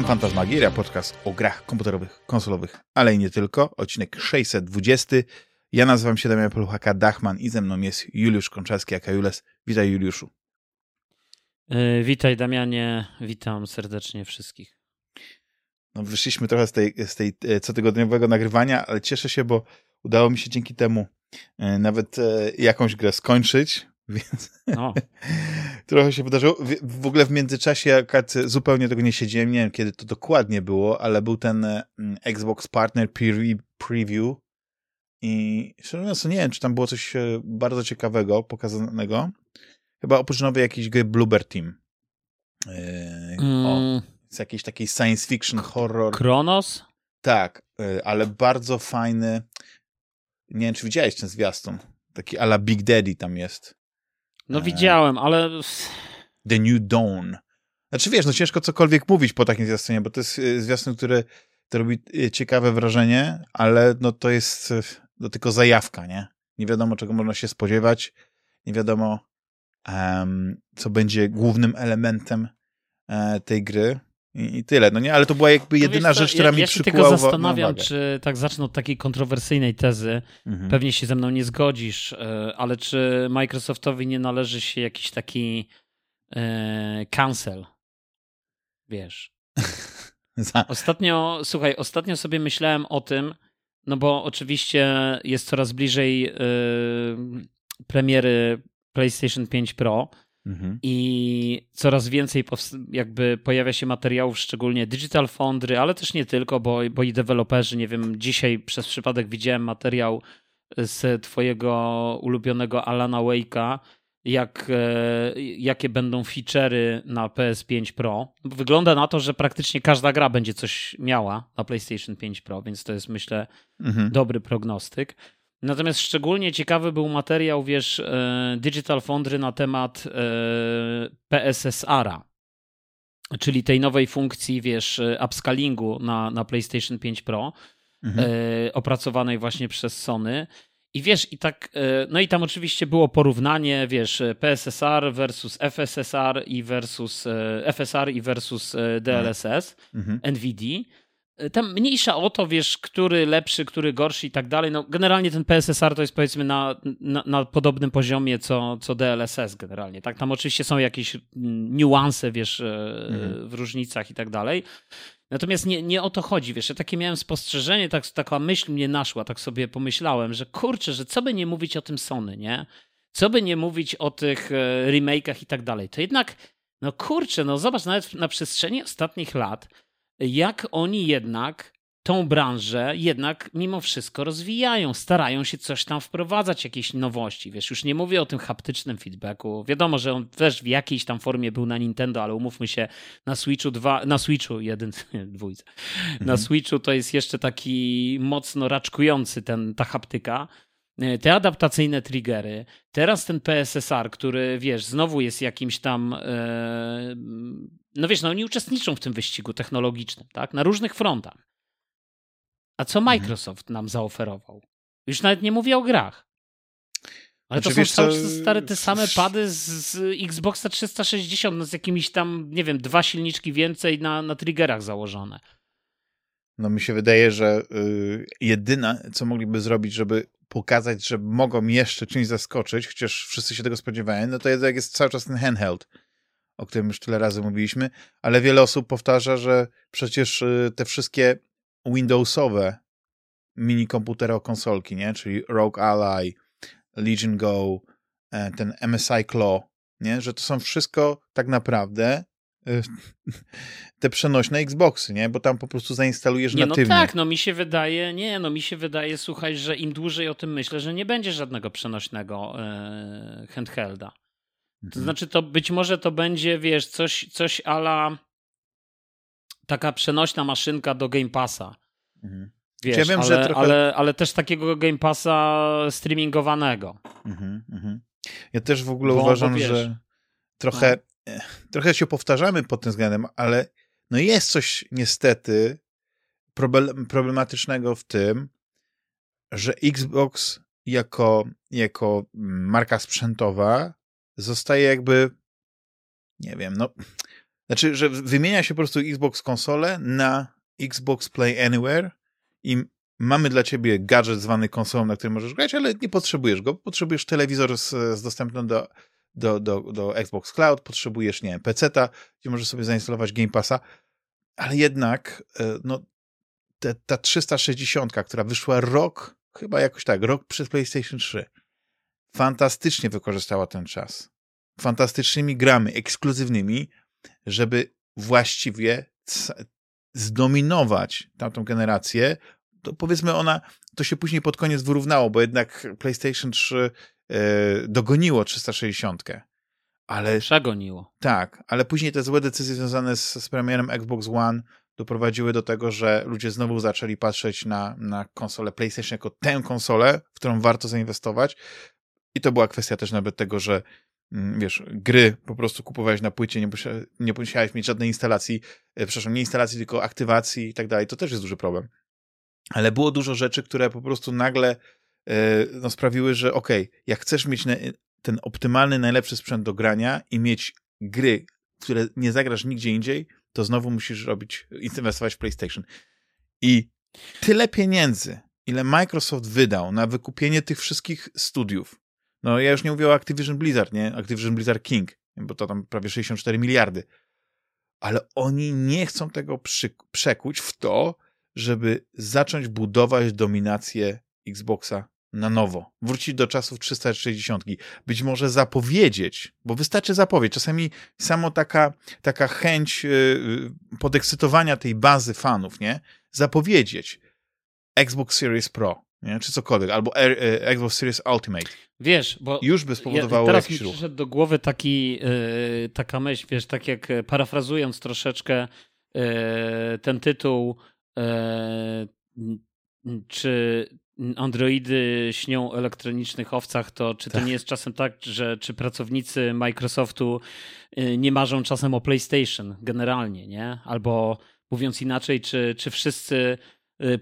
Witam, Fantasmagieria, podcast o grach komputerowych, konsolowych, ale i nie tylko. Odcinek 620. Ja nazywam się Damian Peluchaka-Dachman i ze mną jest Juliusz Konczewski, aka Jules. Witaj Juliuszu. Yy, witaj Damianie, witam serdecznie wszystkich. No, wyszliśmy trochę z tej, z tej e, cotygodniowego nagrywania, ale cieszę się, bo udało mi się dzięki temu e, nawet jakąś grę skończyć, więc no. trochę się wydarzyło. W, w ogóle w międzyczasie akurat zupełnie tego nie siedziałem, nie wiem kiedy to dokładnie było, ale był ten Xbox Partner Preview i szczerze mówiąc nie wiem, czy tam było coś bardzo ciekawego pokazanego. Chyba oprócz nowej jakiejś gry Bluebird Team. Yy, o, mm. z jakiejś takiej science fiction horror. Kronos? Tak, yy, ale bardzo fajny. Nie wiem, czy widziałeś ten zwiastun. Taki ala Big Daddy tam jest. No widziałem, ale... The New Dawn. Znaczy wiesz, no ciężko cokolwiek mówić po takim zwiastunie, bo to jest yy, zwiastun, który to robi yy, ciekawe wrażenie, ale no to jest no, tylko zajawka, nie? Nie wiadomo, czego można się spodziewać. Nie wiadomo, um, co będzie głównym elementem e, tej gry. I, I, tyle, no nie, ale to była jakby no jedyna rzecz, która ja, mi ja się tylko zastanawiam, czy tak zacznę od takiej kontrowersyjnej tezy, mhm. pewnie się ze mną nie zgodzisz, e, ale czy Microsoftowi nie należy się jakiś taki e, cancel? Wiesz. ostatnio, słuchaj, ostatnio sobie myślałem o tym, no bo oczywiście jest coraz bliżej e, premiery PlayStation 5 Pro mhm. i coraz więcej jakby pojawia się materiałów, szczególnie Digital Foundry, ale też nie tylko, bo, bo i deweloperzy, nie wiem, dzisiaj przez przypadek widziałem materiał z twojego ulubionego Alana Wake'a, jak, e, jakie będą feature'y na PS5 Pro. Wygląda na to, że praktycznie każda gra będzie coś miała na PlayStation 5 Pro, więc to jest myślę mhm. dobry prognostyk. Natomiast szczególnie ciekawy był materiał, wiesz, e, Digital Foundry na temat e, PSSR-a, czyli tej nowej funkcji, wiesz, upscalingu na, na PlayStation 5 Pro, mhm. E, opracowanej właśnie przez Sony. I wiesz, i tak, no i tam oczywiście było porównanie, wiesz, PSSR versus FSSR i versus FSR i versus DLSS, mhm. NVD tam mniejsza o to, wiesz, który lepszy, który gorszy i tak dalej. No, generalnie ten PSSR to jest powiedzmy na, na, na, podobnym poziomie co, co DLSS generalnie. Tak, tam oczywiście są jakieś niuanse, wiesz, mhm. w różnicach i tak dalej. Natomiast nie, nie o to chodzi, wiesz, ja takie miałem spostrzeżenie, tak, taka myśl mnie naszła, tak sobie pomyślałem, że kurczę, że co by nie mówić o tym Sony, nie? Co by nie mówić o tych e, remake'ach i tak dalej. To jednak, no kurczę, no zobacz, nawet na przestrzeni ostatnich lat jak oni jednak tą branżę jednak mimo wszystko rozwijają, starają się coś tam wprowadzać, jakieś nowości. Wiesz, już nie mówię o tym haptycznym feedbacku. Wiadomo, że on też w jakiejś tam formie był na Nintendo, ale umówmy się, na Switchu dwa, na Switchu jeden, dwójce, mhm. na Switchu to jest jeszcze taki mocno raczkujący ten, ta haptyka. E, te adaptacyjne triggery, teraz ten PSSR, który wiesz, znowu jest jakimś tam. E, no wiesz, no oni uczestniczą w tym wyścigu technologicznym, tak? Na różnych frontach. A co mhm. Microsoft nam zaoferował? Już nawet nie mówię o grach. Ale to znaczy, są cały czas stare te same pady z, z Xboxa 360, no z jakimiś tam, nie wiem, dwa silniczki więcej na, na triggerach założone. No mi się wydaje, że y, jedyne, co mogliby zrobić, żeby pokazać, że mogą jeszcze czymś zaskoczyć, chociaż wszyscy się tego spodziewają, no to jednak jest cały czas ten handheld, o którym już tyle razy mówiliśmy, ale wiele osób powtarza, że przecież y, te wszystkie Windowsowe mini komputery konsolki, nie? czyli Rogue Ally, Legion Go, e, ten MSI Claw, nie? że to są wszystko tak naprawdę Y, te przenośne Xboxy, nie? Bo tam po prostu zainstalujesz nie, no natywnie. No tak, no mi się wydaje, nie, no mi się wydaje, słuchaj, że im dłużej o tym myślę, że nie będzie żadnego przenośnego e, handhelda. To mhm. znaczy, to być może to będzie, wiesz, coś, coś ala taka przenośna maszynka do Game Passa. Mhm. Wiesz, ja wiem, ale, że trochę... ale, ale też takiego Game Passa streamingowanego. Mhm, mhm. ja też w ogóle bo, uważam, że trochę no trochę się powtarzamy pod tym względem, ale no jest coś niestety problematycznego w tym, że Xbox jako, jako marka sprzętowa zostaje jakby, nie wiem, no, Znaczy, że wymienia się po prostu Xbox konsole na Xbox Play Anywhere i mamy dla ciebie gadżet zwany konsolą, na którym możesz grać, ale nie potrzebujesz go. Potrzebujesz telewizor z, z do, do, do, do Xbox Cloud, potrzebujesz, nie wiem, PC-ta, gdzie możesz sobie zainstalować Game Passa, ale jednak e, no, te, ta 360, która wyszła rok, chyba jakoś tak, rok przed PlayStation 3, fantastycznie wykorzystała ten czas. Fantastycznymi grami, ekskluzywnymi, żeby właściwie zdominować tamtą generację, to powiedzmy ona, to się później pod koniec wyrównało, bo jednak PlayStation 3 e, dogoniło 360. Ale, Przegoniło. Tak, ale później te złe decyzje związane z, z premierem Xbox One doprowadziły do tego, że ludzie znowu zaczęli patrzeć na, na konsolę PlayStation jako tę konsolę, w którą warto zainwestować. I to była kwestia też nawet tego, że mm, wiesz, gry po prostu kupowałeś na płycie, nie, musia, nie musiałeś mieć żadnej instalacji, e, przepraszam, nie instalacji, tylko aktywacji i tak dalej. To też jest duży problem. Ale było dużo rzeczy, które po prostu nagle e, no, sprawiły, że okej, okay, jak chcesz mieć ten optymalny, najlepszy sprzęt do grania i mieć gry, które nie zagrasz nigdzie indziej, to znowu musisz robić, inwestować w PlayStation. I tyle pieniędzy, ile Microsoft wydał na wykupienie tych wszystkich studiów. No ja już nie mówię o Activision Blizzard, nie? Activision Blizzard King, bo to tam prawie 64 miliardy. Ale oni nie chcą tego przekuć w to, żeby zacząć budować dominację Xboxa na nowo, wrócić do czasów 360, być może zapowiedzieć, bo wystarczy zapowiedź. Czasami samo taka, taka chęć yy, podekscytowania tej bazy fanów, nie? Zapowiedzieć Xbox Series Pro, nie? czy cokolwiek, albo Air, Xbox Series Ultimate. Wiesz, bo już by spowodowało ja, teraz mi przyszedł do głowy taki, yy, taka myśl, wiesz, tak jak parafrazując troszeczkę yy, ten tytuł, yy, czy androidy śnią o elektronicznych owcach, to czy to tak. nie jest czasem tak, że czy pracownicy Microsoftu nie marzą czasem o PlayStation generalnie, nie? Albo mówiąc inaczej, czy, czy wszyscy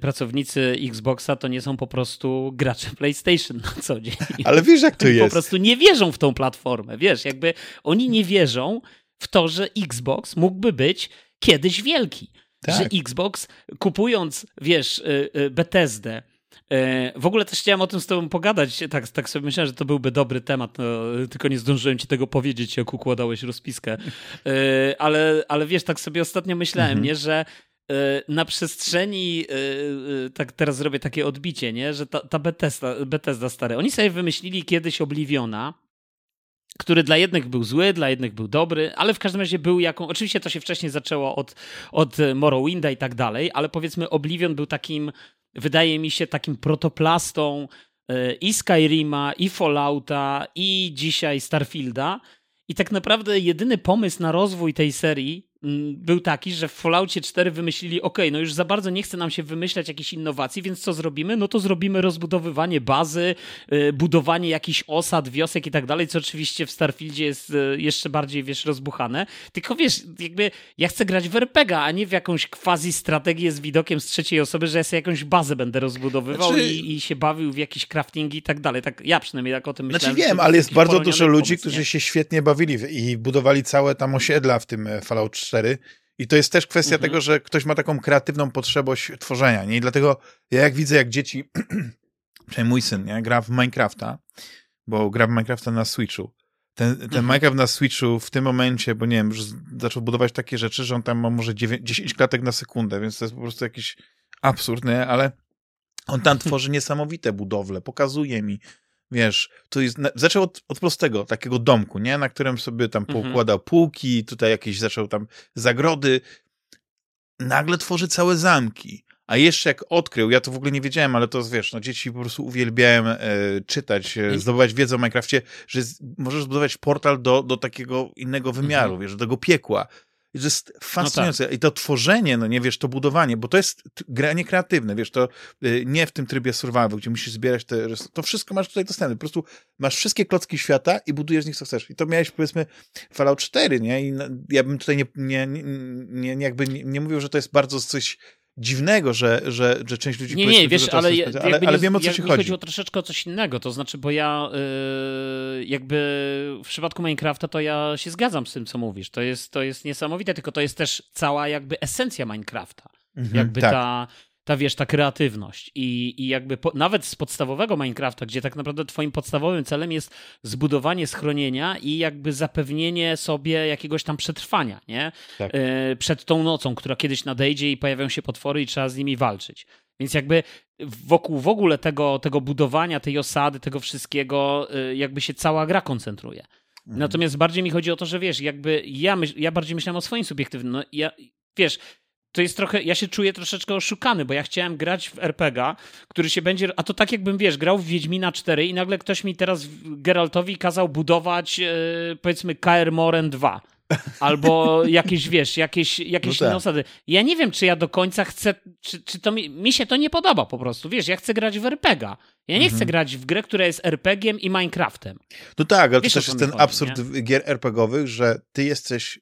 pracownicy Xboxa to nie są po prostu gracze PlayStation na co dzień. Ale wiesz, jak to jest. Po prostu nie wierzą w tą platformę. Wiesz, jakby oni nie wierzą w to, że Xbox mógłby być kiedyś wielki. Tak. Że Xbox kupując, wiesz, y, Bethesdę, E, w ogóle też chciałem o tym z tobą pogadać, tak, tak sobie myślałem, że to byłby dobry temat, no, tylko nie zdążyłem ci tego powiedzieć, jak układałeś rozpiskę. Ale, ale wiesz, tak sobie ostatnio myślałem, mhm. nie, że na przestrzeni, tak teraz zrobię takie odbicie, nie, że ta, ta Bethesda, Bethesda stare, oni sobie wymyślili kiedyś Obliviona, który dla jednych był zły, dla jednych był dobry, ale w każdym razie był jaką. Oczywiście to się wcześniej zaczęło od, od Morrowinda i tak dalej, ale powiedzmy Oblivion był takim wydaje mi się takim protoplastą e, i Skyrima, i Fallouta, i dzisiaj Starfielda. I tak naprawdę jedyny pomysł na rozwój tej serii był taki, że w Falloutie 4 wymyślili, ok, no już za bardzo nie chce nam się wymyślać jakichś innowacji, więc co zrobimy? No to zrobimy rozbudowywanie bazy, y, budowanie jakichś osad, wiosek i tak dalej, co oczywiście w Starfieldzie jest y, jeszcze bardziej, wiesz, rozbuchane. Tylko wiesz, jakby ja chcę grać w RPG, a nie w jakąś quasi strategię z widokiem z trzeciej osoby, że ja sobie jakąś bazę będę rozbudowywał znaczy... i, i, się bawił w jakieś craftingi i tak dalej. Tak, ja przynajmniej tak o tym myślałem. Znaczy wiem, ale jest bardzo dużo ludzi, pomysł, którzy nie? się świetnie bawili i budowali całe tam osiedla w tym e, Fallout 4. I to jest też kwestia mhm. tego, że ktoś ma taką kreatywną potrzebę tworzenia. Nie? I dlatego ja jak widzę, jak dzieci, przynajmniej mój syn, nie? gra w Minecrafta, bo gra w Minecrafta na Switchu. Ten, ten mhm. Minecraft na Switchu w tym momencie, bo nie wiem, już zaczął budować takie rzeczy, że on tam ma może 9, 10 klatek na sekundę, więc to jest po prostu jakiś absurd, nie? Ale on tam tworzy niesamowite budowle, pokazuje mi, wiesz, to jest, zaczął od, od, prostego, takiego domku, nie, na którym sobie tam mhm. poukładał półki, tutaj jakieś zaczął tam zagrody, nagle tworzy całe zamki, a jeszcze jak odkrył, ja to w ogóle nie wiedziałem, ale to wiesz, no dzieci po prostu uwielbiają e, czytać, e, zdobywać wiedzę o Minecrafcie, że możesz zbudować portal do, do takiego innego wymiaru, mhm. wiesz, do tego piekła. To jest fascynujące. No tak. I to tworzenie, no nie wiesz, to budowanie, bo to jest granie kreatywne, wiesz, to y, nie w tym trybie survival, gdzie musisz zbierać te, to wszystko masz tutaj dostępne. Po prostu masz wszystkie klocki świata i budujesz z nich co chcesz. I to miałeś powiedzmy Fallout 4, nie? I ja bym tutaj nie, nie, nie, nie jakby nie, nie mówił, że to jest bardzo coś dziwnego, że, że, że część ludzi Nie, nie, wiesz, ale, ale, ale wiem o co ci chodzi. Chodziło troszeczkę o coś innego, to znaczy, bo ja yy, jakby w przypadku Minecrafta to ja się zgadzam z tym, co mówisz. To jest, to jest niesamowite, tylko to jest też cała jakby esencja Minecrafta. Mhm, jakby tak. ta ta wiesz, ta kreatywność. I, i jakby po, nawet z podstawowego Minecrafta, gdzie tak naprawdę twoim podstawowym celem jest zbudowanie schronienia i jakby zapewnienie sobie jakiegoś tam przetrwania, nie? Tak. E, przed tą nocą, która kiedyś nadejdzie i pojawią się potwory i trzeba z nimi walczyć. Więc jakby wokół w ogóle tego, tego budowania, tej osady, tego wszystkiego, e, jakby się cała gra koncentruje. Mhm. Natomiast bardziej mi chodzi o to, że wiesz, jakby ja, myśl, ja bardziej myślałem o swoim subiektywnym. No, ja, wiesz, to jest trochę, ja się czuję troszeczkę oszukany, bo ja chciałem grać w RPG, który się będzie, a to tak jakbym, wiesz, grał w Wiedźmina 4 i nagle ktoś mi teraz Geraltowi kazał budować, e, powiedzmy, KR Moren 2. Albo jakieś, wiesz, jakieś, jakieś no inne tak. osady. Ja nie wiem, czy ja do końca chcę, czy, czy to mi, mi się to nie podoba po prostu, wiesz, ja chcę grać w RPG. Ja nie mhm. chcę grać w grę, która jest RPG-iem i Minecraftem. No tak, ale wiesz, to też jest ten chodzi, absurd nie? gier RPGowych, że ty jesteś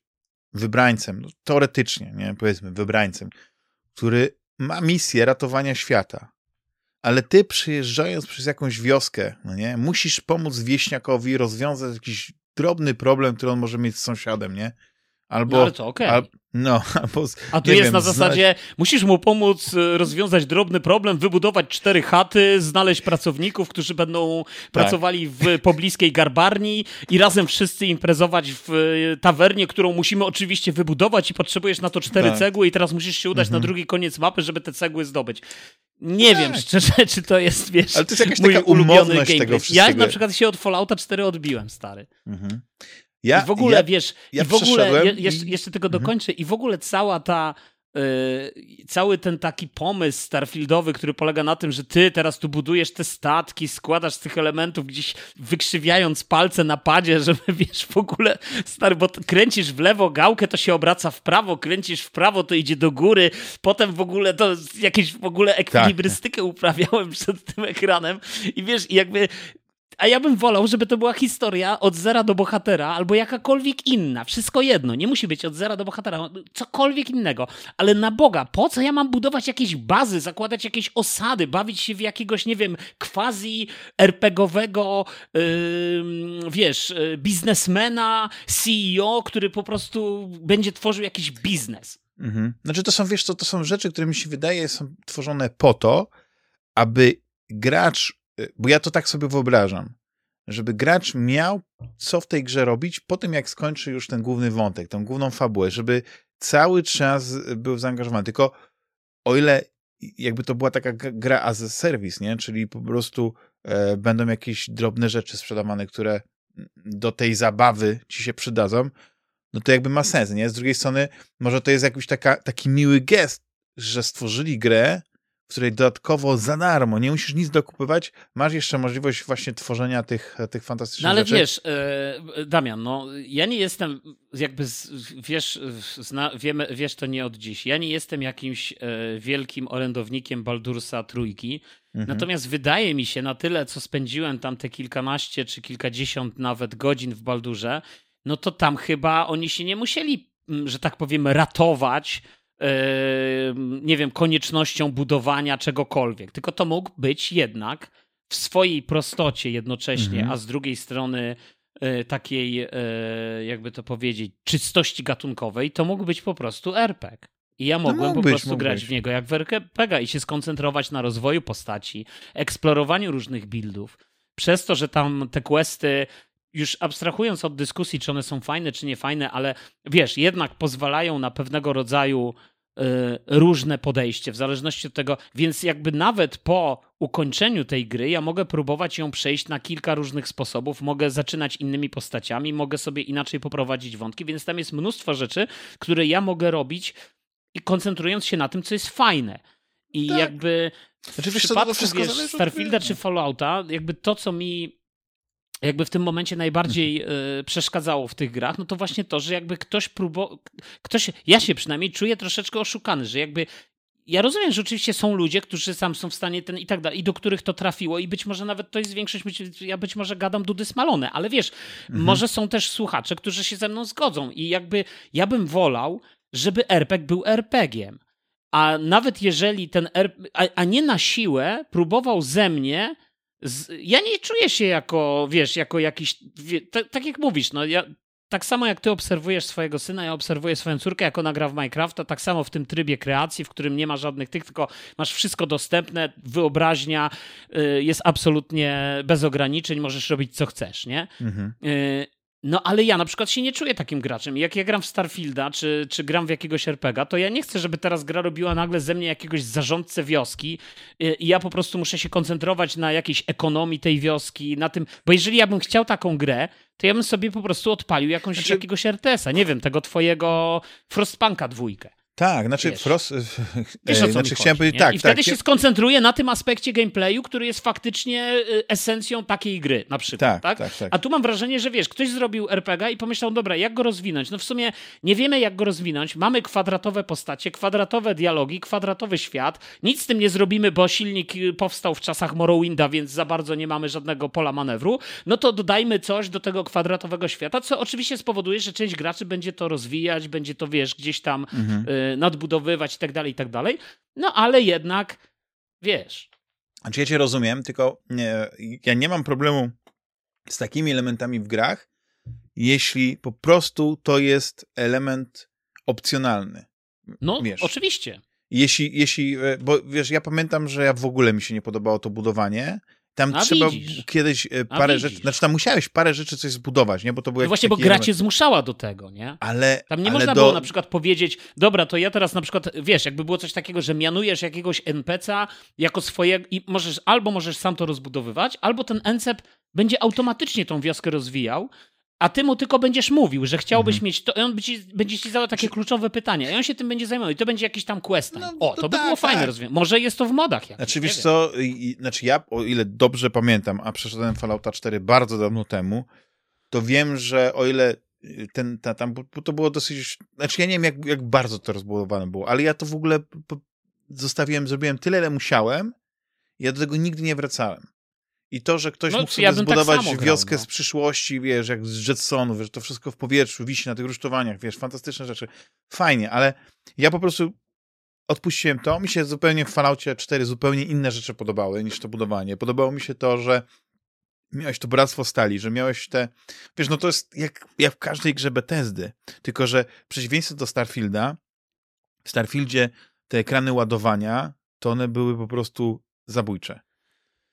wybrańcem, no, teoretycznie, nie, powiedzmy, wybrańcem, który ma misję ratowania świata. Ale ty przyjeżdżając przez jakąś wioskę, no nie, musisz pomóc wieśniakowi rozwiązać jakiś drobny problem, który on może mieć z sąsiadem, nie? Albo, no ale to okej. Okay. No, albo, A tu jest wiem, na zasadzie, musisz mu pomóc e, rozwiązać drobny problem, wybudować cztery chaty, znaleźć pracowników, którzy będą tak. pracowali w pobliskiej garbarni i razem wszyscy imprezować w e, tawernie, którą musimy oczywiście wybudować i potrzebujesz na to cztery tak. cegły i teraz musisz się udać mhm. na drugi koniec mapy, żeby te cegły zdobyć. Nie tak. wiem szczerze, czy to jest, wiesz, Ale to jest jakaś mój taka ulubiony gameplay. tego wszystkiego. Ja na przykład się od Fallouta 4 odbiłem, stary. Mhm. Ja, I w ogóle, ja, wiesz, ja i w ogóle, je, jeszcze, jeszcze tego mhm. dokończę, i w ogóle cała ta, Yy, cały ten taki pomysł Starfieldowy, który polega na tym, że ty teraz tu budujesz te statki, składasz z tych elementów gdzieś wykrzywiając palce na padzie, żeby wiesz w ogóle, stary, bo kręcisz w lewo gałkę, to się obraca w prawo, kręcisz w prawo, to idzie do góry, potem w ogóle to jakieś w ogóle ekwilibrystykę tak. uprawiałem przed tym ekranem i wiesz, i jakby a ja bym wolał, żeby to była historia od zera do bohatera, albo jakakolwiek inna. Wszystko jedno. Nie musi być od zera do bohatera. Cokolwiek innego. Ale na Boga, po co ja mam budować jakieś bazy, zakładać jakieś osady, bawić się w jakiegoś, nie wiem, quasi RPGowego, yy, wiesz, y, biznesmena, CEO, który po prostu będzie tworzył jakiś biznes. Mhm. Znaczy to są, wiesz co, to są rzeczy, które mi się wydaje są tworzone po to, aby gracz bo ja to tak sobie wyobrażam, żeby gracz miał co w tej grze robić po tym, jak skończy już ten główny wątek, tą główną fabułę, żeby cały czas był zaangażowany. Tylko o ile jakby to była taka gra as a service, nie? Czyli po prostu e, będą jakieś drobne rzeczy sprzedawane, które do tej zabawy ci się przydadzą, no to jakby ma sens, nie? Z drugiej strony może to jest jakiś taka, taki miły gest, że stworzyli grę, w której dodatkowo za darmo, nie musisz nic dokupywać, masz jeszcze możliwość właśnie tworzenia tych, tych fantastycznych no, ale rzeczy. Wiesz, e, Damian, no ja nie jestem jakby, wiesz, zna, wiemy, wiesz to nie od dziś, ja nie jestem jakimś e, wielkim orędownikiem Baldursa Trójki, mhm. natomiast wydaje mi się na tyle, co spędziłem tam te kilkanaście czy kilkadziesiąt nawet godzin w Baldurze, no to tam chyba oni się nie musieli, że tak powiem, ratować nie wiem, koniecznością budowania czegokolwiek, tylko to mógł być jednak w swojej prostocie jednocześnie, mhm. a z drugiej strony e, takiej, e, jakby to powiedzieć, czystości gatunkowej, to mógł być po prostu RPG. I ja mogłem no, po być, prostu grać być. w niego jak w RPG i się skoncentrować na rozwoju postaci, eksplorowaniu różnych buildów. Przez to, że tam te questy już abstrahując od dyskusji, czy one są fajne, czy nie fajne, ale wiesz, jednak pozwalają na pewnego rodzaju y, różne podejście, w zależności od tego, więc jakby nawet po ukończeniu tej gry ja mogę próbować ją przejść na kilka różnych sposobów, mogę zaczynać innymi postaciami, mogę sobie inaczej poprowadzić wątki, więc tam jest mnóstwo rzeczy, które ja mogę robić i koncentrując się na tym, co jest fajne. I tak. jakby znaczy, w przypadku wiesz, Starfielda czy Fallouta, jakby to, co mi jakby w tym momencie najbardziej y, przeszkadzało w tych grach, no to właśnie to, że jakby ktoś próbował, ktoś, ja się przynajmniej czuję troszeczkę oszukany, że jakby ja rozumiem, że oczywiście są ludzie, którzy sam są w stanie ten i tak dalej, i do których to trafiło, i być może nawet to jest większość, być, ja być może gadam dudy smalone, ale wiesz, mhm. może są też słuchacze, którzy się ze mną zgodzą i jakby ja bym wolał, żeby RPG był RPG-iem. a nawet jeżeli ten a, a nie na siłę próbował ze mnie z, ja nie czuję się jako, wiesz, jako jakiś, wie, tak, tak jak mówisz, no ja tak samo jak ty obserwujesz swojego syna, ja obserwuję swoją córkę, jak ona gra w Minecrafta, tak samo w tym trybie kreacji, w którym nie ma żadnych tych, tylko masz wszystko dostępne, wyobraźnia y, jest absolutnie bez ograniczeń, możesz robić co chcesz, nie? Mhm. Y, no ale ja na przykład się nie czuję takim graczem. Jak ja gram w Starfielda, czy, czy gram w jakiegoś RPGa, to ja nie chcę, żeby teraz gra robiła nagle ze mnie jakiegoś zarządcę wioski y, i ja po prostu muszę się koncentrować na jakiejś ekonomii tej wioski, na tym, bo jeżeli ja bym chciał taką grę, to ja bym sobie po prostu odpalił jakąś, znaczy... jakiegoś RTS-a, nie wiem, tego twojego Frostpunka dwójkę. Tak, znaczy wiesz, Frost... Wiesz, znaczy, chciałem powiedzieć, tak, I wtedy tak. się skoncentruje na tym aspekcie gameplayu, który jest faktycznie y, esencją takiej gry, na przykład. Tak, tak? tak, tak. A tu mam wrażenie, że wiesz, ktoś zrobił RPG i pomyślał, dobra, jak go rozwinąć? No w sumie nie wiemy, jak go rozwinąć. Mamy kwadratowe postacie, kwadratowe dialogi, kwadratowy świat. Nic z tym nie zrobimy, bo silnik y, powstał w czasach Morrowinda, więc za bardzo nie mamy żadnego pola manewru. No to dodajmy coś do tego kwadratowego świata, co oczywiście spowoduje, że część graczy będzie to rozwijać, będzie to, wiesz, gdzieś tam mhm. Nadbudowywać i tak dalej, i tak dalej. No ale jednak, wiesz. Znaczy ja cię rozumiem, tylko nie, ja nie mam problemu z takimi elementami w grach, jeśli po prostu to jest element opcjonalny. No, wiesz, oczywiście. Jeśli, jeśli, e, bo wiesz, ja pamiętam, że ja w ogóle mi się nie podobało to budowanie tam A trzeba widzisz. kiedyś e, parę rzeczy, znaczy tam musiałeś parę rzeczy coś zbudować, nie? Bo to było no Właśnie, bo gra cię zmuszała do tego, nie? Ale Tam nie ale można do... było na przykład powiedzieć, dobra, to ja teraz na przykład, wiesz, jakby było coś takiego, że mianujesz jakiegoś NPC'a jako swojego i możesz, albo możesz sam to rozbudowywać, albo ten NCEP będzie automatycznie tą wioskę rozwijał, a ty mu tylko będziesz mówił, że chciałbyś mhm. mieć to, i on będzie ci, będzie ci zadawał takie kluczowe pytania i on się tym będzie zajmował i to będzie jakiś tam quest. No, o, to, to by tak, było fajne tak. rozwiązanie. Może jest to w modach jakimś, Znaczy wiesz co, i, znaczy ja o ile dobrze pamiętam, a przeszedłem Fallouta 4 bardzo dawno temu, to wiem, że o ile y, ten, ta, tam, bo to było dosyć, znaczy ja nie wiem jak, jak bardzo to rozbudowane było, ale ja to w ogóle zostawiłem, zrobiłem tyle, ile musiałem i ja do tego nigdy nie wracałem. I to, że ktoś no, mógł sobie ja tak zbudować tak wioskę grał, no. z przyszłości, wiesz, jak z Jetsonów, że to wszystko w powietrzu wisi na tych rusztowaniach, wiesz, fantastyczne rzeczy. Fajnie, ale ja po prostu odpuściłem to. Mi się zupełnie w Falloutie 4 zupełnie inne rzeczy podobały niż to budowanie. Podobało mi się to, że miałeś to bractwo stali, że miałeś te... Wiesz, no to jest jak, jak w każdej grze Bethesdy, tylko że w przeciwieństwie do Starfielda, w Starfieldzie te ekrany ładowania, to one były po prostu zabójcze.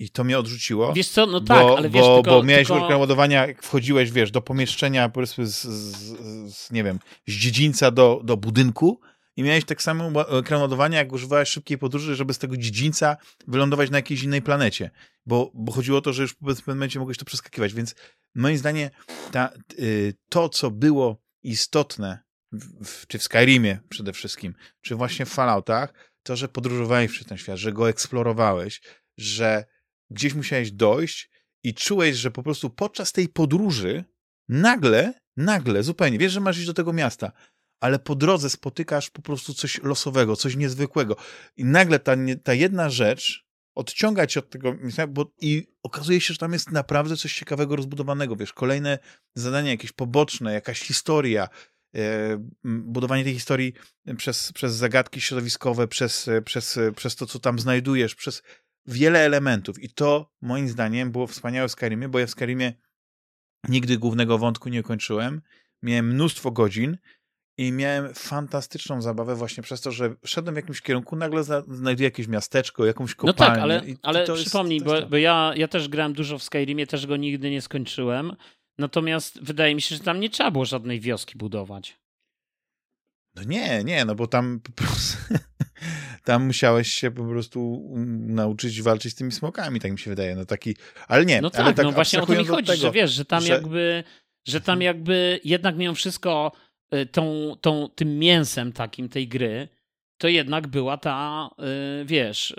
I to mnie odrzuciło. Wiesz co, no tak, ale wiesz, bo, tylko, bo miałeś tylko... ładowania, jak wchodziłeś, wiesz, do pomieszczenia, powiedzmy, z, z, z, nie wiem, z dziedzińca do, do budynku i miałeś tak samo ekran ładowania, jak używałeś szybkiej podróży, żeby z tego dziedzińca wylądować na jakiejś innej planecie. Bo, bo chodziło o to, że już w pewnym momencie mogłeś to przeskakiwać, więc moim zdaniem ta, y, to, co było istotne, w, w, czy w Skyrimie przede wszystkim, czy właśnie w Falloutach, to, że podróżowałeś przez ten świat, że go eksplorowałeś, że gdzieś musiałeś dojść i czułeś, że po prostu podczas tej podróży nagle, nagle, zupełnie, wiesz, że masz iść do tego miasta, ale po drodze spotykasz po prostu coś losowego, coś niezwykłego. I nagle ta, ta jedna rzecz odciąga cię od tego miejsca, bo i okazuje się, że tam jest naprawdę coś ciekawego, rozbudowanego, wiesz, kolejne zadania jakieś poboczne, jakaś historia, e, budowanie tej historii przez, przez zagadki środowiskowe, przez, przez, przez to, co tam znajdujesz, przez wiele elementów i to moim zdaniem było wspaniałe w Skyrimie, bo ja w Skyrimie nigdy głównego wątku nie kończyłem. Miałem mnóstwo godzin i miałem fantastyczną zabawę właśnie przez to, że szedłem w jakimś kierunku, nagle znajduję jakieś miasteczko, jakąś kopalnię. No tak, ale, ale przypomnij, jest, bo, bo ja, ja też grałem dużo w Skyrimie, też go nigdy nie skończyłem. Natomiast wydaje mi się, że tam nie trzeba było żadnej wioski budować. No nie, nie, no bo tam po prostu tam musiałeś się po prostu mm, nauczyć walczyć z tymi smokami, tak mi się wydaje. No taki, ale nie. No tak, ale tak no właśnie o to mi chodzi, tego, że wiesz, że tam że... jakby, że tam mhm. jakby jednak mimo wszystko y, tą, tą, tym mięsem takim tej gry, to jednak była ta, y, wiesz, y,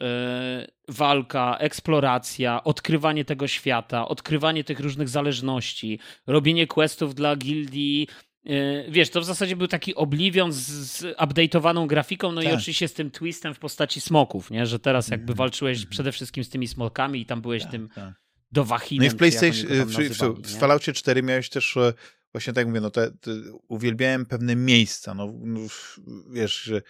walka, eksploracja, odkrywanie tego świata, odkrywanie tych różnych zależności, robienie questów dla gildii wiesz, to w zasadzie był taki Oblivion z, z update'owaną grafiką, no tak. i oczywiście z tym twistem w postaci smoków, nie? Że teraz jakby mm. walczyłeś mm. przede wszystkim z tymi smokami i tam byłeś tak, tym tak. dowahinem. No i w PlayStation, w, w, w Falloutie 4 miałeś też e, właśnie tak mówię, no te, te uwielbiałem pewne miejsca, no, no wiesz, że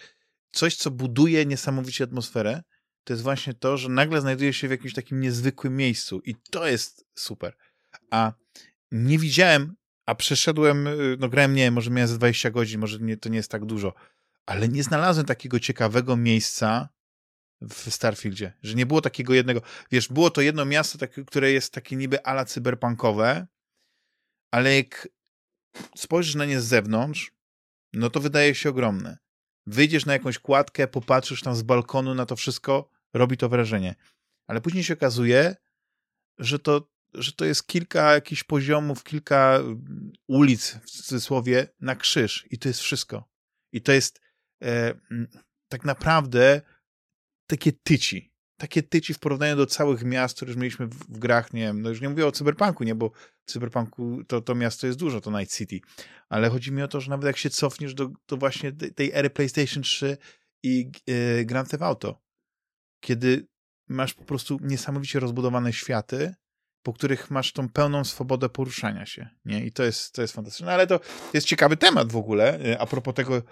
coś, co buduje niesamowicie atmosferę, to jest właśnie to, że nagle znajduje się w jakimś takim niezwykłym miejscu i to jest super. A nie widziałem, a przeszedłem, y, no grałem, nie może miałem ze 20 godzin, może nie, to nie jest tak dużo, ale nie znalazłem takiego ciekawego miejsca w Starfieldzie, że nie było takiego jednego, wiesz, było to jedno miasto, takie, które jest takie niby ala cyberpunkowe, ale jak spojrzysz na nie z zewnątrz, no to wydaje się ogromne. Wyjdziesz na jakąś kładkę, popatrzysz tam z balkonu na to wszystko, robi to wrażenie. Ale później się okazuje, że to, że to jest kilka jakichś poziomów, kilka mm, ulic w cudzysłowie na krzyż i to jest wszystko. I to jest e, tak naprawdę takie tyci takie tyci w porównaniu do całych miast, które już mieliśmy w, w, grach, nie wiem, no już nie mówię o Cyberpunku, nie, bo w Cyberpunku to, to miasto jest dużo, to Night City, ale chodzi mi o to, że nawet jak się cofniesz do, do właśnie tej ery PlayStation 3 i yy, Grand Theft Auto, kiedy masz po prostu niesamowicie rozbudowane światy, po których masz tą pełną swobodę poruszania się, nie? I to jest, to jest fantastyczne, ale to jest ciekawy temat w ogóle, y, a propos tego, y,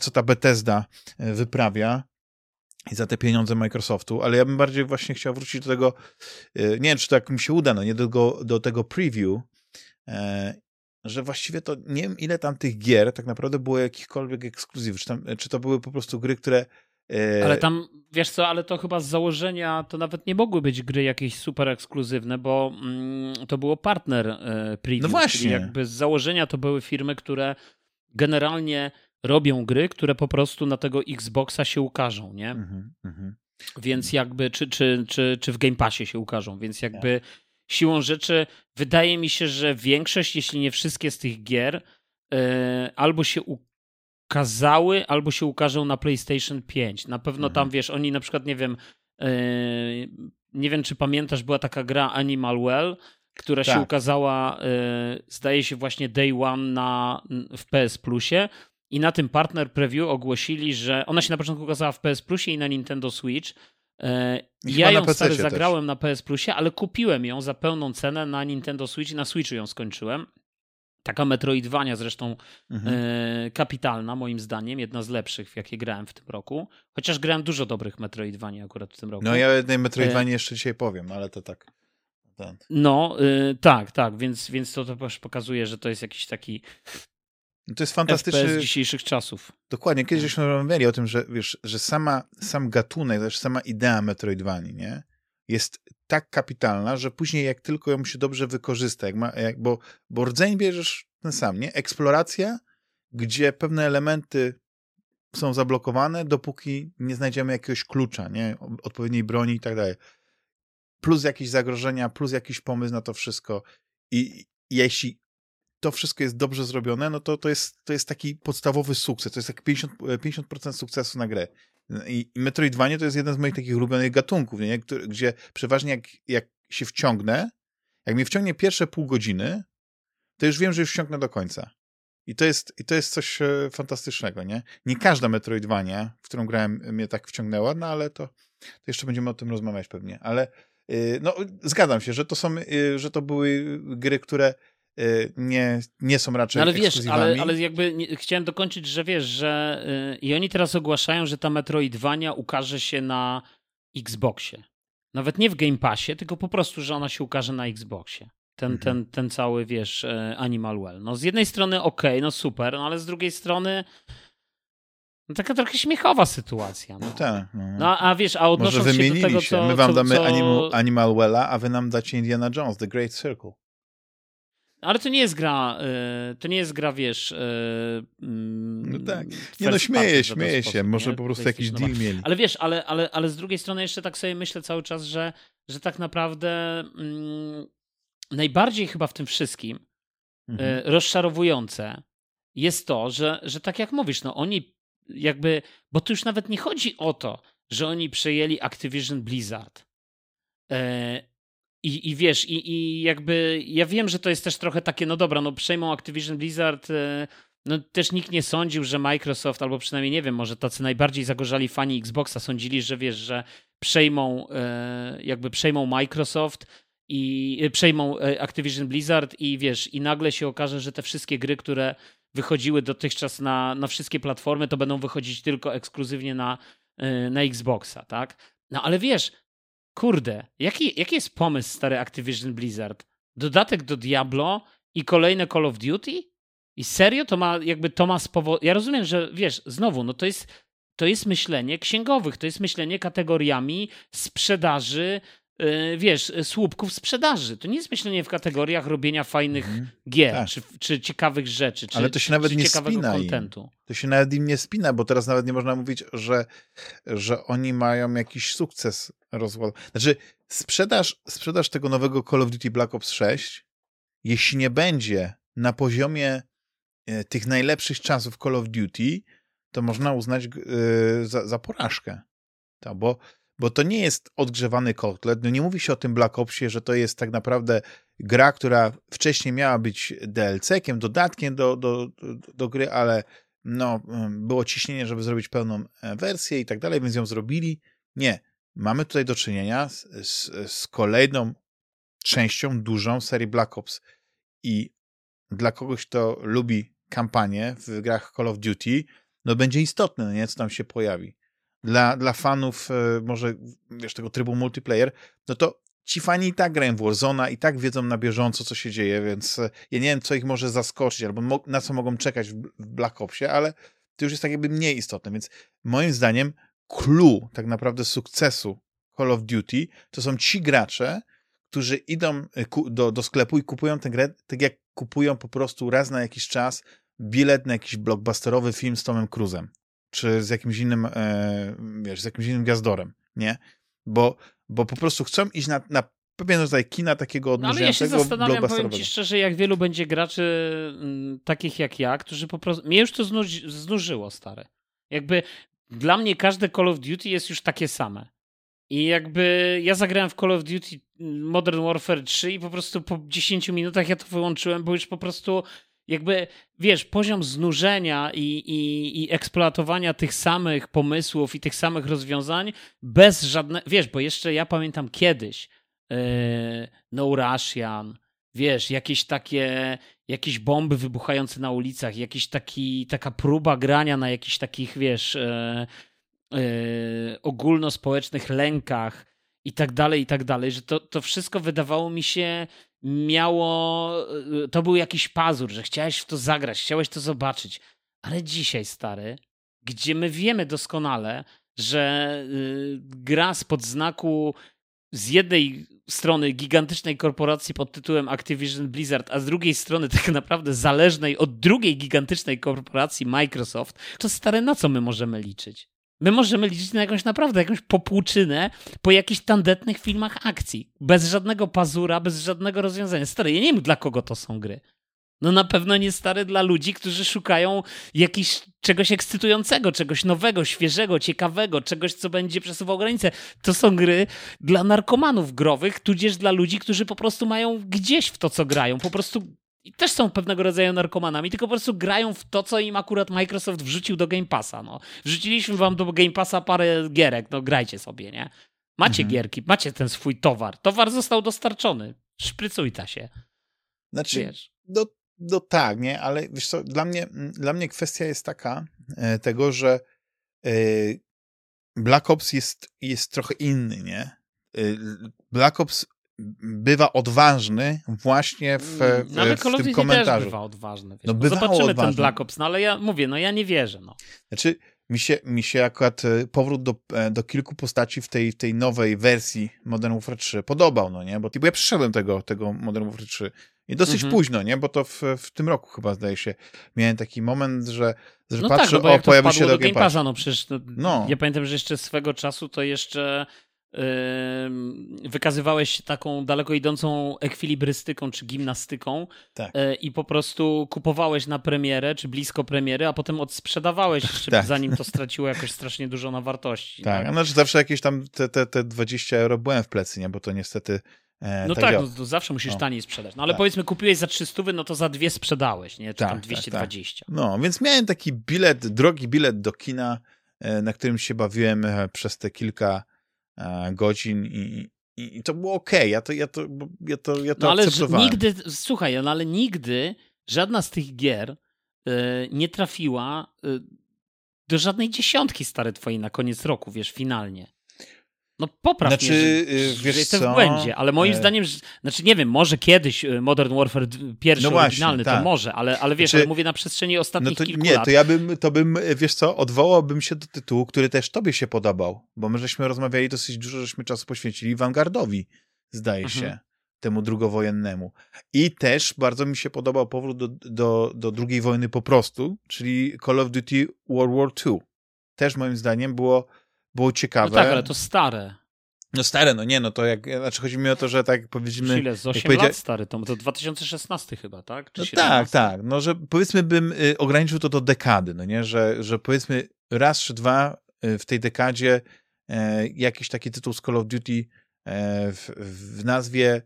co ta Bethesda y, wyprawia, i za te pieniądze Microsoftu, ale ja bym bardziej właśnie chciał wrócić do tego, e, nie wiem, czy to jak mi się uda, no nie do do tego preview, e, że właściwie to nie wiem, ile tam tych gier tak naprawdę było jakichkolwiek ekskluzywów, czy, tam, czy to były po prostu gry, które e, ale tam, wiesz co, ale to chyba z założenia to nawet nie mogły być gry jakieś super ekskluzywne, bo mm, to było partner preview. No właśnie. Jakby z założenia to były firmy, które generalnie robią gry, które po prostu na tego Xboxa się ukażą, nie? Mm -hmm. Więc jakby, czy, czy, czy, czy w Game Passie się ukażą, więc jakby siłą rzeczy wydaje mi się, że większość, jeśli nie wszystkie z tych gier yy, albo się ukazały, albo się ukażą na PlayStation 5. Na pewno -hmm. tam, mhm. wiesz, oni na przykład, nie wiem, yy, nie wiem, czy pamiętasz, była taka gra Animal Well, która tak. się ukazała, yy, zdaje się, właśnie Day One na, w PS Plusie i na tym partner preview ogłosili, że ona się na początku ukazała w PS Plusie i na Nintendo Switch. E, ja ją stary zagrałem na PS Plusie, ale kupiłem ją za pełną cenę na Nintendo Switch i na Switchu ją skończyłem. Taka Metroidvania zresztą mhm. e, kapitalna moim zdaniem, jedna z lepszych, w jakie grałem w tym roku. Chociaż grałem dużo dobrych Metroidvanii akurat w tym roku. No ja o jednej Metroidvanii e... jeszcze dzisiaj powiem, ale to tak. Ten. No, y, tak, tak, więc, więc to też pokazuje, że to jest jakiś taki to jest fantastyczny. FPS dzisiejszych czasów. Dokładnie. Kiedyś żeśmy rozmawiali o tym, że wiesz, że sama, sam gatunek, też sama idea Metroidvanii, nie? Jest tak kapitalna, że później jak tylko ją się dobrze wykorzysta, jak ma, jak, bo, bo rdzeń bierzesz ten sam, nie? Eksploracja, gdzie pewne elementy są zablokowane, dopóki nie znajdziemy jakiegoś klucza, nie? Odpowiedniej broni i tak dalej. Plus jakieś zagrożenia, plus jakiś pomysł na to wszystko. I jeśli to wszystko jest dobrze zrobione, no to, to, jest, to jest taki podstawowy sukces. To jest jak 50%, 50 sukcesu na grę. I, Metroidvania to jest jeden z moich takich ulubionych gatunków, nie? gdzie przeważnie jak, jak się wciągnę, jak mnie wciągnie pierwsze pół godziny, to już wiem, że już wciągnę do końca. I to jest, i to jest coś e, fantastycznego, nie? Nie każda Metroidvania, w którą grałem, mnie tak wciągnęła, no ale to, to jeszcze będziemy o tym rozmawiać pewnie. Ale y, no, zgadzam się, że to są, y, że to były gry, które nie, nie są raczej no ale wiesz, ale, ale jakby nie, chciałem dokończyć, że wiesz, że yy, i oni teraz ogłaszają, że ta Metroidvania ukaże się na Xboxie. Nawet nie w Game Passie, tylko po prostu, że ona się ukaże na Xboxie. Ten, mhm. ten, ten cały, wiesz, y, Animal Well. No z jednej strony okej, okay, no super, no ale z drugiej strony no taka trochę śmiechowa sytuacja. No, no tak. No. no. a wiesz, a odnosząc Może się do tego, się. My wam co, damy co... Animal, Animal Wella, a wy nam dacie Indiana Jones, The Great Circle. Ale to nie jest gra, y, to nie jest gra, wiesz... Mm, no tak. Nie no, śmieję, śmieję się. Może nie? po prostu jakiś deal mieli. Ale wiesz, ale, ale, ale z drugiej strony jeszcze tak sobie myślę cały czas, że, że tak naprawdę mm, najbardziej chyba w tym wszystkim y, mhm. rozczarowujące jest to, że, że tak jak mówisz, no oni jakby, bo tu już nawet nie chodzi o to, że oni przejęli Activision Blizzard. I, I wiesz, i, i jakby ja wiem, że to jest też trochę takie, no dobra, no przejmą Activision Blizzard, e, no też nikt nie sądził, że Microsoft, albo przynajmniej nie wiem, może tacy najbardziej zagorzali fani Xboxa sądzili, że wiesz, że przejmą, e, jakby przejmą Microsoft i e, przejmą Activision Blizzard i wiesz, i nagle się okaże, że te wszystkie gry, które wychodziły dotychczas na, na wszystkie platformy, to będą wychodzić tylko ekskluzywnie na, na Xboxa, tak? No ale wiesz, kurde, jaki, jaki jest pomysł stary Activision Blizzard? Dodatek do Diablo i kolejne Call of Duty? I serio to ma, jakby to ma spowodować. Ja rozumiem, że wiesz, znowu, no to jest, to jest myślenie księgowych, to jest myślenie kategoriami sprzedaży, wiesz, słupków sprzedaży. To nie jest myślenie w kategoriach robienia fajnych mhm. gier, tak. czy, czy ciekawych rzeczy, czy, Ale to się nawet nie ciekawego spina kontentu. Im. To się nawet im nie spina, bo teraz nawet nie można mówić, że, że oni mają jakiś sukces rozwojowy. Znaczy, sprzedaż, sprzedaż tego nowego Call of Duty Black Ops 6, jeśli nie będzie na poziomie E, tych najlepszych czasów Call of Duty, to można uznać e, za, za porażkę. To, bo, bo to nie jest odgrzewany kotlet. No nie mówi się o tym Black Opsie, że to jest tak naprawdę gra, która wcześniej miała być DLC-kiem, dodatkiem do, do, do, do gry, ale no, było ciśnienie, żeby zrobić pełną e, wersję i tak dalej, więc ją zrobili. Nie. Mamy tutaj do czynienia z, z, z kolejną częścią dużą serii Black Ops. I dla kogoś, kto lubi kampanię w grach Call of Duty, no będzie istotne, no nie, co tam się pojawi. Dla, dla fanów e, może, wiesz, tego trybu multiplayer, no to ci fani i tak grają w Warzona, i tak wiedzą na bieżąco, co się dzieje, więc e, ja nie wiem, co ich może zaskoczyć, albo na co mogą czekać w Black Opsie, ale to już jest tak jakby mniej istotne, więc moim zdaniem clue tak naprawdę sukcesu Call of Duty to są ci gracze, którzy idą e, do, do sklepu i kupują tę grę tak jak kupują po prostu raz na jakiś czas bilet na jakiś blockbusterowy film z Tomem Cruzem, czy z jakimś innym, e, wiesz, z jakimś innym gwiazdorem, nie? Bo, bo po prostu chcą iść na, na pewien rodzaj kina takiego odmierzającego no, ale ja się zastanawiam, powiem ci szczerze, jak wielu będzie graczy m, mm, takich jak ja, którzy po prostu... Mnie już to znuży, znużyło, stare. Jakby dla mnie każde Call of Duty jest już takie same. I jakby ja zagrałem w Call of Duty Modern Warfare 3 i po prostu po 10 minutach ja to wyłączyłem, bo już po prostu jakby, wiesz, poziom znużenia i, i, i eksploatowania tych samych pomysłów i tych samych rozwiązań bez żadnego, wiesz, bo jeszcze ja pamiętam kiedyś yy, No Russian, wiesz, jakieś takie, jakieś bomby wybuchające na ulicach, jakieś taki, taka próba grania na jakichś takich, wiesz, yy, yy, ogólnospołecznych lękach i tak dalej, i tak dalej, że to, to wszystko wydawało mi się miało, y, to był jakiś pazur, że chciałeś w to zagrać, chciałeś to zobaczyć. Ale dzisiaj, stary, gdzie my wiemy doskonale, że y, gra spod znaku z jednej strony gigantycznej korporacji pod tytułem Activision Blizzard, a z drugiej strony tak naprawdę zależnej od drugiej gigantycznej korporacji Microsoft, to stare, na co my możemy liczyć? My możemy liczyć na jakąś naprawdę, jakąś popłuczynę po jakichś tandetnych filmach akcji. Bez żadnego pazura, bez żadnego rozwiązania. Stary, ja nie wiem dla kogo to są gry. No na pewno nie stare dla ludzi, którzy szukają jakiś, czegoś ekscytującego, czegoś nowego, świeżego, ciekawego, czegoś, co będzie przesuwał granice. To są gry dla narkomanów growych, tudzież dla ludzi, którzy po prostu mają gdzieś w to, co grają. Po prostu i też są pewnego rodzaju narkomanami, tylko po prostu grają w to, co im akurat Microsoft wrzucił do Game Passa. No. Wrzuciliśmy wam do Game Passa parę gierek, no grajcie sobie, nie? Macie mhm. gierki, macie ten swój towar. Towar został dostarczony. Szprycujta się. Znaczy, wiesz. No, no tak, nie? Ale wiesz co, dla mnie, dla mnie kwestia jest taka e, tego, że e, Black Ops jest, jest trochę inny, nie? E, Black Ops bywa odważny właśnie w, no, ale w tym komentarzu. Też bywa odważny. Wiesz, no, bywa zobaczymy odważny. ten Black Ops, no ale ja mówię, no ja nie wierzę. No. Znaczy, mi się, mi się akurat e, powrót do, e, do kilku postaci w tej, tej nowej wersji Modern Warfare 3 podobał, no nie? Bo, bo ja przyszedłem tego, tego Modern Warfare 3 i dosyć mhm. późno, nie? Bo to w, w tym roku chyba zdaje się. Miałem taki moment, że, że no patrzę, tak, no bo o, pojawił się do Game Passa. No przecież no, no. ja pamiętam, że jeszcze swego czasu to jeszcze wykazywałeś się taką daleko idącą ekwilibrystyką czy gimnastyką tak. E, i po prostu kupowałeś na premierę czy blisko premiery, a potem odsprzedawałeś jeszcze, tak. zanim to straciło jakoś strasznie dużo na wartości. Tak, tak? znaczy zawsze jakieś tam te, te, te 20 euro byłem w plecy, nie? bo to niestety E, no tak, tak no, zawsze musisz no. taniej sprzedać. No ale tak. powiedzmy, kupiłeś za 300, no to za dwie sprzedałeś, nie? Czy tak, tam 220. Tak, tak. No, więc miałem taki bilet, drogi bilet do kina, e, na którym się bawiłem e, przez te kilka godzin i, i, i to było ok. Ja to, ja to, ja to, ja to no ale nigdy, słuchaj, no ale nigdy żadna z tych gier nie trafiła do żadnej dziesiątki stare twojej na koniec roku, wiesz, finalnie. No popraw znaczy, mnie, że, wiesz że jestem co? w błędzie, ale moim e... zdaniem, że, znaczy nie wiem, może kiedyś e, Modern Warfare pierwszy, no właśnie, oryginalny, tak. to może, ale, ale wiesz, znaczy, ale mówię na przestrzeni ostatnich no to, kilku nie, lat. to ja bym, to bym, e, wiesz co, odwołałbym się do tytułu, który też tobie się podobał, bo my żeśmy rozmawiali dosyć dużo, żeśmy czasu poświęcili Vanguardowi, zdaje mhm. się, temu drugowojennemu. I też bardzo mi się podobał powrót do, do, do drugiej wojny po prostu, czyli Call of Duty World War II. Też moim zdaniem było było ciekawe. No tak, ale to stare. No stare, no nie, no to jak, znaczy chodzi mi o to, że tak powiedzmy... Ile, z 8 powiedzia... lat stary, to, to 2016 chyba, tak? Czy no tak, tak, no że powiedzmy bym y, ograniczył to do dekady, no nie, że, że powiedzmy raz czy dwa y, w tej dekadzie e, jakiś taki tytuł z Call of Duty e, w, w nazwie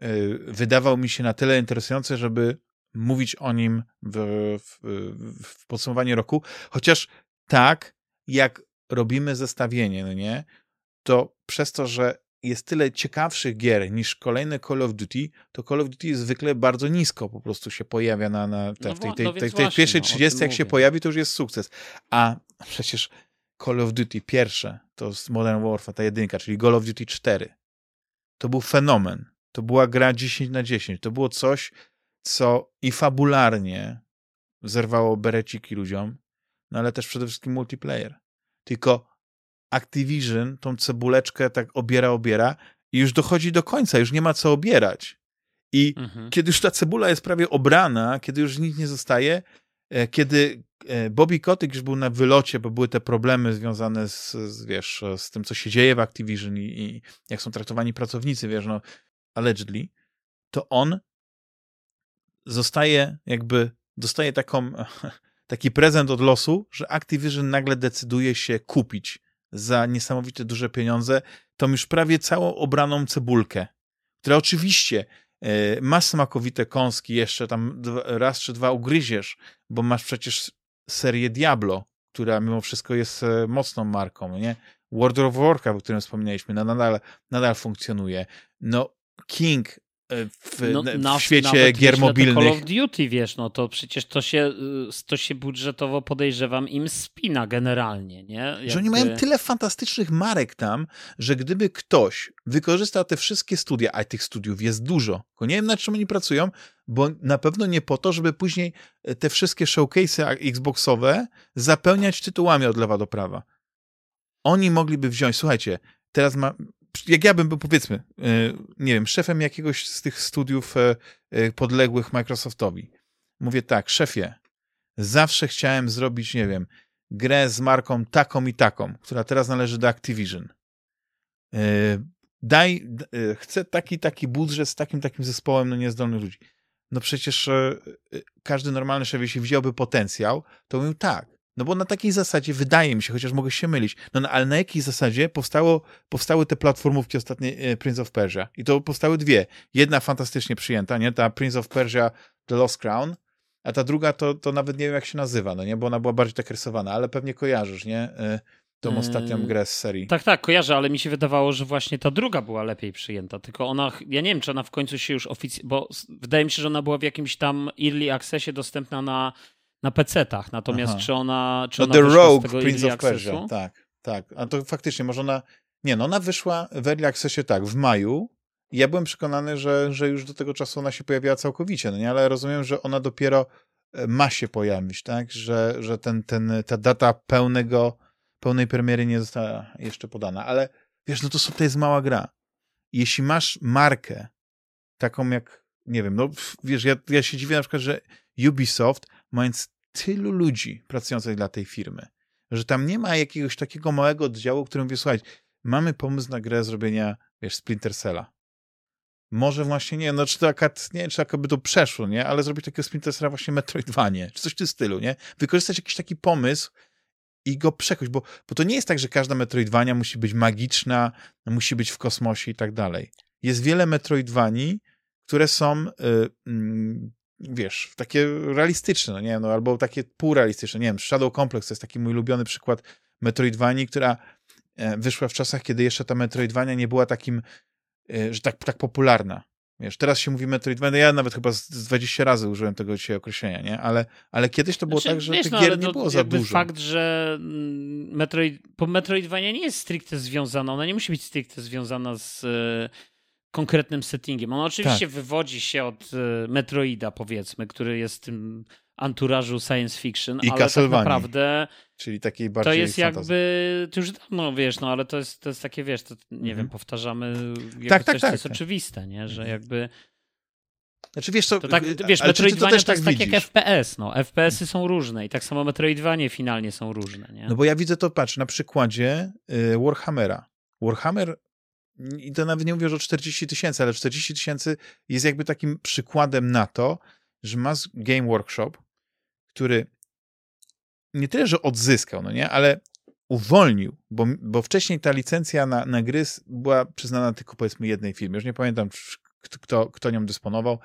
e, wydawał mi się na tyle interesujący, żeby mówić o nim w, w, w podsumowaniu roku, chociaż tak, jak robimy zestawienie, no nie, to przez to, że jest tyle ciekawszych gier niż kolejne Call of Duty, to Call of Duty zwykle bardzo nisko po prostu się pojawia na, na te, no, w tej, tej, no tej, tej pierwszej no, 30, jak mówię. się pojawi, to już jest sukces. A przecież Call of Duty pierwsze, to jest Modern Warfare, ta jedynka, czyli Call of Duty 4, to był fenomen. To była gra 10 na 10. To było coś, co i fabularnie zerwało bereciki ludziom, no ale też przede wszystkim multiplayer tylko Activision tą cebuleczkę tak obiera, obiera i już dochodzi do końca, już nie ma co obierać. I mhm. kiedy już ta cebula jest prawie obrana, kiedy już nic nie zostaje, e, kiedy e, Bobby Kotick już był na wylocie, bo były te problemy związane z, z wiesz, z tym, co się dzieje w Activision i, i, jak są traktowani pracownicy, wiesz, no, allegedly, to on zostaje jakby, dostaje taką taki prezent od losu, że Activision nagle decyduje się kupić za niesamowite duże pieniądze tą już prawie całą obraną cebulkę, która oczywiście e, ma smakowite kąski, jeszcze tam raz czy dwa ugryziesz, bo masz przecież serię Diablo, która mimo wszystko jest e, mocną marką, nie? World of Warcraft, o którym wspomnieliśmy, nadal, nadal funkcjonuje. No, King w, no, w świecie gier mobilnych. Call of Duty, wiesz, no to przecież to się, y, to się budżetowo podejrzewam im spina generalnie, nie? Jakby... Że oni mają tyle fantastycznych marek tam, że gdyby ktoś wykorzystał te wszystkie studia, a tych studiów jest dużo, tylko nie wiem nad czym oni pracują, bo na pewno nie po to, żeby później e, te wszystkie showcase'y xboxowe zapełniać tytułami od lewa do prawa. Oni mogliby wziąć, słuchajcie, teraz ma, jak ja bym był, powiedzmy, e, nie wiem, szefem jakiegoś z tych studiów e, e, podległych Microsoftowi, mówię tak, szefie, zawsze chciałem zrobić, nie wiem, grę z marką taką i taką, która teraz należy do Activision. Daj, chcę taki, taki budżet z takim, takim zespołem, no niezdolnych ludzi. No przecież każdy normalny szef, jeśli wziąłby potencjał, to mówił tak, no bo na takiej zasadzie wydaje mi się, chociaż mogę się mylić, no, no ale na jakiej zasadzie powstało, powstały te platformówki ostatnie e, Prince of Persia? I to powstały dwie. Jedna fantastycznie przyjęta, nie? Ta Prince of Persia The Lost Crown, a ta druga to, to nawet nie wiem jak się nazywa, no nie? Bo ona była bardziej tak rysowana, ale pewnie kojarzysz, nie? E, tą hmm. ostatnią grę z serii. Tak, tak, kojarzę, ale mi się wydawało, że właśnie ta druga była lepiej przyjęta. Tylko ona, ja nie wiem, czy ona w końcu się już oficjalnie, bo wydaje mi się, że ona była w jakimś tam early accessie dostępna na na PC-tach. Natomiast Aha. czy ona. Czy no ona The Rogue Prince of Persia. Tak, tak. A to faktycznie, może ona. Nie, no ona wyszła w Early Accessie tak, w maju. Ja byłem przekonany, że, że już do tego czasu ona się pojawiała całkowicie, no nie? ale rozumiem, że ona dopiero e, ma się pojawić, tak? Że, że ten, ten, ta data pełnego, pełnej premiery nie została jeszcze podana. Ale wiesz, no to, to jest mała gra. Jeśli masz markę, taką jak, nie wiem, no wiesz, ja, ja się dziwię na przykład, że Ubisoft, mając tylu ludzi pracujących dla tej firmy, że tam nie ma jakiegoś takiego małego oddziału, którym wie, słuchaj, mamy pomysł na grę zrobienia, wiesz, Splinter Cella. Może właśnie, nie no, czy to akad, nie czy by to przeszło, nie, ale zrobić takiego Splinter Cella właśnie Metroidvanie, czy coś w tym stylu, nie? Wykorzystać jakiś taki pomysł i go przekość, bo, bo to nie jest tak, że każda Metroidvania musi być magiczna, musi być w kosmosie i tak dalej. Jest wiele Metroidvanii, które są y, y, wiesz, takie realistyczne, no nie no albo takie półrealistyczne, nie wiem, Shadow Complex to jest taki mój ulubiony przykład Metroidvanii, która e, wyszła w czasach, kiedy jeszcze ta Metroidvania nie była takim, e, że tak, tak popularna. Wiesz, teraz się mówi Metroidvania, ja nawet chyba z, 20 razy użyłem tego dzisiaj określenia, nie? Ale, ale kiedyś to było znaczy, tak, że wiesz, tych no, gier nie było za dużo. fakt, że mm, Metroid, bo Metroidvania nie jest stricte związana, ona nie musi być stricte związana z e, konkretnym settingiem. Ona oczywiście tak. wywodzi się od e, Metroida, powiedzmy, który jest tym anturażu science fiction, I ale tak naprawdę czyli takiej bardziej to jest jakby, to już dawno wiesz, no ale to jest, to jest takie, wiesz, to, nie mm wiem, powtarzamy tak, tak, coś, tak, co jest tak. oczywiste, nie, że mhm. jakby znaczy wiesz co, to tak, wiesz, Metroidvania to, to, to jest tak, jak FPS, no. FPS-y są różne i tak samo Metroidvanie finalnie są różne, nie? No bo ja widzę to, patrz, na przykładzie y, Warhammera. Warhammer, i to nawet nie mówię, że o 40 tysięcy, ale 40 tysięcy jest jakby takim przykładem na to, że masz Game Workshop, który nie tyle, że odzyskał, no nie, ale uwolnił, bo, bo wcześniej ta licencja na, na gry była przyznana tylko powiedzmy jednej firmie. Już nie pamiętam, kto, kto nią dysponował,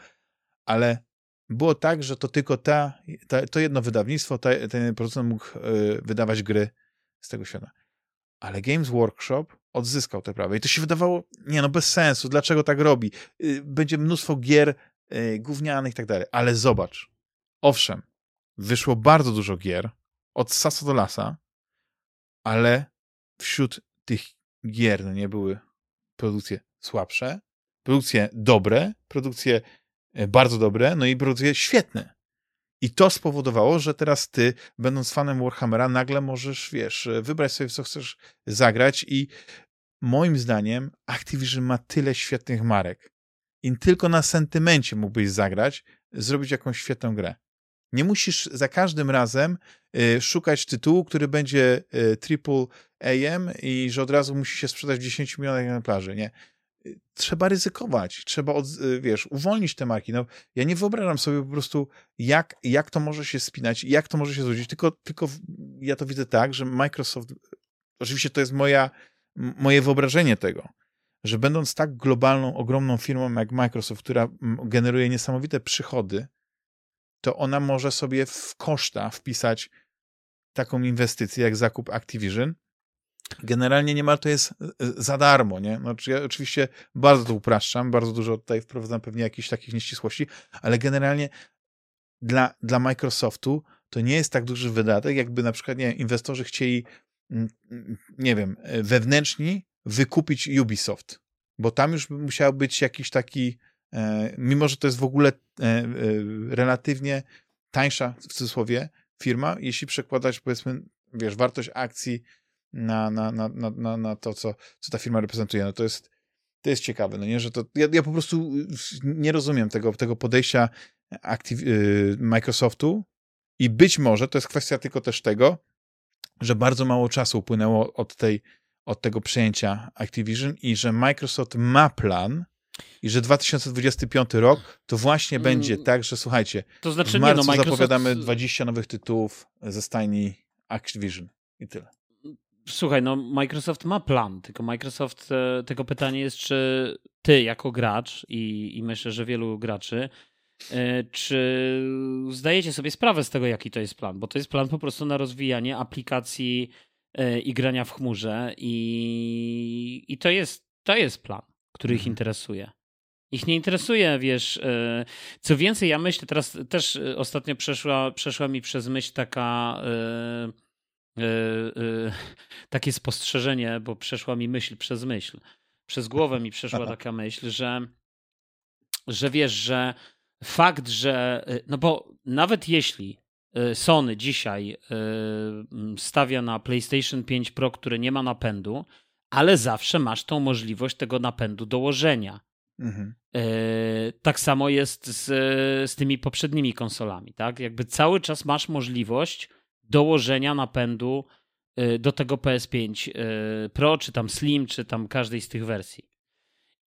ale było tak, że to tylko ta, ta to jedno wydawnictwo, ta, ten producent mógł y, wydawać gry z tego świata. Ale Games Workshop odzyskał te prawa i to się wydawało, nie no, bez sensu, dlaczego tak robi? Y, będzie mnóstwo gier y, gównianych i tak dalej, ale zobacz, owszem, wyszło bardzo dużo gier, od sasa do lasa, ale wśród tych gier no nie były produkcje słabsze, produkcje dobre, produkcje e, bardzo dobre, no i produkcje świetne. I to spowodowało, że teraz ty, będąc fanem Warhammera, nagle możesz, wiesz, wybrać sobie, co chcesz zagrać i moim zdaniem Activision ma tyle świetnych marek. I tylko na sentymencie mógłbyś zagrać, zrobić jakąś świetną grę. Nie musisz za każdym razem y, szukać tytułu, który będzie y, triple AM i że od razu musi się sprzedać w 10 milionach egzemplarzy, nie. Y, trzeba ryzykować, trzeba, od, wiesz, uwolnić te marki. No, ja nie wyobrażam sobie po prostu, jak, jak to może się spinać, jak to może się złożyć, tylko, tylko ja to widzę tak, że Microsoft, oczywiście to jest moja, moje wyobrażenie tego, że będąc tak globalną, ogromną firmą jak Microsoft, która generuje niesamowite przychody, to ona może sobie w koszta wpisać taką inwestycję jak zakup Activision. Generalnie niemal to jest e, za darmo, nie? Znaczy ja oczywiście bardzo to upraszczam, bardzo dużo tutaj wprowadzam pewnie jakichś takich nieścisłości, ale generalnie dla, dla Microsoftu to nie jest tak duży wydatek, jakby na przykład nie, inwestorzy chcieli, nie wiem, e, wewnętrzni wykupić Ubisoft, bo tam już musiał być jakiś taki E, mimo że to jest w ogóle e, relatywnie tańsza, w cudzysłowie, firma, jeśli przekładać, powiedzmy, wiesz, wartość akcji na, na, na, na, na to, co, co ta firma reprezentuje, no to jest, to jest ciekawe, no nie, że to, ja, ja po prostu nie rozumiem tego, tego podejścia Activ Microsoftu i być może to jest kwestia tylko też tego, że bardzo mało czasu upłynęło od tej, od tego przejęcia Activision i że Microsoft ma plan, i że 2025 rok to właśnie mm. będzie tak, że słuchajcie, to znaczy, w marcu nie, no, Microsoft... zapowiadamy 20 nowych tytułów ze stajni Activision i tyle. Słuchaj, no Microsoft ma plan, tylko Microsoft, e, tego pytanie jest, czy ty jako gracz i, i myślę, że wielu graczy, czy zdajecie sobie sprawę z tego, jaki to jest plan? Bo to jest plan po prostu na rozwijanie aplikacji e, i grania w chmurze i, i to, jest, to jest plan który ich mhm. interesuje. Ich nie interesuje, wiesz, e, co więcej, ja myślę, teraz też e, ostatnio przeszła, przeszła mi przez myśl taka e, takie spostrzeżenie, bo przeszła mi myśl przez myśl. Przez głowę mi przeszła taka myśl, że, że wiesz, że fakt, że. No bo nawet jeśli Sony dzisiaj stawia na PlayStation 5 Pro, które nie ma napędu, ale zawsze masz tą możliwość tego napędu dołożenia. Mhm. Tak samo jest z, z tymi poprzednimi konsolami, tak? Jakby cały czas masz możliwość dołożenia napędu do tego PS5 e, Pro, czy tam Slim, czy tam każdej z tych wersji.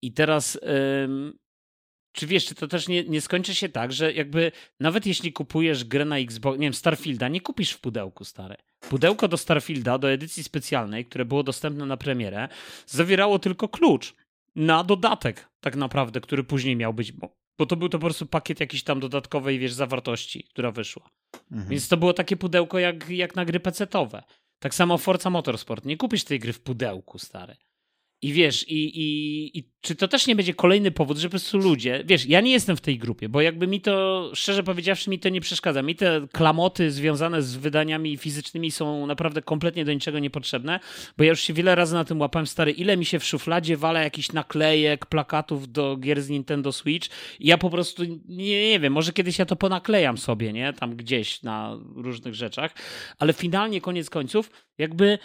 I teraz czy wiesz, czy to też nie, nie skończy się tak, że jakby nawet jeśli kupujesz grę na Xbox, nie wiem, Starfielda, nie kupisz w pudełku, stare. Pudełko do Starfielda, do edycji specjalnej, które było dostępne na premierę, zawierało tylko klucz na dodatek, tak naprawdę, który później miał być, bo, bo to był to po prostu pakiet jakiś tam dodatkowej, wiesz, zawartości, która wyszła. Mhm. Więc to było takie pudełko jak, jak na gry pecetowe. Tak samo Forza Motorsport. Nie kupisz tej gry w pudełku, stary. I wiesz, i, i, i czy to też nie będzie kolejny powód, że po prostu ludzie, wiesz, ja nie jestem w tej grupie, bo jakby mi to, szczerze powiedziawszy, mi to nie przeszkadza. Mi te klamoty związane z wydaniami fizycznymi są naprawdę kompletnie do niczego niepotrzebne, bo ja już się wiele razy na tym łapałem, stary, ile mi się w szufladzie wala jakichś naklejek, plakatów do gier z Nintendo Switch. I ja po prostu, nie, nie wiem, może kiedyś ja to ponaklejam sobie, nie, tam gdzieś na różnych rzeczach, ale finalnie, koniec końców, jakby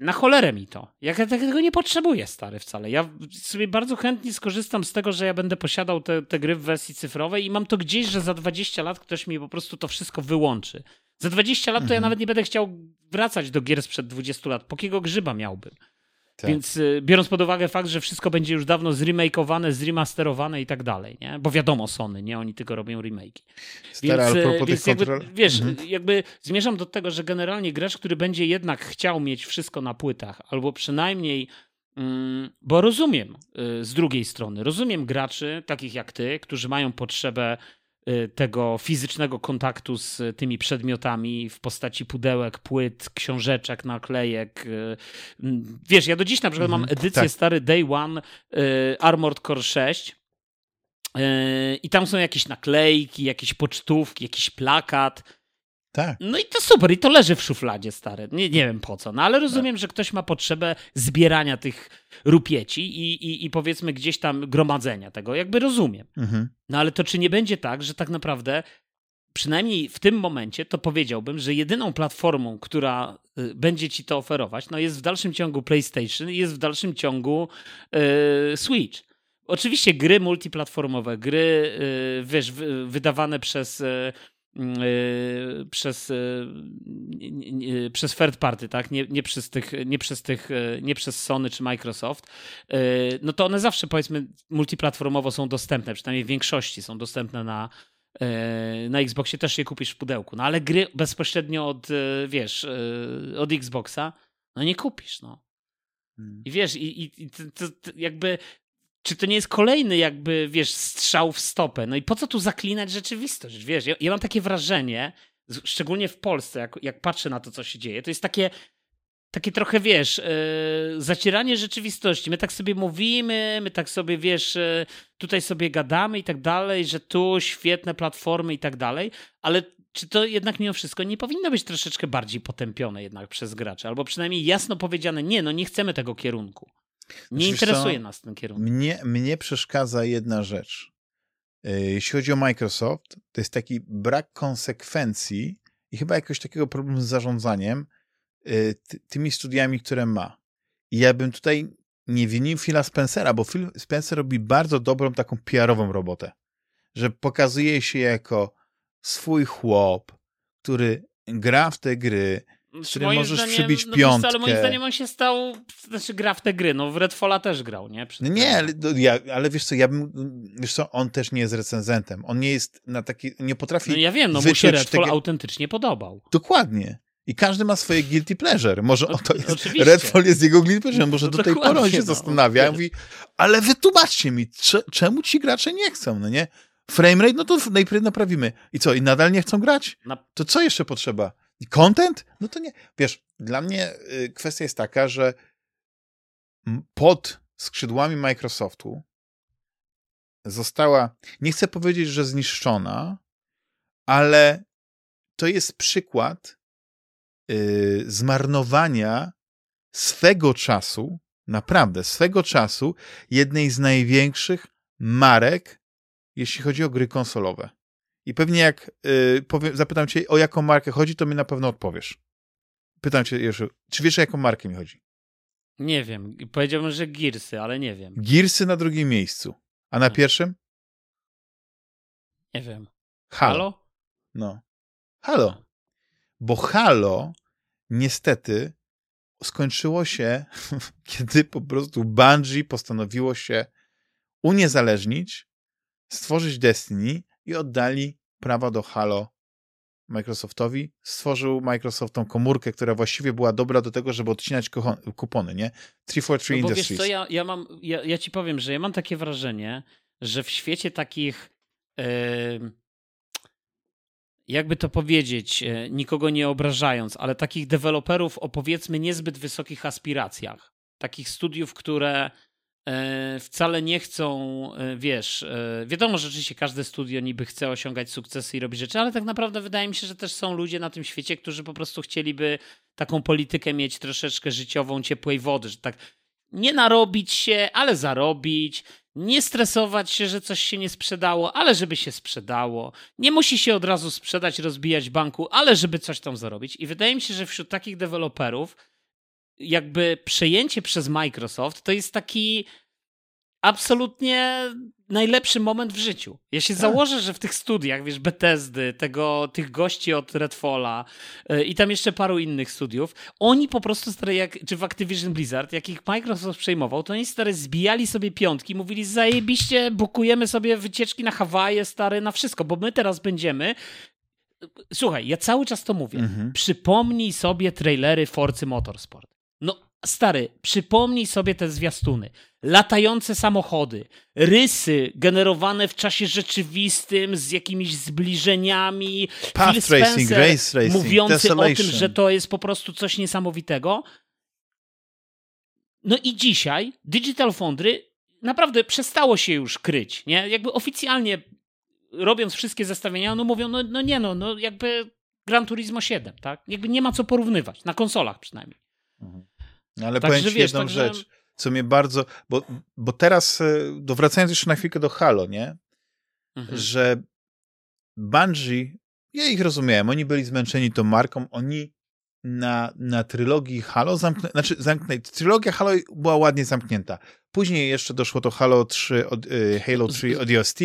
na cholerę mi to. Ja tego nie potrzebuję, stary, wcale. Ja sobie bardzo chętnie skorzystam z tego, że ja będę posiadał te, te gry w wersji cyfrowej i mam to gdzieś, że za 20 lat ktoś mi po prostu to wszystko wyłączy. Za 20 lat to ja mhm. nawet nie będę chciał wracać do gier sprzed 20 lat. Po kiego grzyba miałbym? Tak. Więc y, biorąc pod uwagę fakt, że wszystko będzie już dawno zremakeowane, zremasterowane i tak dalej, nie? Bo wiadomo, Sony, nie? Oni tylko robią remake'i. Stara, więc, y, więc jakby, wiesz, mhm. jakby zmierzam do tego, że generalnie gracz, który będzie jednak chciał mieć wszystko na płytach, albo przynajmniej mm, bo rozumiem y, z drugiej strony, rozumiem graczy takich jak ty, którzy mają potrzebę tego fizycznego kontaktu z tymi przedmiotami w postaci pudełek, płyt, książeczek, naklejek. Y, mm, wiesz, ja do dziś na przykład mam mhm, edycję tak. stary Day One y, Armored Core 6 i tam są jakieś naklejki, jakieś pocztówki, jakiś plakat tak. No i to super, i to leży w szufladzie, stare. Nie, nie wiem po co, no ale rozumiem, tak. że ktoś ma potrzebę zbierania tych rupieci i, i, i powiedzmy gdzieś tam gromadzenia tego. Jakby rozumiem. Mhm. No ale to czy nie będzie tak, że tak naprawdę przynajmniej w tym momencie to powiedziałbym, że jedyną platformą, która y, będzie ci to oferować, no jest w dalszym ciągu PlayStation i jest w dalszym ciągu yy, Switch. Oczywiście gry multiplatformowe, gry, yy, wiesz, wydawane przez yy, przez, y, przez third party, tak? Nie, nie, przez tych, nie, przez tych, y, nie przez Sony czy Microsoft, no to one zawsze powiedzmy multiplatformowo są dostępne, przynajmniej w większości są dostępne na, na Xboxie też je kupisz w pudełku. No ale gry bezpośrednio od, wiesz, od Xboxa, no nie kupisz, no. Hmm. I wiesz, i, i to, to, jakby czy to nie jest kolejny jakby, wiesz, strzał w stopę? No i po co tu zaklinać rzeczywistość, wiesz? Ja, ja mam takie wrażenie, szczególnie w Polsce, jak, jak patrzę na to, co się dzieje, to jest takie takie trochę, wiesz, yy, zacieranie rzeczywistości. My tak sobie mówimy, my tak sobie, wiesz, yy, tutaj sobie gadamy i tak dalej, że tu świetne platformy i tak dalej, ale czy to jednak mimo wszystko nie powinno być troszeczkę bardziej potępione jednak przez graczy? Albo przynajmniej jasno powiedziane, nie, no nie chcemy tego kierunku. Nie znaczy, interesuje co, nas ten kierunek. Mnie, mnie przeszkadza jedna rzecz. E, jeśli chodzi o Microsoft, to jest taki brak konsekwencji i chyba jakoś takiego problemu z zarządzaniem e, tymi studiami, które ma. I ja bym tutaj nie winił Phila Spencera, bo Phil Spencer robi bardzo dobrą taką PR-ową robotę, że pokazuje się jako swój chłop, który gra w te gry, z którym możesz zdaniem, przybić no, piątkę. ale moim zdaniem on się stał, znaczy gra w te gry, no w Redfalla też grał, nie? Przed nie, ale, ja, ale wiesz co, ja bym, wiesz co, on też nie jest recenzentem. On nie jest na taki, nie potrafi No ja wiem, no mu się Redfall tego... autentycznie podobał. Dokładnie. I każdy ma swoje guilty pleasure. Może o, to jest, Oczywiście. Redfall jest jego guilty pleasure. Może no do tej pory on się no, zastanawia no, mówi, ale wytłumaczcie mi, czemu ci gracze nie chcą, no nie? Framerate, no to najpierw naprawimy. I co, i nadal nie chcą grać? To co jeszcze potrzeba? Content? No to nie. Wiesz, dla mnie y, kwestia jest taka, że pod skrzydłami Microsoftu została, nie chcę powiedzieć, że zniszczona, ale to jest przykład yy, zmarnowania swego czasu, naprawdę swego czasu, jednej z największych marek, jeśli chodzi o gry konsolowe. I pewnie jak y, powiem, zapytam cię, o jaką markę chodzi, to mi na pewno odpowiesz. Pytam cię jeszcze, czy wiesz, o jaką markę mi chodzi? Nie wiem. Powiedziałbym, że Gearsy, ale nie wiem. Gearsy na drugim miejscu. A na pierwszym? Nie wiem. Halo? Halo? No. Halo. Bo Halo niestety skończyło się, kiedy po prostu Bungie postanowiło się uniezależnić, stworzyć Destiny i oddali prawa do Halo Microsoftowi. Stworzył Microsoft tą komórkę, która właściwie była dobra do tego, żeby odcinać kupony, nie? 343 no bo Industries. Wiesz co, ja, ja, mam, ja, ja ci powiem, że ja mam takie wrażenie, że w świecie takich yy, jakby to powiedzieć, yy, nikogo nie obrażając, ale takich deweloperów o powiedzmy niezbyt wysokich aspiracjach, takich studiów, które e, wcale nie chcą, e, wiesz, e, wiadomo, że rzeczywiście każde studio niby chce osiągać sukcesy i robić rzeczy, ale tak naprawdę wydaje mi się, że też są ludzie na tym świecie, którzy po prostu chcieliby taką politykę mieć troszeczkę życiową, ciepłej wody, że tak nie narobić się, ale zarobić, nie stresować się, że coś się nie sprzedało, ale żeby się sprzedało. Nie musi się od razu sprzedać, rozbijać banku, ale żeby coś tam zarobić. I wydaje mi się, że wśród takich deweloperów jakby przejęcie przez Microsoft to jest taki absolutnie najlepszy moment w życiu. Ja się tak. założę, że w tych studiach, wiesz, Bethesdy, tego, tych gości od Redfalla yy, i tam jeszcze paru innych studiów, oni po prostu stary, jak, czy w Activision Blizzard, jak ich Microsoft przejmował, to oni stary zbijali sobie piątki, mówili zajebiście, bukujemy sobie wycieczki na Hawaje, stary, na wszystko, bo my teraz będziemy Słuchaj, ja cały czas to mówię. Mhm. Przypomnij sobie trailery Forcy Motorsport. No, stary, przypomnij sobie te zwiastuny. Latające samochody, rysy generowane w czasie rzeczywistym z jakimiś zbliżeniami. Path Phil racing, race racing, mówiący desolation. o tym, że to jest po prostu coś niesamowitego. No i dzisiaj Digital Foundry naprawdę przestało się już kryć, nie? Jakby oficjalnie robiąc wszystkie zestawienia, no mówią, no, no nie no, no jakby Gran Turismo 7, tak? Jakby nie ma co porównywać, na konsolach przynajmniej. Mhm. Ale tak, powiem ci wiesz, jedną tak, rzecz, co mnie bardzo, bo, bo teraz, e, wracając jeszcze na chwilkę do Halo, nie? Mhm. Że Bungie, ja ich rozumiałem, oni byli zmęczeni tą marką, oni na, na trylogii Halo zamknę, znaczy zamknę, trylogia Halo była ładnie zamknięta. Później jeszcze doszło to Halo 3, od, y, Halo 3 ODST,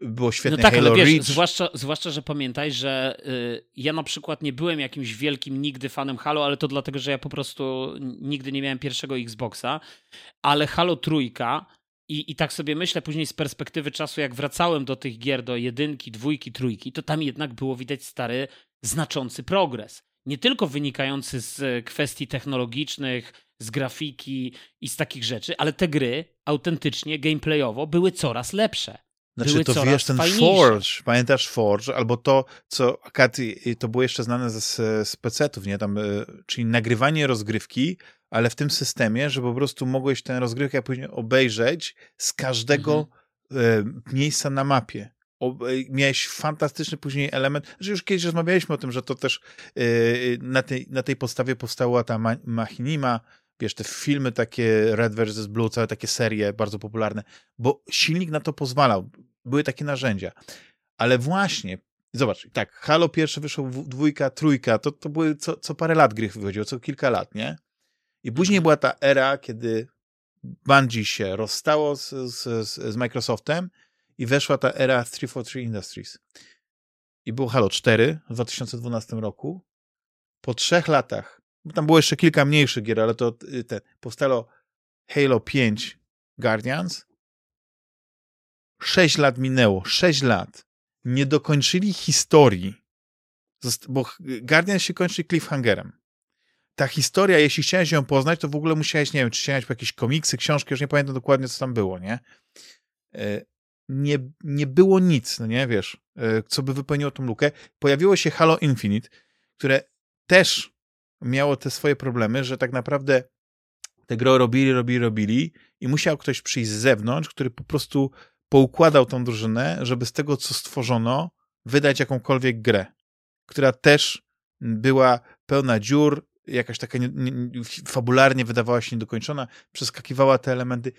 było świetne no tak, Halo ale wiesz, Reach. Zwłaszcza, zwłaszcza, że pamiętaj, że y, ja na przykład nie byłem jakimś wielkim nigdy fanem Halo, ale to dlatego, że ja po prostu nigdy nie miałem pierwszego Xboxa, ale Halo trójka i, I tak sobie myślę później z perspektywy czasu, jak wracałem do tych gier, do jedynki, dwójki, trójki, to tam jednak było widać stary, znaczący progres. Nie tylko wynikający z kwestii technologicznych, z grafiki i z takich rzeczy, ale te gry autentycznie, gameplayowo były coraz lepsze. Znaczy to wiesz, ten fajniejsze. Forge, pamiętasz Forge, albo to, co Akaty, to było jeszcze znane z, z PC-ów, nie? Tam, e, czyli nagrywanie rozgrywki, ale w tym systemie, że po prostu mogłeś tę rozgrywkę później obejrzeć z każdego mhm. E, miejsca na mapie. O, e, miałeś fantastyczny później element, że już kiedyś rozmawialiśmy o tym, że to też na, tej, na tej podstawie powstała ta ma machinima, wiesz, te filmy takie Red vs. Blue, całe takie serie bardzo popularne, bo silnik na to pozwalał były takie narzędzia. Ale właśnie, zobacz, tak, Halo pierwsze wyszło dwójka, trójka, to, to były co, co parę lat gry wychodziło, co kilka lat, nie? I później była ta era, kiedy Bungie się rozstało z, z, z Microsoftem i weszła ta era 343 Industries. I było Halo 4 w 2012 roku. Po trzech latach, tam było jeszcze kilka mniejszych gier, ale to y, te, powstało Halo 5 Guardians Sześć lat minęło, sześć lat. Nie dokończyli historii, bo Guardian się kończy cliffhangerem. Ta historia, jeśli chciałeś ją poznać, to w ogóle musiałeś, nie wiem, czy sięgać po jakieś komiksy, książki, już nie pamiętam dokładnie, co tam było, nie? E, nie, nie było nic, no nie, wiesz, e, co by wypełniło tą lukę. Pojawiło się Halo Infinite, które też miało te swoje problemy, że tak naprawdę te gry robili, robili, robili i musiał ktoś przyjść z zewnątrz, który po prostu poukładał tą drużynę, żeby z tego, co stworzono, wydać jakąkolwiek grę, która też była pełna dziur, jakaś taka nie, nie, fabularnie wydawała się niedokończona, przeskakiwała te elementy.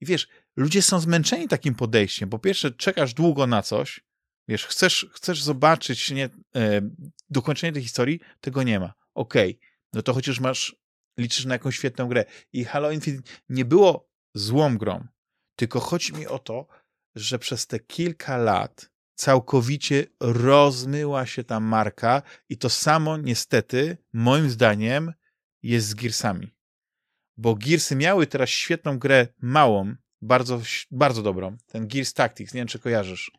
I wiesz, ludzie są zmęczeni takim podejściem. Po pierwsze, czekasz długo na coś, wiesz, chcesz, chcesz zobaczyć nie, e, dokończenie tej historii, tego nie ma. Okej, okay. no to chociaż masz, liczysz na jakąś świetną grę. I Halo Infinite nie było złą grą, tylko chodzi mi o to, że przez te kilka lat całkowicie rozmyła się ta marka i to samo niestety, moim zdaniem, jest z Gearsami. Bo Gearsy miały teraz świetną grę, małą, bardzo, bardzo dobrą. Ten Gears Tactics, nie wiem czy kojarzysz.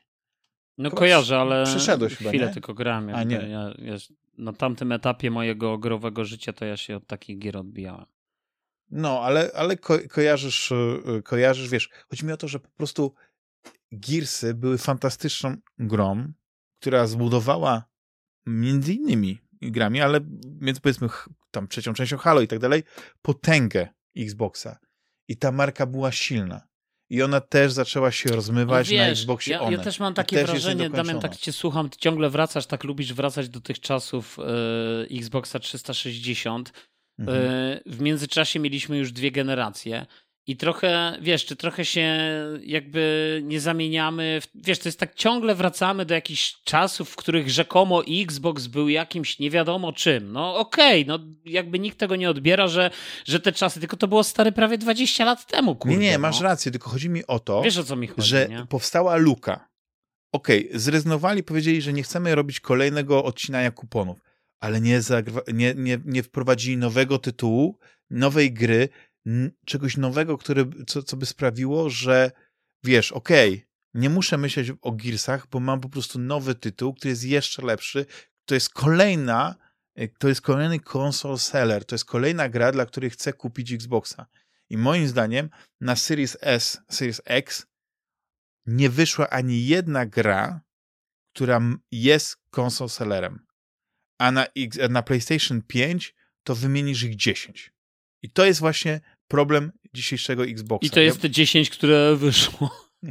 No kojarzę, ale Przeszedłeś chwilę chyba, tylko grałem. A nie. Ja, ja, na tamtym etapie mojego growego życia to ja się od takich gier odbijałem. No, ale, ale ko kojarzysz, y, kojarzysz, wiesz, chodzi mi o to, że po prostu Gearsy były fantastyczną grą, która zbudowała między innymi grami, ale między powiedzmy tam trzecią częścią Halo i tak dalej, potęgę Xboxa. I ta marka była silna. I ona też zaczęła się rozmywać wiesz, na Xboxie ja, One. Ja też mam takie też wrażenie, Damian, tak cię słucham, ty ciągle wracasz, tak lubisz wracać do tych czasów yy, Xboxa 360. Mhm. Yy, w międzyczasie mieliśmy już dwie generacje. I trochę, wiesz, czy trochę się jakby nie zamieniamy. W, wiesz, to jest tak, ciągle wracamy do jakichś czasów, w których rzekomo Xbox był jakimś nie wiadomo czym. No okej, okay, no jakby nikt tego nie odbiera, że, że te czasy, tylko to było stare prawie 20 lat temu, kurde, Nie, nie, no. masz rację, tylko chodzi mi o to, wiesz, o co mi chodzi, że nie? powstała luka. Okej, okay, zrezygnowali, powiedzieli, że nie chcemy robić kolejnego odcinania kuponów, ale nie, nie, nie, nie wprowadzili nowego tytułu, nowej gry, czegoś nowego, które, co, co by sprawiło, że wiesz, okej, okay, nie muszę myśleć o Gearsach, bo mam po prostu nowy tytuł, który jest jeszcze lepszy. To jest kolejna, e, to jest kolejny console seller, to jest kolejna gra, dla której chcę kupić Xboxa. I moim zdaniem na Series S, Series X nie wyszła ani jedna gra, która jest console sellerem. A na, X, na PlayStation 5 to wymienisz ich 10. I to jest właśnie problem dzisiejszego Xboxa. I to jest te 10, które wyszło.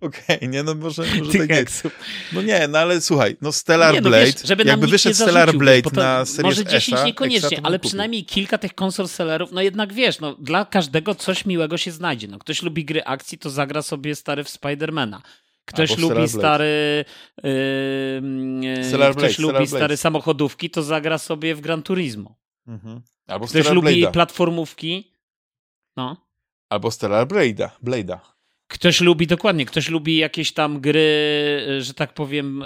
Okej, okay, nie, no może, może tak nie. No nie, no ale słuchaj, no Stellar nie, no Blade, wiesz, żeby jakby wyszedł Stellar Blade na Series Może 10 S-a, niekoniecznie, ale przynajmniej kilka tych konsol sellerów, no jednak wiesz, no dla każdego coś miłego się znajdzie. No ktoś lubi gry akcji, to zagra sobie stary w Spidermana. Ktoś Albo lubi stary. Yy, ktoś Blade, lubi stare samochodówki, to zagra sobie w Gran Turismo. Mhm. Albo Ktoś Stellar lubi Blade'a. platformówki. No. Albo Stellar Blade'a. Blade'a. Ktoś lubi, dokładnie, ktoś lubi jakieś tam gry, y, że tak powiem,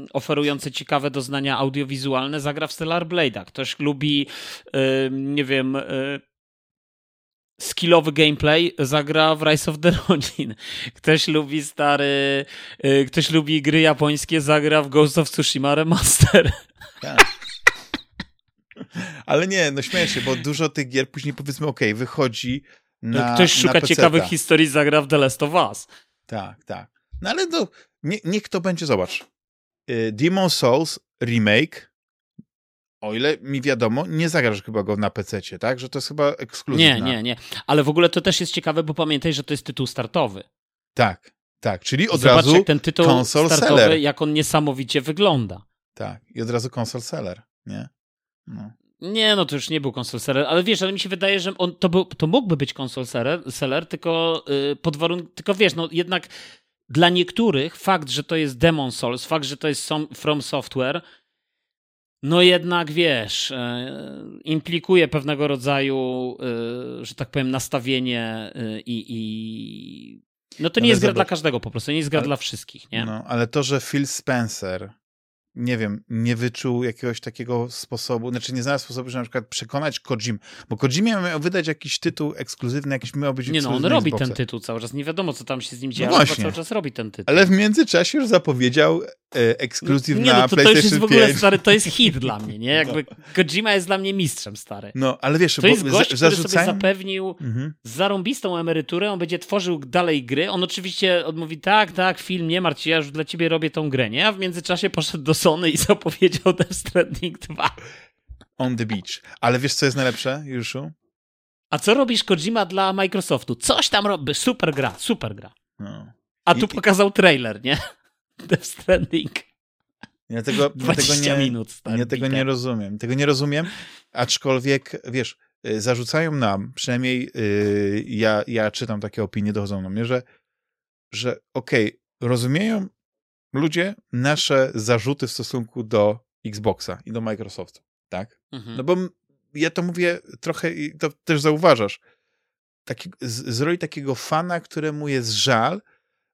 yy, oferujące ciekawe doznania audiowizualne, zagra w Stellar Blade'a. Ktoś lubi, yy, nie wiem, yy, skillowy gameplay, zagra w Rise of the Ronin. Ktoś lubi stary, ktoś lubi gry japońskie, zagra w Ghost of Tsushima Remaster. Tak. Ale nie, no śmieję się, bo dużo tych gier później powiedzmy, okej, okay, wychodzi na Ktoś szuka na ciekawych historii, zagra w The Last of Us. Tak, tak. No ale to, nie, niech to będzie, zobacz. Y, Demon Souls remake, o ile mi wiadomo, nie zagrasz chyba go na PC, tak? Że to jest chyba ekskluzywna. Nie, nie, nie. Ale w ogóle to też jest ciekawe, bo pamiętaj, że to jest tytuł startowy. Tak, tak. Czyli od Zobacz, razu jak ten tytuł startowy, seller. jak on niesamowicie wygląda. Tak, i od razu konsol seller, nie? No. Nie, no to już nie był konsol seller, ale wiesz, ale mi się wydaje, że on, to, był, to mógłby być konsol seller, seller tylko yy, pod warunkiem, tylko wiesz, no jednak dla niektórych fakt, że to jest Demon Souls, fakt, że to jest From Software, no jednak wiesz, yy, implikuje pewnego rodzaju, yy, że tak powiem, nastawienie y, i, i... No to nie ale jest gra dla każdego po prostu, nie jest gra ale, dla wszystkich, nie? No, ale to, że Phil Spencer nie wiem, nie wyczuł jakiegoś takiego sposobu, znaczy nie znalazł sposobu, żeby na przykład przekonać Kojim, bo Kojimie miał wydać jakiś tytuł ekskluzywny, jakiś miał być Nie no, on robi ten tytuł cały czas, nie wiadomo co tam się z nim dzieje, no ale cały czas robi ten tytuł. Ale w międzyczasie już zapowiedział e, ekskluzyw nie, na no, to, PlayStation to już jest w ogóle, 5. stary, to jest hit dla mnie, nie? Jakby no. Kojima jest dla mnie mistrzem, stary. No, ale wiesz, to bo jest gość, zarzucają... który sobie zapewnił mhm. zarąbistą emeryturę, on będzie tworzył dalej gry, on oczywiście odmówi, tak, tak, film, nie martw się, ja już dla ciebie robię tą grę, nie? A w międzyczasie poszedł do Sony i zapowiedział Death Stranding 2. On the beach. Ale wiesz, co jest najlepsze, Juszu? A co robisz Kojima dla Microsoftu? Coś tam robi, super gra, super gra. No. A tu I, pokazał trailer, nie? Death Stranding. Ja tego, ja tego nie, minut, ja tego nie rozumiem. Tego nie rozumiem, aczkolwiek, wiesz, y, zarzucają nam, przynajmniej yy, ja, ja czytam takie opinie, dochodzą do mnie, że, że okej, okay, rozumieją ludzie nasze zarzuty w stosunku do Xboxa i do Microsoftu, tak? Mhm. No bo ja to mówię trochę i to też zauważasz, taki, z, z roli takiego fana, któremu jest żal,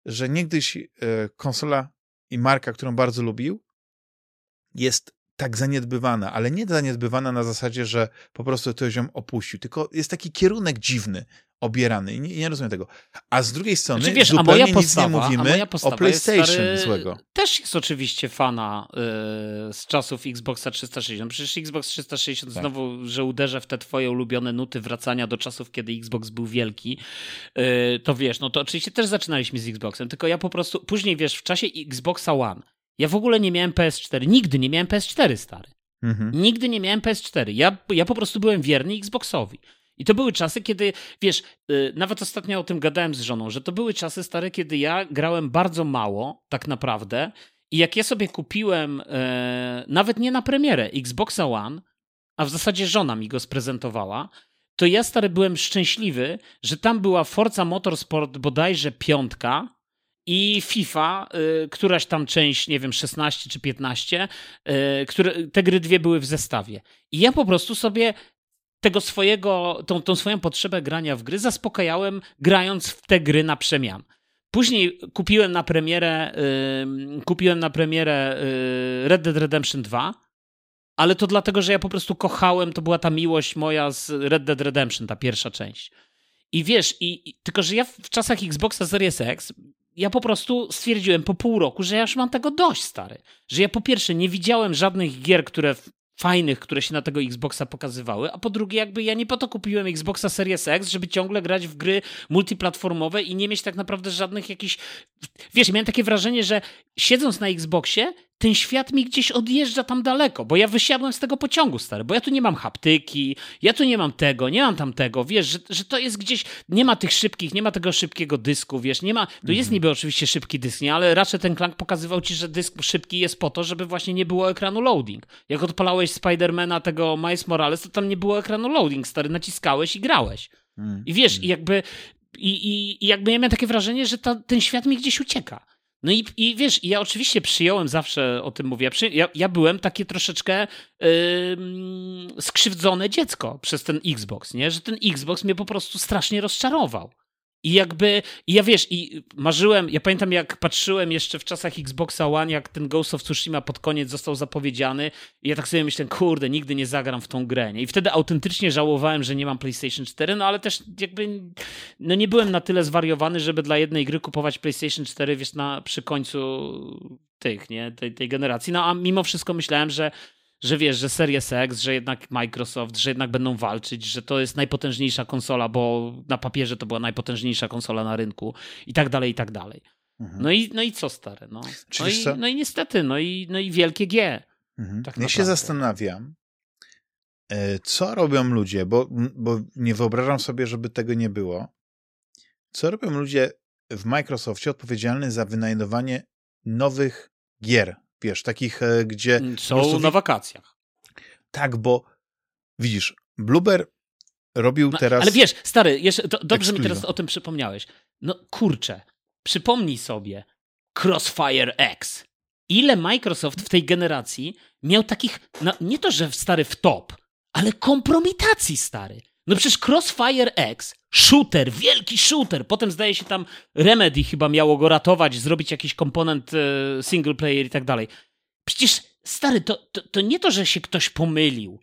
że niegdyś e, konsola i marka, którą bardzo lubił, jest tak zaniedbywana, ale nie zaniedbywana na zasadzie, że po prostu ktoś ją opuścił, tylko jest taki kierunek dziwny obierany i nie, nie rozumiem tego. A z drugiej strony znaczy, wiesz, zupełnie moja postawa, nic nie mówimy o PlayStation stary, złego. Też jest oczywiście fana yy, z czasów Xboxa 360. Przecież Xbox 360 tak. znowu, że uderzę w te twoje ulubione nuty wracania do czasów, kiedy Xbox był wielki, yy, to wiesz, no to oczywiście też zaczynaliśmy z Xboxem, tylko ja po prostu, później wiesz, w czasie Xboxa One ja w ogóle nie miałem PS4. Nigdy nie miałem PS4, stary. Mhm. Nigdy nie miałem PS4. Ja, ja po prostu byłem wierny Xboxowi. I to były czasy, kiedy, wiesz, yy, nawet ostatnio o tym gadałem z żoną, że to były czasy stare, kiedy ja grałem bardzo mało, tak naprawdę. I jak ja sobie kupiłem, yy, nawet nie na premierę, Xboxa One, a w zasadzie żona mi go sprezentowała, to ja stary byłem szczęśliwy, że tam była Forza Motorsport bodajże piątka i FIFA, y, któraś tam część, nie wiem, 16 czy 15, y, które, te gry dwie były w zestawie. I ja po prostu sobie tego swojego, tą, tą swoją potrzebę grania w gry zaspokajałem grając w te gry na przemian. Później kupiłem na premierę, y, kupiłem na premierę y, Red Dead Redemption 2, ale to dlatego, że ja po prostu kochałem, to była ta miłość moja z Red Dead Redemption, ta pierwsza część. I wiesz, i, i tylko że ja w czasach Xboxa Series X ja po prostu stwierdziłem po pół roku, że ja już mam tego dość, stary. Że ja po pierwsze nie widziałem żadnych gier, które fajnych, które się na tego Xboxa pokazywały, a po drugie jakby ja nie po to kupiłem Xboxa Series X, żeby ciągle grać w gry multiplatformowe i nie mieć tak naprawdę żadnych jakichś... Wiesz, miałem takie wrażenie, że siedząc na Xboxie, ten świat mi gdzieś odjeżdża tam daleko, bo ja wysiadłem z tego pociągu, stary, bo ja tu nie mam haptyki, ja tu nie mam tego, nie mam tamtego, wiesz, że, że to jest gdzieś, nie ma tych szybkich, nie ma tego szybkiego dysku, wiesz, nie ma, to mhm. jest niby oczywiście szybki dysk, nie, ale raczej ten klank pokazywał ci, że dysk szybki jest po to, żeby właśnie nie było ekranu loading. Jak odpalałeś Spidermana tego Miles Morales, to tam nie było ekranu loading, stary, naciskałeś i grałeś. Mhm. I wiesz, i jakby, i, i, i jakby ja miałem takie wrażenie, że ta, ten świat mi gdzieś ucieka. No i, i wiesz, ja oczywiście przyjąłem zawsze o tym mówię. Ja, ja byłem takie troszeczkę yy, skrzywdzone dziecko przez ten Xbox, nie? Że ten Xbox mnie po prostu strasznie rozczarował. I jakby, i ja wiesz, i marzyłem, ja pamiętam jak patrzyłem jeszcze w czasach Xboxa One, jak ten Ghost of Tsushima pod koniec został zapowiedziany i ja tak sobie myślałem, kurde, nigdy nie zagram w tą grę. Nie? I wtedy autentycznie żałowałem, że nie mam PlayStation 4, no ale też jakby, no nie byłem na tyle zwariowany, żeby dla jednej gry kupować PlayStation 4, wiesz, na, przy końcu tych, nie, tej, tej generacji. No a mimo wszystko myślałem, że że wiesz, że Series X, że jednak Microsoft, że jednak będą walczyć, że to jest najpotężniejsza konsola, bo na papierze to była najpotężniejsza konsola na rynku i tak dalej, i tak dalej. Mhm. No, i, no i co stare? No, no, i, no i niestety, no i, no i wielkie G. Mhm. Tak ja się zastanawiam, e, co robią ludzie, bo, bo nie wyobrażam sobie, żeby tego nie było. Co robią ludzie w Microsoftie odpowiedzialni za wynajdowanie nowych gier wiesz, takich, e, gdzie... Mm, są na wakacjach. Tak, bo widzisz, Blueber robił no, teraz... Ale wiesz, stary, jeszcze, to, dobrze mi teraz o tym przypomniałeś. No kurczę, przypomnij sobie Crossfire X. Ile Microsoft w tej generacji miał takich, no, nie to, że stary w top, ale kompromitacji, stary. No przecież Crossfire X, shooter, wielki shooter, potem zdaje się tam Remedy chyba miało go ratować, zrobić jakiś komponent e, single player i tak dalej. Przecież, stary, to, to, to nie to, że się ktoś pomylił.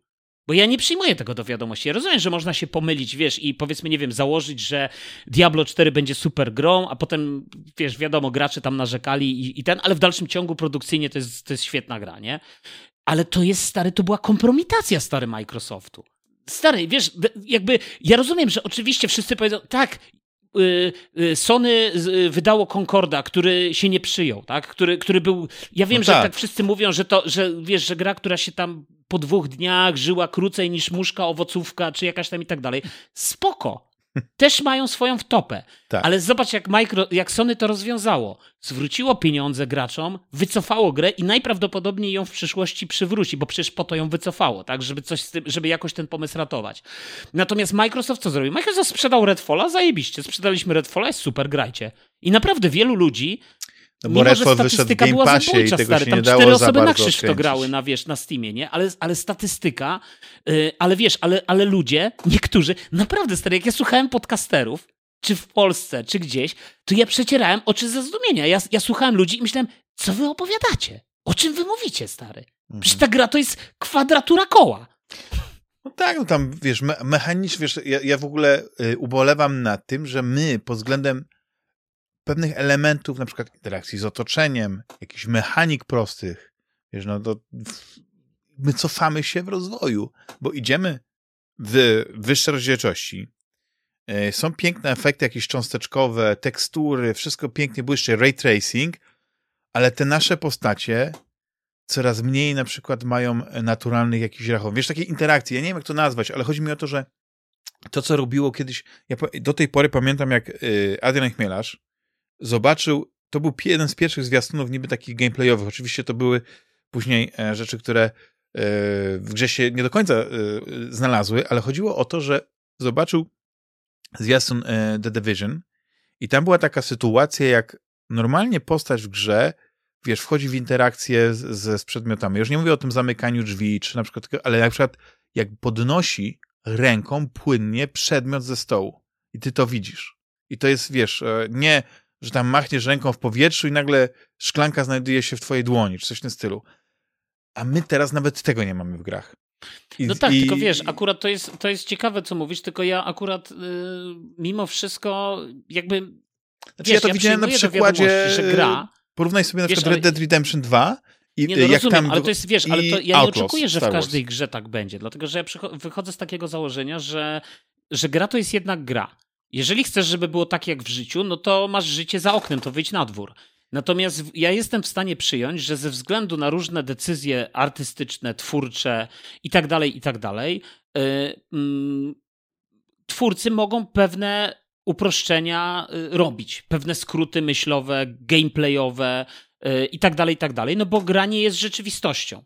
Bo ja nie przyjmuję tego do wiadomości. Ja rozumiem, że można się pomylić, wiesz, i powiedzmy, nie wiem, założyć, że Diablo 4 będzie super grą, a potem, wiesz, wiadomo, gracze tam narzekali i, i ten, ale w dalszym ciągu produkcyjnie to jest, to jest świetna gra, nie? Ale to jest, stary, to była kompromitacja, stary Microsoftu. Stary, wiesz, jakby ja rozumiem, że oczywiście wszyscy powiedzą, tak, y, y, Sony wydało Concorda, który się nie przyjął, tak? Który, który był. Ja wiem, no że tak. tak wszyscy mówią, że to, że wiesz, że gra, która się tam po dwóch dniach żyła krócej niż muszka, owocówka, czy jakaś tam i tak dalej. Spoko też mają swoją wtopę. Tak. Ale zobacz, jak, micro, jak Sony to rozwiązało. Zwróciło pieniądze graczom, wycofało grę i najprawdopodobniej ją w przyszłości przywróci, bo przecież po to ją wycofało, tak? Żeby, coś tym, żeby jakoś ten pomysł ratować. Natomiast Microsoft co zrobił? Microsoft sprzedał Redfalla, zajebiście. Sprzedaliśmy Redfalla, jest super, grajcie. I naprawdę wielu ludzi no bo Mimo, że statystyka była zabójcza, stary. Tam cztery osoby na krzyż to grały na, wiesz, na Steamie, nie? Ale, ale statystyka, yy, ale wiesz, ale, ale ludzie, niektórzy, naprawdę, stary, jak ja słuchałem podcasterów, czy w Polsce, czy gdzieś, to ja przecierałem oczy ze zdumienia. Ja, ja słuchałem ludzi i myślałem, co wy opowiadacie? O czym wy mówicie, stary? Przecież ta gra to jest kwadratura koła. No tak, no tam, wiesz, me mechanicznie, wiesz, ja, ja w ogóle y, ubolewam nad tym, że my pod względem pewnych elementów, na przykład interakcji z otoczeniem, jakichś mechanik prostych, wiesz, no to my cofamy się w rozwoju, bo idziemy w wyższe rozdzielczości. E, są piękne efekty jakieś cząsteczkowe, tekstury, wszystko pięknie błyszczy, ray tracing, ale te nasze postacie coraz mniej na przykład mają naturalnych jakichś rachunków. Wiesz, takie interakcje, ja nie wiem jak to nazwać, ale chodzi mi o to, że to, co robiło kiedyś, ja do tej pory pamiętam, jak y, Adrian Chmielarz zobaczył, to był jeden z pierwszych zwiastunów niby takich gameplayowych. Oczywiście to były później e, rzeczy, które e, w grze się nie do końca e, znalazły, ale chodziło o to, że zobaczył zwiastun The Division i tam była taka sytuacja, jak normalnie postać w grze, wiesz, wchodzi w interakcję z, z, przedmiotami. Już nie mówię o tym zamykaniu drzwi, czy na przykład, ale na przykład jak podnosi ręką płynnie przedmiot ze stołu i ty to widzisz. I to jest, wiesz, nie że tam machniesz ręką w powietrzu i nagle szklanka znajduje się w twojej dłoni, czy coś w tym stylu. A my teraz nawet tego nie mamy w grach. I, no tak, i... tylko wiesz, akurat to jest, to jest ciekawe, co mówisz, tylko ja akurat yy, mimo wszystko jakby... Znaczy wiesz, ja to ja widziałem na przykładzie... Że gra, Porównaj sobie na wiesz, przykład Red Dead Redemption 2 i nie, no jak rozumiem, tam, ale to jest, wiesz, ale to ja nie oczekuję, że w każdej grze tak będzie, dlatego że ja wychodzę z takiego założenia, że, że gra to jest jednak gra. Jeżeli chcesz, żeby było tak jak w życiu, no to masz życie za oknem, to wyjdź na dwór. Natomiast ja jestem w stanie przyjąć, że ze względu na różne decyzje artystyczne, twórcze i tak dalej, i tak dalej, yy, yy, twórcy mogą pewne uproszczenia yy, robić, pewne skróty myślowe, gameplayowe y, i tak dalej, i tak dalej, no bo gra nie jest rzeczywistością.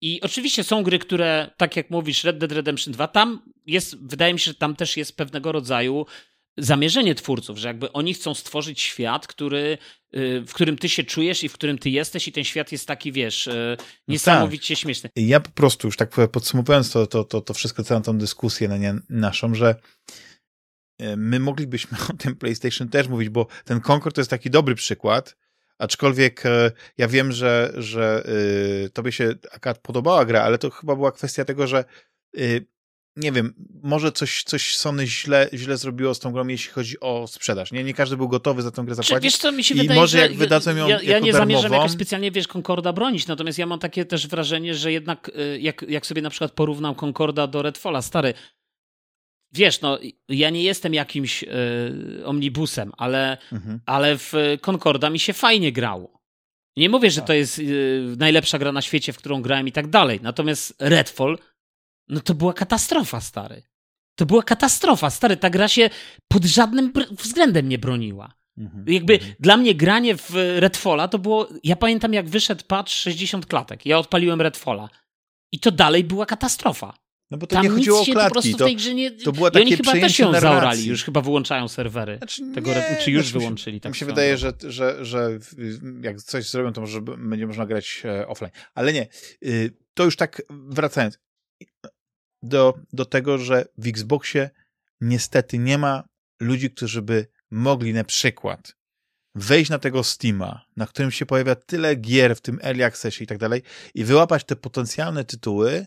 I oczywiście są gry, które, tak jak mówisz, Red Dead Redemption 2, tam jest, wydaje mi się, że tam też jest pewnego rodzaju zamierzenie twórców, że jakby oni chcą stworzyć świat, który, y, w którym ty się czujesz i w którym ty jesteś i ten świat jest taki, wiesz, y, no niesamowicie tak. śmieszny. Ja po prostu już tak podsumowując to, to, to, to wszystko, całą tą dyskusję na nie, naszą, że y, my moglibyśmy o tym PlayStation też mówić, bo ten Concord to jest taki dobry przykład, aczkolwiek ja wiem, że, że tobie się akurat podobała gra, ale to chyba była kwestia tego, że nie wiem, może coś, coś Sony źle, źle zrobiło z tą grą, jeśli chodzi o sprzedaż. Nie, nie każdy był gotowy za tę grę zapłacić. Wiesz co, mi się I wydaje, może jak wydadzą ją Ja, ja nie darmową... zamierzam jakoś specjalnie, wiesz, Concorda bronić, natomiast ja mam takie też wrażenie, że jednak y, jak, jak sobie na przykład porównam Concorda do Redfalla, stary, wiesz, no, ja nie jestem jakimś y, omnibusem, ale, mhm. ale w Concorda mi się fajnie grało. Nie mówię, że tak. to jest y, najlepsza gra na świecie, w którą grałem i tak dalej. Natomiast Redfall no to była katastrofa, stary. To była katastrofa, stary. Ta gra się pod żadnym względem nie broniła. Mhm. Jakby mhm. dla mnie granie w Redfalla to było. Ja pamiętam, jak wyszedł patch 60 klatek. Ja odpaliłem Redfalla. I to dalej była katastrofa. No bo to Tam nie chodziło o klatki. Po prostu w tej grze nie... To było takie I oni chyba też ją zaorali, już chyba wyłączają serwery. Znaczy, Tego, nie, czy już znaczy, wyłączyli. Tak mi się wydaje, że, że, że jak coś zrobią, to może będzie można grać e, offline. Ale nie, y, to już tak wracając do, do tego, że w Xboxie niestety nie ma ludzi, którzy by mogli na przykład wejść na tego Steama, na którym się pojawia tyle gier w tym Early Accessie i tak dalej i wyłapać te potencjalne tytuły,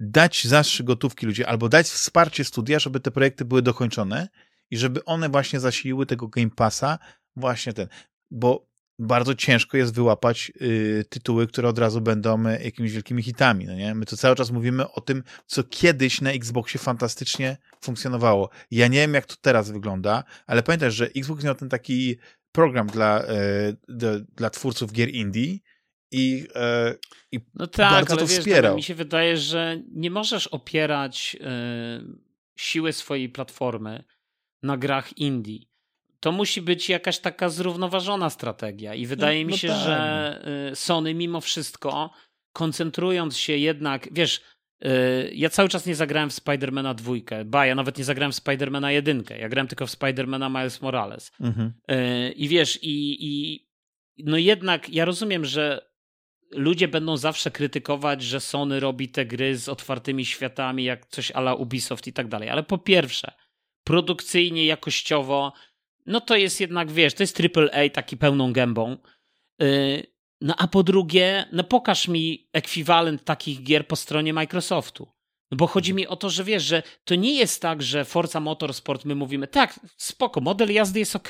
dać zastrzyk gotówki ludzie, albo dać wsparcie studia, żeby te projekty były dokończone i żeby one właśnie zasiliły tego Game Passa właśnie ten, bo bardzo ciężko jest wyłapać y, tytuły, które od razu będą y, jakimiś wielkimi hitami. No nie? My tu cały czas mówimy o tym, co kiedyś na Xboxie fantastycznie funkcjonowało. Ja nie wiem, jak to teraz wygląda, ale pamiętaj, że Xbox miał ten taki program dla, y, dla, dla twórców gier indie, i, y, i no tak, bardzo ale to wiesz, wspierał. mi się wydaje, że nie możesz opierać y, siły swojej platformy na grach indie to musi być jakaś taka zrównoważona strategia. I wydaje no, mi się, no tak. że y, Sony mimo wszystko, koncentrując się jednak, wiesz, y, ja cały czas nie zagrałem w Spidermana dwójkę, ba, ja nawet nie zagrałem w Spidermana jedynkę, ja grałem tylko w Spidermana Miles Morales. Mhm. Y, I wiesz, i, i no jednak ja rozumiem, że ludzie będą zawsze krytykować, że Sony robi te gry z otwartymi światami, jak coś ala Ubisoft i tak dalej, ale po pierwsze, produkcyjnie, jakościowo no to jest jednak, wiesz, to jest AAA taki pełną gębą. Y, no a po drugie, no pokaż mi ekwiwalent takich gier po stronie Microsoftu. No bo chodzi mi o to, że wiesz, że to nie jest tak, że Forza Motorsport my mówimy, tak, spoko, model jazdy jest ok,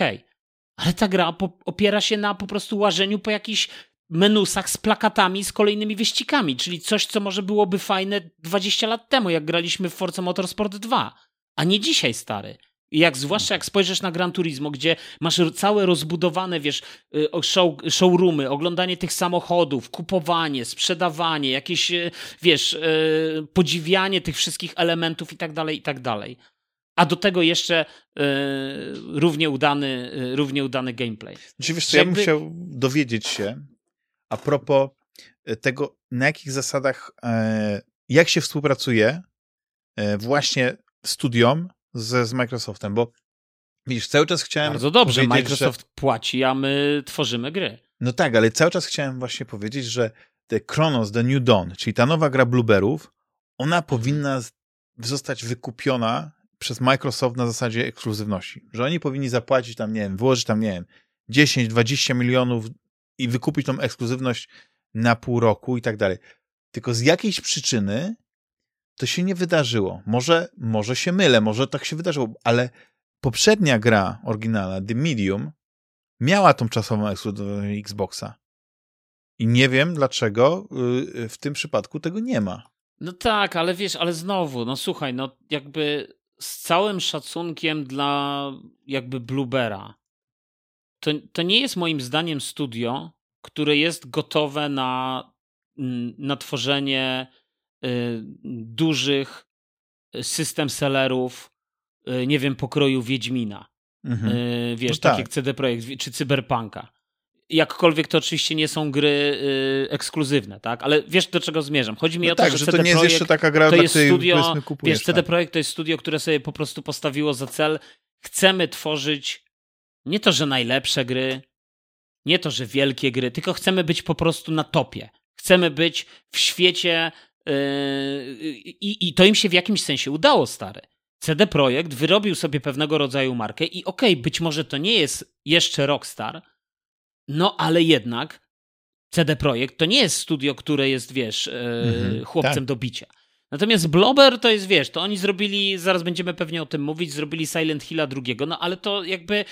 ale ta gra opiera się na po prostu łażeniu po jakichś menusach z plakatami, z kolejnymi wyścigami, czyli coś, co może byłoby fajne 20 lat temu, jak graliśmy w Forza Motorsport 2, a nie dzisiaj, stary. Jak zwłaszcza jak spojrzysz na Gran Turismo, gdzie masz całe rozbudowane, wiesz, y, show, showroomy, oglądanie tych samochodów, kupowanie, sprzedawanie, jakieś, y, wiesz, y, podziwianie tych wszystkich elementów i tak dalej, i tak dalej. A do tego jeszcze równie udany, równie udany gameplay. Znaczy, wiesz co, ja bym chciał dowiedzieć się a propos tego, na jakich zasadach, e, jak się współpracuje e, właśnie studiom z, z Microsoftem, bo widzisz, cały czas chciałem. Bardzo dobrze, Microsoft że... płaci, a my tworzymy gry. No tak, ale cały czas chciałem właśnie powiedzieć, że The Chronos, The New Dawn, czyli ta nowa gra Blueberów, ona powinna zostać wykupiona przez Microsoft na zasadzie ekskluzywności. Że oni powinni zapłacić tam, nie wiem, wyłożyć tam, nie wiem, 10-20 milionów i wykupić tą ekskluzywność na pół roku i tak dalej. Tylko z jakiejś przyczyny to się nie wydarzyło. Może, może się mylę, może tak się wydarzyło, ale poprzednia gra oryginalna, The Medium, miała tą czasową ekskluzywność Xboxa. I nie wiem, dlaczego y, w tym przypadku tego nie ma. No tak, ale wiesz, ale znowu, no słuchaj, no jakby z całym szacunkiem dla jakby Bluebera, to, to nie jest moim zdaniem studio, które jest gotowe na, mm, na tworzenie dużych y, system sellerów, y, nie wiem, pokroju Wiedźmina. Mhm. Wiesz, no tak, tak jak CD Projekt czy Cyberpunka. Jakkolwiek to oczywiście nie są gry ekskluzywne, tak? Ale wiesz, do czego zmierzam. Chodzi mi no o to, tak, że, że CD to nie jest jeszcze taka gra, to jest studio, kupujesz, wiesz, CD tak. Projekt to jest studio, które sobie po prostu postawiło za cel chcemy tworzyć nie to, że najlepsze gry, nie to, że wielkie gry, tylko chcemy być po prostu na topie. Chcemy być w świecie I, I to im się w jakimś sensie udało, stary. CD Projekt wyrobił sobie pewnego rodzaju markę i okej, okay, być może to nie jest jeszcze Rockstar, no ale jednak CD Projekt to nie jest studio, które jest, wiesz, mm-hmm, chłopcem tak. do bicia. Natomiast Blober to jest, wiesz, to oni zrobili, zaraz będziemy pewnie o tym mówić, zrobili Silent Hilla drugiego, no ale to jakby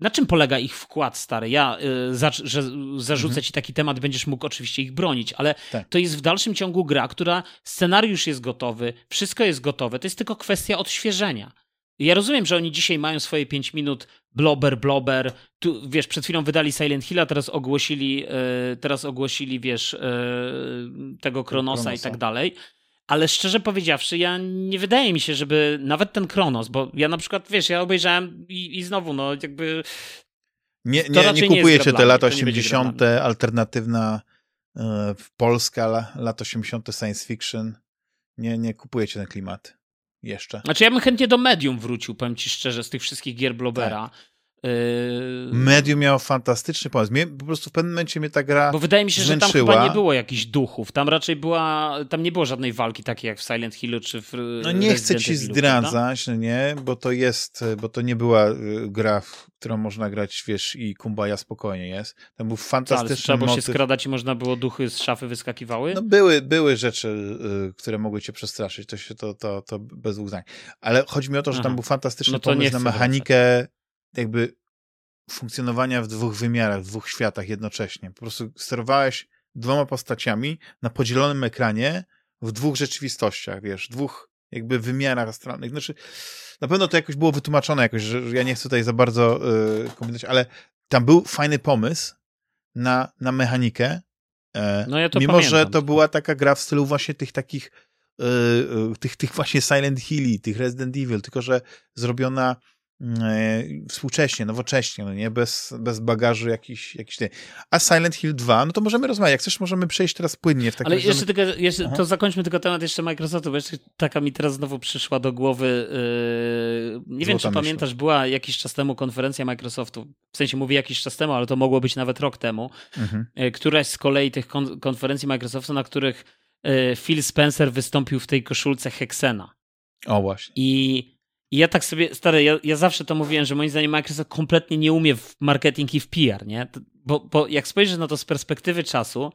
na czym polega ich wkład, stary? Ja y, za, że zarzucę mhm. ci taki temat, będziesz mógł oczywiście ich bronić, ale tak. to jest w dalszym ciągu gra, która scenariusz jest gotowy, wszystko jest gotowe, to jest tylko kwestia odświeżenia. Ja rozumiem, że oni dzisiaj mają swoje 5 minut blober, blober. Tu, wiesz, przed chwilą wydali Silent Hill, teraz ogłosili, y, teraz ogłosili, wiesz, y, tego Kronosa, Kronosa i tak dalej ale szczerze powiedziawszy, ja nie wydaje mi się, żeby nawet ten Kronos, bo ja na przykład, wiesz, ja obejrzałem i, i znowu, no jakby. Nie, nie, nie kupujecie te lata 80., alternatywna y, Polska, lat 80. science fiction. Nie, nie kupujecie ten klimat. Jeszcze. Znaczy, ja bym chętnie do medium wrócił, powiem ci szczerze, z tych wszystkich gier Blobera. Tak. Yy, Medium miał fantastyczny pomysł. Mnie, po prostu w pewnym momencie mnie ta gra Bo wydaje mi się, zmęczyła. że tam chyba nie było jakichś duchów. Tam raczej była, tam nie było żadnej walki takiej jak w Silent Hillu czy w No nie chcę ci zdradzać, no nie, bo to jest, bo to nie była y, gra, w którą można grać, wiesz, i kumbaja spokojnie jest. Tam był fantastyczny Ale trzeba było się skradać i można było duchy z szafy wyskakiwały? No były, były rzeczy, y, które mogły cię przestraszyć. To się to, to, to bez dwóch zdań. Ale chodzi mi o to, że Aha. tam był fantastyczny no pomysł na mechanikę jakby funkcjonowania w dwóch wymiarach, w dwóch światach jednocześnie. Po prostu sterowałeś dwoma postaciami na podzielonym ekranie w dwóch rzeczywistościach, wiesz, dwóch jakby wymiarach astralnych. Znaczy, na pewno to jakoś było wytłumaczone jakoś, że ja nie chcę tutaj za bardzo yy, komentować, ale tam był fajny pomysł na, na mechanikę, e, no ja to mimo, pamiętam. że to była taka gra w stylu właśnie tych takich yy, tych, tych właśnie Silent Hilli, tych Resident Evil, tylko że zrobiona współcześnie, nowocześnie, no nie? Bez, bez bagażu jakiś, jakiś A Silent Hill 2, no to możemy rozmawiać. Jak chcesz, możemy przejść teraz płynnie w takim Ale jeszcze, tylko, jeszcze to zakończmy tylko temat jeszcze Microsoftu, bo jeszcze taka mi teraz znowu przyszła do głowy. Yy, nie Złota wiem, czy myśl. pamiętasz, była jakiś czas temu konferencja Microsoftu. W sensie mówię jakiś czas temu, ale to mogło być nawet rok temu. Mhm. Yy, któraś z kolei tych kon konferencji Microsoftu, na których yy, Phil Spencer wystąpił w tej koszulce Hexena. O, właśnie. I i ja tak sobie, stary, ja, ja zawsze to mówiłem, że moim zdaniem Microsoft kompletnie nie umie w marketing i w PR, nie? Bo, bo jak spojrzysz na to z perspektywy czasu,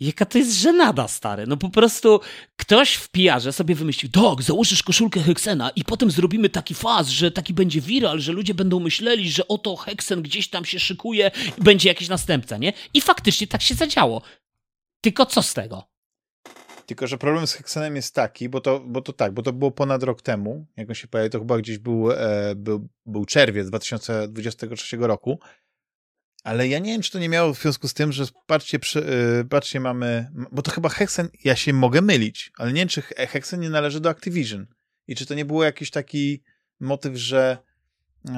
jaka to jest żenada, stary. No po prostu ktoś w PR sobie wymyślił, dog, założysz koszulkę Hexena i potem zrobimy taki faz, że taki będzie viral, że ludzie będą myśleli, że oto Hexen gdzieś tam się szykuje i będzie jakiś następca, nie? I faktycznie tak się zadziało. Tylko co z tego? Tylko, że problem z Hexenem jest taki, bo to, bo to tak, bo to było ponad rok temu, jak on się pojawił, to chyba gdzieś był, e, był, był czerwiec 2023 roku, ale ja nie wiem, czy to nie miało w związku z tym, że patrzcie, przy, yy, patrzcie, mamy, bo to chyba Hexen, ja się mogę mylić, ale nie wiem, czy Hexen nie należy do Activision i czy to nie było jakiś taki motyw, że,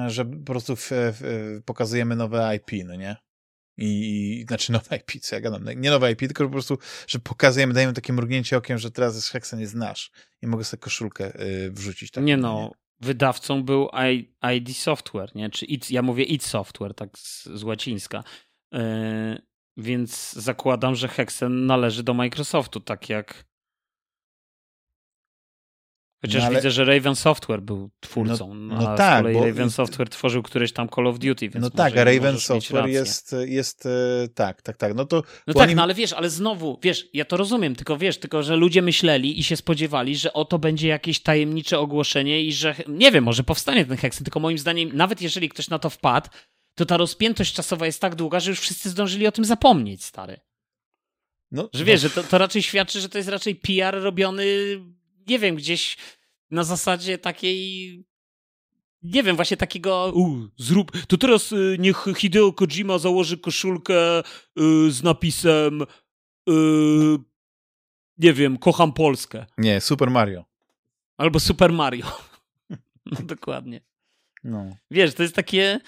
że po prostu w, w, pokazujemy nowe IP, no nie? I, znaczy nowe IP, co ja gadam, nie nowe IP, tylko po prostu, że pokazujemy, dajemy takie mrugnięcie okiem, że teraz z Hexen jest nasz i mogę sobie koszulkę y, wrzucić. Tak, nie no, nie? wydawcą był I, ID Software, nie? Czy it, ja mówię IT Software, tak z, z łacińska. Yy, więc zakładam, że Hexen należy do Microsoftu, tak jak Chociaż no, ale... widzę, że Raven Software był twórcą, no, no a tak, z kolei Raven Software tworzył któreś tam Call of Duty, więc No tak, a Raven Software jest, jest, e, tak, tak, tak, no to... No tak, oni... no ale wiesz, ale znowu, wiesz, ja to rozumiem, tylko wiesz, tylko że ludzie myśleli i się spodziewali, że oto będzie jakieś tajemnicze ogłoszenie i że, nie wiem, może powstanie ten Hexen, tylko moim zdaniem, nawet jeżeli ktoś na to wpadł, to ta rozpiętość czasowa jest tak długa, że już wszyscy zdążyli o tym zapomnieć, stary. No, że wiesz, no. że to, to raczej świadczy, że to jest raczej PR robiony nie wiem, gdzieś na zasadzie takiej nie wiem, właśnie takiego u, zrób, to teraz y, niech Hideo Kojima założy koszulkę y, z napisem y, nie wiem, kocham Polskę. Nie, Super Mario. Albo Super Mario. no, dokładnie. No. Wiesz, to jest takie.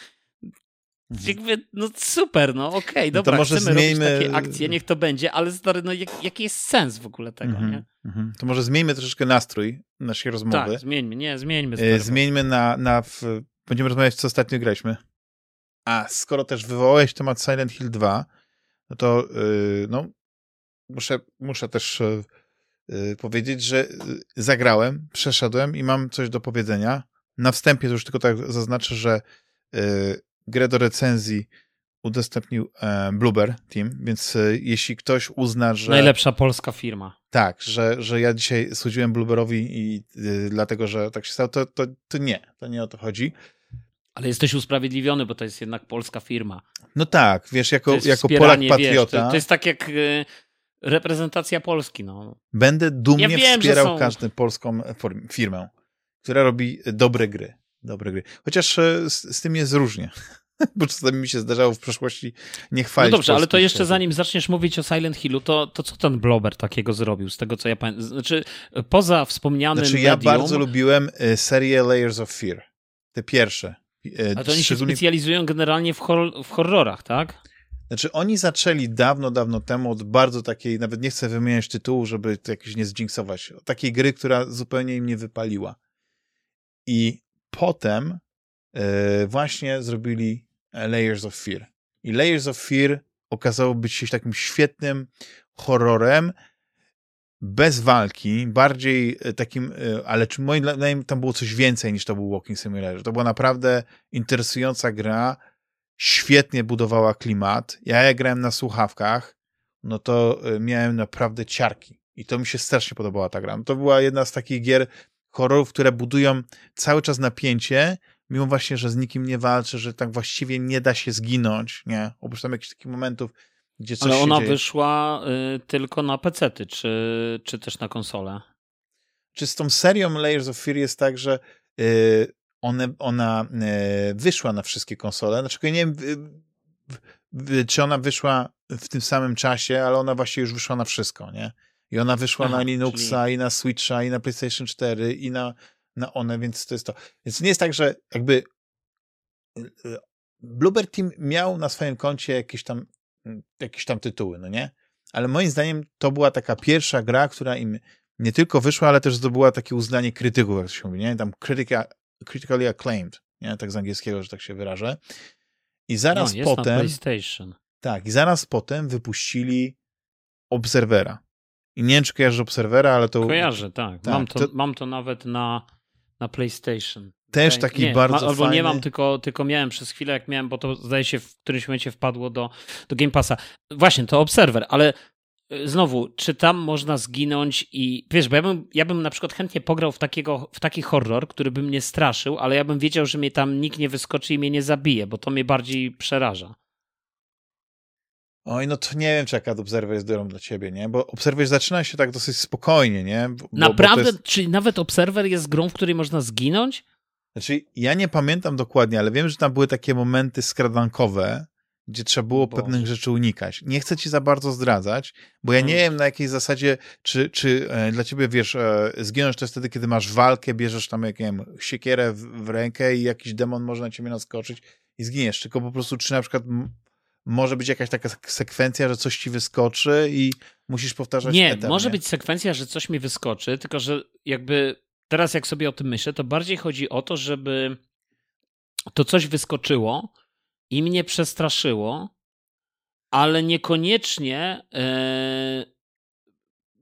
Jakby, no super, no okej, okay, dobra, no to może chcemy zmieńmy... robić takie akcje, niech to będzie, ale stary, no jak, jaki jest sens w ogóle tego, mm -hmm, nie? Mm -hmm. To może zmieńmy troszeczkę nastrój naszej rozmowy. Tak, zmieńmy, nie, zmieńmy. E, zmieńmy na, na w... będziemy rozmawiać, co ostatnio graliśmy. A, skoro też wywołałeś temat Silent Hill 2, no to yy, no, muszę, muszę też yy, powiedzieć, że zagrałem, przeszedłem i mam coś do powiedzenia. Na wstępie to już tylko tak zaznaczę, że yy, grę do recenzji udostępnił e, Blueber Team, więc e, jeśli ktoś uzna, że... Najlepsza polska firma. Tak, że, że ja dzisiaj słudziłem Blueberowi i y, dlatego, że tak się stało, to, to, to nie, to nie o to chodzi. Ale jesteś usprawiedliwiony, bo to jest jednak polska firma. No tak, wiesz, jako, jako Polak patriota... Wiesz, to, to, jest tak jak y, reprezentacja Polski, no. Będę dumnie ja wiem, wspierał są... każdą polską firmę, która robi dobre gry dobre gry. Chociaż e, z, z tym jest różnie. Bo czasami mi się zdarzało w przeszłości nie chwalić. No dobrze, ale to jeszcze zanim zaczniesz mówić o Silent Hillu, to, to co ten Blober takiego zrobił, z tego co ja pamiętam? Znaczy, poza wspomnianym Znaczy, ja bardzo lubiłem e, serię Layers of Fear. Te pierwsze. E, a to oni się specjalizują generalnie w, hor w horrorach, tak? Znaczy, oni zaczęli dawno, dawno temu od bardzo takiej, nawet nie chcę wymieniać tytułu, żeby to jakoś nie zdźinksować, takiej gry, która zupełnie im nie wypaliła. I potem e, właśnie zrobili Layers of Fear. I Layers of Fear okazało być się takim świetnym horrorem, bez walki, bardziej e, takim, e, ale czy moim zdaniem tam było coś więcej niż to był Walking Simulator. To była naprawdę interesująca gra, świetnie budowała klimat. Ja jak grałem na słuchawkach, no to miałem naprawdę ciarki. I to mi się strasznie podobała ta gra. No to była jedna z takich gier, horrorów, które budują cały czas napięcie, mimo właśnie, że z nikim nie walczy, że tak właściwie nie da się zginąć, nie? Oprócz tam jakichś takich momentów, gdzie coś Ale ona dzieje. wyszła y, tylko na PC-ty, czy, czy też na konsolę? Czy z tą serią Layers of Fear jest tak, że y, one, ona y, wyszła na wszystkie konsole? Znaczy, nie wiem, czy ona wyszła w tym samym czasie, ale ona właśnie już wyszła na wszystko, nie? I ona wyszła Aha, na Linuxa czyli... i na Switcha i na PlayStation 4 i na, na one, więc to jest to. Więc nie jest tak, że jakby y, y, Bluebird Team miał na swoim koncie jakieś tam, mm, jakieś tam tytuły, no nie? Ale moim zdaniem to była taka pierwsza gra, która im nie tylko wyszła, ale też zdobyła takie uznanie krytyków, jak to się mówi, nie? Tam critica, critically acclaimed, nie? Tak z angielskiego, że tak się wyrażę. I zaraz no, potem... PlayStation. Tak, i zaraz potem wypuścili Obserwera. I nie wiem, czy kojarzysz Obserwera, ale to... Kojarzę, tak. tak mam, to, to, mam to nawet na, na PlayStation. Też taki nie, bardzo ma, Albo fajny... nie mam, tylko, tylko miałem przez chwilę, jak miałem, bo to zdaje się w którymś momencie wpadło do, do Game Passa. Właśnie, to Observer, ale y, znowu, czy tam można zginąć i wiesz, bo ja bym, ja bym na przykład chętnie pograł w, takiego, w taki horror, który by mnie straszył, ale ja bym wiedział, że mnie tam nikt nie wyskoczy i mnie nie zabije, bo to mnie bardziej przeraża. Oj, no to nie wiem, czy Akad Observer jest dobrą dla ciebie, nie? Bo Observer zaczyna się tak dosyć spokojnie, nie? Bo, Naprawdę? Bo jest... Czyli nawet Observer jest grą, w której można zginąć? Znaczy, ja nie pamiętam dokładnie, ale wiem, że tam były takie momenty skradankowe, gdzie trzeba było Boże. pewnych rzeczy unikać. Nie chcę ci za bardzo zdradzać, bo ja nie hmm. wiem na jakiej zasadzie, czy, czy e, dla ciebie, wiesz, e, zginąć to jest wtedy, kiedy masz walkę, bierzesz tam, jak nie wiem, siekierę w, w rękę i jakiś demon może na ciebie naskoczyć i zginiesz, tylko po prostu, czy na przykład może być jakaś taka sekwencja, że coś ci wyskoczy i musisz powtarzać Nie, etem, może nie? być sekwencja, że coś mi wyskoczy, tylko że jakby teraz jak sobie o tym myślę, to bardziej chodzi o to, żeby to coś wyskoczyło i mnie przestraszyło, ale niekoniecznie. E,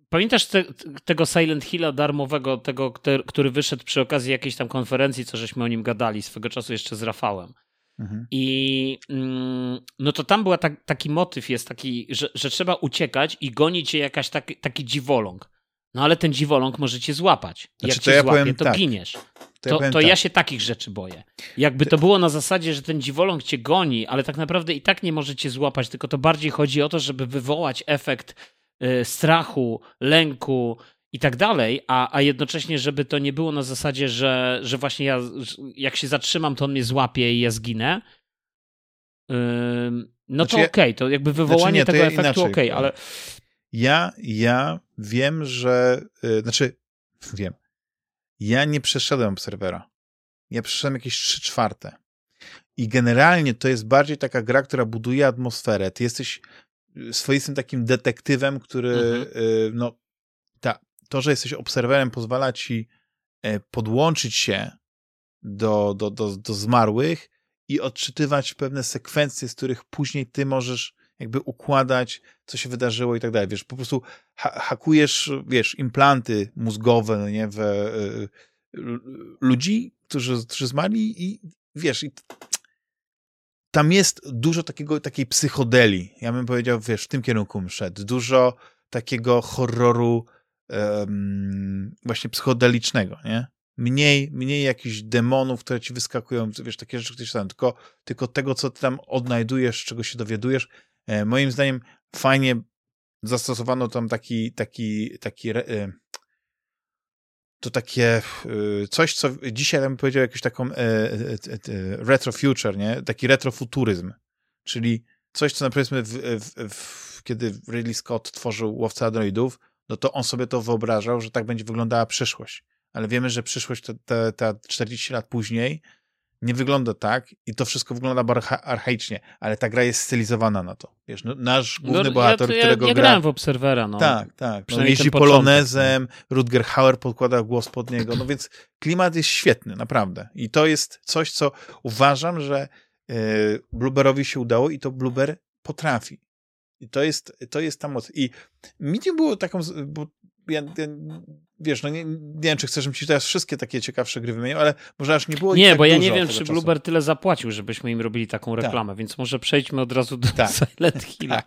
pamiętasz te, tego Silent Hilla darmowego, tego, który wyszedł przy okazji jakiejś tam konferencji, co żeśmy o nim gadali swego czasu jeszcze z Rafałem. Mhm. I mm, no to tam był tak, taki motyw jest taki, że, że trzeba uciekać i gonić cię jakaś taki, taki dziwoląg. No ale ten dziwoląg może cię złapać. Znaczy, Jak cię ja złapie, to tak. giniesz. To, to, ja, to tak. ja, się takich rzeczy boję. Jakby to było na zasadzie, że ten dziwoląg cię goni, ale tak naprawdę i tak nie może cię złapać, tylko to bardziej chodzi o to, żeby wywołać efekt y, strachu, lęku i tak dalej, a, a jednocześnie, żeby to nie było na zasadzie, że, że właśnie ja jak się zatrzymam, to on mnie złapie i ja zginę. No znaczy to okej, okay, to jakby wywołanie znaczy nie, tego ja efektu okej, okay, ale ja, ja wiem, że, yy, znaczy, wiem, ja nie przeszedłem obserwera. Ja przeszedłem jakieś trzy czwarte. I generalnie to jest bardziej taka gra, która buduje atmosferę. Ty jesteś y, swoistym takim detektywem, który, mhm. yy, no, to, że jesteś obserwerem, pozwala ci e, podłączyć się do, do, do, do zmarłych i odczytywać pewne sekwencje, z których później ty możesz jakby układać, co się wydarzyło i tak dalej. Wiesz, po prostu ha hakujesz, wiesz, implanty mózgowe, no nie, w y, ludzi, którzy, którzy zmarli i wiesz, i tam jest dużo takiego, takiej psychodeli. Ja bym powiedział, wiesz, w tym kierunku szedł. Dużo takiego horroru um, właśnie psychodelicznego, nie? Mniej, mniej jakichś demonów, które ci wyskakują, wiesz, takie rzeczy, które stają, tylko, tylko tego, co ty tam odnajdujesz, czego się dowiadujesz, E, moim zdaniem fajnie zastosowano tam taki, taki, taki e, to takie e, coś, co dzisiaj bym powiedział jakąś taką retro future, nie? Taki retrofuturyzm, czyli coś, co na powiedzmy w, w, w, kiedy Ridley Scott tworzył Łowca Androidów, no to on sobie to wyobrażał, że tak będzie wyglądała przyszłość. Ale wiemy, że przyszłość te 40 lat później nie wygląda tak i to wszystko wygląda bardzo archaicznie, ale ta gra jest stylizowana na to. Wiesz, no, nasz główny no, bohater, ja, którego ja, ja gra... grałem w Obserwera, no. Tak, tak. No, jeździ polonezem, Rutger Hauer podkłada głos pod niego, no więc klimat jest świetny, naprawdę. I to jest coś, co uważam, że yy, Blueberowi się udało i to Blueber potrafi. I to jest, to jest ta moc. I Medium było taką, bo ja, ja, wiesz, no nie, nie wiem, czy chcesz, żebym ci teraz wszystkie takie ciekawsze gry wymienił, ale może aż nie było Nie, tak bo ja nie wiem, czy Bluebird tyle zapłacił, żebyśmy im robili taką tak. reklamę, tak. więc może przejdźmy od razu do tak. Silent Hill. Tak.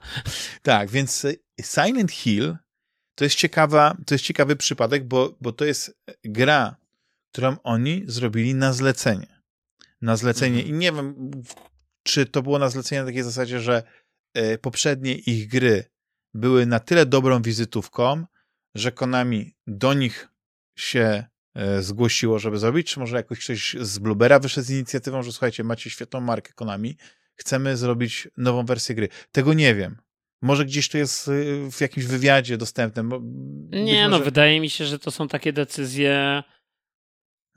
tak, więc y, Silent Hill to jest ciekawa, to jest ciekawy przypadek, bo, bo to jest gra, którą oni zrobili na zlecenie. Na zlecenie mhm. i nie wiem, czy to było na zlecenie na takiej zasadzie, że poprzednie ich gry były na tyle dobrą wizytówką, że Konami do nich się e, zgłosiło, żeby zrobić, czy może jakoś ktoś z Bluebera wyszedł z inicjatywą, że słuchajcie, macie świetną markę Konami, chcemy zrobić nową wersję gry. Tego nie wiem. Może gdzieś to jest e, w jakimś wywiadzie dostępne. Nie, no wydaje mi się, że to są takie decyzje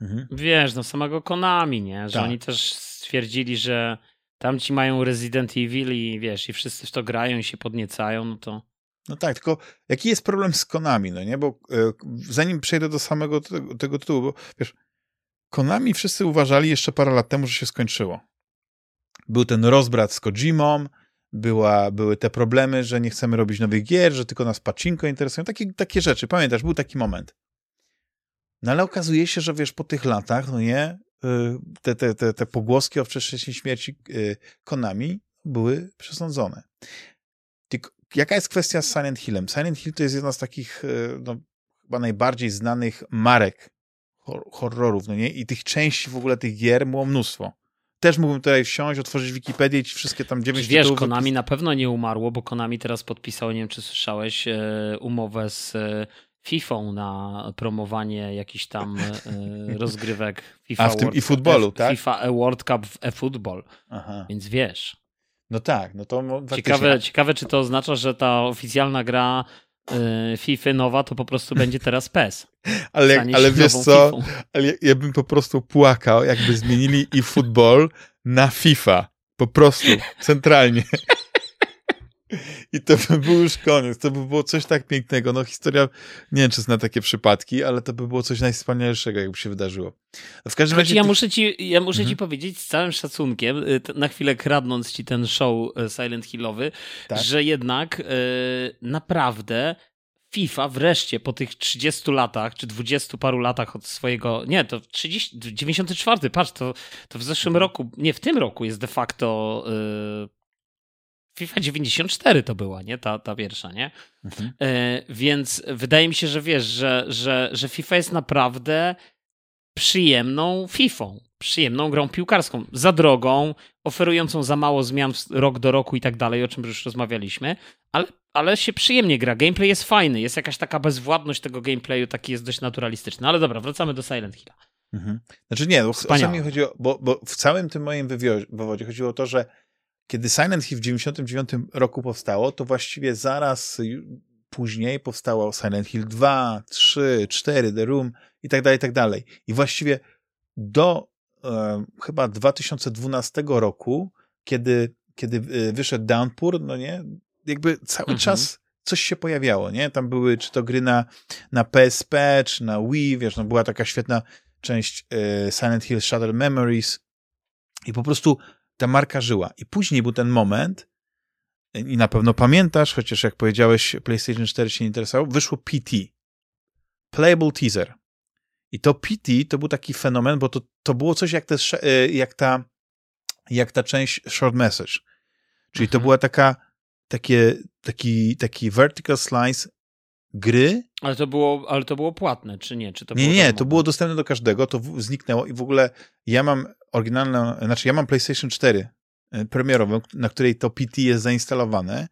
mhm. wiesz, no samego Konami, nie? Że tak. oni też stwierdzili, że tamci mają Resident Evil i wiesz, i wszyscy w to grają i się podniecają, no to no tak, tylko jaki jest problem z Konami, no nie? Bo e, zanim przejdę do samego tego, tego tytułu, bo wiesz, Konami wszyscy uważali jeszcze parę lat temu, że się skończyło. Był ten rozbrat z Kojimą, była, były te problemy, że nie chcemy robić nowych gier, że tylko nas pacinko interesują, takie, takie rzeczy. Pamiętasz, był taki moment. No ale okazuje się, że wiesz, po tych latach, no nie, te, te, te, te pogłoski o wcześniejszej śmierci e, Konami były przesądzone. Tylko jaka jest kwestia z Silent Hillem? Silent Hill to jest jedna z takich e, no, chyba najbardziej znanych marek horrorów, no nie? I tych części w ogóle tych gier było mnóstwo. też mógłbym tutaj wsiąść, otworzyć Wikipedię i wszystkie tam dziewięć Wiesz, tytułów... Konami na pewno nie umarło, bo Konami teraz podpisało, nie wiem czy słyszałeś, umowę z FIFA na promowanie jakichś tam e, rozgrywek FIFA A w tym World, i futbolu, tak? FIFA World Cup w e-football. Więc wiesz. No tak, no to ciekawe, ciekawe, czy to oznacza, że ta oficjalna gra y, FIFA nowa to po prostu będzie teraz PES. ale, ale wiesz co, ale ja, ja, bym po prostu płakał, jakby zmienili i futbol na FIFA. Po prostu, centralnie. I to by był już koniec. To by było coś tak pięknego. No historia, nie wiem, czy zna takie przypadki, ale to by było coś najwspanialszego, jakby się wydarzyło. W każdym razie... Ja muszę ci, ja muszę mhm. ci powiedzieć z całym szacunkiem, y, na chwilę kradnąc ci ten show y, Silent Hillowy, tak? że jednak yy, naprawdę FIFA wreszcie po tych 30 latach, czy 20 paru latach od swojego. Nie, to 30, 94, patrz, to, to w zeszłym roku, nie w tym roku jest de facto yy, FIFA 94 to była, nie? Ta, ta pierwsza, nie? Mhm. E, więc wydaje mi się, że wiesz, że, że, że FIFA jest naprawdę przyjemną FIFA, przyjemną grą piłkarską, za drogą, oferującą za mało zmian rok do roku i tak dalej, o czym już rozmawialiśmy, ale, ale się przyjemnie gra. Gameplay jest fajny, jest jakaś taka bezwładność tego gameplayu, taki jest dość naturalistyczny. Ale dobra, wracamy do Silent Hilla. Mhm. Znaczy nie, bo, o mi chodziło, bo, bo w całym tym moim wywodzie chodziło o to, że kiedy Silent Hill w 1999 roku powstało, to właściwie zaraz później powstało Silent Hill 2, 3, 4, The Room i tak dalej, i tak dalej. I właściwie do e, chyba 2012 roku, kiedy, kiedy e, wyszedł Downpour, no nie, jakby cały mhm. czas coś się pojawiało, nie? Tam były czy to gry na, na PSP, czy na Wii, wiesz, no była taka świetna część e, Silent Hill Shattered Memories i po prostu ta marka żyła. I później był ten moment, i na pewno pamiętasz, chociaż jak powiedziałeś, PlayStation 4 się nie interesował, wyszło PT. Playable Teaser. I to PT to był taki fenomen, bo to, to było coś jak, te, e, jak, ta, jak ta część Short Message. Czyli mhm. to była taka, takie, taki, taki vertical slice gry. Ale to było, ale to było płatne, czy nie? Czy to nie, nie, to było dostępne do każdego, to zniknęło i w ogóle ja mam oryginalną, znaczy ja mam PlayStation 4 e, premierową, na której to PT jest zainstalowane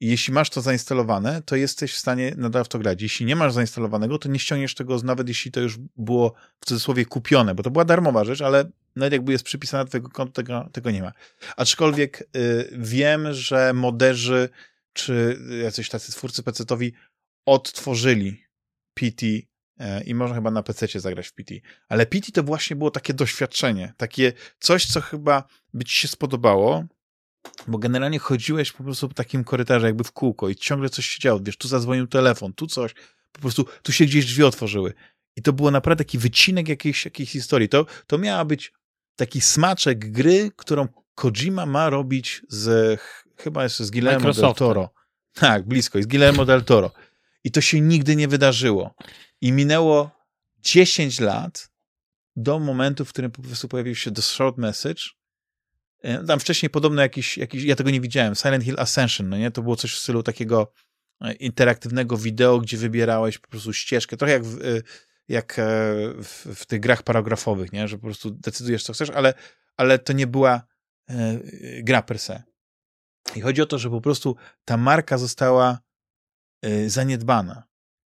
i jeśli masz to zainstalowane, to jesteś w stanie nadal w to grać. Jeśli nie masz zainstalowanego, to nie ściągniesz tego, nawet jeśli to już było w cudzysłowie kupione, bo to była darmowa rzecz, ale nawet jakby jest przypisana do twojego konta, tego, tego nie ma. Aczkolwiek y, wiem, że moderzy czy jacyś tacy twórcy pecetowi odtworzyli PT i można chyba na PC zagrać w PT. Ale PT to właśnie było takie doświadczenie, takie coś, co chyba by ci się spodobało, bo generalnie chodziłeś po prostu po takim korytarzu jakby w kółko i ciągle coś się działo, wiesz, tu zadzwonił telefon, tu coś, po prostu tu się gdzieś drzwi otworzyły. I to było naprawdę taki wycinek jakiejś, jakiejś historii. To, to miała być taki smaczek gry, którą Kojima ma robić z, chyba jeszcze z Guillermo del Toro. Tak, blisko, z Guillermo del Toro. I to się nigdy nie wydarzyło. I minęło 10 lat do momentu, w którym po prostu pojawił się The Short Message. E, tam wcześniej podobno jakiś, jakiś, ja tego nie widziałem, Silent Hill Ascension, no nie? To było coś w stylu takiego e, interaktywnego wideo, gdzie wybierałeś po prostu ścieżkę, trochę jak w, e, jak w, w tych grach paragrafowych, nie? Że po prostu decydujesz, co chcesz, ale, ale to nie była gra per se. I chodzi o to, że po prostu ta marka została zaniedbana.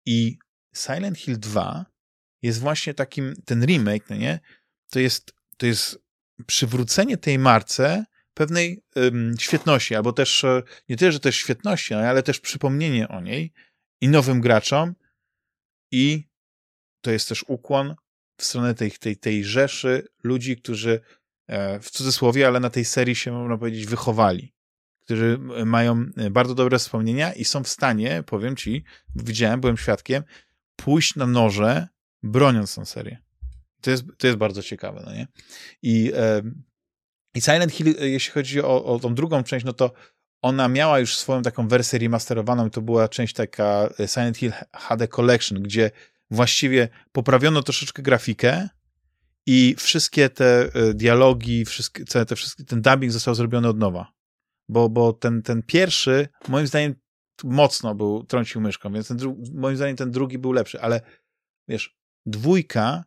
I Silent Hill 2 jest właśnie takim, ten remake, no nie? To jest, to jest przywrócenie tej marce pewnej um, świetności, albo też e, nie tyle, że też świetności, ale też przypomnienie o niej i nowym graczom i to jest też ukłon w stronę tej, tej, tej rzeszy ludzi, którzy e, w cudzysłowie, ale na tej serii się, można powiedzieć, wychowali którzy mają e, bardzo dobre wspomnienia i są w stanie, powiem ci, widziałem, byłem świadkiem, pójść na noże, broniąc tę serię. To jest, to jest bardzo ciekawe, no nie? I, e, i Silent Hill, e, jeśli chodzi o, o tą drugą część, no to ona miała już swoją taką wersję remasterowaną i to była część taka Silent Hill HD Collection, gdzie właściwie poprawiono troszeczkę grafikę i wszystkie te dialogi, wszystkie, te, wszystkie, ten dubbing został zrobiony od nowa bo, bo ten, ten pierwszy, moim zdaniem, mocno był, trącił myszką, więc moim zdaniem ten drugi był lepszy, ale wiesz, dwójka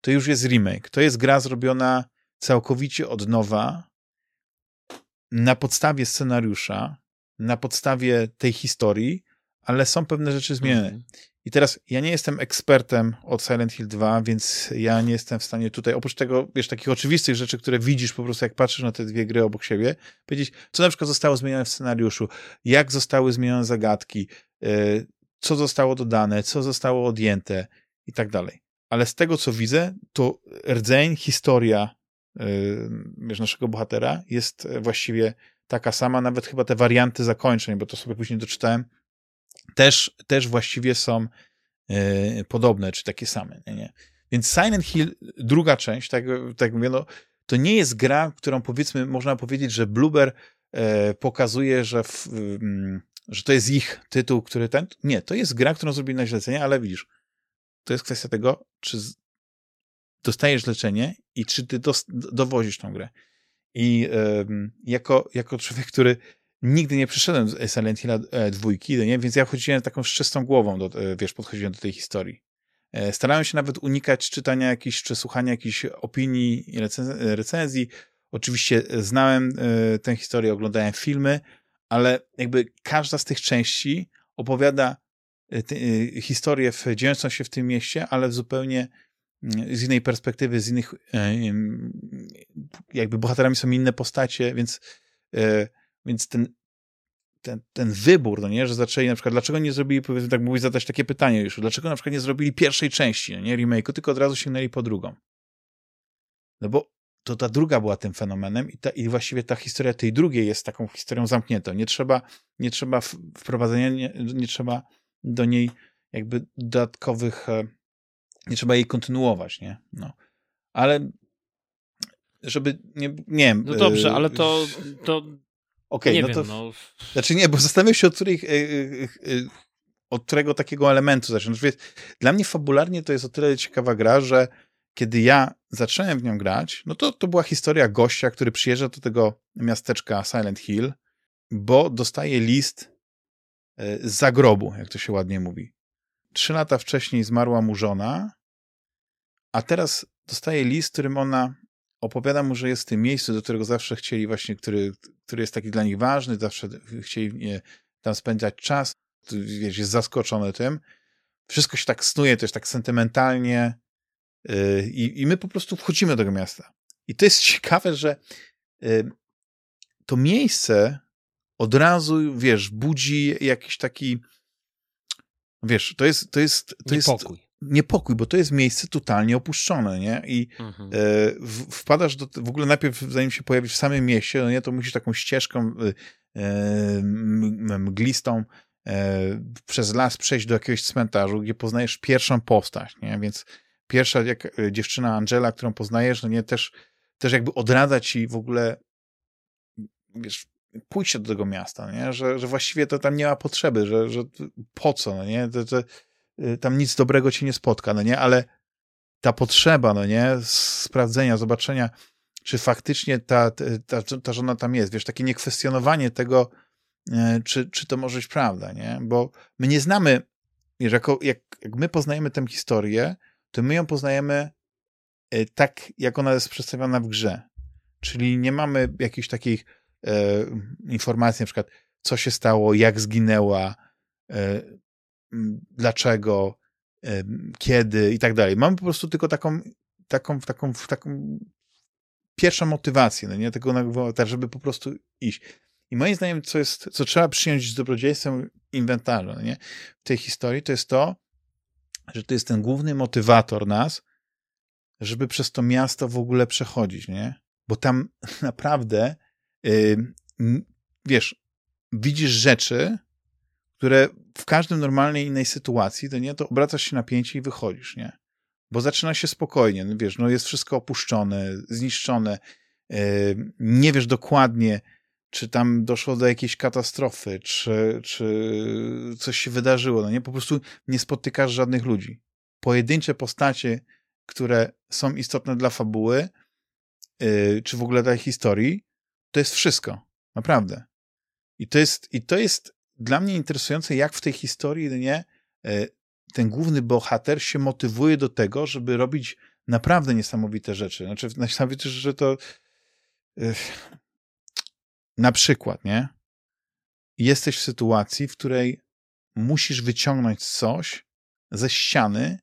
to już jest remake, to jest gra zrobiona całkowicie od nowa, na podstawie scenariusza, na podstawie tej historii, ale są pewne rzeczy zmienione. -hmm. I teraz ja nie jestem ekspertem od Silent Hill 2, więc ja nie jestem w stanie tutaj, oprócz tego, wiesz, takich oczywistych rzeczy, które widzisz po prostu, jak patrzysz na te dwie gry obok siebie, powiedzieć, co na przykład zostało zmienione w scenariuszu, jak zostały zmienione zagadki, yy, co zostało dodane, co zostało odjęte i tak dalej. Ale z tego, co widzę, to rdzeń, historia yy, wiesz, naszego bohatera jest właściwie taka sama, nawet chyba te warianty zakończeń, bo to sobie później doczytałem, też, też właściwie są e, podobne, czy takie same. Nie, nie. Więc Silent Hill, druga część, tak, tak mówię, no, to nie jest gra, którą powiedzmy, można powiedzieć, że Blueber e, pokazuje, że, w, mm, że to jest ich tytuł, który ten. Nie, to jest gra, którą zrobili na zlecenie, ale widzisz, to jest kwestia tego, czy dostajesz leczenie i czy ty dos, dowozisz tą grę. I jako, jako człowiek, który nigdy nie przyszedłem z Silent Hill e, dwójki, nie? więc ja chodziłem taką z czystą głową, do, e, wiesz, podchodziłem do tej historii. E, starałem się nawet unikać czytania jakichś, czy słuchania jakichś opinii i recenzji. Oczywiście znałem tę historię, oglądałem filmy, ale jakby każda z tych części opowiada historię w, dziejącą się w tym mieście, ale w zupełnie mm, z innej perspektywy, z innych jakby bohaterami są inne postacie, więc więc ten, ten, ten wybór, no nie, że zaczęli na przykład, dlaczego nie zrobili, powiedzmy tak mówić, zadać takie pytanie już, dlaczego na przykład nie zrobili pierwszej części, no nie, remake'u, tylko od razu sięgnęli po drugą. No bo to ta druga była tym fenomenem i, ta, i właściwie ta historia tej drugiej jest taką historią zamkniętą. Nie trzeba, nie trzeba wprowadzenia, nie, nie trzeba do niej jakby dodatkowych, e, nie trzeba jej kontynuować, nie? No. Ale żeby, nie, nie wiem. No dobrze, ale to, to Okej, okay, no wiem, to. No... Znaczy nie, bo zastanawiam się, od, których, e, e, e, od którego takiego elementu zacząć. Znaczy, dla mnie fabularnie to jest o tyle ciekawa gra, że kiedy ja zacząłem w nią grać, no to to była historia gościa, który przyjeżdża do tego miasteczka Silent Hill, bo dostaje list z zagrobu, jak to się ładnie mówi. Trzy lata wcześniej zmarła mu żona, a teraz dostaje list, w którym ona opowiada mu, że jest w tym miejscu, do którego zawsze chcieli właśnie, który, który jest taki dla nich ważny, zawsze chcieli tam spędzać czas, wiesz, jest zaskoczony tym. Wszystko się tak snuje też tak sentymentalnie yy, i my po prostu wchodzimy do tego miasta. I to jest ciekawe, że yy, to miejsce od razu, wiesz, budzi jakiś taki wiesz, to jest to jest to jest niepokój, bo to jest miejsce totalnie opuszczone, nie? I mhm. e, w, wpadasz do, w ogóle najpierw, zanim się pojawisz w samym mieście, no nie, to musisz taką ścieżką e, e mglistą e, przez las przejść do jakiegoś cmentarzu, gdzie poznajesz pierwszą postać, nie? Więc pierwsza jak dziewczyna Angela, którą poznajesz, no nie, też, też jakby odradza ci w ogóle wiesz, pójście do tego miasta, nie? Że, że właściwie to tam nie ma potrzeby, że, że po co, no nie? To, to, Y, tam nic dobrego ci nie spotka, no nie, ale ta potrzeba, no nie, sprawdzenia, zobaczenia, czy faktycznie ta, ta, ta żona tam jest, wiesz, takie niekwestionowanie tego, y, czy, czy to może być prawda, nie, bo my nie znamy, wiesz, jako, jak, jak my poznajemy tę historię, to my ją poznajemy y, tak, jak ona jest przedstawiona w grze, czyli nie mamy jakichś takich e, informacji, na przykład, co się stało, jak zginęła, dlaczego, kiedy i tak dalej. Mamy po prostu tylko taką, taką, taką, taką pierwszą motywację, no nie, tego żeby po prostu iść. I moim zdaniem, co jest, co trzeba przyjąć z dobrodziejstwem inwentarza, no nie, w tej historii, to jest to, że to jest ten główny motywator nas, żeby przez to miasto w ogóle przechodzić, nie? Bo tam naprawdę, yy, wiesz, widzisz rzeczy, które w każdym normalnej innej sytuacji, to nie, to obracasz się na pięcie i wychodzisz, nie? Bo zaczyna się spokojnie, no wiesz, no jest wszystko opuszczone, zniszczone, yy, nie wiesz dokładnie, czy tam doszło do jakiejś katastrofy, czy, czy coś się wydarzyło, no nie? Po prostu nie spotykasz żadnych ludzi. Pojedyncze postacie, które są istotne dla fabuły, yy, czy w ogóle dla historii, to jest wszystko. Naprawdę. I to jest, i to jest dla mnie interesujące, jak w tej historii nie, e, ten główny bohater się motywuje do tego, żeby robić naprawdę niesamowite rzeczy. Znaczy, niesamowite że to yy, na przykład, nie? Jesteś w sytuacji, w której musisz wyciągnąć coś ze ściany,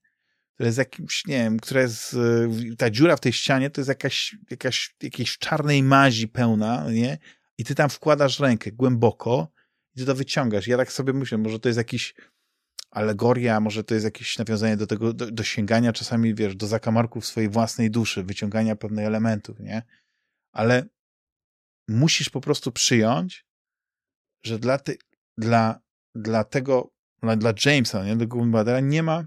która jest jakimś, nie wiem, która jest, y, ta dziura w tej ścianie to jest jakaś, jakaś, jakiejś czarnej mazi pełna, nie? I ty tam wkładasz rękę głęboko i ty to wyciągasz. Ja tak sobie myślę, może to jest jakiś alegoria, może to jest jakieś nawiązanie do tego, do, do sięgania czasami, wiesz, do zakamarków swojej własnej duszy, wyciągania pewnych elementów, nie? Ale musisz po prostu przyjąć, że dla, ty, dla, dla tego, dla, dla Jamesa, nie, dla Badera nie ma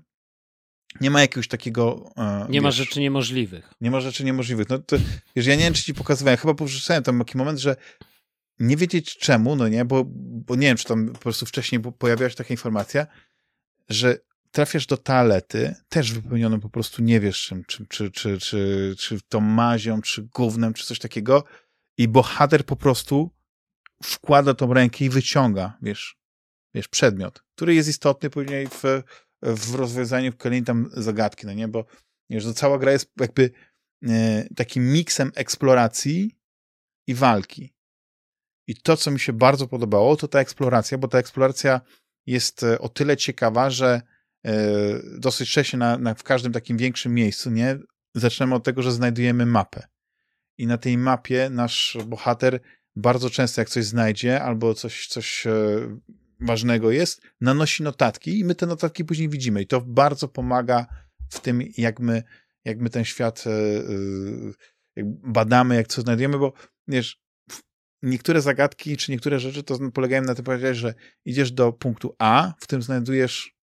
nie ma jakiegoś takiego... E, nie wiesz, ma rzeczy niemożliwych. Nie ma rzeczy niemożliwych. No to, wiesz, ja nie wiem, czy ci pokazywałem, chyba porzucałem tam taki moment, że nie wiedzieć czemu, no nie, bo, bo nie wiem, czy tam po prostu wcześniej pojawiała się taka informacja, że trafiasz do toalety, też wypełnioną po prostu nie wiesz czym, czy, czy, czy, czy, czy tą mazią, czy gównem, czy coś takiego i bohater po prostu wkłada tą rękę i wyciąga, wiesz, wiesz, przedmiot, który jest istotny później w, w rozwiązaniu kolejnej tam zagadki, no nie, bo wiesz, to cała gra jest jakby e, takim miksem eksploracji i walki. I to, co mi się bardzo podobało, to ta eksploracja, bo ta eksploracja jest e, o tyle ciekawa, że e, dosyć wcześnie na, na, w każdym takim większym miejscu, nie, zaczynamy od tego, że znajdujemy mapę. I na tej mapie nasz bohater bardzo często jak coś znajdzie albo coś, coś ważnego jest, nanosi notatki i my te notatki później widzimy i to bardzo pomaga w tym, jak my, jak my ten świat badamy, jak co znajdujemy, bo wiesz, niektóre zagadki czy niektóre rzeczy to polegają na tym, że idziesz do punktu A, w tym znajdujesz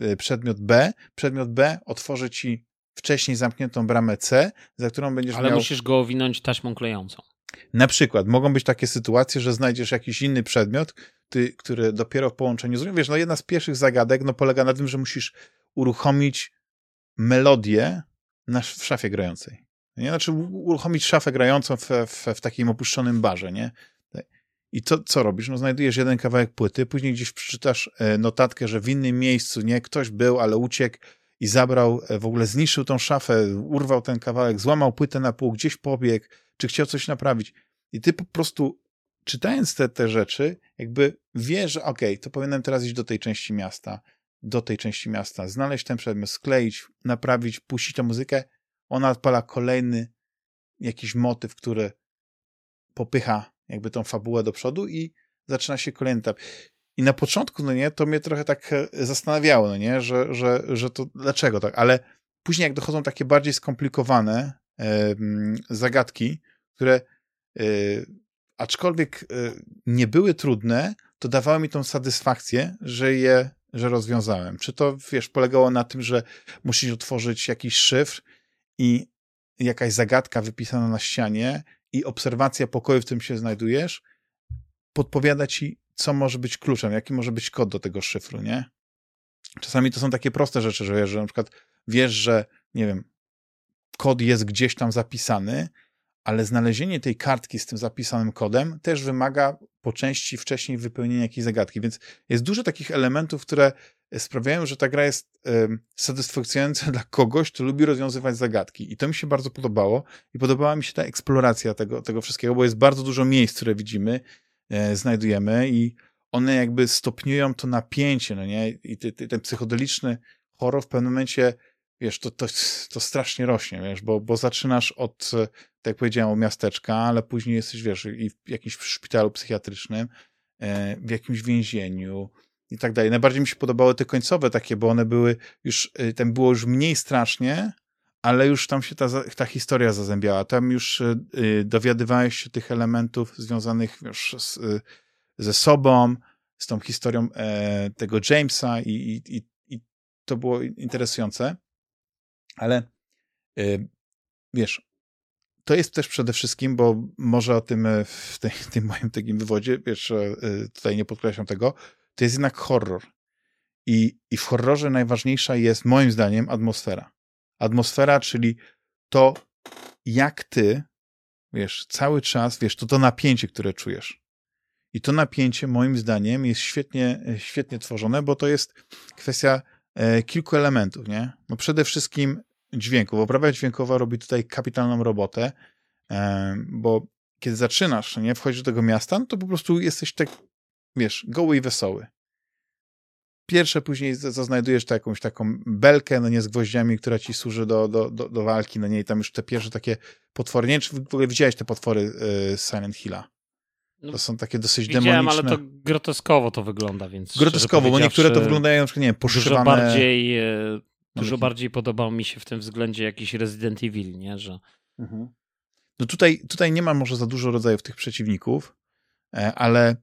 e, przedmiot B, przedmiot B otworzy ci wcześniej zamkniętą bramę C, za którą będziesz Ale miał... musisz go owinąć taśmą klejącą. Na przykład mogą być takie sytuacje, że znajdziesz jakiś inny przedmiot, ty, który dopiero w połączeniu z... Wiesz, no jedna z pierwszych zagadek no, polega na tym, że musisz uruchomić melodię na, w szafie grającej. Nie? Znaczy uruchomić szafę grającą w, w, w takim opuszczonym barze, nie? I to, co robisz? No znajdujesz jeden kawałek płyty, później gdzieś przeczytasz e, notatkę, że w innym miejscu, nie? Ktoś był, ale uciekł i zabrał, e, w ogóle zniszczył tą szafę, urwał ten kawałek, złamał płytę na pół, gdzieś pobiegł, czy chciał coś naprawić. I ty po prostu czytając te, te rzeczy, jakby wiesz, że okej, okay, to powinienem teraz iść do tej części miasta, do tej części miasta, znaleźć ten przedmiot, skleić, naprawić, puścić tę muzykę, ona odpala kolejny jakiś motyw, który popycha jakby tą fabułę do przodu i zaczyna się kolejny etap. I na początku, no nie, to mnie trochę tak e, zastanawiało, no nie, że, że, że to dlaczego tak, ale później jak dochodzą takie bardziej skomplikowane zagadki, które e, aczkolwiek e, nie były trudne, to dawały mi tą satysfakcję, że je że rozwiązałem. Czy to, wiesz, polegało na tym, że musisz otworzyć jakiś szyfr i jakaś zagadka wypisana na ścianie i obserwacja pokoju, w którym się znajdujesz, podpowiada ci, co może być kluczem, jaki może być kod do tego szyfru, nie? Czasami to są takie proste rzeczy, że wiesz, że na przykład wiesz, że, nie wiem, kod jest gdzieś tam zapisany, ale znalezienie tej kartki z tym zapisanym kodem też wymaga po części wcześniej wypełnienia jakiejś zagadki, więc jest dużo takich elementów, które sprawiają, że ta gra jest y, satysfakcjonująca dla kogoś, kto lubi rozwiązywać zagadki. I to mi się bardzo podobało. I podobała mi się ta eksploracja tego, tego wszystkiego, bo jest bardzo dużo miejsc, które widzimy, y, znajdujemy i one jakby stopniują to napięcie, no nie? I ty, ten psychodeliczny horror w pewnym momencie, wiesz, to, to, to strasznie rośnie, wiesz, bo, bo zaczynasz od, tak jak powiedziałem, miasteczka, ale później jesteś, wiesz, i w jakimś szpitalu psychiatrycznym, y, w jakimś więzieniu, i tak dalej. Najbardziej mi się podobały te końcowe takie, bo one były już, y, tam było już mniej strasznie, ale już tam się ta, ta historia zazębiała. Tam już dowiadywałeś się tych elementów związanych już z, ze sobą, z tą historią e, tego Jamesa i, i, i, to było interesujące. Ale y, wiesz, to jest też przede wszystkim, bo może o tym e, w tej, tym moim takim wywodzie, wiesz, e, tutaj nie podkreślam tego, to jest jednak horror. I, I w horrorze najważniejsza jest, moim zdaniem, atmosfera. Atmosfera, czyli to, jak ty, wiesz, cały czas, wiesz, to to napięcie, które czujesz. I to napięcie, moim zdaniem, jest świetnie, świetnie tworzone, bo to jest kwestia e, kilku elementów, nie? No przede wszystkim dźwięków. Oprawa dźwiękowa robi tutaj kapitalną robotę, bo kiedy zaczynasz, nie, wchodzisz do tego miasta, no to po prostu jesteś tak, wiesz, goły i wesoły. Pierwsze później zaznajdujesz jakąś taką belkę, no nie z gwoździami, która ci służy do, do, do, do walki, no nie, i tam już te pierwsze takie potwory, nie wiem, czy w ogóle widziałeś te potwory z Silent Hilla? No, to są takie dosyć Widziałem, demoniczne. ale to groteskowo to wygląda, więc. Groteskowo, bo niektóre to wyglądają na przykład, nie wiem, poszywane. Dużo bardziej, e, dużo bardziej podobał mi się w tym względzie jakiś Resident Evil, nie? Że... Mhm. No tutaj, tutaj nie ma może za dużo rodzajów tych przeciwników, e, ale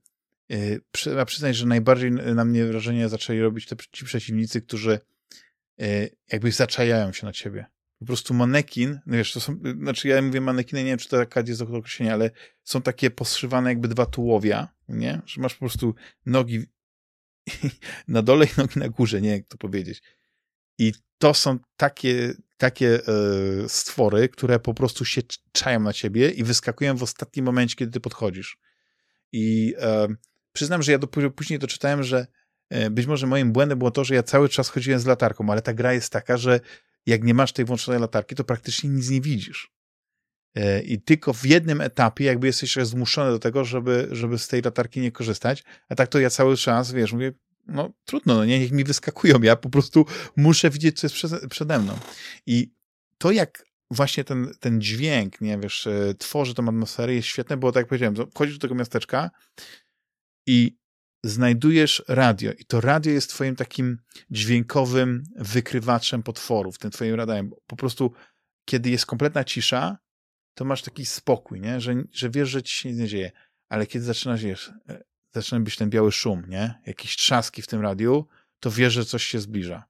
e, trzeba przyznać, że najbardziej na mnie wrażenie zaczęli robić te, ci przeciwnicy, którzy jakby zaczajają się na ciebie po prostu manekin, no wiesz, to są, znaczy ja mówię manekiny, nie wiem, czy to taka jest do określenia, ale są takie poszywane jakby dwa tułowia, nie? Że masz po prostu nogi na dole i nogi na górze, nie jak to powiedzieć. I to są takie, takie e, stwory, które po prostu się czają na ciebie i wyskakują w ostatnim momencie, kiedy ty podchodzisz. I e, przyznam, że ja dopiero później doczytałem, że e, być może moim błędem było to, że ja cały czas chodziłem z latarką, ale ta gra jest taka, że jak nie masz tej włączonej latarki, to praktycznie nic nie widzisz. E, I tylko w jednym etapie jakby jesteś zmuszony do tego, żeby, żeby z tej latarki nie korzystać, a tak to ja cały czas, wiesz, mówię, no trudno, no nie, niech mi wyskakują, ja po prostu muszę widzieć, co jest przede mną. I to, jak właśnie ten, ten dźwięk, nie wiesz, e, tworzy tą atmosferę, jest świetne, bo tak jak powiedziałem, wchodzisz do tego miasteczka i znajdujesz radio i to radio jest twoim takim dźwiękowym wykrywaczem potworów, tym twoim radarem. Po prostu, kiedy jest kompletna cisza, to masz taki spokój, nie? Że, że wiesz, że ci się nic nie dzieje. Ale kiedy zaczynasz, wiesz, e, zaczyna być ten biały szum, nie? Jakieś trzaski w tym radiu, to wiesz, że coś się zbliża.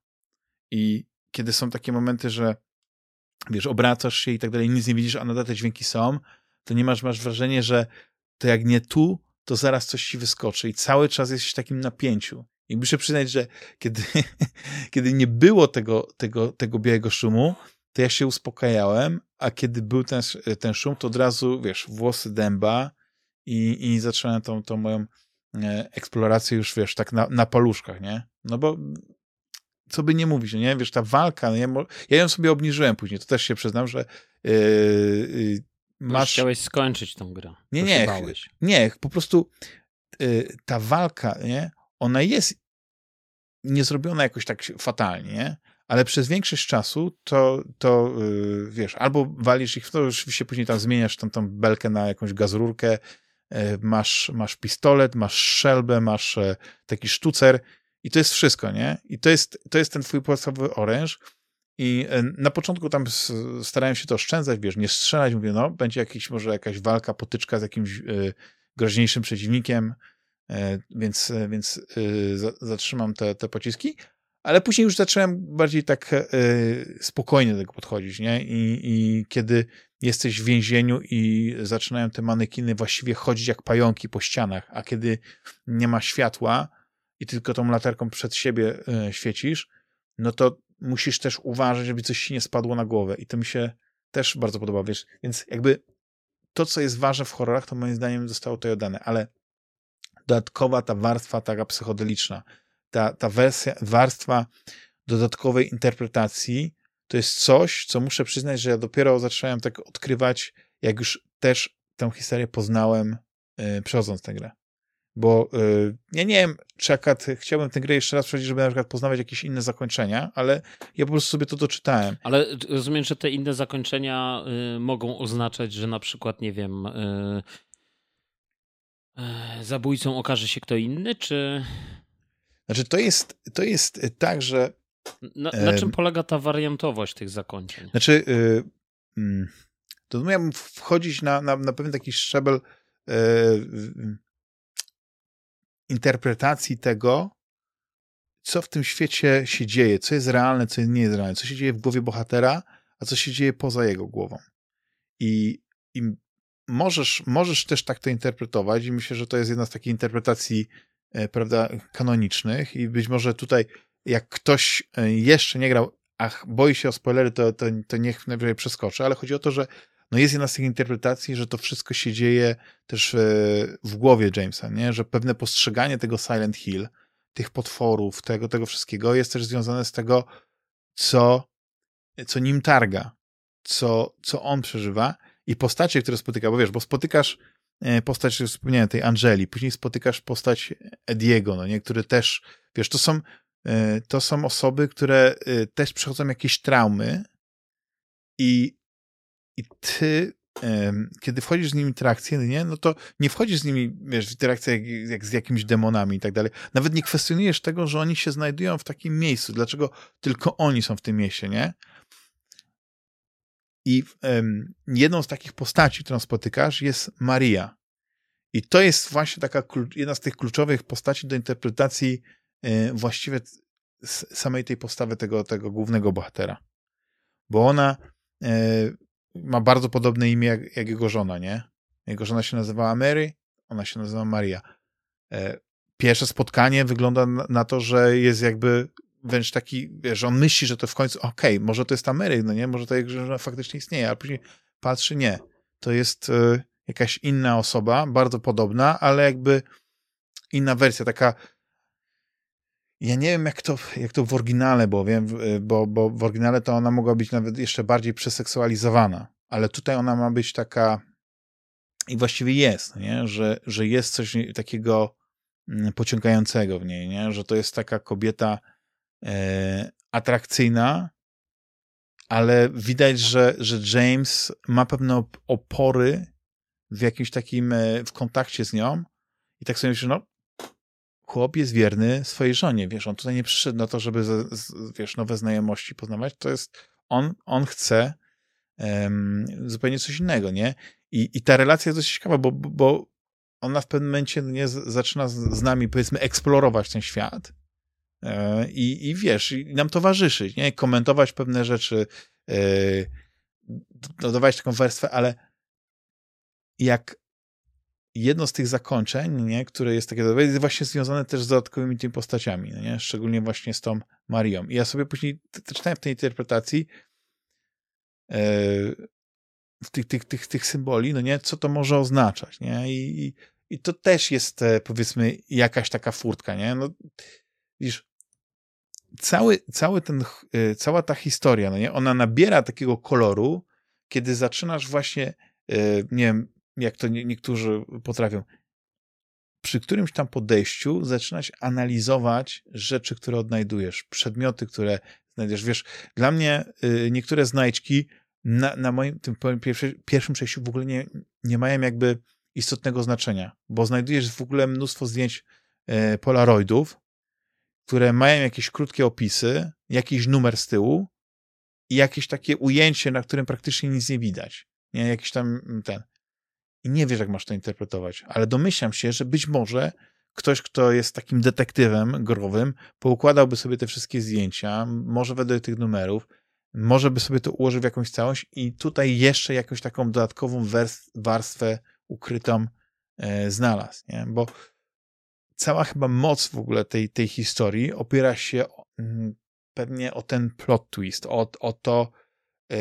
I kiedy są takie momenty, że wiesz, obracasz się i tak dalej, nic nie widzisz, a nadal te dźwięki są, to nie masz, masz wrażenie, że to jak nie tu, to zaraz coś ci wyskoczy i cały czas jesteś w takim napięciu. I muszę przyznać, że kiedy, kiedy nie było tego, tego, tego białego szumu, to ja się uspokajałem, a kiedy był ten, ten szum, to od razu, wiesz, włosy dęba i, i zacząłem tą, tą moją e, eksplorację już, wiesz, tak na, na paluszkach, nie? No bo co by nie mówić, no nie? Wiesz, ta walka, no ja, ja ją sobie obniżyłem później, to też się przyznam, że yy, masz... Chciałeś skończyć tą grę. Nie, nie, nie, po prostu y, ta walka, nie, ona jest nie zrobiona jakoś tak fatalnie, nie? ale przez większość czasu to, to y, wiesz, albo walisz ich, to oczywiście później tam zmieniasz tą, tą belkę na jakąś gazurkę, y, masz, masz pistolet, masz szelbę, masz e, taki sztucer i to jest wszystko, nie? I to jest, to jest ten twój podstawowy oręż, i e, na początku tam starałem się to oszczędzać, wiesz, nie strzelać, mówię, no, będzie jakiś, może jakaś walka, potyczka z jakimś y, groźniejszym przeciwnikiem, y, więc, więc zatrzymam te, te pociski, ale później już zacząłem bardziej tak spokojnie do tego podchodzić, nie? I, I kiedy jesteś w więzieniu i zaczynają te manekiny właściwie chodzić jak pająki po ścianach, a kiedy nie ma światła i tylko tą latarką przed siebie świecisz, no to musisz też uważać, żeby coś ci nie spadło na głowę. I to mi się też bardzo podoba, wiesz, więc jakby to, co jest ważne w horrorach, to moim zdaniem zostało tutaj oddane, ale dodatkowa ta warstwa taka psychodeliczna, ta, ta wersja, warstwa dodatkowej interpretacji, to jest coś, co muszę przyznać, że ja dopiero zacząłem tak odkrywać, jak już też tę historię poznałem, yy, przechodząc tę grę. Bo yy, ja nie wiem, czy akurat chciałbym tę grę jeszcze raz przejść, żeby na przykład poznawać jakieś inne zakończenia, ale ja po prostu sobie to doczytałem. Ale rozumiem, że te inne zakończenia y, mogą oznaczać, że na przykład, nie wiem, y, y, zabójcą okaże się kto inny, czy... Znaczy, to jest, to jest tak, że... Na, na czym polega ta wariantowość tych zakończeń? Znaczy, mm, to miałem wchodzić na, na, na pewien taki szczebel interpretacji tego, co w tym świecie się dzieje, co jest realne, co nie jest realne, co się dzieje w głowie bohatera, a co się dzieje poza jego głową. I, i możesz, możesz też tak to interpretować i myślę, że to jest jedna z takich interpretacji e, prawda, kanonicznych i być może tutaj jak ktoś e, jeszcze nie grał, ach, boi się o spoilery, to, to, to niech najwyżej przeskoczy, ale chodzi o to, że no jest jedna z tych interpretacji, że to wszystko się dzieje też w głowie Jamesa, nie? że pewne postrzeganie tego Silent Hill, tych potworów, tego, tego wszystkiego jest też związane z tego, co co nim targa, co, co on przeżywa i postacie, które spotyka, bo wiesz, bo spotykasz e, postać, wspomniałem, tej Angeli, później spotykasz postać Ediego, no nie, który też, wiesz, to są, e, to są osoby, które e, też przechodzą jakieś traumy i, i ty kiedy wchodzisz z nimi interakcję, no nie, no to nie wchodzisz z nimi wiesz, w interakcję jak, jak, z jakimiś demonami i tak dalej. Nawet nie kwestionujesz tego, że oni się znajdują w takim miejscu. Dlaczego tylko oni są w tym mieście, nie? I um, jedną z takich postaci, którą spotykasz, jest Maria. I to jest właśnie taka jedna z tych kluczowych postaci do interpretacji y, właściwie samej tej postawy tego, tego głównego bohatera. Bo ona y, ma bardzo podobne imię jak, jak, jego żona, nie? Jego żona się nazywała Mary, ona się nazywa Maria. E, pierwsze spotkanie wygląda na to, że jest jakby wręcz taki, że on myśli, że to w końcu, okej, okay, może to jest ta Mary, no nie? Może to jego żona faktycznie istnieje, ale później patrzy, nie. To jest e, jakaś inna osoba, bardzo podobna, ale jakby inna wersja, taka ja nie wiem, jak to, jak to w oryginale było, wiem, bo, bo w oryginale to ona mogła być nawet jeszcze bardziej przeseksualizowana, ale tutaj ona ma być taka i właściwie jest, nie? Że, że jest coś takiego mm, pociągającego w niej, nie? że to jest taka kobieta e, atrakcyjna, ale widać, że, że James ma pewne opory w jakimś takim, e, w kontakcie z nią i tak sobie myślę, no chłop jest wierny swojej żonie, wiesz, on tutaj nie przyszedł na to, żeby, wiesz, nowe znajomości poznawać, to jest, on, on chce um, zupełnie coś innego, nie? I, I ta relacja jest dość ciekawa, bo, bo ona w pewnym momencie nie, zaczyna z, z nami, powiedzmy, eksplorować ten świat e, i, i wiesz, i nam towarzyszyć, nie? Komentować pewne rzeczy, e, dodawać taką warstwę, ale jak jedno z tych zakończeń, nie, które jest takie jest właśnie związane też z dodatkowymi tymi postaciami, no nie? szczególnie właśnie z tą Marią. I ja sobie później czytałem w tej interpretacji e, w tych, tych, tych, tych symboli, no nie, co to może oznaczać, nie? I, i to też jest, e, powiedzmy, jakaś taka furtka, nie? No, widzisz, cały, cały ten, e, cała ta historia, no nie, ona nabiera takiego koloru, kiedy zaczynasz właśnie, nie wiem, jak to nie, niektórzy potrafią, przy którymś tam podejściu zaczynać analizować rzeczy, które odnajdujesz, przedmioty, które znajdziesz. Wiesz, dla mnie y, niektóre znajdźki na, na moim tym pierwszy, pierwszym przejściu w ogóle nie, nie mają jakby istotnego znaczenia, bo znajdujesz w ogóle mnóstwo zdjęć y, polaroidów, które mają jakieś krótkie opisy, jakiś numer z tyłu i jakieś takie ujęcie, na którym praktycznie nic nie widać. Nie, jakiś tam ten i nie wiesz, jak masz to interpretować, ale domyślam się, że być może ktoś, kto jest takim detektywem growym, poukładałby sobie te wszystkie zdjęcia, może wedle tych numerów, może by sobie to ułożył w jakąś całość i tutaj jeszcze jakąś taką dodatkową warstwę ukrytą e, znalazł, nie? bo cała chyba moc w ogóle tej, tej historii opiera się pewnie o ten plot twist, o, o to, e,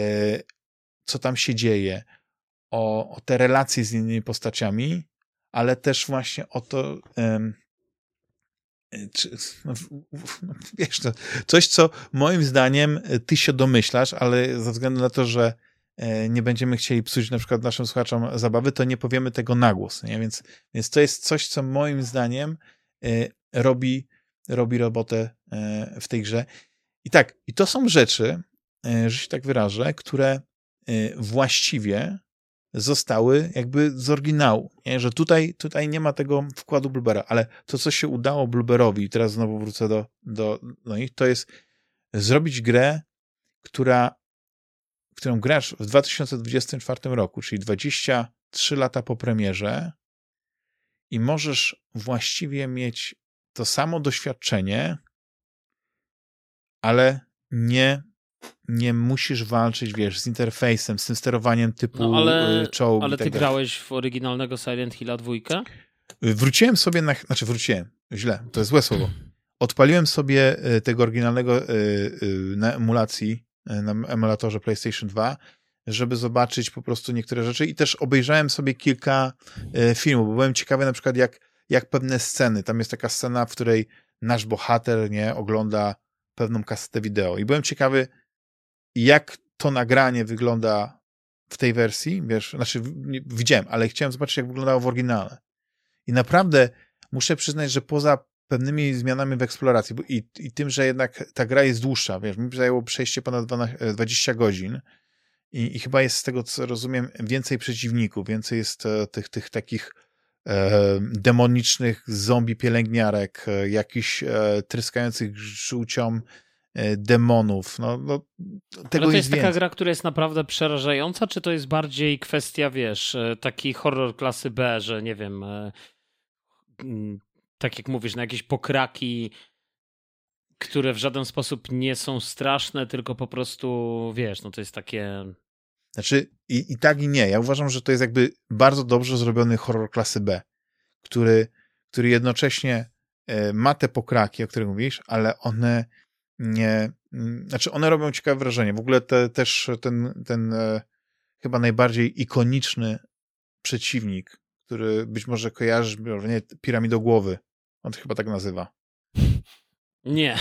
co tam się dzieje, o, o te relacje z innymi postaciami, ale też właśnie o to, um, czy, no, wiesz, to coś, co moim zdaniem ty się domyślasz, ale ze względu na to, że e, nie będziemy chcieli psuć na przykład naszym słuchaczom zabawy, to nie powiemy tego na głos, nie? Więc, więc to jest coś, co moim zdaniem e, robi, robi robotę e, w tej grze. I tak, i to są rzeczy, że się tak wyrażę, które właściwie zostały jakby z oryginału, nie? że tutaj, tutaj nie ma tego wkładu Bluebera, ale to, co się udało Blueberowi, i teraz znowu wrócę do, do, do nich, to jest zrobić grę, która, którą grasz w 2024 roku, czyli 23 lata po premierze i możesz właściwie mieć to samo doświadczenie, ale nie nie musisz walczyć, wiesz, z interfejsem, z tym sterowaniem typu no, ale, y, czołg Ale ty tak grałeś w oryginalnego Silent Hilla dwójkę? Wróciłem sobie na... Znaczy wróciłem, źle, to jest złe słowo. Odpaliłem sobie y, tego oryginalnego y, na emulacji, na emulatorze PlayStation 2, żeby zobaczyć po prostu niektóre rzeczy i też obejrzałem sobie kilka filmów, bo byłem ciekawy na przykład jak, jak pewne sceny, tam jest taka scena, w której nasz bohater nie ogląda pewną kasetę wideo i byłem ciekawy jak to nagranie wygląda w tej wersji, wiesz, znaczy widziałem, ale chciałem zobaczyć, jak wyglądało w oryginale. I naprawdę muszę przyznać, że poza pewnymi zmianami w eksploracji i, i tym, że jednak ta gra jest dłuższa, wiesz, mi zajęło przejście ponad 12, 20 godzin i, i, chyba jest z tego, co rozumiem, więcej przeciwników, więcej jest e, tych, tych takich e, demonicznych zombie pielęgniarek, e, jakichś e, tryskających żółcią e, demonów. No, no, tego Ale to jest, jest taka gra, która jest naprawdę przerażająca, czy to jest bardziej kwestia, wiesz, e, taki horror klasy B, że nie wiem, tak jak mówisz, na jakieś pokraki, które w żaden sposób nie są straszne, tylko po prostu, wiesz, no to jest takie... Znaczy i, i tak i nie. Ja uważam, że to jest jakby bardzo dobrze zrobiony horror klasy B, który, który jednocześnie e, ma te pokraki, o których mówisz, ale one nie... Mm, znaczy one robią ciekawe wrażenie. W ogóle te, też ten, ten e, chyba najbardziej ikoniczny przeciwnik, który być może kojarzysz, nie, piramidogłowy, on to chyba tak nazywa. Nie.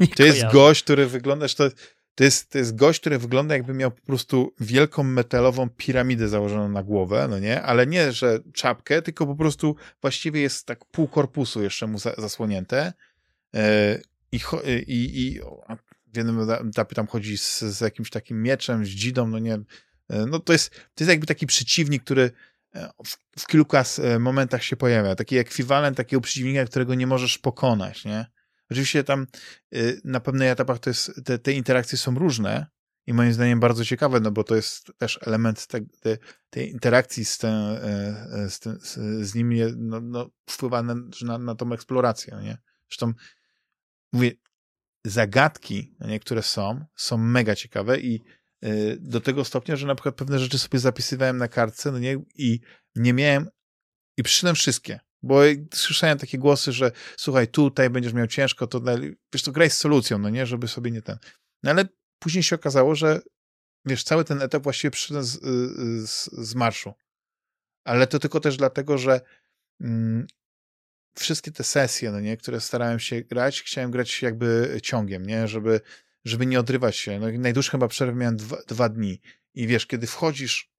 nie to jest gość, który wygląda, to, to, jest, to jest gość, który wygląda jakby miał po prostu wielką metalową piramidę założoną na głowę, no nie? Ale nie, że czapkę, tylko po prostu właściwie jest tak pół korpusu jeszcze mu za, zasłonięte. E, i, i, I w jednym etapie tam chodzi z, z jakimś takim mieczem, z dzidą, no nie. E, no to jest, to jest jakby taki przeciwnik, który E, w, w kilku e, momentach się pojawia. Taki ekwiwalent takiego przeciwnika, którego nie możesz pokonać, nie? Oczywiście tam y, na pewnych etapach to jest, te, te interakcje są różne i moim zdaniem bardzo ciekawe, no bo to jest też element te, te, tej interakcji z, te, e, z, z, z nimi no, no, wpływa na, na, na tą eksplorację, nie? Zresztą mówię, zagadki, no nie, które są, są mega ciekawe i Y, do tego stopnia, że na przykład pewne rzeczy sobie zapisywałem na kartce, no nie, i nie miałem, i przyszedłem wszystkie, bo słyszałem takie głosy, że słuchaj, tutaj będziesz miał ciężko, to wiesz, to graj z solucją, no nie, żeby sobie nie ten. No ale później się okazało, że wiesz, cały ten etap właściwie przyszedłem z, y, z, z marszu. Ale to tylko też dlatego, że mm, wszystkie te sesje, no nie, które starałem się grać, chciałem grać jakby ciągiem, nie, żeby żeby nie odrywać się. No, najdłuższa chyba przerwę miałem dwa, dwa dni. I wiesz, kiedy wchodzisz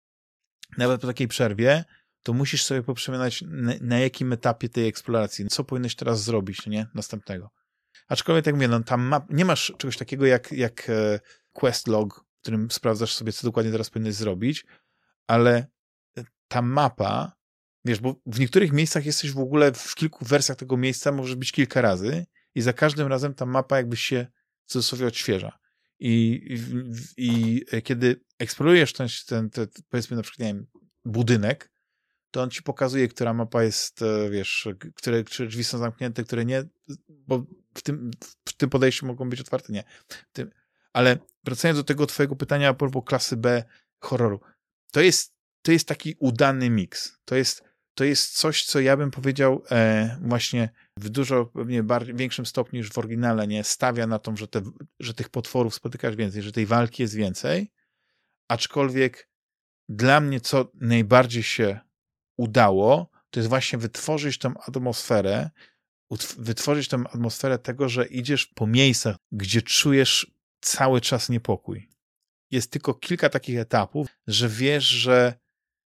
nawet po takiej przerwie, to musisz sobie poprzypominać, na, na, jakim etapie tej eksploracji, co powinieneś teraz zrobić, nie? Następnego. Aczkolwiek, tak mówię, no, tam nie masz czegoś takiego jak, jak e, quest log, w którym sprawdzasz sobie, co dokładnie teraz powinieneś zrobić, ale ta mapa, wiesz, bo w niektórych miejscach jesteś w ogóle, w kilku wersjach tego miejsca możesz być kilka razy i za każdym razem ta mapa jakby się cudzysłowie odświeża. I, i, i kiedy eksplorujesz ten, ten, ten, powiedzmy na przykład, nie wiem, budynek, to on ci pokazuje, która mapa jest, e, wiesz, które, które drzwi są zamknięte, które nie, bo w tym, w tym podejściu mogą być otwarte, nie. Tym, ale wracając do tego twojego pytania a propos klasy B horroru, to jest, to jest taki udany miks. To jest, to jest coś, co ja bym powiedział e, właśnie w dużo, pewnie bardziej, większym stopniu niż w oryginale, nie stawia na to, że, te, że tych potworów spotykasz więcej, że tej walki jest więcej, aczkolwiek dla mnie co najbardziej się udało, to jest właśnie wytworzyć tą atmosferę, wytworzyć tę atmosferę tego, że idziesz po miejscach, gdzie czujesz cały czas niepokój. Jest tylko kilka takich etapów, że wiesz, że,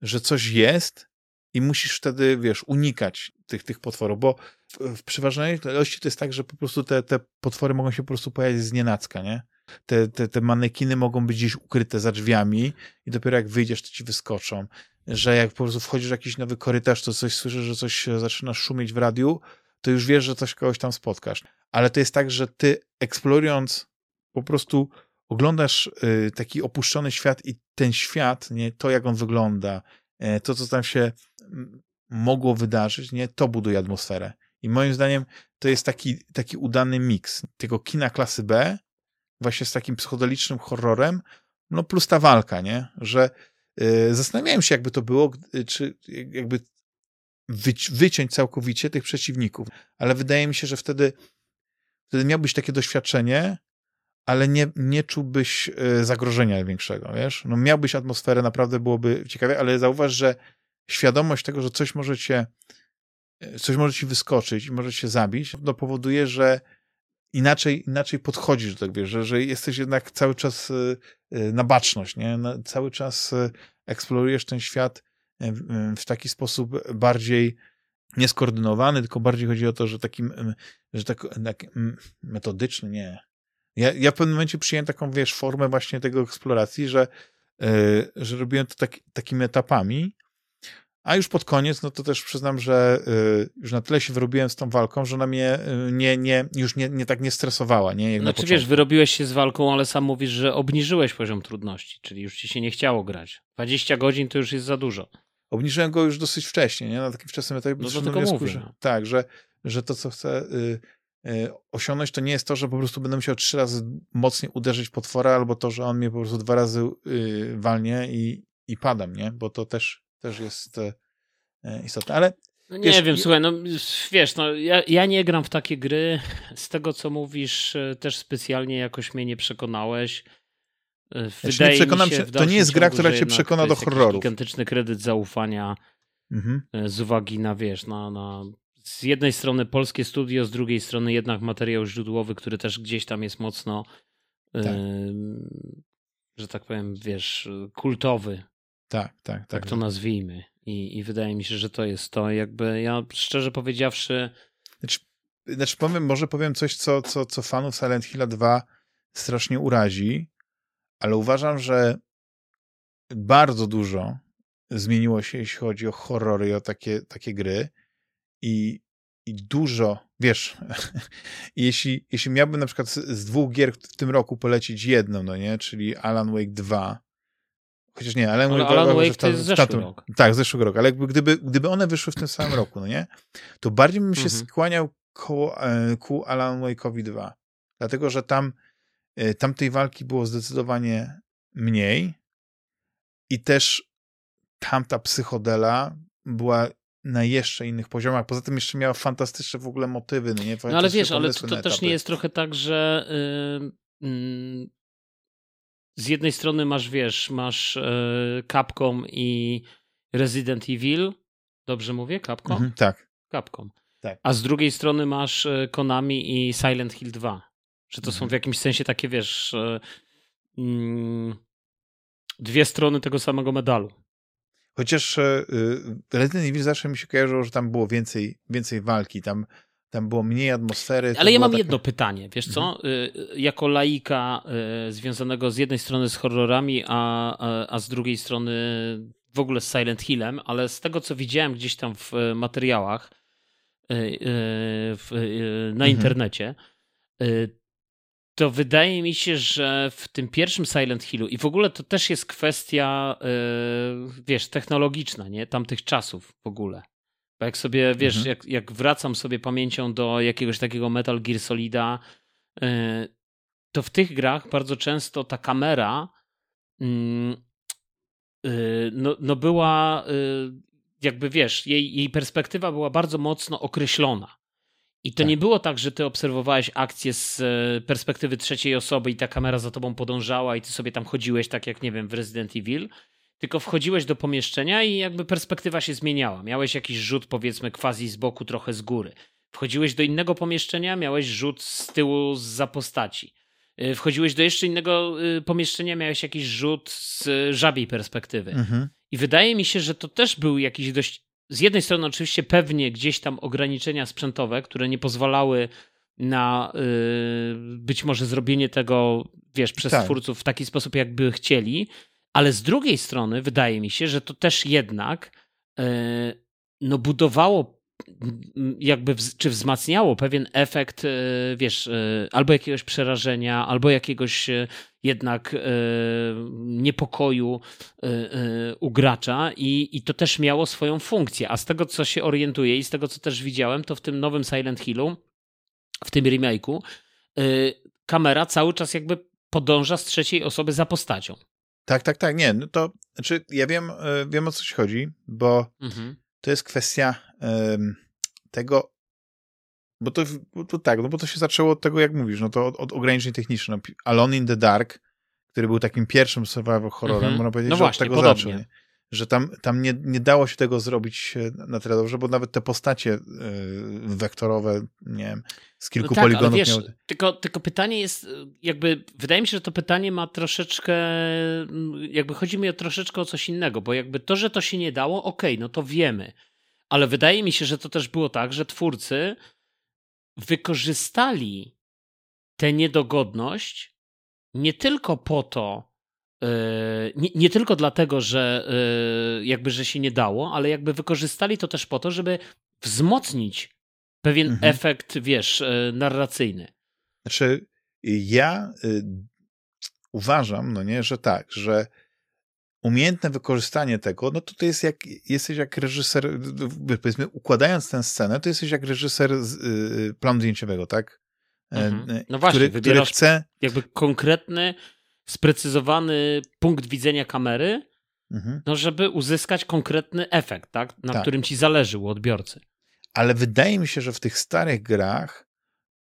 że coś jest i musisz wtedy, wiesz, unikać tych, tych potworów, bo w, w przeważnej ilości to jest tak, że po prostu te, te potwory mogą się po prostu pojawić z nienacka, nie? Te, te, te manekiny mogą być gdzieś ukryte za drzwiami i dopiero jak wyjdziesz, to ci wyskoczą. Że jak po prostu wchodzisz w jakiś nowy korytarz, to coś słyszysz, że coś zaczyna szumieć w radiu, to już wiesz, że coś kogoś tam spotkasz. Ale to jest tak, że ty eksplorując po prostu oglądasz y, taki opuszczony świat i ten świat, nie, to jak on wygląda, y, to co tam się mogło wydarzyć, nie, to buduje atmosferę. I moim zdaniem to jest taki, taki udany miks tego kina klasy B właśnie z takim psychodelicznym horrorem, no plus ta walka, nie? Że yy, zastanawiałem się, jakby to było, czy jakby wyci wyciąć całkowicie tych przeciwników, ale wydaje mi się, że wtedy, wtedy miałbyś takie doświadczenie, ale nie, nie czułbyś yy, zagrożenia większego, wiesz? No miałbyś atmosferę, naprawdę byłoby ciekawie, ale zauważ, że świadomość tego, że coś może cię, coś może ci wyskoczyć i może cię zabić, to powoduje, że inaczej, inaczej podchodzisz do tego, że, że jesteś jednak cały czas na baczność, nie? cały czas eksplorujesz ten świat w taki sposób bardziej nieskoordynowany, tylko bardziej chodzi o to, że takim, że tak, tak metodyczny, nie. Ja, ja w pewnym momencie przyjąłem taką, wiesz, formę właśnie tego eksploracji, że, że robiłem to tak, takimi etapami, a już pod koniec, no to też przyznam, że yy, już na tyle się wyrobiłem z tą walką, że ona mnie yy, nie, nie, już nie, nie tak nie stresowała, nie? Jak znaczy wiesz, wyrobiłeś się z walką, ale sam mówisz, że obniżyłeś poziom trudności, czyli już ci się nie chciało grać. 20 godzin to już jest za dużo obniżyłem go już dosyć wcześnie, nie? na takim wczesnym etapie. No to tylko wniosku, mówię. Że, no. tak, że, że to, co chcę y, y, osiągnąć, to nie jest to, że po prostu będę musiał trzy razy mocniej uderzyć potwora, albo to, że on mnie po prostu dwa razy y, walnie i, i padam, nie? Bo to też, też jest y, istotne, ale no nie wiesz, wiem, słuchaj, no wiesz, no ja, ja nie gram w takie gry. Z tego, co mówisz, y, też specjalnie jakoś mnie nie przekonałeś. E, wydaje ja przekonam się, to nie jest gra, która cię przekona do horroru. gigantyczny kredyt zaufania mhm. E, z uwagi na, wiesz, na, na z jednej strony polskie studio, z drugiej strony jednak materiał źródłowy, który też gdzieś tam jest mocno, e, tak. że tak powiem, wiesz, kultowy. Tak, tak, tak. Tak to nazwijmy. I, I wydaje mi się, że to jest to. Jakby ja szczerze powiedziawszy. Znaczy, znaczy powiem, może powiem coś, co, co, co fanów Silent Hill 2 strasznie urazi, ale uważam, że bardzo dużo zmieniło się, jeśli chodzi o horrory i o takie, takie gry. I, i dużo, wiesz, jeśli, jeśli miałbym na przykład z, z, dwóch gier w tym roku polecić jedną, no nie, czyli Alan Wake 2, chociaż nie, Alan, Wake, Alan Wake to jest zeszły rok. Tak, zeszłego roku, ale jakby gdyby, gdyby one wyszły w tym samym roku, no nie, to bardziej bym się mhm. skłaniał ku, e, ku Alan Wake'owi 2, dlatego, że tam E, tamtej walki było zdecydowanie mniej i też tamta psychodela była na jeszcze innych poziomach. Poza tym jeszcze miała fantastyczne w ogóle motywy. No, nie? no ale wiesz, ale to, to też nie jest trochę tak, że yy, yy, z jednej strony masz, wiesz, masz yy, Capcom i Resident Evil. Dobrze mówię? Capcom? Mhm, tak. Capcom. Tak. A z drugiej strony masz e, Konami i Silent Hill 2. Że to są mhm. w jakimś sensie takie, wiesz, e, mm, dwie strony tego samego medalu. Chociaż e, y, Resident Evil zawsze mi się kojarzyło, że tam było więcej, więcej walki, tam, tam było mniej atmosfery. Ale ja mam taka... jedno pytanie, wiesz co? Mhm. Y, jako laika y, związanego z jednej strony z horrorami, a, a, a z drugiej strony w ogóle z Silent Hillem, ale z tego co widziałem gdzieś tam w materiałach w, na mhm. internecie, to wydaje mi się, że w tym pierwszym Silent Hillu i w ogóle to też jest kwestia, wiesz, technologiczna, nie? Tamtych czasów w ogóle. Bo jak sobie, wiesz, mhm. jak, jak wracam sobie pamięcią do jakiegoś takiego Metal Gear Solida, yy, to w tych grach bardzo często ta kamera yy, no, no była y, jakby, wiesz, jej, jej perspektywa była bardzo mocno określona. I to tak. nie było tak, że ty obserwowałeś akcję z e, perspektywy trzeciej osoby i ta kamera za tobą podążała i ty sobie tam chodziłeś tak jak, nie wiem, w Resident Evil, tylko wchodziłeś do pomieszczenia i jakby perspektywa się zmieniała. Miałeś jakiś rzut, powiedzmy, quasi z boku, trochę z góry. Wchodziłeś do innego pomieszczenia, miałeś rzut z tyłu za postaci. E, wchodziłeś do jeszcze innego e, pomieszczenia, miałeś jakiś rzut z żabiej perspektywy. Mhm. I wydaje mi się, że to też był jakiś dość z jednej strony oczywiście pewnie gdzieś tam ograniczenia sprzętowe, które nie pozwalały na yy, być może zrobienie tego, wiesz, przez tak. twórców w taki sposób, jakby chcieli, ale z drugiej strony wydaje mi się, że to też jednak yy, no budowało jakby czy wzmacniało pewien efekt, e, wiesz, e, albo jakiegoś przerażenia, albo jakiegoś e, jednak niepokoju u gracza i, i to też miało swoją funkcję. A z tego, co się orientuję i z tego, co też widziałem, to w tym nowym Silent Hillu, w tym remake'u, kamera cały czas jakby podąża z trzeciej osoby za postacią. Tak, tak, tak. Nie, no to znaczy ja wiem, wiem o co ci chodzi, bo mhm to jest kwestia um, tego, bo to, bo to, tak, no bo to się zaczęło od tego, jak mówisz, no to od, od ograniczeń technicznych. No, Alone in the Dark, który był takim pierwszym survival horrorem, mm -hmm. można powiedzieć, no że właśnie, od tego podobnie. zaczął. Nie? Że tam, tam nie, nie dało się tego zrobić na tyle dobrze, bo nawet te postacie y, wektorowe, nie wiem, z kilku no tak, poligonów wiesz, miały... tylko, tylko pytanie jest, jakby, wydaje mi się, że to pytanie ma troszeczkę, jakby chodzi mi o troszeczkę o coś innego, bo jakby to, że to się nie dało, okej, okay, no to wiemy, ale wydaje mi się, że to też było tak, że twórcy wykorzystali tę niedogodność nie tylko po to, e, nie, nie, tylko dlatego, że e, jakby, że się nie dało, ale jakby wykorzystali to też po to, żeby wzmocnić pewien mhm. efekt, wiesz, e, narracyjny. Znaczy, ja y, uważam, no nie, że tak, że umiejętne wykorzystanie tego, no to to jest jak, jesteś jak reżyser, powiedzmy, układając tę scenę, to jesteś jak reżyser z, y, planu zdjęciowego, tak? E, mhm. E, no właśnie, który, który chce... jakby konkretny, sprecyzowany punkt widzenia kamery, mhm. no żeby uzyskać konkretny efekt, tak? Na tak. którym ci zależy u odbiorcy. Ale wydaje mi się, że w tych starych grach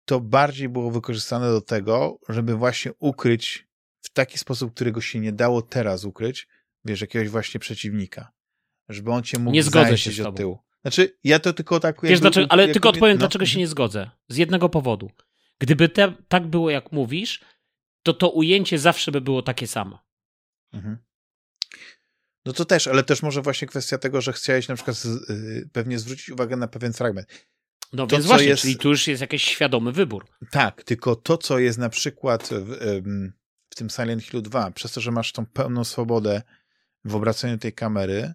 to bardziej było wykorzystane do tego, żeby właśnie ukryć w taki sposób, którego się nie dało teraz ukryć, wiesz, jakiegoś właśnie przeciwnika. Żeby on cię mógł nie zgodzę się z tobą. od tyłu. Znaczy, ja to tylko tak... Wiesz, jakby, ale tylko odpowiem, no. dlaczego się nie zgodzę. Z jednego powodu. Gdyby te, tak było, jak mówisz, to to ujęcie zawsze by było takie samo. Mhm. No to też, ale też może właśnie kwestia tego, że chciałeś na przykład yy, pewnie zwrócić uwagę na pewien fragment. No to, więc właśnie, jest... czyli tu już jest jakiś świadomy wybór. Tak, tylko to, co jest na przykład w, w tym Silent Hill 2, przez to, że masz tą pełną swobodę w obracaniu tej kamery,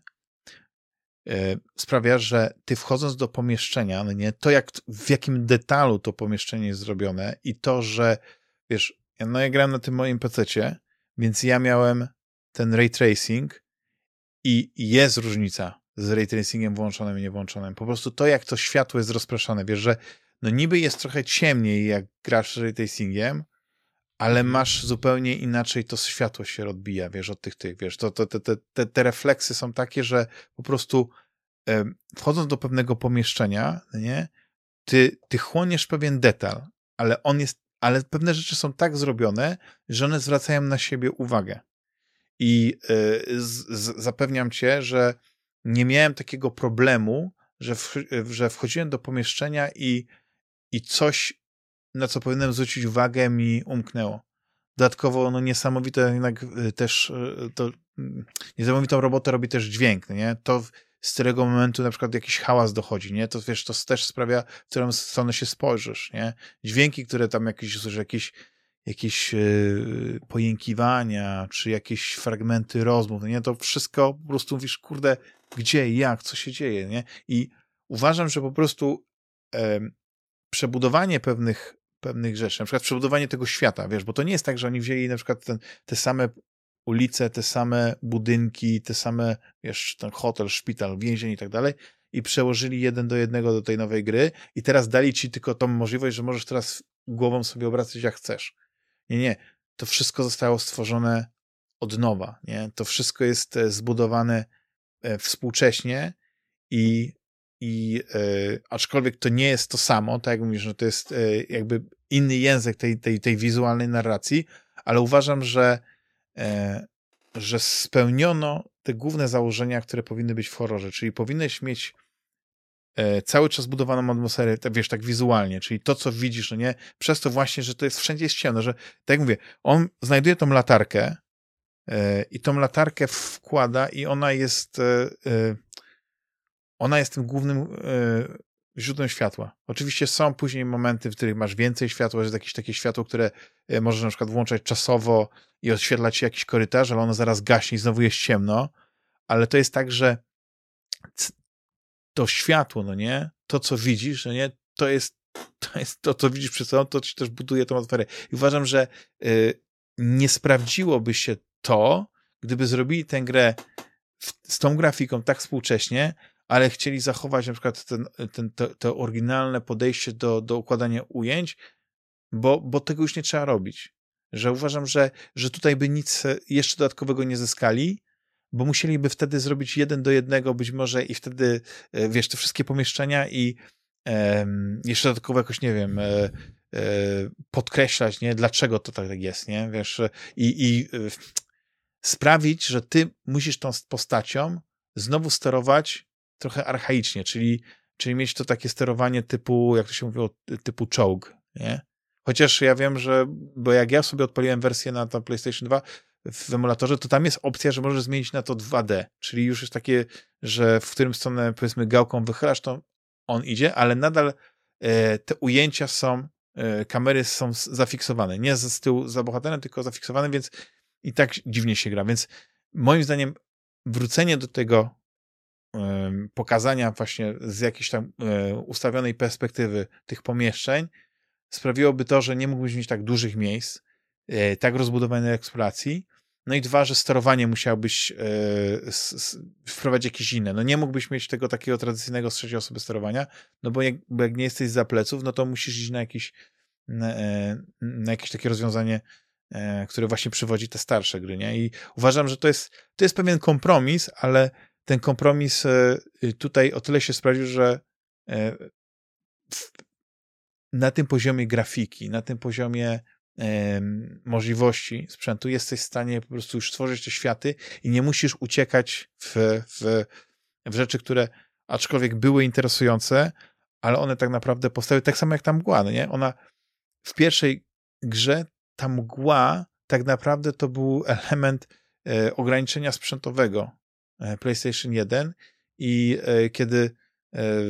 E, sprawia, że ty wchodząc do pomieszczenia, no nie, to jak, w jakim detalu to pomieszczenie jest zrobione i to, że wiesz, no ja grałem na tym moim pececie, więc ja miałem ten ray tracing i jest różnica z ray tracingiem włączonym i niewłączonym. Po prostu to, jak to światło jest rozpraszane, wiesz, że no niby jest trochę ciemniej, jak grasz z ray tracingiem, ale mhm. masz zupełnie inaczej to światło się odbija, wiesz, od tych, tych, wiesz, to, to, te, te, te refleksy są takie, że po prostu e, wchodząc do pewnego pomieszczenia, nie, ty, ty chłoniesz pewien detal, ale on jest, ale pewne rzeczy są tak zrobione, że one zwracają na siebie uwagę. I e, z, z, zapewniam cię, że nie miałem takiego problemu, że, w, że wchodziłem do pomieszczenia i, i coś na co powinienem zwrócić uwagę, mi umknęło. Dodatkowo, no niesamowite jednak y, też, y, to mm, niesamowitą robotę robi też dźwięk, no nie? To z którego momentu na przykład jakiś hałas dochodzi, nie? To wiesz, to też sprawia, w którą stronę się spojrzysz, nie? Dźwięki, które tam jakieś, usłyszysz, jakieś, jakieś yy, pojękiwania, czy jakieś fragmenty rozmów, nie? To wszystko po prostu mówisz, kurde, gdzie, jak, co się dzieje, nie? I uważam, że po prostu yy, przebudowanie pewnych pewnych rzeczy, na przykład przebudowanie tego świata, wiesz, bo to nie jest tak, że oni wzięli na przykład ten, te same ulice, te same budynki, te same, wiesz, ten hotel, szpital, więzień i tak dalej i przełożyli jeden do jednego do tej nowej gry i teraz dali ci tylko tą możliwość, że możesz teraz głową sobie obracać jak chcesz. Nie, nie. To wszystko zostało stworzone od nowa, nie? To wszystko jest e, zbudowane e, współcześnie i i e, aczkolwiek to nie jest to samo, tak jak mówisz, że to jest e, jakby inny język tej, tej, tej wizualnej narracji, ale uważam, że, że spełniono te główne założenia, które powinny być w horrorze, czyli powinieneś mieć e, cały czas budowaną atmosferę, wiesz, tak wizualnie, czyli to, co widzisz, no nie, przez to właśnie, że to jest wszędzie jest ciemno, że, tak jak mówię, on znajduje tą latarkę e, i tą latarkę wkłada i ona jest e, ona jest tym głównym e, źródłem światła. Oczywiście są później momenty, w których masz więcej światła, jest jakieś takie światło, które e, możesz na przykład włączać czasowo i oświetlać jakiś korytarz, ale ono zaraz gaśnie i znowu jest ciemno. Ale to jest tak, że to światło, no nie, to co widzisz, no nie, to jest to, jest to co widzisz przed sobą, to ci też buduje tą atmosferę. I uważam, że y, nie sprawdziłoby się to, gdyby zrobili tę grę w, z tą grafiką tak współcześnie, ale chcieli zachować na przykład ten, ten, to, to oryginalne podejście do, do układania ujęć, bo, bo tego już nie trzeba robić. Że uważam, że, że tutaj by nic jeszcze dodatkowego nie zyskali, bo musieliby wtedy zrobić jeden do jednego być może i wtedy, e, wiesz, te wszystkie pomieszczenia i jeszcze dodatkowo jakoś, nie wiem, e, e, podkreślać, nie, dlaczego to tak jest, nie, wiesz, i, i sprawić, że ty musisz tą postacią znowu sterować trochę archaicznie, czyli, czyli mieć to takie sterowanie typu, jak to się mówiło, typu czołg, nie? Chociaż ja wiem, że, bo jak ja sobie odpaliłem wersję na to PlayStation 2 w emulatorze, to tam jest opcja, że możesz zmienić na to 2D, czyli już jest takie, że w którym stronę powiedzmy gałką wychylasz, to on idzie, ale nadal e, te ujęcia są, e, kamery są zafiksowane, nie z tyłu za bohaterem, tylko zafiksowane, więc i tak dziwnie się gra, więc moim zdaniem wrócenie do tego pokazania właśnie z jakiejś tam e, ustawionej perspektywy tych pomieszczeń sprawiłoby to, że nie mógłbyś mieć tak dużych miejsc, e, tak rozbudowanej eksploracji, no i dwa, że sterowanie musiałbyś e, wprowadzić jakieś inne. No nie mógłbyś mieć tego takiego tradycyjnego z trzeciej osoby sterowania, no bo jak, bo jak nie jesteś za pleców, no to musisz iść na jakieś, na, na jakieś takie rozwiązanie, które właśnie przywodzi te starsze gry, nie? I uważam, że to jest, to jest pewien kompromis, ale ten kompromis e, tutaj o tyle się sprawdził, że e, na tym poziomie grafiki, na tym poziomie możliwości sprzętu, jesteś w stanie po prostu już stworzyć te światy i nie musisz uciekać w, w, w rzeczy, które aczkolwiek były interesujące, ale one tak naprawdę powstały tak samo jak ta mgła, no nie? Ona w pierwszej grze, ta mgła tak naprawdę to był element e, ograniczenia sprzętowego PlayStation 1 i e, kiedy E,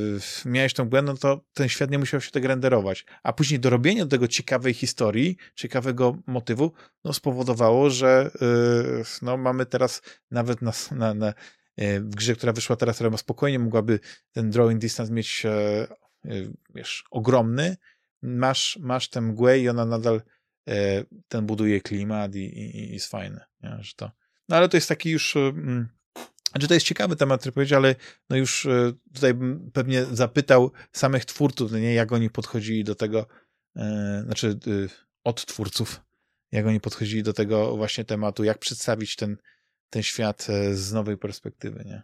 miałeś tą błędną, to ten świat nie musiał się tak renderować. A później dorobienie do tego ciekawej historii, ciekawego motywu, no spowodowało, że e, no, mamy teraz nawet na, na, na e, w grze, która wyszła teraz, która spokojnie mogłaby ten drawing distance mieć wiesz, ogromny, masz, masz tę mgłę i ona nadal ten buduje klimat i, i, i jest fajne. Nie? Że to, no ale to jest taki już mm, znaczy to jest ciekawy temat, który powiedział, ale no już e, tutaj bym pewnie zapytał samych twórców, nie, jak oni podchodzili do tego, e, znaczy e, od twórców, jak oni podchodzili do tego właśnie tematu, jak przedstawić ten, ten świat e, z nowej perspektywy, nie?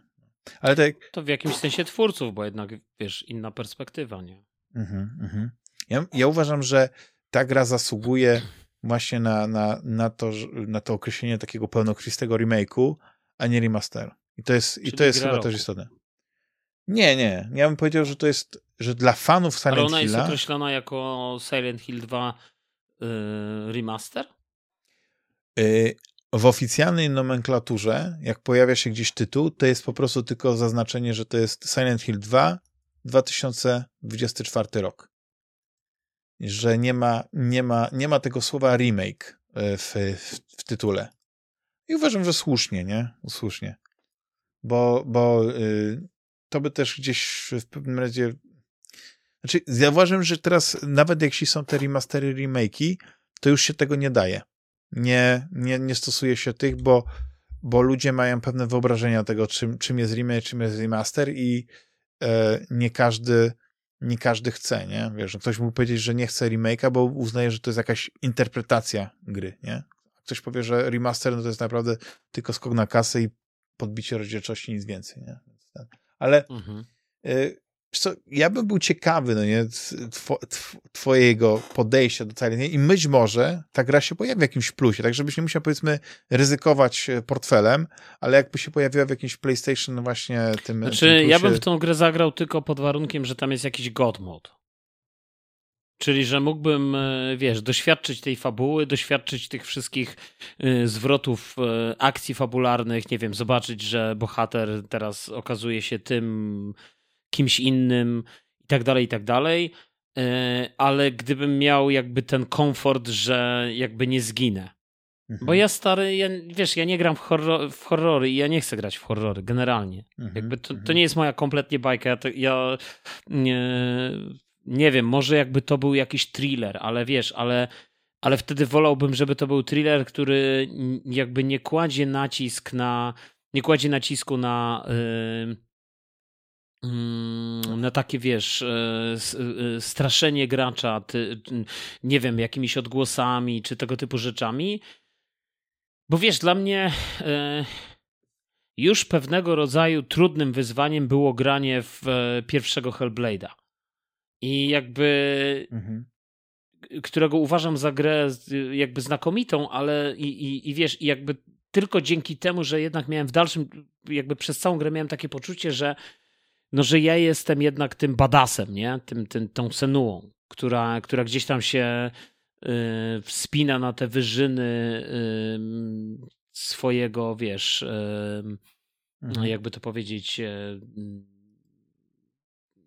Ale tak... To w jakimś sensie twórców, bo jednak, wiesz, inna perspektywa, nie? Mhm, mhm. Ja, ja uważam, że ta gra zasługuje właśnie na, na, na, to, na to określenie takiego pełnokrwistego remake'u, a nie remasteru. I to jest, i to jest chyba roku. też istotne. Nie, nie. Ja bym powiedział, że to jest, że dla fanów Silent Hilla... Ale ona jest określona jako Silent Hill 2 yy, remaster? Yy, w oficjalnej nomenklaturze, jak pojawia się gdzieś tytuł, to jest po prostu tylko zaznaczenie, że to jest Silent Hill 2 2024 rok. Że nie ma, nie ma, nie ma tego słowa remake y, w, w, w tytule. I uważam, że słusznie, nie? Słusznie bo, bo y, to by też gdzieś w pewnym razie. Znaczy, zauważyłem, że teraz nawet jeśli są te remastery, remake'i, to już się tego nie daje. Nie, nie, nie stosuje się tych, bo, bo ludzie mają pewne wyobrażenia tego, czym, czym jest remake, czym jest remaster i e, nie każdy nie każdy chce, nie? Wiesz, ktoś mógł powiedzieć, że nie chce remake'a, bo uznaje, że to jest jakaś interpretacja gry, nie? Ktoś powie, że remaster no to jest naprawdę tylko skok na kasę i podbicie rozdzielczości, nic więcej, nie? Ale mhm. y, co, ja bym był ciekawy, no nie, tw twojego podejścia do całej nie? i być może ta gra się pojawi w jakimś plusie, tak żebyś nie musiał, powiedzmy, ryzykować e, portfelem, ale jakby się pojawiła w jakimś PlayStation właśnie tym Znaczy, tym ja bym w tą grę zagrał tylko pod warunkiem, że tam jest jakiś god mode. Czyli, że mógłbym, e, wiesz, doświadczyć tej fabuły, doświadczyć tych wszystkich e, zwrotów e, akcji fabularnych, nie wiem, zobaczyć, że bohater teraz okazuje się tym kimś innym i tak dalej, i tak dalej. Ale gdybym miał jakby ten komfort, że jakby nie zginę. Mhm. Bo ja stary, ja, wiesz, ja nie gram w, horror, w horrory i ja nie chcę grać w horrory, generalnie. Mhm. Jakby to, to mhm. nie jest moja kompletnie bajka. Ja, to, ja nie, nie wiem, może jakby to był jakiś thriller, ale wiesz, ale, ale wtedy wolałbym, żeby to był thriller, który jakby nie kładzie nacisk na, nie kładzie nacisku na yy, na takie, wiesz, e, e, straszenie gracza, ty, nie wiem, jakimiś odgłosami czy tego typu rzeczami. Bo wiesz, dla mnie e, już pewnego rodzaju trudnym wyzwaniem było granie w pierwszego Hellblade'a i jakby mhm. którego uważam za grę jakby znakomitą, ale i, i, i wiesz, i jakby tylko dzięki temu, że jednak miałem w dalszym, jakby przez całą grę miałem takie poczucie, że no, że ja jestem jednak tym badasem, nie? Tym, tym, tą senuą, która, która gdzieś tam się y, wspina na te wyżyny swojego, wiesz, mhm. jakby to powiedzieć, y,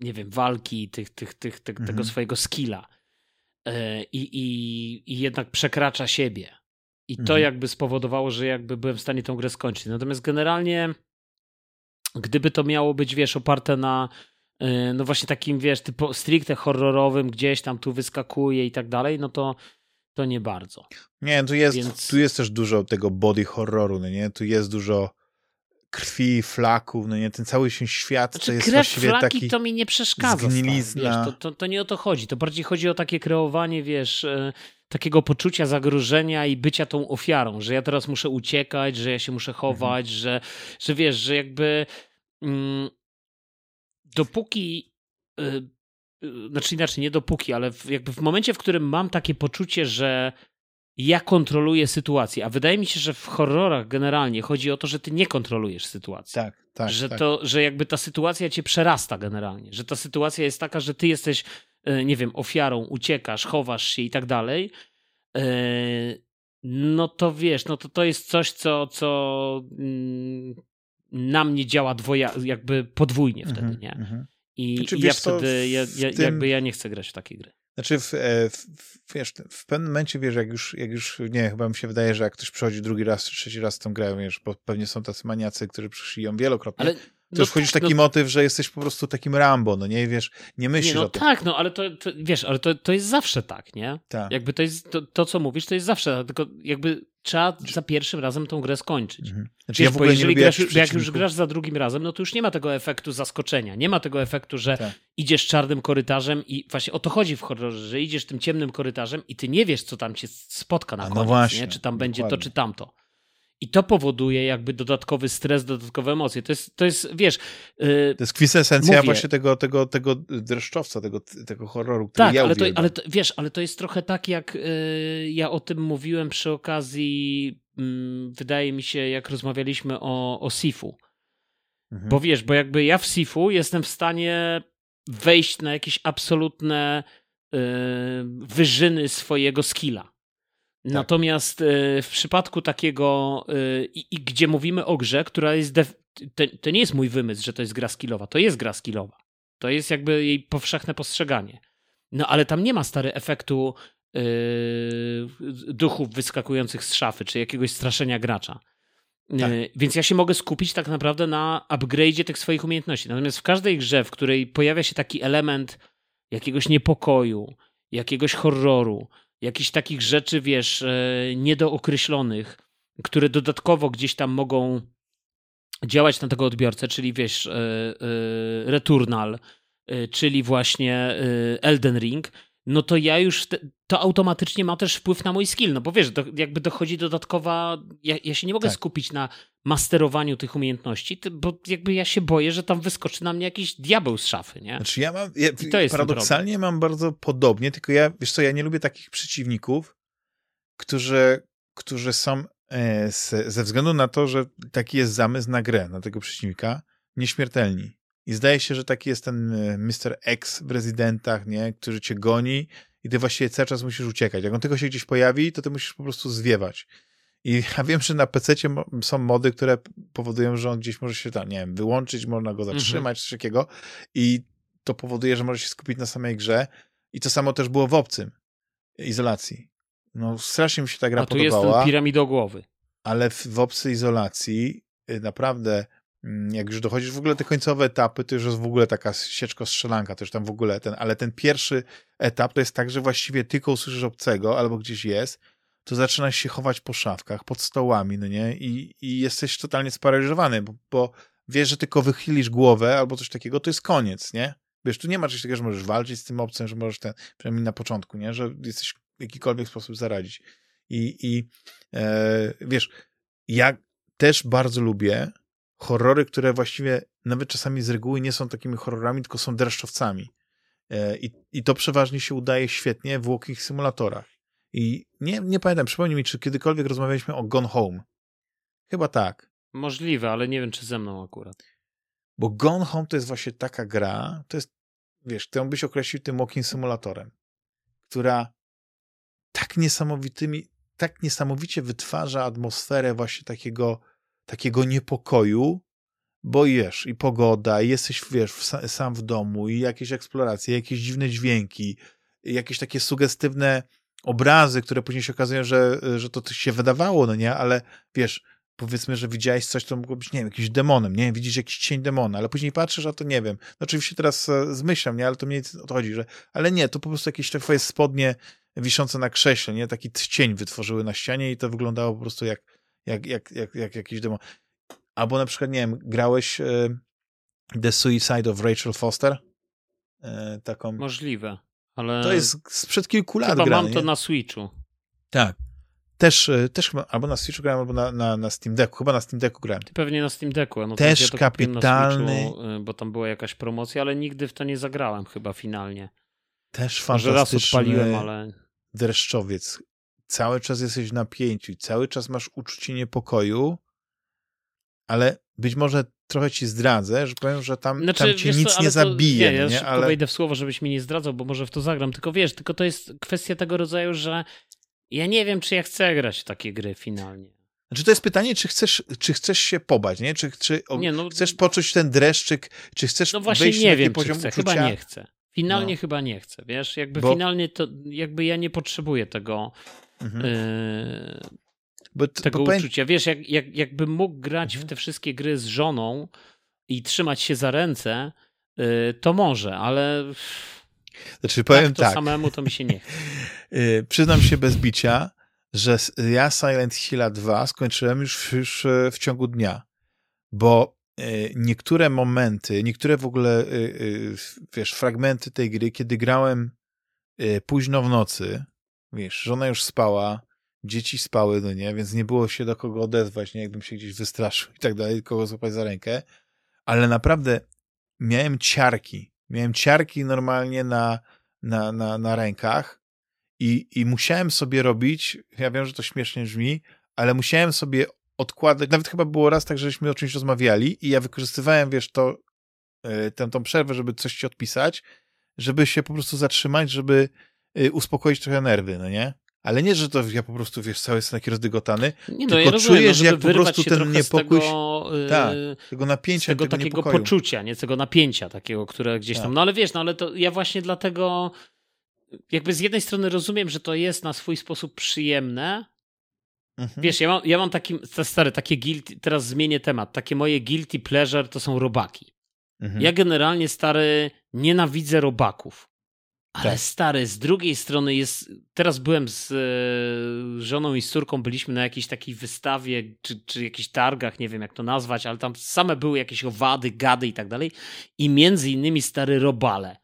nie wiem, walki, tych, tych, tych, tych mhm. tego swojego skilla. Y, I, i, I jednak przekracza siebie. I to mhm. jakby spowodowało, że jakby byłem w stanie tą grę skończyć. Natomiast generalnie gdyby to miało być, wiesz, oparte na y, no właśnie takim, wiesz, typu stricte horrorowym, gdzieś tam tu wyskakuje i tak dalej, no to to nie bardzo. Nie, tu jest, Więc... tu jest też dużo tego body horroru, no nie? Tu jest dużo krwi, flaków, no nie? Ten cały się świat znaczy, to jest krew, właściwie flaki taki to mi nie przeszkadza. Zgnilizna. Wiesz, to, to, to, nie o to chodzi. To bardziej chodzi o takie kreowanie, wiesz, y, takiego poczucia zagrożenia i bycia tą ofiarą, że ja teraz muszę uciekać, że ja się muszę chować, mhm. że, że wiesz, że jakby mm, dopóki y, znaczy inaczej, nie dopóki, ale w, jakby w momencie, w którym mam takie poczucie, że ja kontroluję sytuację, a wydaje mi się, że w horrorach generalnie chodzi o to, że ty nie kontrolujesz sytuacji. Tak, tak. Że, tak. To, że jakby ta sytuacja cię przerasta generalnie, że ta sytuacja jest taka, że ty jesteś E, nie wiem, ofiarą, uciekasz, chowasz się i tak dalej, e, no to wiesz, no to to jest coś, co, co mm, na mnie działa dwoja, jakby podwójnie wtedy, -hmm, nie? -hmm. I, znaczy, i ja wtedy, ja, ja, tym... jakby ja nie chcę grać w takie gry. Znaczy, w, e, w, wiesz, w pewnym momencie, wiesz, jak już, jak już, nie chyba mi się wydaje, że jak ktoś przychodzi drugi raz, trzeci raz tą grę, wiesz, bo pewnie są tacy maniacy, którzy przyszli ją wielokrotnie. Ale to już wchodzisz w taki no, motyw, że jesteś po prostu takim Rambo, no nie wiesz, nie myślisz nie, no o tym. Tak, no ale to, to, wiesz, ale to, to jest zawsze tak, nie? Tak. Jakby to jest, to, to co mówisz, to jest zawsze, tylko jakby trzeba za pierwszym razem tą grę skończyć. Mhm. Znaczy, wiesz, ja w ogóle jeżeli grasz, jak, jak już grasz za drugim razem, no to już nie ma tego efektu zaskoczenia, nie ma tego efektu, że tak. idziesz czarnym korytarzem i właśnie o to chodzi w horrorze, że idziesz tym ciemnym korytarzem i ty nie wiesz, co tam cię spotka na no koniec, właśnie, nie? czy tam będzie to, czy tamto. I to powoduje jakby dodatkowy stres, dodatkowe emocje. To jest, to jest wiesz... Yy, to jest kwintesencja mówię, właśnie tego, tego, tego dreszczowca, tego, tego horroru, który tak, ja ale to, ale to, wiesz, ale to jest trochę tak, jak yy, ja o tym mówiłem przy okazji, yy, wydaje mi się, jak rozmawialiśmy o, o Sifu. Mhm. Bo wiesz, bo jakby ja w Sifu jestem w stanie wejść na jakieś absolutne y, wyżyny swojego skilla. Tak. Natomiast e, w przypadku takiego, e, i, i, gdzie mówimy o grze, która jest. To, to, nie jest mój wymysł, że to jest gra skillowa. To jest gra skillowa. To jest jakby jej powszechne postrzeganie. No ale tam nie ma stary efektu yy, duchów wyskakujących z szafy, czy jakiegoś straszenia gracza. Tak. Więc ja się mogę skupić tak naprawdę na upgrade'zie tych swoich umiejętności. Natomiast w każdej grze, w której pojawia się taki element jakiegoś niepokoju, jakiegoś horroru, jakichś takich rzeczy, wiesz, e, niedookreślonych, które dodatkowo gdzieś tam mogą działać na tego odbiorcę, czyli wiesz, e, e, Returnal, czyli właśnie Elden Ring, no to ja już, te, to automatycznie ma też wpływ na mój skill, no bo wiesz, do, jakby dochodzi dodatkowa, ja, ja się nie mogę tak. skupić na masterowaniu tych umiejętności, bo jakby ja się boję, że tam wyskoczy na mnie jakiś diabeł z szafy, nie? Znaczy ja mam, ja, to jest paradoksalnie mam bardzo podobnie, tylko ja, wiesz co, ja nie lubię takich przeciwników, którzy, którzy są e, ze względu na to, że taki jest zamysł na grę, na tego przeciwnika, nieśmiertelni. I zdaje się, że taki jest ten e, Mr. X w rezydentach, nie? Który cię goni i ty właściwie cały czas musisz uciekać. Jak on tylko się gdzieś pojawi, to ty musisz po prostu zwiewać. I ja wiem, że na PC są mody, które powodują, że on gdzieś może się tam, nie wiem, wyłączyć, można go zatrzymać, mhm. coś takiego. I to powoduje, że może się skupić na samej grze. I to samo też było w obcym izolacji. No, strasznie mi się ta gra A tu podobała. jest ten piramidogłowy. Ale w, w obcy izolacji y, naprawdę jak już dochodzisz w ogóle te końcowe etapy, to już jest w ogóle taka sieczko-strzelanka, to już tam w ogóle ten, ale ten pierwszy etap to jest tak, że właściwie tylko usłyszysz obcego albo gdzieś jest, to zaczynasz się chować po szafkach, pod stołami, no nie? I, i jesteś totalnie sparaliżowany, bo, bo wiesz, że tylko wychylisz głowę albo coś takiego, to jest koniec, nie? Wiesz, tu nie ma czegoś takiego, że możesz walczyć z tym obcym, że możesz ten, przynajmniej na początku, nie? Że jesteś w jakikolwiek sposób zaradzić. I, i e, wiesz, ja też bardzo lubię horrory, które właściwie nawet czasami z reguły nie są takimi horrorami, tylko są dreszczowcami. E, I, I to przeważnie się udaje świetnie w walking simulatorach. I nie, nie pamiętam, przypomnij mi, czy kiedykolwiek rozmawialiśmy o Gone Home. Chyba tak. Możliwe, ale nie wiem, czy ze mną akurat. Bo Gone Home to jest właśnie taka gra, to jest, wiesz, którą byś określił tym walking simulatorem, która tak niesamowitymi, tak niesamowicie wytwarza atmosferę właśnie takiego, takiego niepokoju, bo wiesz, i pogoda, i jesteś, wiesz, sam w domu, i jakieś eksploracje, jakieś dziwne dźwięki, jakieś takie sugestywne obrazy, które później się okazują, że, że to się wydawało, no nie, ale wiesz, powiedzmy, że widziałeś coś, co mogło być, nie wiem, jakimś demonem, nie? Widzisz jakiś cień demona, ale później patrzysz, a to nie wiem. No oczywiście teraz e, zmyślam, nie, ale to mniej o to chodzi, że, ale nie, to po prostu jakieś twoje spodnie wiszące na krześle, nie, taki cień wytworzyły na ścianie i to wyglądało po prostu jak, jak, jak, jak, jak jakiś demon. Albo na przykład, nie wiem, grałeś e, The Suicide of Rachel Foster? E, taką... Możliwe, ale... To jest sprzed kilku lat Chyba grane, mam to nie? na Switchu. Tak. Też, e, też chyba, albo na Switchu grałem, albo na, na, na Steam Decku. Chyba na Steam Decku grałem. Ty pewnie na Steam Decku. No też ja kapitalny. Switchu, bo tam była jakaś promocja, ale nigdy w to nie zagrałem chyba finalnie. Też fantastyczny. Może raz odpaliłem, ale... Dreszczowiec. Cały czas jesteś w napięciu, cały czas masz uczucie niepokoju, ale być może trochę ci zdradzę, że powiem, że tam, znaczy, tam cię nic co, nie zabije. Nie, ja nie? ale... wejdę w słowo, żebyś mi nie zdradzał, bo może w to zagram, tylko wiesz, tylko to jest kwestia tego rodzaju, że ja nie wiem, czy ja chcę grać w takie gry finalnie. Znaczy to jest pytanie, czy chcesz, czy chcesz się pobać, nie? Czy, czy nie, no, chcesz poczuć ten dreszczyk, czy chcesz no właśnie nie wiem, poziom chcę. uczucia? Chyba nie chcę. Finalnie no. chyba nie chcę, wiesz? Jakby Bo... finalnie to, jakby ja nie potrzebuję tego mhm. yy, bo, tego bo uczucia. Wiesz, jak, jak, jakbym mógł grać mhm. w te wszystkie gry z żoną i trzymać się za ręce, yy, to może, ale znaczy, powiem tak, to tak. samemu to mi się nie. Yy, przyznam się bez bicia, że ja Silent Hill 2 skończyłem już, już w ciągu dnia, bo e, niektóre momenty, niektóre w ogóle, e, wiesz, fragmenty tej gry, kiedy grałem późno w nocy, wiesz, żona już spała, dzieci spały, no nie, więc nie było się do kogo odezwać, nie, jakbym się gdzieś wystraszył i tak dalej, kogo złapać za rękę, ale naprawdę miałem ciarki, miałem ciarki normalnie na, na, na, na rękach i, i musiałem sobie robić, ja wiem, że to śmiesznie brzmi, ale musiałem sobie odkładać, nawet chyba było raz tak, żeśmy o czymś rozmawiali i ja wykorzystywałem, wiesz, to, e, tę tą przerwę, żeby coś ci odpisać, żeby się po prostu zatrzymać, żeby uspokoić trochę nerwy, no nie? Ale nie, że to ja po prostu, wiesz, cały jestem taki rozdygotany, nie, no, tylko ja rozumiem, czujesz, no, jak po prostu ten niepokój... Tego, yy, tak, tego napięcia, tego, tego takiego niepokoju. poczucia, nie? Tego napięcia takiego, które gdzieś tak. tam... No ale wiesz, no ale to ja właśnie dlatego jakby z jednej strony rozumiem, że to jest na swój sposób przyjemne. Mhm. Wiesz, ja mam, ja mam taki, stary, takie guilty, teraz zmienię temat, takie moje guilty pleasure to są robaki. Mhm. Ja generalnie, stary, nienawidzę robaków. Ale tak. stary, z drugiej strony jest. Teraz byłem z e, żoną i z córką, byliśmy na jakiejś takiej wystawie, czy, czy jakichś targach, nie wiem jak to nazwać, ale tam same były jakieś owady, gady i tak dalej. I między innymi stary robale.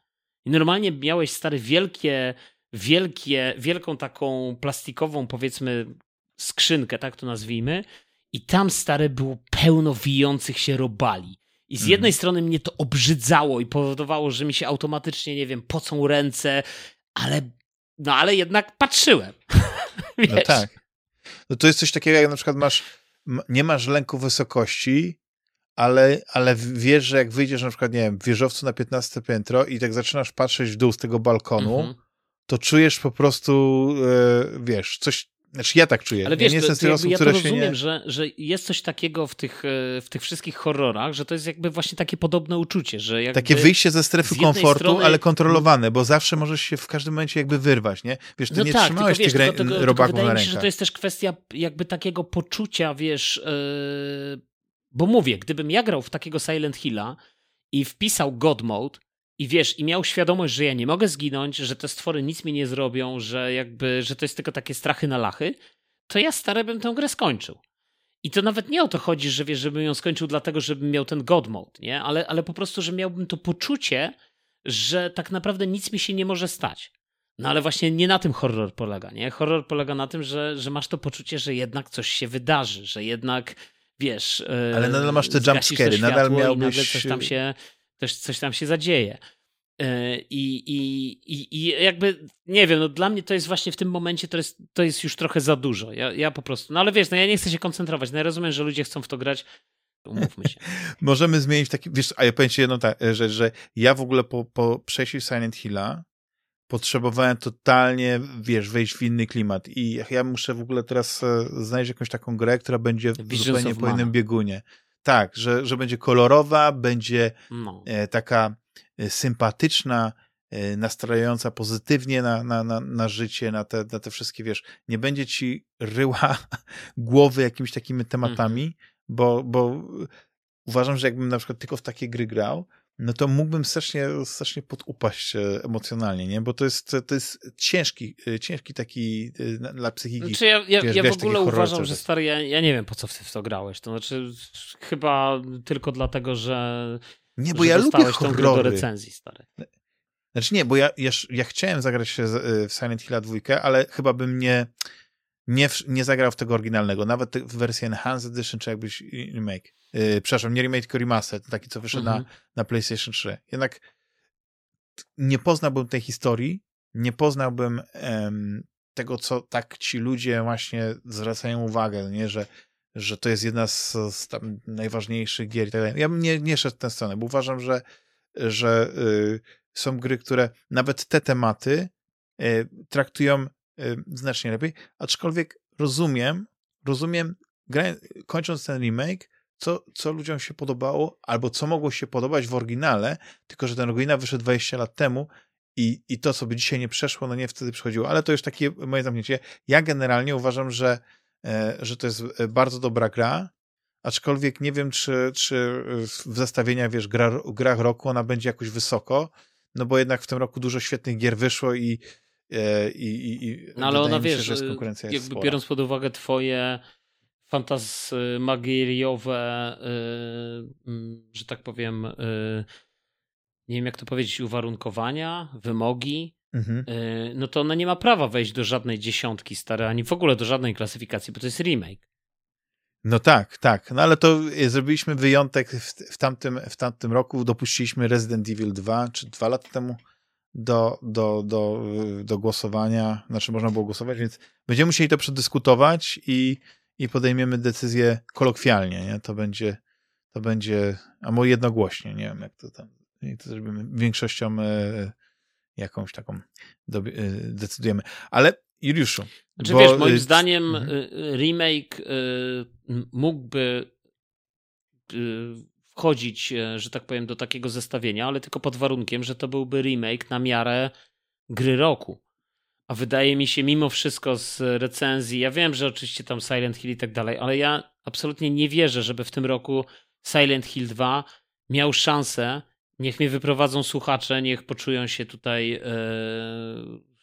I normalnie miałeś stary wielkie, wielkie, wielką taką plastikową, powiedzmy, skrzynkę, tak to nazwijmy. I tam stary było pełno wijących się robali. I z mhm. jednej strony mnie to obrzydzało i powodowało, że mi się automatycznie, nie wiem, pocą ręce, ale, no ale jednak patrzyłem. no tak. No to jest coś takiego, jak na przykład masz, nie masz lęku wysokości, ale, ale wiesz, że jak wyjdziesz na przykład, nie wiem, w wieżowcu na 15 piętro i tak zaczynasz patrzeć w dół z tego balkonu, mhm. to czujesz po prostu, e, wiesz, coś, znaczy ja tak czuję. Ale wiesz, ja nie to, to osób, ja to rozumiem, nie... że, że jest coś takiego w tych, e, w tych wszystkich horrorach, że to jest jakby właśnie takie podobne uczucie, że jakby Takie wyjście ze strefy komfortu, strony... ale kontrolowane, bo zawsze możesz się w każdym momencie jakby wyrwać, nie? Wiesz, ty no nie tak, trzymałeś tych tylko, tylko, robaków tylko wydaje mi się, że to jest też kwestia jakby takiego poczucia, wiesz, yy bo mówię, gdybym ja grał w takiego Silent Hilla i wpisał God Mode i wiesz, i miał świadomość, że ja nie mogę zginąć, że te stwory nic mi nie zrobią, że jakby, że to jest tylko takie strachy na lachy, to ja stary bym tę grę skończył. I to nawet nie o to chodzi, że wiesz, żebym ją skończył dlatego, żebym miał ten God Mode, nie? Ale, ale po prostu, że miałbym to poczucie, że tak naprawdę nic mi się nie może stać. No ale właśnie nie na tym horror polega, nie? Horror polega na tym, że, że masz to poczucie, że jednak coś się wydarzy, że jednak wiesz... Ale nadal masz te jumpscary, nadal miałbyś... coś tam się, coś, coś tam się zadzieje. E, I, i, i, I jakby, nie wiem, no dla mnie to jest właśnie w tym momencie, to jest, to jest już trochę za dużo. Ja, ja po prostu, no ale wiesz, no ja nie chcę się koncentrować. No ja rozumiem, że ludzie chcą w to grać, umówmy się. Możemy zmienić taki, wiesz, a ja powiem ci jedną tak, rzecz, że ja w ogóle po, po przejściu Silent Hilla potrzebowałem totalnie, wiesz, wejść w inny klimat i ja muszę w ogóle teraz e, znaleźć jakąś taką grę, która będzie Visions zupełnie po innym biegunie. Tak, że, że będzie kolorowa, będzie no. e, taka e, sympatyczna, e, nastrajająca pozytywnie na, na, na, na życie, na te, na te wszystkie, wiesz, nie będzie ci ryła głowy jakimiś takimi tematami, mhm. bo, bo uważam, że jakbym na przykład tylko w takie gry grał, no to mógłbym strasznie, strasznie podupaść e, emocjonalnie, nie? Bo to jest, to jest ciężki, e, ciężki taki e, dla psychiki. Znaczy ja, ja, wiesz, ja w ogóle uważam, że stary, ja, ja nie wiem po co w to grałeś. To znaczy chyba tylko dlatego, że nie, bo ja lubię horrory. do recenzji, stary. Znaczy nie, bo ja, ja, ja chciałem zagrać w Silent Hill 2, ale chyba bym nie, nie, nie zagrał w tego oryginalnego, nawet w wersji Enhanced Edition, czy jakbyś remake. Yy, przepraszam, nie remake, tylko remaster, taki, co wyszedł mhm. na, na PlayStation 3. Jednak nie poznałbym tej historii, nie poznałbym um, tego, co tak ci ludzie właśnie zwracają uwagę, nie? Że, że to jest jedna z, z tam najważniejszych gier i tak dalej. Ja bym nie, nie szedł w tę stronę, bo uważam, że, że y, są gry, które nawet te tematy y, traktują znacznie lepiej, aczkolwiek rozumiem, rozumiem, kończąc ten remake, co, co ludziom się podobało, albo co mogło się podobać w oryginale, tylko że ten oryginał wyszedł 20 lat temu i, i to, co by dzisiaj nie przeszło, no nie wtedy przychodziło, ale to już takie moje zamknięcie. Ja generalnie uważam, że, e, że to jest e, bardzo dobra gra, aczkolwiek nie wiem, czy, czy w zestawieniach, wiesz, gra, grach roku ona będzie jakoś wysoko, no bo jednak w tym roku dużo świetnych gier wyszło i, i, i, i no ale ona, się, wiesz, że jest konkurencja jakby jest biorąc pod uwagę twoje fantasmagieriowe, y, mm, że tak powiem, y, nie wiem jak to powiedzieć, uwarunkowania, wymogi, mhm. Y, no to ona nie ma prawa wejść do żadnej dziesiątki stare, ani w ogóle do żadnej klasyfikacji, bo to jest remake. No tak, tak. No ale to zrobiliśmy wyjątek w, w, tamtym, w tamtym roku. Dopuściliśmy Resident Evil 2, czy dwa lata temu do, do, do, do głosowania. Znaczy można było głosować, więc będziemy musieli to przedyskutować i i podejmiemy decyzję kolokwialnie, nie? To będzie, to będzie, a może jednogłośnie, nie wiem jak to tam, i to zrobimy większością e, jakąś taką do, e, decydujemy. Ale Juliuszu. Znaczy bo, wiesz, moim zdaniem mhm. remake mógłby wchodzić, e, że tak powiem, do takiego zestawienia, ale tylko pod warunkiem, że to byłby remake na miarę gry roku. A wydaje mi się, mimo wszystko z recenzji, ja wiem, że oczywiście tam Silent Hill i tak dalej, ale ja absolutnie nie wierzę, żeby w tym roku Silent Hill 2 miał szansę. Niech mnie wyprowadzą słuchacze, niech poczują się tutaj, yy,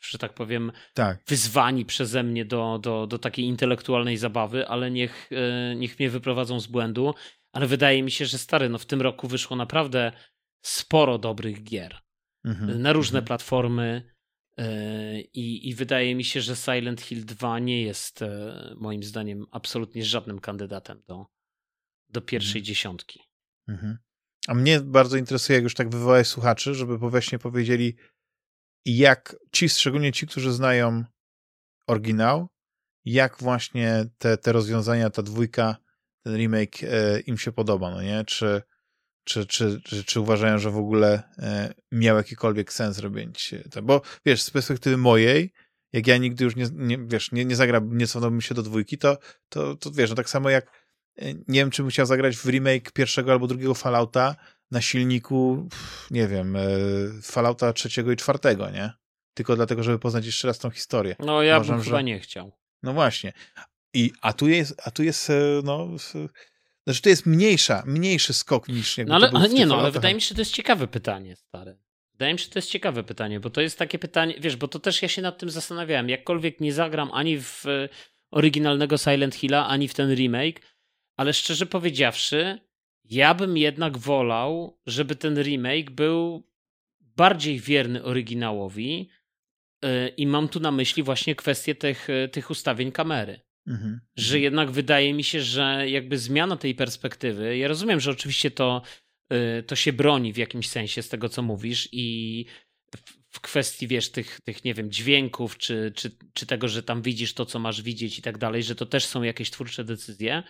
że tak powiem, tak. wyzwani przeze mnie do, do, do takiej intelektualnej zabawy, ale niech, yy, niech mnie wyprowadzą z błędu. Ale wydaje mi się, że stary, no w tym roku wyszło naprawdę sporo dobrych gier. Mhm. Na różne mhm. platformy E, I, I wydaje mi się, że Silent Hill 2 nie jest e, moim zdaniem absolutnie żadnym kandydatem do, do pierwszej mhm. dziesiątki. Mhm. A mnie bardzo interesuje, jak już tak wywołałeś słuchaczy, żeby właśnie powiedzieli, jak ci, szczególnie ci, którzy znają oryginał, jak właśnie te, te rozwiązania, ta dwójka, ten remake e, im się podoba, no nie? Czy, czy, czy, czy, czy uważają, że w ogóle e, miał jakikolwiek sens robić to. Bo wiesz, z perspektywy mojej, jak ja nigdy już nie, nie wiesz, nie, nie zagram, nie cofnąłbym się do dwójki, to, to, to wiesz, no tak samo jak e, nie wiem, czy bym chciał zagrać w remake pierwszego albo drugiego Fallouta na silniku, nie wiem, Fallouta trzeciego i czwartego, nie? Tylko dlatego, żeby poznać jeszcze raz tą historię. No ja Uważam, bym chyba że... nie chciał. No właśnie. I, a tu jest, a tu jest, no, znaczy to jest mniejsza, mniejszy skok niż jakby no ale, ale nie, no ale wydaje mi się, że to jest ciekawe pytanie, stary. Wydaje mi się, że to jest ciekawe pytanie, bo to jest takie pytanie, wiesz, bo to też ja się nad tym zastanawiałem. Jakkolwiek nie zagram ani w e, oryginalnego Silent Hilla, ani w ten remake, ale szczerze powiedziawszy, ja bym jednak wolał, żeby ten remake był bardziej wierny oryginałowi e, i mam tu na myśli właśnie kwestię tych, e, tych ustawień kamery. Mhm. Że jednak wydaje mi się, że jakby zmiana tej perspektywy, ja rozumiem, że oczywiście to y, to się broni w jakimś sensie z tego, co mówisz i w kwestii, wiesz, tych, tych nie wiem, dźwięków, czy, czy, czy tego, że tam widzisz to, co masz widzieć i tak dalej, że to też są jakieś twórcze decyzje,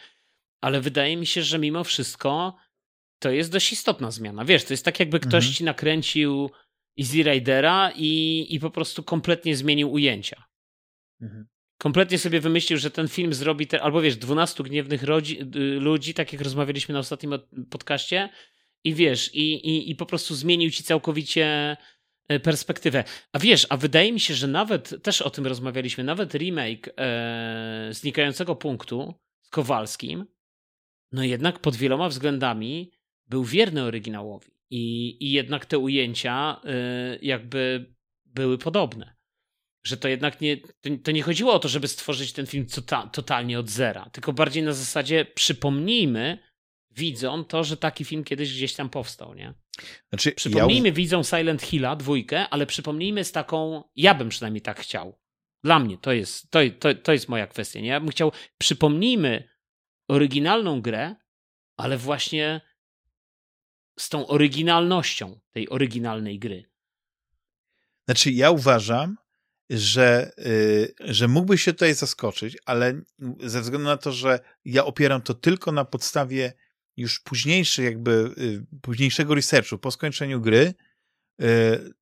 ale wydaje mi się, że mimo wszystko to jest dość istotna zmiana. Wiesz, to jest tak, jakby ktoś mhm. ci nakręcił Easy Ridera i, i po prostu kompletnie zmienił ujęcia. Mhm. Kompletnie sobie wymyślił, że ten film zrobi, te, albo wiesz, 12 gniewnych rodzi, ludzi, tak jak rozmawialiśmy na ostatnim podcaście, i wiesz, i, i, i po prostu zmienił ci całkowicie e, perspektywę. A wiesz, a wydaje mi się, że nawet, też o tym rozmawialiśmy, nawet remake e, Znikającego Punktu z Kowalskim, no jednak pod wieloma względami był wierny oryginałowi. I, i jednak te ujęcia e, jakby były podobne. Że to jednak nie, to nie chodziło o to, żeby stworzyć ten film totalnie od zera, tylko bardziej na zasadzie przypomnijmy, widzą to, że taki film kiedyś gdzieś tam powstał, nie? Znaczy, przypomnijmy ja... widzą Silent Hilla dwójkę, ale przypomnijmy z taką, ja bym przynajmniej tak chciał. Dla mnie to jest, to, to, to jest moja kwestia, nie? Ja bym chciał, przypomnijmy oryginalną grę, ale właśnie z tą oryginalnością tej oryginalnej gry. Znaczy, ja uważam, że, yy, że mógłby się tutaj zaskoczyć, ale ze względu na to, że ja opieram to tylko na podstawie już późniejszy jakby, y, późniejszego researchu po skończeniu gry, y,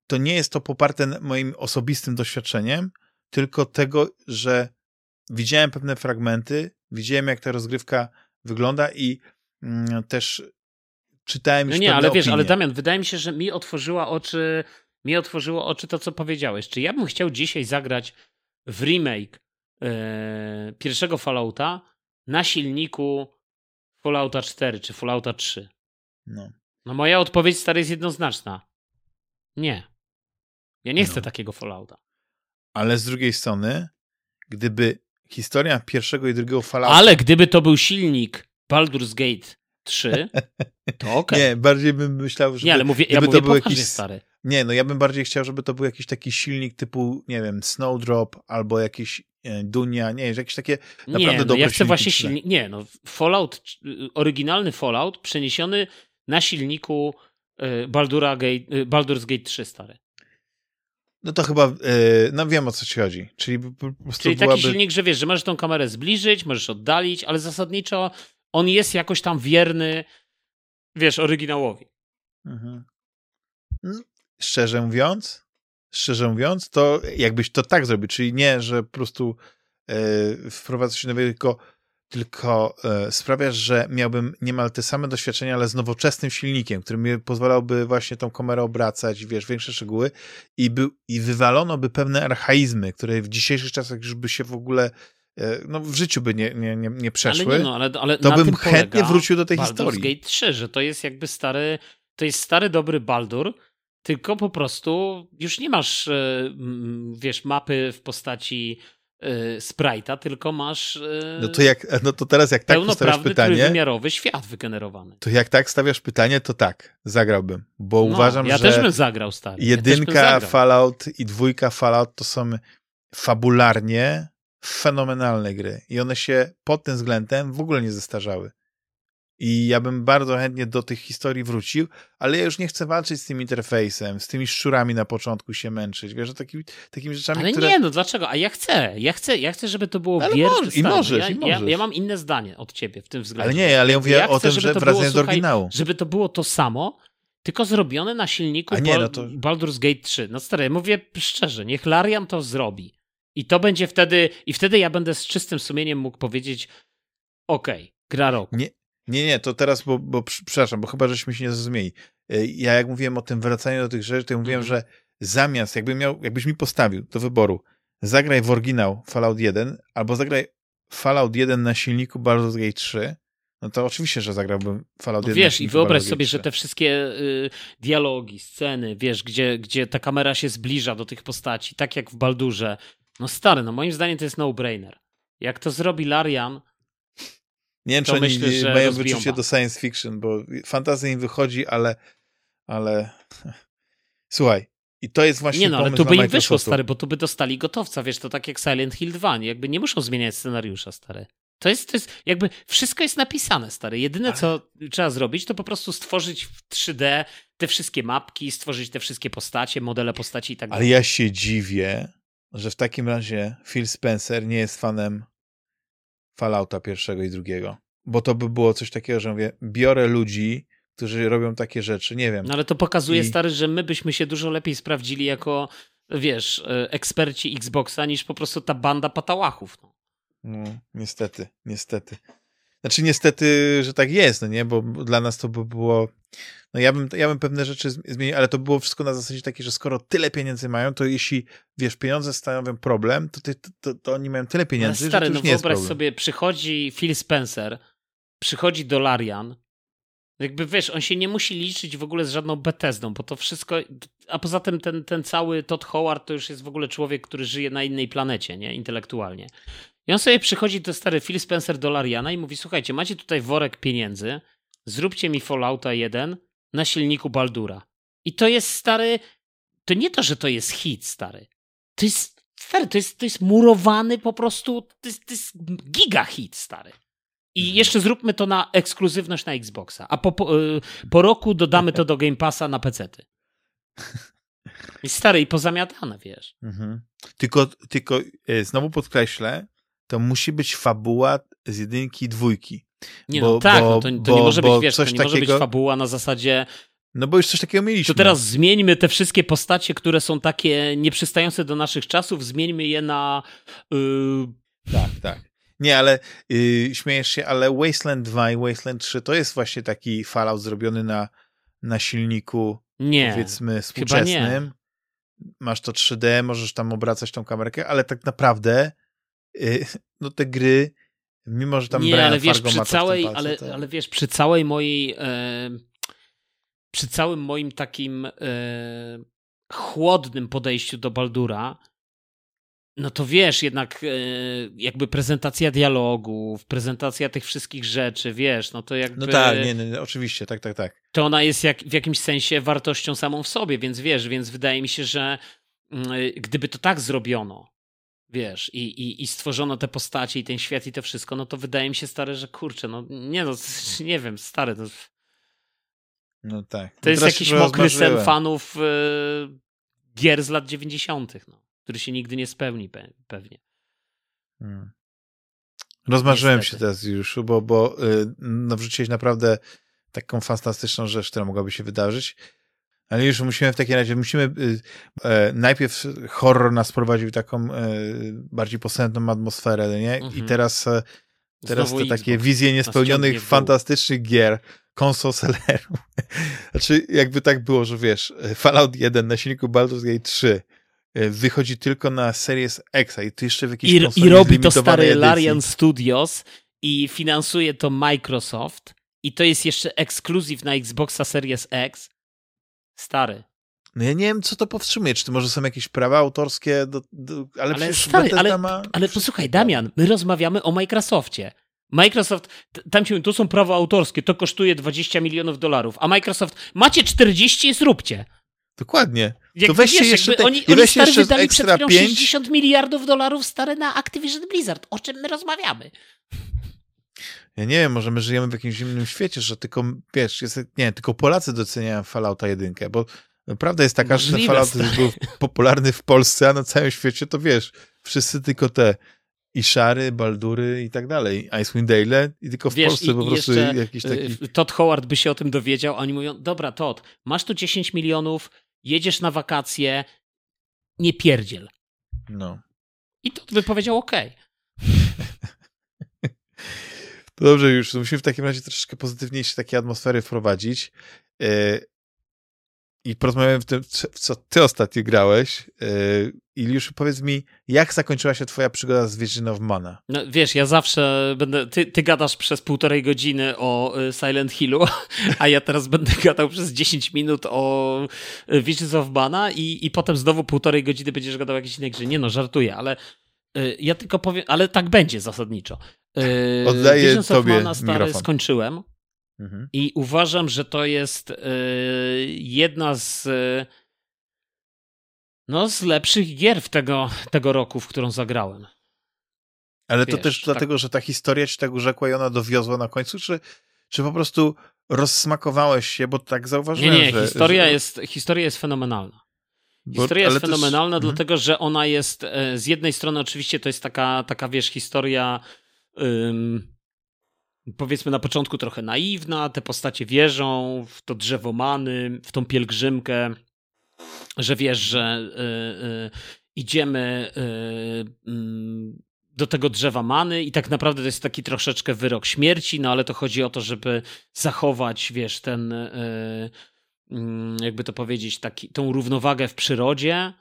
to nie jest to poparte moim osobistym doświadczeniem, tylko tego, że widziałem pewne fragmenty, widziałem jak ta rozgrywka wygląda i mm, też czytałem już No nie, ale opinie. wiesz, ale Damian, wydaje mi się, że mi otworzyła oczy, mi otworzyło oczy to, co powiedziałeś. Czy ja bym chciał dzisiaj zagrać w remake e, pierwszego Fallouta na silniku Fallouta 4 czy Fallouta 3? No. No moja odpowiedź stary jest jednoznaczna. Nie. Ja nie chcę no. takiego Fallouta. Ale z drugiej strony, gdyby historia pierwszego i drugiego Fallouta... Ale gdyby to był silnik Baldur's Gate 3, to okej. Okay. Nie, bardziej bym myślał, że. Nie, ale mówię, ja mówię to był jakiś stary. Nie, no ja bym bardziej chciał, żeby to był jakiś taki silnik typu, nie wiem, Snowdrop albo jakiś e, Dunia, nie, jakieś takie naprawdę nie, no, dobre ja chcę właśnie silnik, nie, no Fallout, oryginalny Fallout przeniesiony na silniku e, Baldura Gate, e, Baldur's Gate 3 stary. No to chyba, no wiem o co ci chodzi. Czyli po prostu Czyli byłaby... taki silnik, że wiesz, że możesz tą kamerę zbliżyć, możesz oddalić, ale zasadniczo on jest jakoś tam wierny, wiesz, oryginałowi. Mhm. No, szczerze mówiąc, szczerze mówiąc, to jakbyś to tak zrobił, czyli nie, że po prostu e, wprowadzasz się nowego, tylko, tylko e, sprawiasz, że miałbym niemal te same doświadczenia, ale z nowoczesnym silnikiem, który mi pozwalałby właśnie tą kamerę obracać, wiesz, większe szczegóły i, by, i wywalono by pewne archaizmy, które w dzisiejszych czasach już by się w ogóle e, no w życiu by nie, nie, nie, nie przeszły, ale nie, no, ale, ale to bym chętnie wrócił do tej Baldur's historii. Gate 3, że to jest jakby stary, to jest stary dobry Baldur, tylko po prostu już nie masz, e, wiesz, mapy w postaci e, sprite'a, tylko masz e, no to, jak, no to teraz jak tak stawiasz pytanie... trójwymiarowy świat wygenerowany. To jak tak stawiasz pytanie, to tak, zagrałbym, bo no, uważam, ja że... Ja też bym zagrał, stary. Jedynka ja zagrał. Fallout i dwójka Fallout to są fabularnie fenomenalne gry i one się pod tym względem w ogóle nie zestarzały. I ja bym bardzo chętnie do tych historii wrócił, ale ja już nie chcę walczyć z tym interfejsem, z tymi szczurami na początku się męczyć, wiesz, takimi, takimi rzeczami, Ale które... nie, no dlaczego? A ja chcę, ja chcę, ja chcę, żeby to było ale możesz, i możesz, ja, i możesz. Ja, ja, mam inne zdanie od ciebie w tym względzie. Ale nie, ale ja mówię ja o chcę, tym, że wracając do oryginału. Żeby to było to samo, tylko zrobione na silniku nie, no to... Baldur's Gate 3. No stary, mówię szczerze, niech Larian to zrobi. I to będzie wtedy, i wtedy ja będę z czystym sumieniem mógł powiedzieć, okej, okay, gra roku. Nie, nie, nie, to teraz, bo, bo przepraszam, bo chyba żeśmy się nie zrozumieli. E, ja jak mówiłem o tym wracaniu do tych rzeczy, to ja mówiłem, mhm. że zamiast, jakby miał, jakbyś mi postawił do wyboru, zagraj w oryginał Fallout 1 albo zagraj Fallout 1 na silniku Baldur's Gate 3, no to oczywiście, że zagrałbym Fallout no 1 Wiesz, i wyobraź sobie, że te wszystkie y, dialogi, sceny, wiesz, gdzie, gdzie ta kamera się zbliża do tych postaci, tak jak w Baldurze, no stary, no moim zdaniem to jest no-brainer. Jak to zrobi Larian, nie wiem, czy oni myślę, mają wyczucie do science fiction, bo fantazja im wychodzi, ale ale słuchaj, i to jest właśnie Nie no, ale tu by im wyszło, stary, bo tu by dostali gotowca, wiesz, to tak jak Silent Hill 2, nie? jakby nie muszą zmieniać scenariusza, stary. To jest, to jest jakby wszystko jest napisane, stary. Jedyne, co trzeba zrobić, to po prostu stworzyć w 3D te wszystkie mapki, stworzyć te wszystkie postacie, modele postaci i tak dalej. Ale ja się dziwię, że w takim razie Phil Spencer nie jest fanem Fallouta pierwszego i drugiego. Bo to by było coś takiego, że mówię, biorę ludzi, którzy robią takie rzeczy, nie wiem. No ale to pokazuje, I... stary, że my byśmy się dużo lepiej sprawdzili jako, wiesz, e, eksperci Xboxa, niż po prostu ta banda patałachów. No. No, niestety, niestety. Znaczy niestety, że tak jest, no nie, bo dla nas to by było, no ja bym, ja bym pewne rzeczy zmienił, ale to było wszystko na zasadzie takiej, że skoro tyle pieniędzy mają, to jeśli, wiesz, pieniądze stanowią problem, to, ty, to, to oni mają tyle pieniędzy, ale stary, że to już no nie wyobraź sobie, przychodzi Phil Spencer, przychodzi Dolarian, jakby wiesz, on się nie musi liczyć w ogóle z żadną Bethesdą, bo to wszystko. A poza tym ten, ten cały Todd Howard to już jest w ogóle człowiek, który żyje na innej planecie, nie? Intelektualnie. I on sobie przychodzi do stary Phil Spencer Dolariana i mówi: Słuchajcie, macie tutaj worek pieniędzy, zróbcie mi Fallouta 1 na silniku Baldura. I to jest stary. To nie to, że to jest hit, stary. To jest. Stary, to jest, to jest murowany po prostu. To jest, to jest giga hit, stary. I mhm. jeszcze zróbmy to na ekskluzywność na Xboxa. A po, po, y, po roku dodamy to do Game Passa na PC-ty. I stary, i pozamiatane, wiesz. Mhm. Tylko, tylko e, znowu podkreślę, to musi być fabuła z jedynki i dwójki. Nie, bo, no tak, bo, no to, to bo, nie może być, wiesz, to nie takiego... może być fabuła na zasadzie no bo już coś takiego mieliśmy. To teraz zmieńmy te wszystkie postacie, które są takie nieprzystające do naszych czasów, zmieńmy je na... Yy... Tak, tak. Nie, ale yy, śmiejesz się, ale Wasteland 2 i Wasteland 3 to jest właśnie taki Fallout zrobiony na, na silniku, nie, powiedzmy, współczesnym. Masz to 3D, możesz tam obracać tą kamerkę, ale tak naprawdę yy, no te gry, mimo że tam Nie, ale wiesz, przy całej, palce, ale, to... ale wiesz, przy całej mojej e, przy całym moim takim e, chłodnym podejściu do Baldura, no to wiesz, jednak e, jakby prezentacja dialogów, prezentacja tych wszystkich rzeczy, wiesz, no to jakby... No tak, nie, nie, oczywiście, tak, tak, tak. To ona jest jak, w jakimś sensie wartością samą w sobie, więc wiesz, więc wydaje mi się, że mm, gdyby to tak zrobiono, wiesz, i, i, i stworzono te postacie i ten świat i to wszystko, no to wydaje mi się, stary, że kurczę, no nie no, nie wiem, stary, to... No tak. To jest jakiś mokry sen fanów y, gier z lat 90., no który się nigdy nie spełni pe pewnie. Hmm. Rozmarzyłem Niestety. się teraz już, bo, bo yy, no, wrzuciłeś naprawdę taką fantastyczną rzecz, która mogłaby się wydarzyć. Ale już musimy w takim razie, musimy y, e, najpierw horror nas prowadził taką e, bardziej posępną atmosferę, nie? Mhm. I teraz, e, teraz te takie wizje niespełnionych, fantastycznych gier, konsol sellerów. znaczy, jakby tak było, że wiesz, Fallout 1 na silniku Baldur's Gate 3 E, wychodzi tylko na Series X i to jeszcze w jakiejś I, i robi to stary edycji. Larian Studios i finansuje to Microsoft i to jest jeszcze ekskluzyw na Xboxa Series X. Stary. No ja nie wiem, co to powstrzymuje. Czy to może są jakieś prawa autorskie, do, do, ale, ale stary, ale, ma... ale posłuchaj, Damian, my rozmawiamy o Microsoftie. Microsoft, tam ci to są prawa autorskie, to kosztuje 20 milionów dolarów, a Microsoft, macie 40, zróbcie. Dokładnie. Jak to weźcie wiesz, jeszcze te, oni, oni weź stary wydali przed chwilą 5... 60 miliardów dolarów stare na Activision Blizzard. O czym my rozmawiamy? Ja nie wiem, może my żyjemy w jakimś innym świecie, że tylko, wiesz, jest, nie, tylko Polacy doceniają Fallouta jedynkę, bo prawda jest taka, Możliwe, że Fallout był popularny w Polsce, a na całym świecie to wiesz, wszyscy tylko te i Szary, Baldury i tak dalej, Icewind Dale i tylko w Wiesz, Polsce po prostu jakiś taki... Y, Todd Howard by się o tym dowiedział, a oni mówią, dobra Todd, masz tu 10 milionów, jedziesz na wakacje, nie pierdziel. No. I to by powiedział OK. to dobrze już, musimy w takim razie troszeczkę pozytywniejsze takie atmosfery wprowadzić. E, I porozmawiamy w tym, w co ty ostatnio grałeś. E, Iliusz, powiedz mi, jak zakończyła się twoja przygoda z Vision of Mana? No, wiesz, ja zawsze będę, ty, ty gadasz przez półtorej godziny o y, Silent Hillu, a ja teraz będę gadał przez 10 minut o Visions of Mana i, i potem znowu półtorej godziny będziesz gadał o jakiejś innej grze. Nie no, żartuję, ale ja tylko powiem, ale tak będzie zasadniczo. Oddaję Visions tobie Mana stary mikrofon. skończyłem mhm. i uważam, że to jest jedna z no, z lepszych gier w tego, tego roku, w którą zagrałem. Ale wiesz, to też tak... dlatego, że ta historia ci tak urzekła i ona dowiozła na końcu, czy, czy po prostu rozsmakowałeś się, bo tak zauważyłem, Nie, nie, że, historia, że... Jest, historia jest fenomenalna. Historia bo, jest fenomenalna, jest... Mhm. dlatego że ona jest e, z jednej strony oczywiście to jest taka, taka wiesz, historia powiedzmy na początku trochę naiwna, te postacie wierzą w to drzewo many, w tą pielgrzymkę, że wiesz, że y, y, idziemy y, mm, do tego drzewa many i tak naprawdę to jest taki troszeczkę wyrok śmierci, no ale to chodzi o to, żeby zachować, wiesz, ten mm, jakby to powiedzieć, taki, tą równowagę w przyrodzie.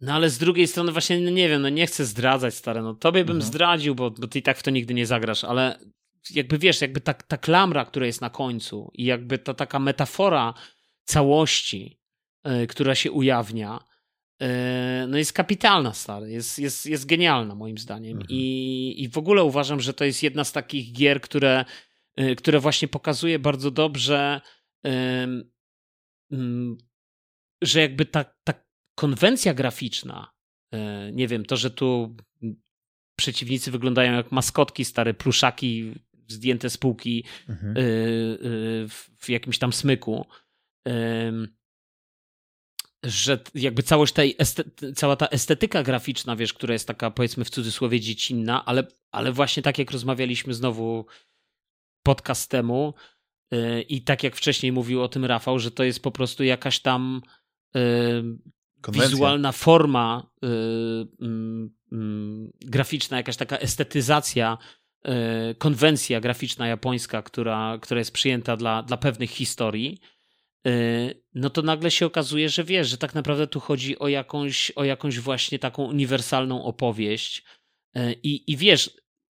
No ale z drugiej strony właśnie, no nie wiem, no nie chcę zdradzać, stare, no tobie bym mhm. zdradził, bo, bo ty i tak w to nigdy nie zagrasz, ale jakby wiesz, jakby ta, ta klamra, która jest na końcu i jakby ta taka metafora całości, yy, która się ujawnia, yy, no jest kapitalna, stary, jest, jest, jest genialna moim zdaniem mhm. I, i w ogóle uważam, że to jest jedna z takich gier, które, yy, które właśnie pokazuje bardzo dobrze, że jakby ta, ta konwencja graficzna, e, nie wiem, to, że tu przeciwnicy wyglądają jak maskotki, stare pluszaki zdjęte z półki mhm. E, e, w jakimś tam smyku, że jakby całość tej cała ta estetyka graficzna, wiesz, która jest taka powiedzmy w cudzysłowie dziecinna, ale, ale właśnie tak jak rozmawialiśmy znowu podcast temu i tak jak wcześniej mówił o tym Rafał, że to jest po prostu jakaś tam Konwencja. wizualna forma y, y, y, graficzna, jakaś taka estetyzacja, y, konwencja graficzna japońska, która, która jest przyjęta dla, dla pewnych historii, y, no to nagle się okazuje, że wiesz, że tak naprawdę tu chodzi o jakąś, o jakąś właśnie taką uniwersalną opowieść. Y, I, I wiesz,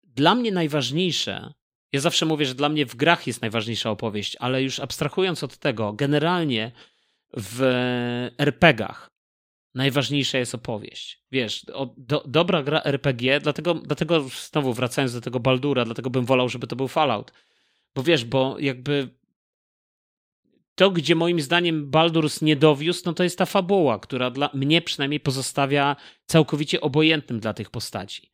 dla mnie najważniejsze, ja zawsze mówię, że dla mnie w grach jest najważniejsza opowieść, ale już abstrahując od tego, generalnie w RPGach najważniejsza jest opowieść. Wiesz, do, dobra gra RPG, dlatego, dlatego znowu wracając do tego Baldura, dlatego bym wolał, żeby to był Fallout. Bo wiesz, bo jakby to, gdzie moim zdaniem Baldur's nie dowiózł, no to jest ta fabuła, która dla mnie przynajmniej pozostawia całkowicie obojętnym dla tych postaci.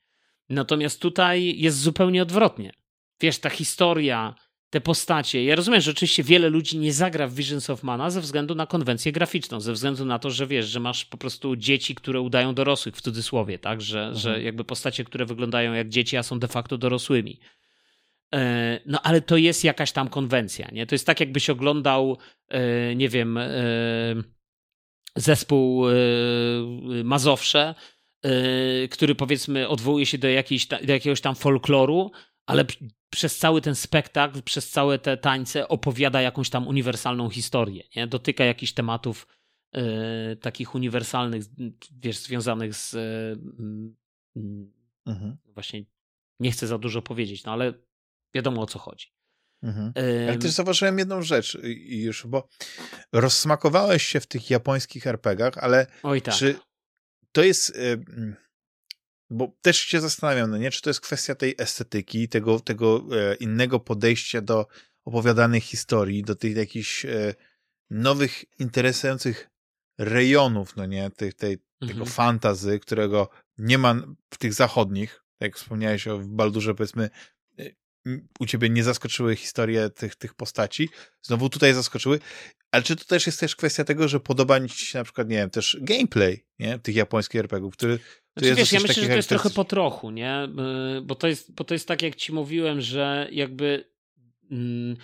Natomiast tutaj jest zupełnie odwrotnie. Wiesz, ta historia, te postacie. Ja rozumiem, że oczywiście wiele ludzi nie zagra w Visions of Mana ze względu na konwencję graficzną, ze względu na to, że wiesz, że masz po prostu dzieci, które udają dorosłych w cudzysłowie, tak? Że, mhm. że jakby postacie, które wyglądają jak dzieci, a są de facto dorosłymi. E, no ale to jest jakaś tam konwencja, nie? To jest tak, jakbyś oglądał, e, nie wiem, e, zespół Mazowsze, który powiedzmy odwołuje się do, jakiejś, do jakiegoś tam folkloru, ale przez cały ten spektakl, przez całe te tańce opowiada jakąś tam uniwersalną historię, nie? Dotyka jakichś tematów y, takich uniwersalnych, wiesz, związanych z y, mhm. właśnie nie chcę za dużo powiedzieć, no ale wiadomo o co chodzi. Mhm. Ale też zauważyłem jedną rzecz już, bo rozsmakowałeś się w tych japońskich RPGach, ale Oj, tak. czy to jest y, bo też się zastanawiam, no nie, czy to jest kwestia tej estetyki, tego, tego e, innego podejścia do opowiadanych historii, do tych jakichś e, nowych, interesujących rejonów, no nie, tej, tej, mhm. tego fantazy, którego nie ma w tych zachodnich, tak jak wspomniałeś o Baldurze, powiedzmy, e, u ciebie nie zaskoczyły historie tych, tych postaci, znowu tutaj zaskoczyły, ale czy to też jest też kwestia tego, że podoba ci się na przykład, nie wiem, też gameplay, nie, tych japońskich RPGów, który znaczy, wiesz, ja myślę, że to jest trochę po trochu, nie? Y, bo to, jest, bo to jest tak, jak ci mówiłem, że jakby mm,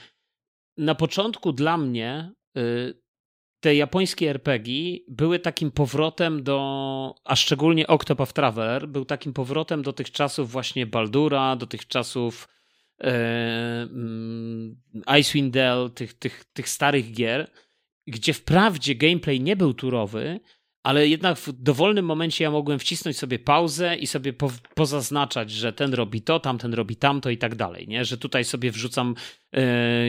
na początku dla mnie y, te japońskie RPG były takim powrotem do, a szczególnie Octopath Traveler, był takim powrotem do tych czasów właśnie Baldura, do tych czasów e, mm, Icewind Dale, tych, tych, tych starych gier, gdzie wprawdzie gameplay nie był turowy, ale jednak w dowolnym momencie ja mogłem wcisnąć sobie pauzę i sobie po, pozaznaczać, że ten robi to, tamten robi tamto i tak dalej, nie? Że tutaj sobie wrzucam, yy,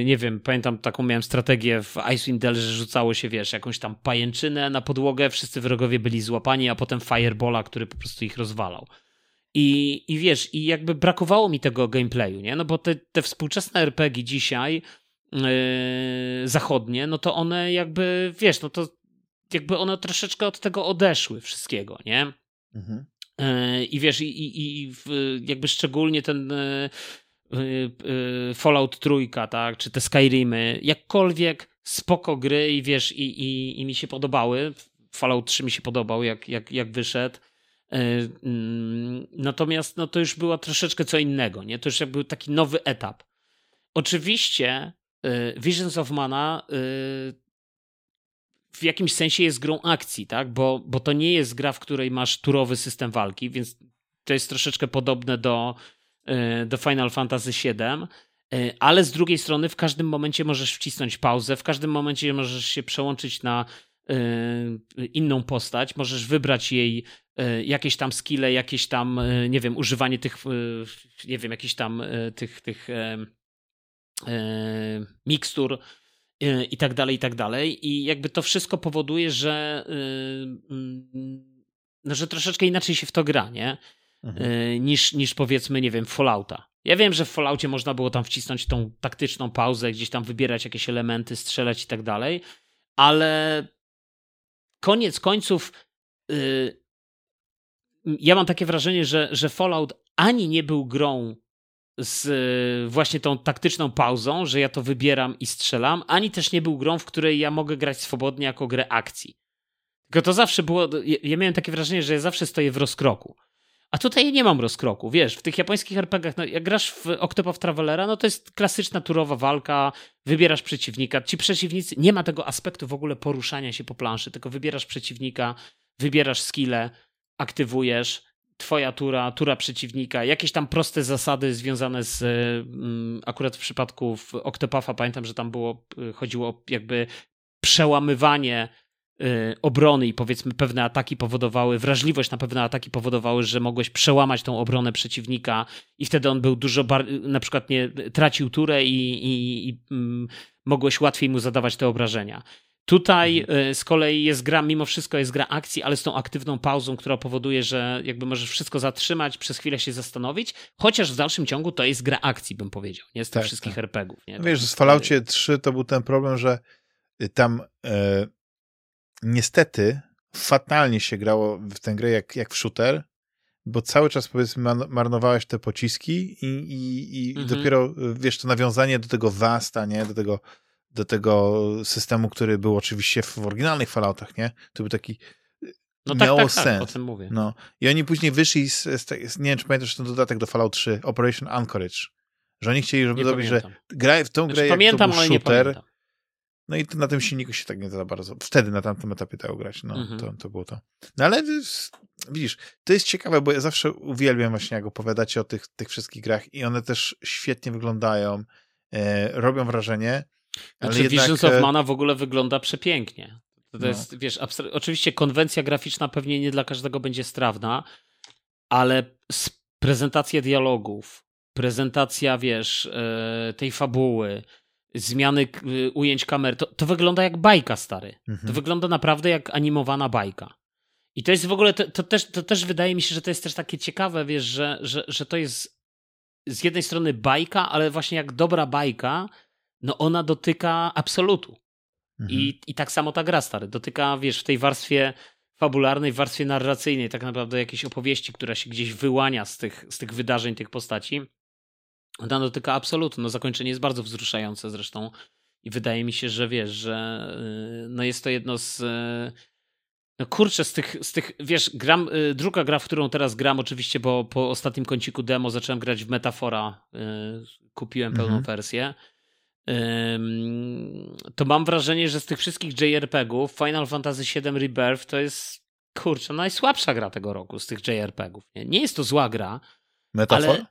nie wiem, pamiętam taką miałem strategię w Icewind Dale, że rzucało się, wiesz, jakąś tam pajęczynę na podłogę, wszyscy wrogowie byli złapani, a potem firebola, który po prostu ich rozwalał. I, I wiesz, i jakby brakowało mi tego gameplayu, nie? No bo te, te współczesne RPG dzisiaj, yy, zachodnie, no to one jakby, wiesz, no to jakby one troszeczkę od tego odeszły wszystkiego, nie? Mhm. I wiesz, i, i, i jakby szczególnie ten Fallout trójka, tak, czy te Skyrimy, jakkolwiek spoko gry i wiesz, i, i, i mi się podobały. Fallout 3 mi się podobał, jak, jak, jak wyszedł. Mm, natomiast no, to już było troszeczkę co innego, nie? To już jakby taki nowy etap. Oczywiście Visions of Mana w jakimś sensie jest grą akcji, tak? Bo, bo to nie jest gra, w której masz turowy system walki, więc to jest troszeczkę podobne do, e, do Final Fantasy VII, e, ale z drugiej strony w każdym momencie możesz wcisnąć pauzę, w każdym momencie możesz się przełączyć na e, inną postać, możesz wybrać jej jakieś tam skille, jakieś tam, nie wiem, używanie tych, nie wiem, jakichś tam tych, tych mikstur, i tak dalej, i tak dalej. I jakby to wszystko powoduje, że, y, mm, no, że troszeczkę inaczej się w to gra, nie? Mhm. Y, niż, niż powiedzmy, nie wiem, Fallouta. Ja wiem, że w Falloutie można było tam wcisnąć tą taktyczną pauzę, gdzieś tam wybierać jakieś elementy, strzelać i tak dalej, ale koniec końców ja mam takie wrażenie, że, że Fallout ani nie był grą z e, właśnie tą taktyczną pauzą, że ja to wybieram i strzelam, ani też nie był grą, w której ja mogę grać swobodnie jako grę akcji. Tylko to zawsze było, ja, miałem takie wrażenie, że ja zawsze stoję w rozkroku. A tutaj nie mam rozkroku, wiesz, w tych japońskich RPGach, no jak grasz w Octopath Travelera, no to jest klasyczna turowa walka, wybierasz przeciwnika, ci przeciwnicy, nie ma tego aspektu w ogóle poruszania się po planszy, tylko wybierasz przeciwnika, wybierasz skille, aktywujesz, twoja tura, tura przeciwnika, jakieś tam proste zasady związane z mm, akurat w przypadku w Octopatha pamiętam, że tam było, y, chodziło o jakby przełamywanie y, obrony i powiedzmy pewne ataki powodowały, wrażliwość na pewne ataki powodowały, że mogłeś przełamać tą obronę przeciwnika i wtedy on był dużo na przykład nie tracił turę i, i, i mm, mogłeś łatwiej mu zadawać te obrażenia. Tutaj mhm. y, z kolei jest gra, mimo wszystko jest gra akcji, ale z tą aktywną pauzą, która powoduje, że jakby możesz wszystko zatrzymać, przez chwilę się zastanowić, chociaż w dalszym ciągu to jest gra akcji, bym powiedział, nie z tych tak, wszystkich tak. RPGów. Nie? No wiesz, w Falloutie 3 to był ten problem, że y, tam e, niestety fatalnie się grało w tę grę jak, jak w shooter, bo cały czas powiedzmy marnowałeś te pociski i, i, i mhm. dopiero, wiesz, to nawiązanie do tego Vasta, nie, do tego do tego systemu, który był oczywiście w oryginalnych Falloutach, nie? To był taki no tak, miało tak, tak, sens. Tak, o tym mówię. No. I oni później wyszli z, z, z, nie wiem, czy pamiętasz ten dodatek do Fallout 3, Operation Anchorage, że oni chcieli, żeby zrobić, że gra w tą znaczy, grę pamiętam, jak to był shooter, no i na tym silniku się tak nie za bardzo, wtedy na tamtym etapie dało grać, no mhm. to, to było to. No ale widzisz, to jest ciekawe, bo ja zawsze uwielbiam właśnie, jak opowiadacie o tych, tych wszystkich grach i one też świetnie wyglądają, e, robią wrażenie, znaczy, jednak... Visions of e, Mana w ogóle wygląda przepięknie. To no. jest, wiesz, oczywiście konwencja graficzna pewnie nie dla każdego będzie strawna, ale prezentacja dialogów, prezentacja, wiesz, e, tej fabuły, zmiany ujęć kamery, to, to wygląda jak bajka, stary. Mhm. To wygląda naprawdę jak animowana bajka. I to jest w ogóle, to, to, też, to też wydaje mi się, że to jest też takie ciekawe, wiesz, że, że, że to jest z jednej strony bajka, ale właśnie jak dobra bajka, no ona dotyka absolutu. Mhm. I, I tak samo ta gra, stary, dotyka, wiesz, w tej warstwie fabularnej, w warstwie narracyjnej, tak naprawdę jakiejś opowieści, która się gdzieś wyłania z tych, z tych wydarzeń, tych postaci. Ona dotyka absolutu. No zakończenie jest bardzo wzruszające zresztą i wydaje mi się, że wiesz, że y, no jest to jedno z y, no kurczę, z tych, z tych wiesz, gram, y, druga gra, w którą teraz gram oczywiście, bo po ostatnim kąciku demo zacząłem grać w Metafora, kupiłem pełną mhm. wersję to mam wrażenie, że z tych wszystkich JRPG-ów Final Fantasy VII Rebirth to jest, kurczę, najsłabsza gra tego roku z tych JRPG-ów. Nie, jest to zła gra, Metafor? ale...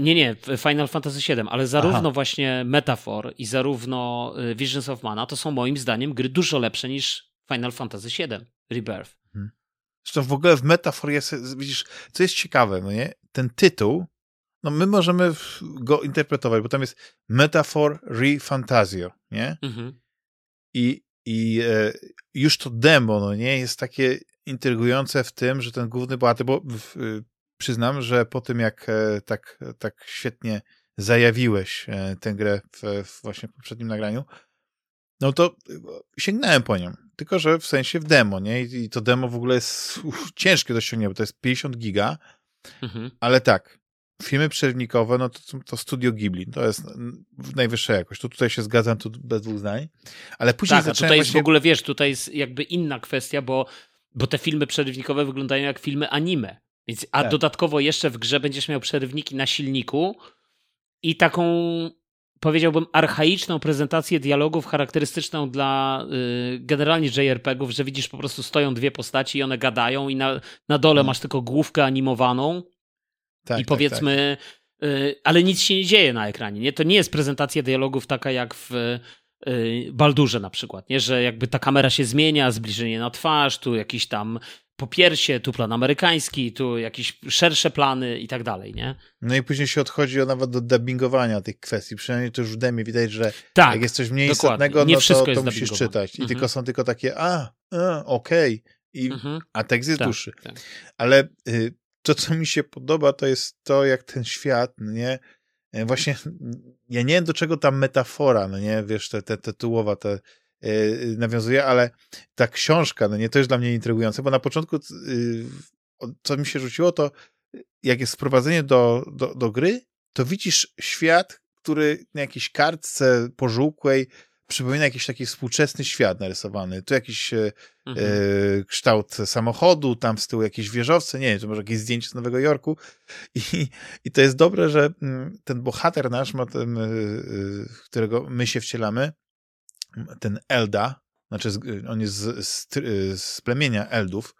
Nie, nie, Final Fantasy VII, ale zarówno Aha. właśnie Metafor i zarówno y, Visions of Mana to są moim zdaniem gry dużo lepsze niż Final Fantasy VII Rebirth. Hmm. Zresztą w ogóle w Metafor jest, widzisz, co jest ciekawe, no nie? Ten tytuł no my możemy go interpretować, bo tam jest metafor re fantasio, nie? Mhm. I, i e, już to demo, no nie, jest takie intrygujące w tym, że ten główny bohater, bo w, przyznam, że po tym jak e, tak, tak świetnie zajawiłeś e, tę grę w, w właśnie poprzednim nagraniu, no to sięgnąłem po nią. Tylko, że w sensie w demo, nie? I to demo w ogóle jest uf, ciężkie do ściągnięcia, bo to jest 50 giga, mhm. ale tak, filmy przerywnikowe, no to, to studio Ghibli, to jest najwyższa jakość. To tutaj się zgadzam, tu bez dwóch zdań. Ale później tak, zacząłem tutaj jest w ogóle, wiesz, tutaj jest jakby inna kwestia, bo, bo te filmy przerywnikowe wyglądają jak filmy anime. Więc, a tak. dodatkowo jeszcze w grze będziesz miał przerywniki na silniku i taką powiedziałbym, archaiczną prezentację dialogów charakterystyczną dla y, generalnie JRPG-ów, że widzisz po prostu stoją dwie postaci i one gadają i na, na dole no. masz tylko główkę animowaną tak, i tak, powiedzmy, tak, y, ale nic się nie dzieje na ekranie. Nie? To nie jest prezentacja dialogów taka jak w y, Baldurze na przykład, nie? że jakby ta kamera się zmienia, zbliżenie na twarz, tu jakiś tam po piersie, tu plan amerykański, tu jakieś szersze plany i tak dalej, nie? No i później się odchodzi nawet do dubbingowania tych kwestii, przynajmniej to już w demie widać, że tak, jak jest coś mniej dokładnie. istotnego, nie no to, to musisz czytać i mhm. tylko są tylko takie, a, a okej, okay. mhm. a tekst jest tak, dłuższy. Tak. Ale y, to, co mi się podoba, to jest to, jak ten świat, no nie, e, właśnie, ja nie wiem, do czego ta metafora, no nie, wiesz, te, te tytułowa, te Y, nawiązuje, ale ta książka, no nie, to jest dla mnie intrygujące, bo na początku y, co mi się rzuciło, to jak jest sprowadzenie do, do, do gry, to widzisz świat, który na jakiejś kartce pożółkłej przypomina jakiś taki współczesny świat narysowany. Tu jakiś e, mhm. e, kształt samochodu, tam z tyłu jakieś wieżowce, nie wiem, to może jakieś zdjęcie z Nowego Jorku. I, i to jest dobre, że mm, ten bohater nasz, ma ten, e, którego my się wcielamy, ten Elda, znaczy on jest z, z, z plemienia Eldów,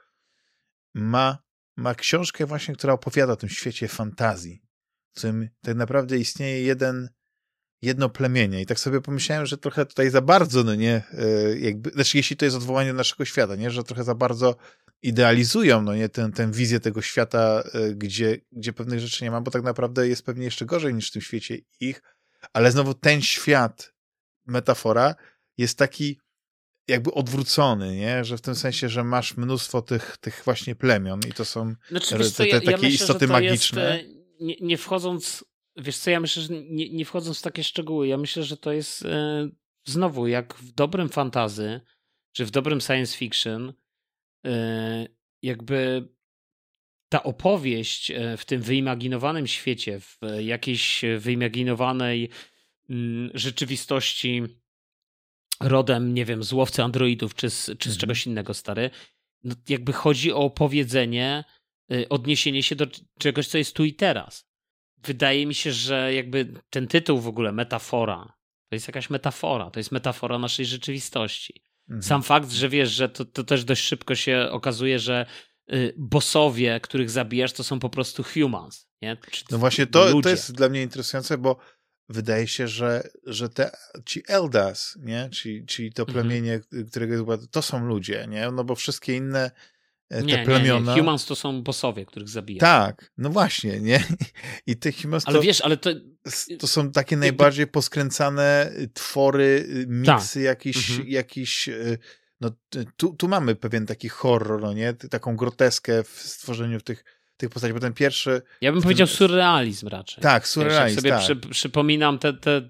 ma, ma książkę właśnie, która opowiada o tym świecie fantazji, w którym tak naprawdę istnieje jeden, jedno plemienie. I tak sobie pomyślałem, że trochę tutaj za bardzo, no nie, e, jakby, znaczy jeśli to jest odwołanie do naszego świata, nie, że trochę za bardzo idealizują, no nie, tę, tę wizję tego świata, e, gdzie, gdzie pewnych rzeczy nie ma, bo tak naprawdę jest pewnie jeszcze gorzej niż w tym świecie ich, ale znowu ten świat, metafora, jest taki jakby odwrócony, nie? Że w tym sensie, że masz mnóstwo tych, tych właśnie plemion i to są znaczy, te, te, ja, takie ja myślę, istoty magiczne. Jest, nie, nie, wchodząc, wiesz co, ja myślę, że nie, nie, wchodząc w takie szczegóły, ja myślę, że to jest e, znowu jak w dobrym fantazy, czy w dobrym science fiction, e, jakby ta opowieść e, w tym wyimaginowanym świecie, w jakiejś wyimaginowanej mm, rzeczywistości rodem, nie wiem, z łowcy androidów czy z, czy z mhm. czegoś innego, stary. No, jakby chodzi o powiedzenie, y, odniesienie się do czegoś, co jest tu i teraz. Wydaje mi się, że jakby ten tytuł w ogóle, metafora, to jest jakaś metafora, to jest metafora naszej rzeczywistości. Mhm. Sam fakt, że wiesz, że to, to też dość szybko się okazuje, że y, bossowie, których zabijasz, to są po prostu humans. Nie? no właśnie to, to jest dla mnie interesujące, bo wydaje się, że, że te, ci Eldas, nie? Czyli, czyli to mhm. plemienie, mhm. którego to są ludzie, nie? No bo wszystkie inne te nie, plemiona... Nie, nie. Humans to są bossowie, których zabija. Tak, no właśnie, nie? I te humans ale to, wiesz, ale to... to są takie najbardziej poskręcane twory, y, miksy tak. jakiś, mhm. jakiś y, no tu, tu mamy pewien taki horror, no nie? Taką groteskę w stworzeniu tych tych postaci, bo ten pierwszy... Ja bym powiedział surrealizm raczej. Tak, surrealizm, sobie tak. Przy, przypominam, te, te,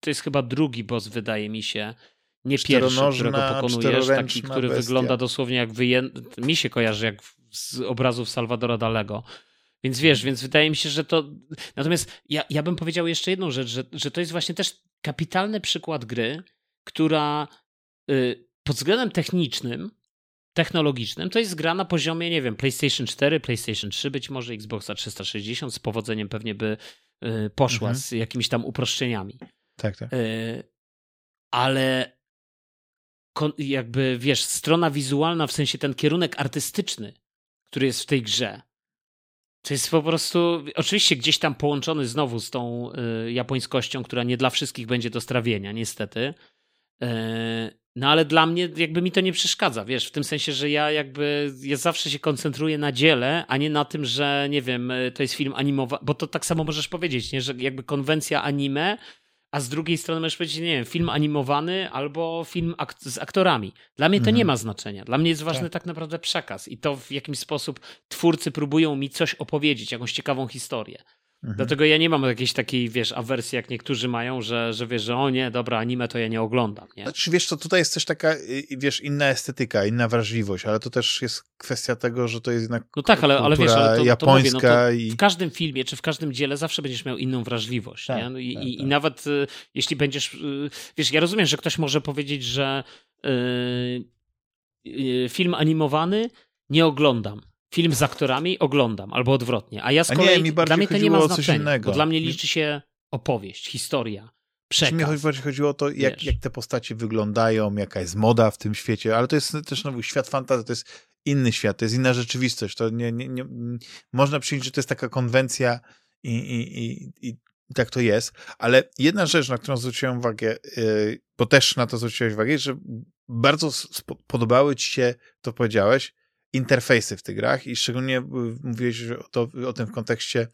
to jest chyba drugi boss, wydaje mi się. Nie pierwszy, którego pokonujesz, taki, który bestia. wygląda dosłownie jak wyjęty, mi się kojarzy jak z obrazów Salvadora Dalego. Więc wiesz, więc wydaje mi się, że to. Natomiast ja, ja bym powiedział jeszcze jedną rzecz, że, że to jest właśnie też kapitalny przykład gry, która y, pod względem technicznym technologicznym, to jest gra na poziomie, nie wiem, PlayStation 4, PlayStation 3, być może Xboxa 360, z powodzeniem pewnie by y, poszła mhm. z jakimiś tam uproszczeniami. Tak, tak. Y, ale jakby, wiesz, strona wizualna, w sensie ten kierunek artystyczny, który jest w tej grze, to jest po prostu, oczywiście gdzieś tam połączony znowu z tą y, japońskością, która nie dla wszystkich będzie do strawienia, niestety. Y, no ale dla mnie jakby mi to nie przeszkadza, wiesz, w tym sensie, że ja jakby ja zawsze się koncentruję na dziele, a nie na tym, że nie wiem, y, to jest film animowany, bo to tak samo możesz powiedzieć, nie, że jakby konwencja anime, a z drugiej strony możesz powiedzieć, nie wiem, film animowany albo film ak z aktorami. Dla mnie to mhm. nie ma znaczenia. Dla mnie jest ważny tak. tak naprawdę przekaz i to w jakiś sposób twórcy próbują mi coś opowiedzieć, jakąś ciekawą historię. Mhm. Dlatego ja nie mam jakiejś takiej, wiesz, awersji, jak niektórzy mają, że, że wiesz, że o nie, dobra, anime to ja nie oglądam, nie? Znaczy, wiesz co, tutaj jest też taka, wiesz, inna estetyka, inna wrażliwość, ale to też jest kwestia tego, że to jest jednak No tak, ale, ale wiesz, ale to, japońska to mówię, no to i... w każdym filmie, czy w każdym dziele zawsze będziesz miał inną wrażliwość, tak, nie? No i, tak, i, tak. I, nawet y, jeśli będziesz, y, wiesz, ja rozumiem, że ktoś może powiedzieć, że y, film animowany nie oglądam film z aktorami oglądam, albo odwrotnie. A ja z kolei, nie, dla mnie to nie ma znaczenia, bo dla mnie liczy się opowieść, historia, przekaz. Mi bardziej chodziło o to, jak, jak te postacie wyglądają, jaka jest moda w tym świecie, ale to jest też nowy świat fantazji, to jest inny świat, to jest inna rzeczywistość. To nie, nie, nie, można przyjąć, że to jest taka konwencja i, i, i, i tak to jest, ale jedna rzecz, na którą zwróciłem uwagę, yy, bo też na to zwróciłeś uwagę, że bardzo podobały ci się, to powiedziałeś, interfejsy w tych grach i szczególnie y, mówiłeś o, to, o tym w kontekście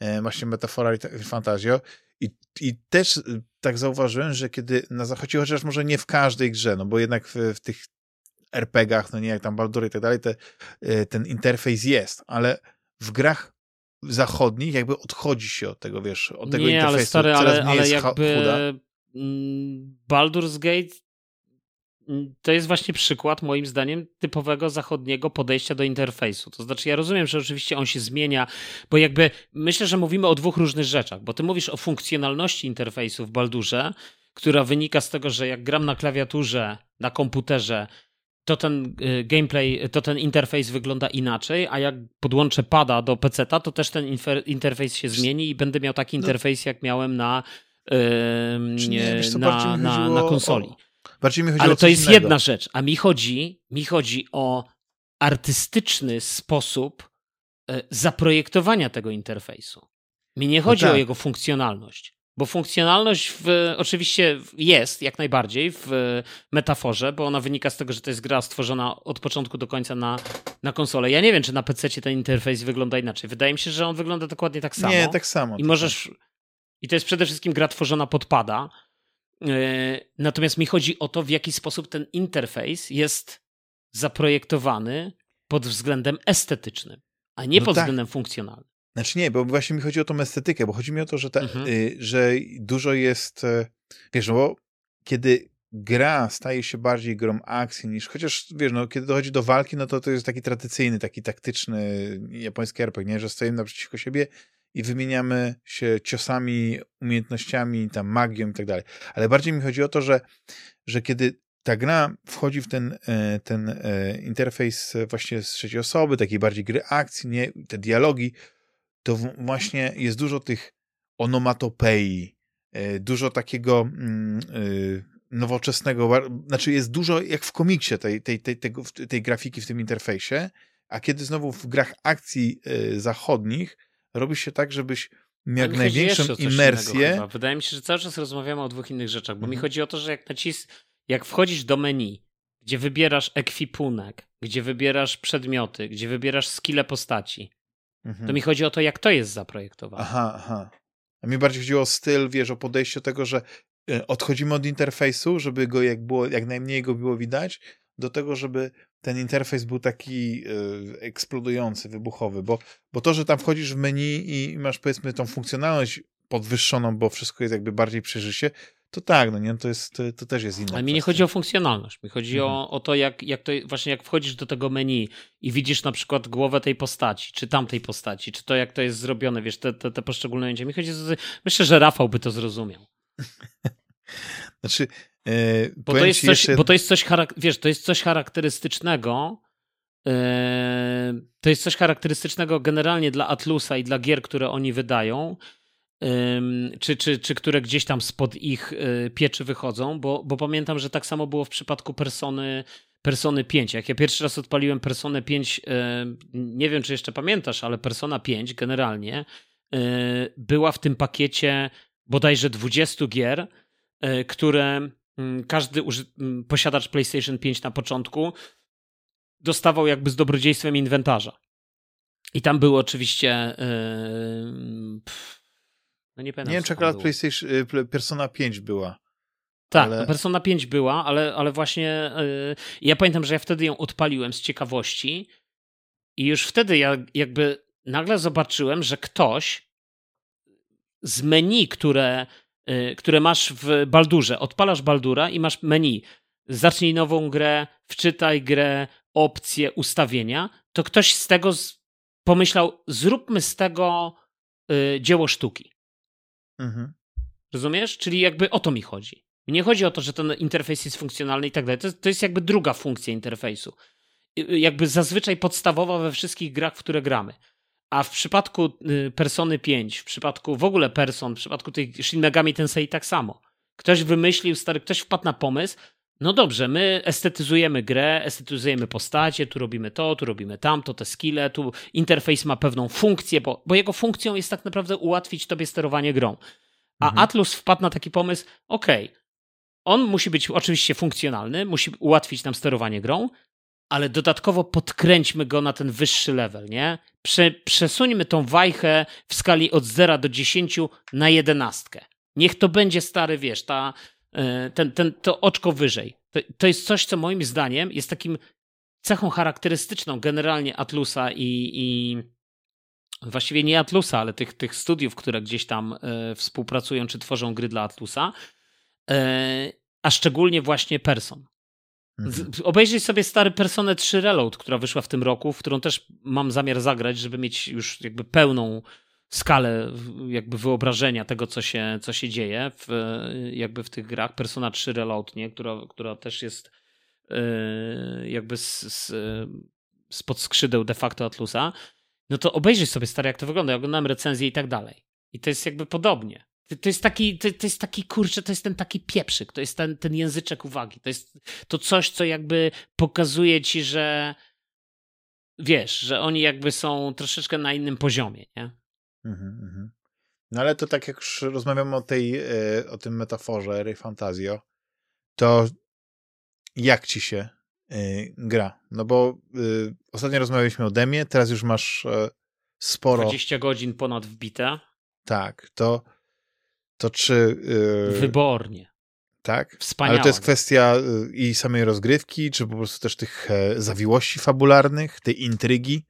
e, właśnie metafora i fantazjo i, i też y, tak zauważyłem, że kiedy na zachodzie, chociaż może nie w każdej grze, no bo jednak w, w tych RPGach, no nie jak tam Baldur i tak dalej, te, e, ten interfejs jest, ale w grach zachodnich jakby odchodzi się od tego, wiesz, od tego nie, interfejsu. Ale stary, ale, ale jakby chuda. Mm, Baldur's Gate to jest właśnie przykład, moim zdaniem, typowego zachodniego podejścia do interfejsu. To znaczy, ja rozumiem, że oczywiście on się zmienia, bo jakby myślę, że mówimy o dwóch różnych rzeczach, bo ty mówisz o funkcjonalności interfejsu w Baldurze, która wynika z tego, że jak gram na klawiaturze, na komputerze, to ten y, gameplay, to ten interfejs wygląda inaczej, a jak podłączę pada do PC-ta, to też ten interfejs się zmieni i będę miał taki no. interfejs, jak miałem na, yy, nie, na, na, na, konsoli. O Bardziej mi chodzi Ale o to jest innego. jedna rzecz, a mi chodzi, mi chodzi o artystyczny sposób e, zaprojektowania tego interfejsu. Mi nie no chodzi no tak. o jego funkcjonalność. Bo funkcjonalność w, oczywiście jest jak najbardziej w metaforze, bo ona wynika z tego, że to jest gra stworzona od początku do końca na, na konsolę. Ja nie wiem, czy na PC ten interfejs wygląda inaczej. Wydaje mi się, że on wygląda dokładnie tak samo. Nie, tak samo. I tak możesz. I to jest przede wszystkim gra tworzona pod pada, E, natomiast mi chodzi o to, w jaki sposób ten interfejs jest zaprojektowany pod względem estetycznym, a nie no pod tak. względem funkcjonalnym. Znaczy nie, bo właśnie mi chodzi o tą estetykę, bo chodzi mi o to, że, ta, mhm. y, że dużo jest, e, wiesz, no bo kiedy gra staje się bardziej grą akcji niż, chociaż wiesz, no kiedy dochodzi do walki, no to to jest taki tradycyjny, taki taktyczny japoński RPG, nie, że stoimy naprzeciwko siebie i wymieniamy się ciosami, umiejętnościami, tam magią i tak dalej. Ale bardziej mi chodzi o to, że, że kiedy ta gra wchodzi w ten, e, ten e, interfejs właśnie z trzeciej osoby, takiej bardziej gry akcji, nie, te dialogi, to właśnie jest dużo tych onomatopei, e, dużo takiego mm, nowoczesnego, znaczy jest dużo jak w komiksie tej, tej, tej, tego, tej grafiki w tym interfejsie, a kiedy znowu w grach akcji zachodnich robi się tak, żebyś miał jak największą imersję. Wydaje mi się, że cały czas rozmawiamy o dwóch innych rzeczach, bo mhm. mi chodzi o to, że jak nacis, jak wchodzisz do menu, gdzie wybierasz ekwipunek, gdzie wybierasz przedmioty, gdzie wybierasz skille postaci, mhm. to mi chodzi o to, jak to jest zaprojektowane. Aha, aha. A mi bardziej chodziło o styl, wiesz, o podejście do tego, że e, odchodzimy od interfejsu, żeby go jak było, jak najmniej go było widać, do tego, żeby ten interfejs był taki y, eksplodujący, wybuchowy, bo, bo to, że tam wchodzisz w menu i masz powiedzmy tą funkcjonalność podwyższoną, bo wszystko jest jakby bardziej przeżycie, to tak, no nie, to, jest, to też jest inne. Ale mi nie chodzi o funkcjonalność, mi chodzi mhm. o, o to, jak, jak to, właśnie jak wchodzisz do tego menu i widzisz na przykład głowę tej postaci, czy tamtej postaci, czy to jak to jest zrobione, wiesz, te, te, te poszczególne ujęcia. Mi chodzi o to, myślę, że Rafał by to zrozumiał. znaczy, E, bo, to jest coś, jeszcze... bo to jest coś, wiesz, to jest coś charakterystycznego. E, to jest coś charakterystycznego generalnie dla Atlusa i dla gier, które oni wydają, czy, czy, czy które gdzieś tam spod ich e, pieczy wychodzą, bo, bo pamiętam, że tak samo było w przypadku Persony, Persony 5. Jak ja pierwszy raz odpaliłem Personę 5, nie wiem czy jeszcze pamiętasz, ale Persona 5 generalnie była w tym pakiecie bodajże 20 gier, które każdy mm, posiadacz PlayStation 5 na początku dostawał jakby z dobrodziejstwem inwentarza. I tam było oczywiście. Yy, pff, no nie pamiętam. Nie wiem, czy akurat PlayStation, y, Persona 5 była. Tak, ale... Persona 5 była, ale, ale właśnie yy, ja pamiętam, że ja wtedy ją odpaliłem z ciekawości i już wtedy ja jakby nagle zobaczyłem, że ktoś z menu, które, które masz w Baldurze. Odpalasz Baldura i masz menu. Zacznij nową grę, wczytaj grę, opcje, ustawienia. To ktoś z tego pomyślał, zróbmy z tego y, dzieło sztuki. Mhm. Rozumiesz? Czyli jakby o to mi chodzi. Nie chodzi o to, że ten interfejs jest funkcjonalny i tak dalej. To, to jest jakby druga funkcja interfejsu. Jakby zazwyczaj podstawowa we wszystkich grach, w które gramy. A w przypadku y, Persony 5, w przypadku w ogóle Person, w przypadku tych Shin Megami Tensei tak samo. Ktoś wymyślił, stary, ktoś wpadł na pomysł, no dobrze, my estetyzujemy grę, estetyzujemy postacie, tu robimy to, tu robimy tamto, te skille, tu interfejs ma pewną funkcję, bo, bo jego funkcją jest tak naprawdę ułatwić tobie sterowanie grą. A mhm. Atlus wpadł na taki pomysł, okej, okay, on musi być oczywiście funkcjonalny, musi ułatwić nam sterowanie grą, ale dodatkowo podkręćmy go na ten wyższy level, nie? Prze, przesuńmy tą wajchę w skali od 0 do 10 na jedenastkę. Niech to będzie stary, wiesz, ta, e, ten, ten, to oczko wyżej. To, to jest coś, co moim zdaniem jest takim cechą charakterystyczną generalnie Atlusa i, i właściwie nie Atlusa, ale tych, tych studiów, które gdzieś tam y, współpracują czy tworzą gry dla Atlusa, y, a szczególnie właśnie Person. Mhm. Obejrzyj sobie stary Personę 3 Reload, która wyszła w tym roku, w którą też mam zamiar zagrać, żeby mieć już jakby pełną skalę jakby wyobrażenia tego, co się, co się dzieje w, jakby w tych grach. Persona 3 Reload, nie? Która, która też jest yy, jakby z, z, spod skrzydeł de facto Atlusa. No to obejrzyj sobie stary, jak to wygląda. Ja oglądałem recenzję i tak dalej. I to jest jakby podobnie. To jest taki, to, to, jest taki kurczę, to jest ten taki pieprzyk, to jest ten, ten języczek uwagi. To jest to coś, co jakby pokazuje ci, że wiesz, że oni jakby są troszeczkę na innym poziomie, nie? Mhm, mhm. No ale to tak jak już rozmawiamy o tej, e, o tym metaforze Ray Fantasio, to jak ci się e, gra? No bo y, ostatnio rozmawialiśmy o demie, teraz już masz sporo... 20 godzin ponad wbite. Tak, to to czy... Yy, Wybornie. Tak? Wspaniale. Ale to jest kwestia y, i samej rozgrywki, czy po prostu też tych e, zawiłości fabularnych, tej intrygi?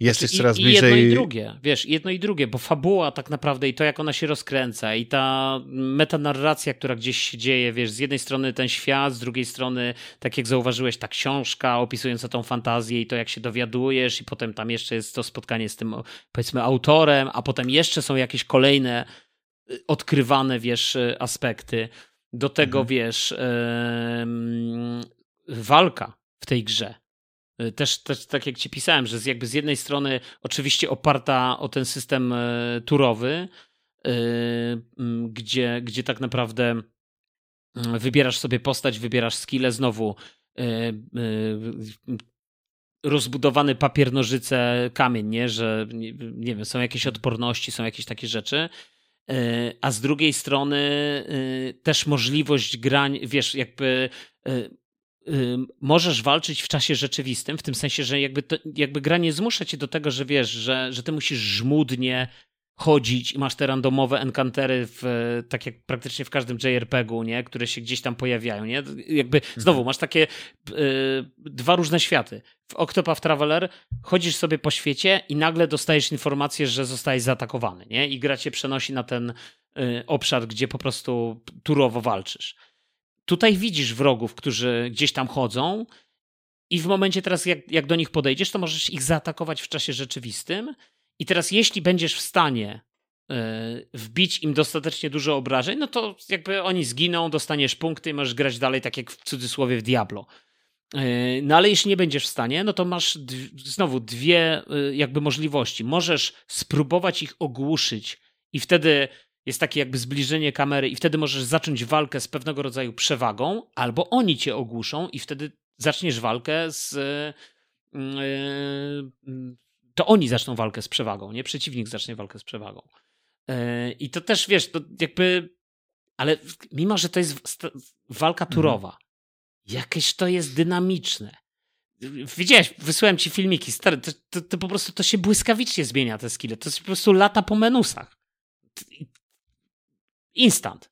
Jesteś znaczy, coraz i, bliżej... I jedno i drugie, wiesz, jedno i drugie, bo fabuła tak naprawdę i to, jak ona się rozkręca i ta metanarracja, która gdzieś się dzieje, wiesz, z jednej strony ten świat, z drugiej strony, tak jak zauważyłeś, ta książka opisująca tą fantazję i to, jak się dowiadujesz i potem tam jeszcze jest to spotkanie z tym, powiedzmy, autorem, a potem jeszcze są jakieś kolejne odkrywane, wiesz, aspekty. Do tego, mhm. wiesz, walka w tej grze. Też, też tak jak ci pisałem, że z, jakby z jednej strony oczywiście oparta o ten system e, turowy, e, gdzie, gdzie tak naprawdę wybierasz sobie postać, wybierasz skille, znowu e, rozbudowany papier, nożyce, kamień, nie? Że nie, nie wiem, są jakieś odporności, są jakieś takie rzeczy. E, a z drugiej strony e, też możliwość grań, wiesz, jakby e, możesz walczyć w czasie rzeczywistym, w tym sensie, że jakby, to, jakby gra nie zmusza cię do tego, że wiesz, że, że ty musisz żmudnie chodzić i masz te randomowe enkantery w, tak jak praktycznie w każdym JRPG-u, nie? które się gdzieś tam pojawiają. Nie? Jakby mhm. znowu masz takie y, dwa różne światy. W Octopath Traveler chodzisz sobie po świecie i nagle dostajesz informację, że zostajesz zaatakowany nie? i gra cię przenosi na ten y, obszar, gdzie po prostu turowo walczysz. Tutaj widzisz wrogów, którzy gdzieś tam chodzą i w momencie teraz, jak, jak do nich podejdziesz, to możesz ich zaatakować w czasie rzeczywistym i teraz, jeśli będziesz w stanie e, wbić im dostatecznie dużo obrażeń, no to jakby oni zginą, dostaniesz punkty i możesz grać dalej, tak jak w cudzysłowie w Diablo. E, no ale jeśli nie będziesz w stanie, no to masz znowu dwie e, jakby możliwości. Możesz spróbować ich ogłuszyć i wtedy jest takie jakby zbliżenie kamery i wtedy możesz zacząć walkę z pewnego rodzaju przewagą, albo oni cię ogłuszą i wtedy zaczniesz walkę z to oni zaczną walkę z przewagą, nie przeciwnik zacznie walkę z przewagą. E, I to też wiesz, to jakby. Ale mimo, że to jest walka mhm. turowa, jakieś to jest dynamiczne. Widziałeś, wysłałem ci filmiki, stary, to, to, to, po prostu to się błyskawicznie zmienia te skille. To jest po prostu lata po menusach. Instant.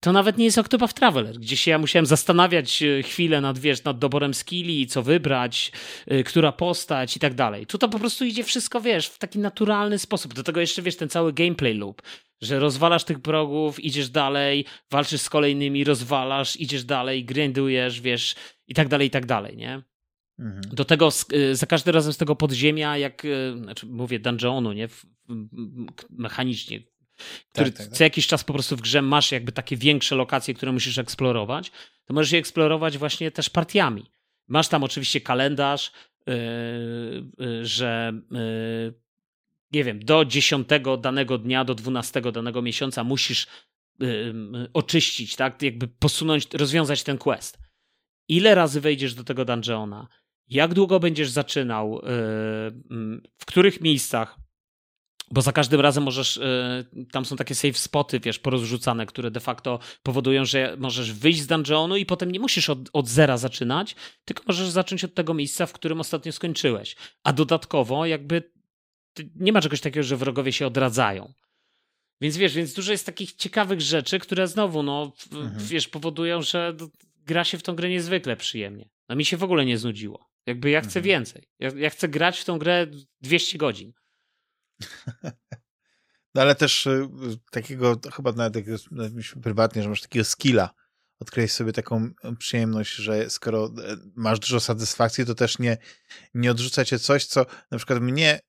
To, nawet nie jest Octopath Traveler, gdzie się ja musiałem zastanawiać e, chwilę nad, wiesz, nad doborem skilli, co wybrać, yy, która postać i tak dalej. Tu to po prostu idzie wszystko, wiesz, w taki naturalny sposób. Do tego jeszcze, wiesz, ten cały gameplay loop, że rozwalasz tych wrogów, idziesz dalej, walczysz z kolejnymi, rozwalasz, idziesz dalej, grindujesz, wiesz, i tak dalej, i tak dalej, nie? Mhm. Do tego y, za każdym razem z tego podziemia, jak znaczy mówię dungeonu, nie? Mechanicznie. Który tak, tak, tak. co jakiś czas po prostu w grze masz jakby takie większe lokacje, które musisz eksplorować, to możesz je eksplorować właśnie też partiami. Masz tam oczywiście kalendarz, yy, że yy, nie wiem, do 10 danego dnia, do 12 danego miesiąca musisz yy, oczyścić, tak? Jakby posunąć, rozwiązać ten quest. Ile razy wejdziesz do tego dungeona? jak długo będziesz zaczynał, y, w których miejscach, bo za każdym razem możesz, y, tam są takie safe spoty, wiesz, porozrzucane, które de facto powodują, że możesz wyjść z dungeonu i potem nie musisz od, od zera zaczynać, tylko możesz zacząć od tego miejsca, w którym ostatnio skończyłeś. A dodatkowo jakby nie ma czegoś takiego, że wrogowie się odradzają. Więc wiesz, więc dużo jest takich ciekawych rzeczy, które znowu, no, mhm. wiesz, powodują, że gra się w tą grę niezwykle przyjemnie. No mi się w ogóle nie znudziło. Jakby ja chcę mhm. więcej. Ja, ja, chcę grać w tą grę 200 godzin. No ale też y, takiego, chyba nawet jak prywatnie, że masz takiego skilla, odkryjesz sobie taką y, przyjemność, że skoro y, masz dużo satysfakcji, to też nie, nie odrzuca cię coś, co na przykład mnie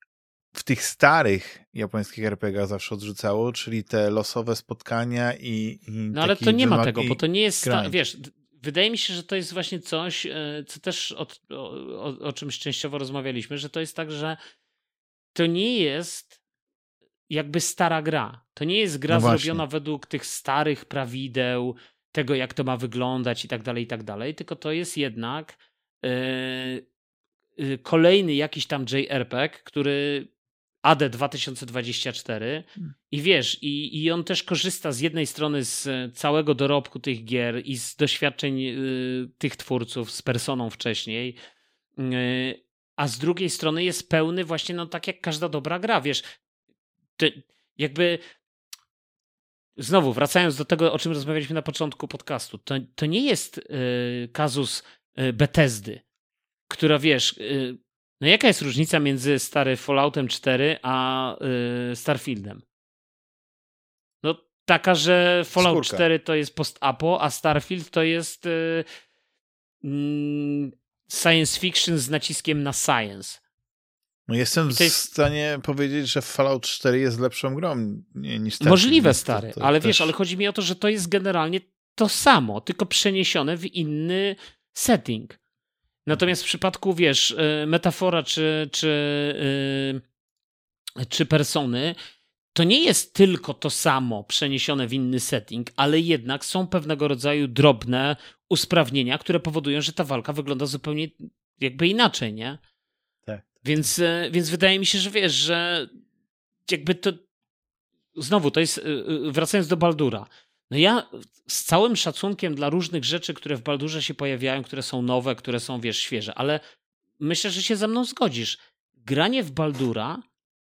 w tych starych japońskich RPGach zawsze odrzucało, czyli te losowe spotkania i. i no ale to nie ma tego, bo to nie jest. wiesz, wydaje mi się, że to jest właśnie coś, co też o, o, o czymś częściowo rozmawialiśmy, że to jest tak, że to nie jest jakby stara gra. To nie jest gra no zrobiona według tych starych prawideł, tego jak to ma wyglądać i tak dalej, i tak dalej, tylko to jest jednak yy, kolejny jakiś tam JRPG, który AD 2024 hmm. i wiesz, i, i on też korzysta z jednej strony z całego dorobku tych gier i z doświadczeń y, tych twórców, z personą wcześniej, a z drugiej strony jest pełny właśnie, no tak jak każda dobra gra, wiesz, ty, jakby znowu wracając do tego, o czym rozmawialiśmy na początku podcastu, to, to nie jest y, kazus y, Bethesdy, która wiesz, y, no jaka jest różnica między stary Falloutem 4 a yy, Starfieldem? No taka, że Fallout Skórka. 4 to jest post-apo, a Starfield to jest yy, yy, science fiction z naciskiem na science. No jestem jest... w stanie powiedzieć, że Fallout 4 jest lepszą grą niż Starfield. Możliwe, stary, to, to ale też... wiesz, ale chodzi mi o to, że to jest generalnie to samo, tylko przeniesione w inny setting. Natomiast w przypadku, wiesz, y, metafora czy, czy, y, czy persony, to nie jest tylko to samo przeniesione w inny setting, ale jednak są pewnego rodzaju drobne usprawnienia, które powodują, że ta walka wygląda zupełnie jakby inaczej, nie? Tak. Więc, y, więc wydaje mi się, że wiesz, że jakby to. Znowu, to jest. Wracając do Baldura. No ja z całym szacunkiem dla różnych rzeczy, które w Baldurze się pojawiają, które są nowe, które są, wiesz, świeże, ale myślę, że się ze mną zgodzisz. Granie w Baldura,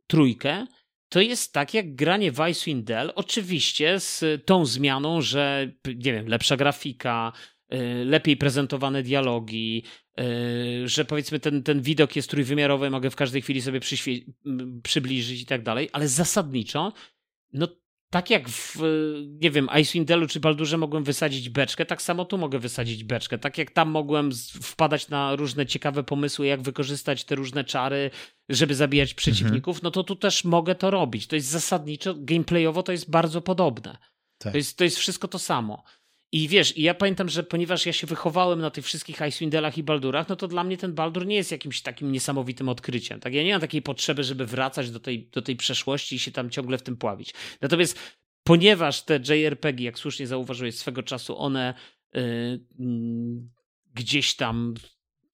trójkę, to jest tak jak granie w Icewind Dell, oczywiście z tą zmianą, że, nie wiem, lepsza grafika, y, lepiej prezentowane dialogi, y, że powiedzmy ten, ten widok jest trójwymiarowy, mogę w każdej chwili sobie przybliżyć i tak dalej, ale zasadniczo no tak jak w, nie wiem, Icewind czy Baldurze mogłem wysadzić beczkę, tak samo tu mogę wysadzić beczkę. Tak jak tam mogłem wpadać na różne ciekawe pomysły, jak wykorzystać te różne czary, żeby zabijać mhm. przeciwników, mhm. no to tu też mogę to robić. To jest zasadniczo, gameplayowo to jest bardzo podobne. Tak. To, jest, to jest wszystko to samo. I wiesz, ja pamiętam, że ponieważ ja się wychowałem na tych wszystkich Icewind i Baldurach, no to dla mnie ten Baldur nie jest jakimś takim niesamowitym odkryciem. Tak? Ja nie mam takiej potrzeby, żeby wracać do tej, do tej przeszłości i się tam ciągle w tym pławić. Natomiast ponieważ te JRPG, jak słusznie zauważyłeś, swego czasu one yy, gdzieś tam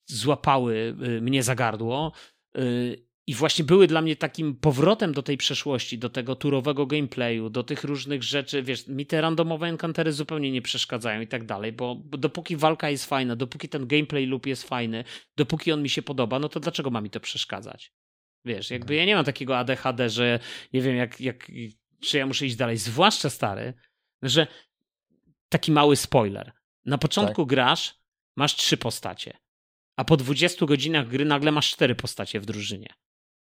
złapały yy, mnie za gardło, y, i właśnie były dla mnie takim powrotem do tej przeszłości, do tego turowego gameplayu, do tych różnych rzeczy. Wiesz, mi te randomowe encountery zupełnie nie przeszkadzają i tak dalej, bo, bo dopóki walka jest fajna, dopóki ten gameplay loop jest fajny, dopóki on mi się podoba, no to dlaczego ma mi to przeszkadzać? Wiesz, jakby ja nie mam takiego ADHD, że nie wiem, jak, jak, czy ja muszę iść dalej. Zwłaszcza stary, że taki mały spoiler. Na początku tak. grasz, masz trzy postacie, a po 20 godzinach gry nagle masz cztery postacie w drużynie.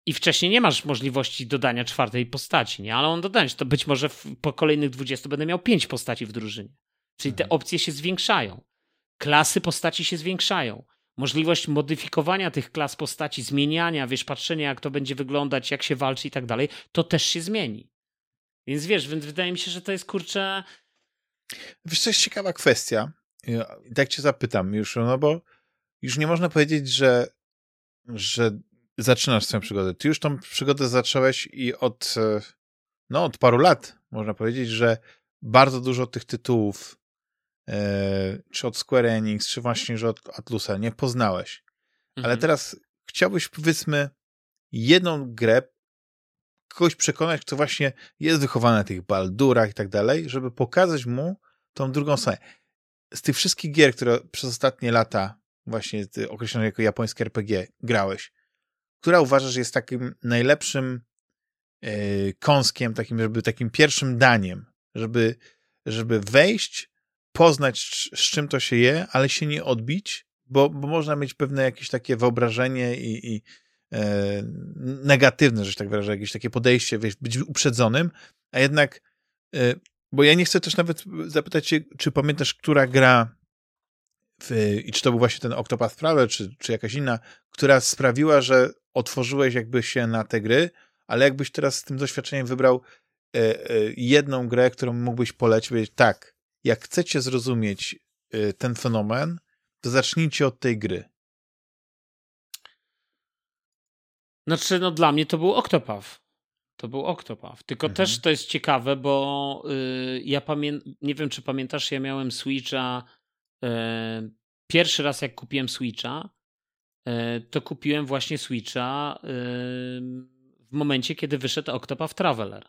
I wcześniej nie masz możliwości dodania czwartej postaci, nie? Ale on dodać, to być może w, po kolejnych 20 będę miał pięć postaci w drużynie. Czyli te mhm. opcje się zwiększają. Klasy postaci się zwiększają. Możliwość modyfikowania tych klas postaci, zmieniania, wiesz, patrzenia, jak to będzie wyglądać, jak się walczy i tak dalej, to też się zmieni. Więc wiesz, więc wydaje mi się, że to jest kurczę. Wiesz, to jest ciekawa kwestia. I tak cię zapytam już, no bo już nie można powiedzieć, że, że zaczynasz swoją przygodę. Ty już tą przygodę zacząłeś i od, e, no, od paru lat można powiedzieć, że bardzo dużo tych tytułów, e, czy od Square Enix, czy właśnie że od Atlusa, nie poznałeś. Mhm. Ale teraz chciałbyś, powiedzmy, jedną grę kogoś przekonać, kto właśnie jest wychowany na tych baldurach i tak dalej, żeby pokazać mu tą drugą stronę. Z tych wszystkich gier, które przez ostatnie lata właśnie określone jako japońskie RPG grałeś, która uważasz jest takim najlepszym yy, kąskiem, takim, żeby takim pierwszim daniem, żeby, żeby wejść, poznać z, czym to się je, ale się nie odbić, bo, bo można mieć pewne jakieś takie wyobrażenie i, i e, negatywne, że się tak wyrażę, jakieś takie podejście, wiesz, być uprzedzonym, a jednak, e, bo ja nie chcę też nawet zapytać cię, czy pamiętasz, która gra i czy to był właśnie ten Octopath Traveler, czy, czy jakaś inna, która sprawiła, że otworzyłeś jakby się na te gry, ale jakbyś teraz z tym doświadczeniem wybrał e, e, jedną grę, którą mógłbyś polecić, powiedzieć, tak, jak chcecie zrozumieć e, ten fenomen, to zacznijcie od tej gry. Znaczy, no dla mnie to był Octopath. To był Octopath. Tylko mhm. też to jest ciekawe, bo y, ja pamiętam, nie wiem czy pamiętasz, ja miałem Switcha pierwszy raz jak kupiłem Switcha, E, to kupiłem właśnie Switcha w momencie, kiedy wyszedł Octopath Traveler.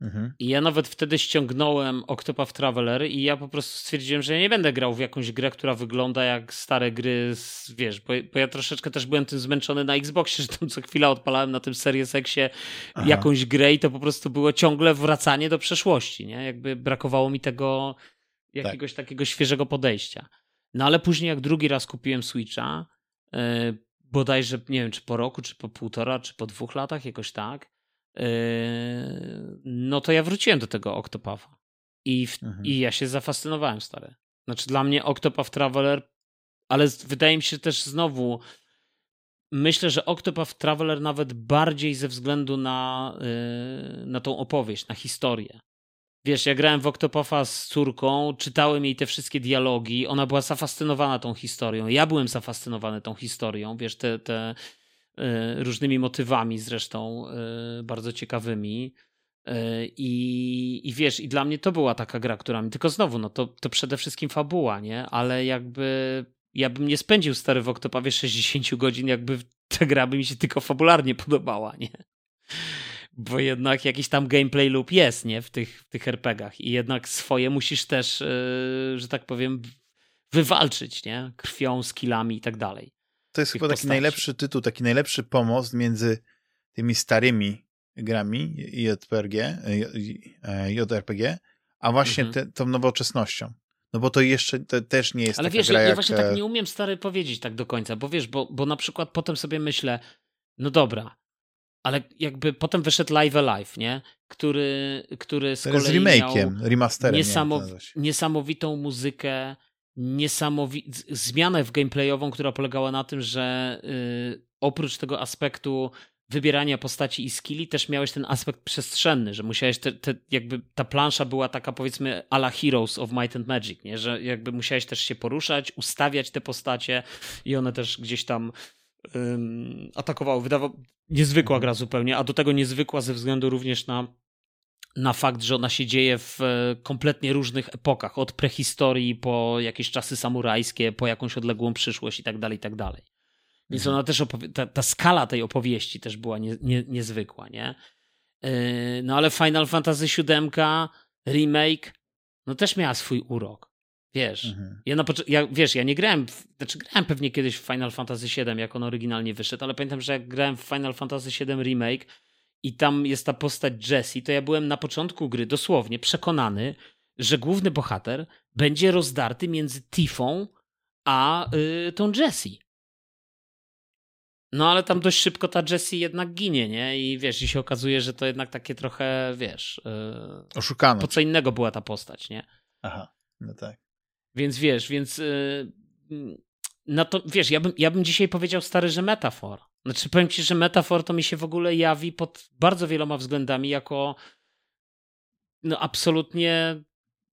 Mhm. I ja nawet wtedy ściągnąłem Octopath Traveler i ja po prostu stwierdziłem, że ja nie będę grał w jakąś grę, która wygląda jak stare gry, z, wiesz, bo, bo, ja troszeczkę też byłem tym zmęczony na Xboxie, że tam co chwila odpalałem na tym Series Xie Aha. jakąś grę i to po prostu było ciągle wracanie do przeszłości, nie? Jakby brakowało mi tego jakiegoś tak. takiego świeżego podejścia. No ale później jak drugi raz kupiłem Switcha, E, bodajże, nie wiem, czy po roku, czy po półtora, czy po dwóch latach, jakoś tak, e, no to ja wróciłem do tego Octopatha. I, w, mhm. I ja się zafascynowałem, stary. Znaczy dla mnie Octopath Traveler, ale wydaje mi się też znowu, myślę, że Octopath Traveler nawet bardziej ze względu na, yy, na tą opowieść, na historię. Wiesz, ja grałem w Octopafa z córką, czytałem jej te wszystkie dialogi, ona była zafascynowana tą historią, ja byłem zafascynowany tą historią, wiesz, te, te y, różnymi motywami zresztą y, bardzo ciekawymi. Y, I, I wiesz, i dla mnie to była taka gra, która mi, tylko znowu, no to, to przede wszystkim fabuła, nie? Ale jakby ja bym nie spędził stary w Octopawie 60 godzin, jakby ta gra by mi się tylko fabularnie podobała, nie? Bo jednak jakiś tam gameplay loop jest, nie, w tych, w tych RPGach i jednak swoje musisz też, yy, że tak powiem, wywalczyć, nie, krwią, skillami i tak dalej. To jest chyba taki postaci. najlepszy tytuł, taki najlepszy pomost między tymi starymi grami JRPG, JRPG a właśnie mhm. te, tą nowoczesnością. No bo to jeszcze to też nie jest Ale wiesz, gra ja jak... właśnie tak nie umiem stary powiedzieć tak do końca, bo wiesz, bo, bo na przykład potem sobie myślę, no dobra, ale jakby potem wyszedł Live Alive, nie? Który, który z to kolei remake'iem, remasterem. Niesamow niesamowitą muzykę, niesamowi zmianę w gameplayową, która polegała na tym, że yy, oprócz tego aspektu wybierania postaci i skilli, też miałeś ten aspekt przestrzenny, że musiałeś, te, te, jakby ta plansza była taka powiedzmy ala Heroes of Might and Magic, nie? że jakby musiałeś też się poruszać, ustawiać te postacie i one też gdzieś tam um, atakowały. Wydawało, niezwykła gra zupełnie, a do tego niezwykła ze względu również na, na fakt, że ona się dzieje w e, kompletnie różnych epokach, od prehistorii po jakieś czasy samurajskie, po jakąś odległą przyszłość i tak dalej, i tak dalej. Więc mhm. ona też, ta, ta, skala tej opowieści też była nie, nie, niezwykła, nie? Yy, no ale Final Fantasy VII remake, no też miała swój urok. Wiesz, mhm. ja, na ja, wiesz, ja nie grałem, w, znaczy grałem pewnie kiedyś w Final Fantasy VII, jak on oryginalnie wyszedł, ale pamiętam, że jak grałem w Final Fantasy VII Remake i tam jest ta postać Jessie, to ja byłem na początku gry dosłownie przekonany, że główny bohater będzie rozdarty między Tifą a y, tą Jessie. No ale tam dość szybko ta Jessie jednak ginie, nie? I wiesz, i się okazuje, że to jednak takie trochę, wiesz... Yy, Oszukano. Po co innego była ta postać, nie? Aha, no tak. Więc wiesz, więc... Yy, no to wiesz, ja bym, ja bym dzisiaj powiedział stary, że metafor. Znaczy powiem ci, że metafor to mi się w ogóle jawi pod bardzo wieloma względami jako no absolutnie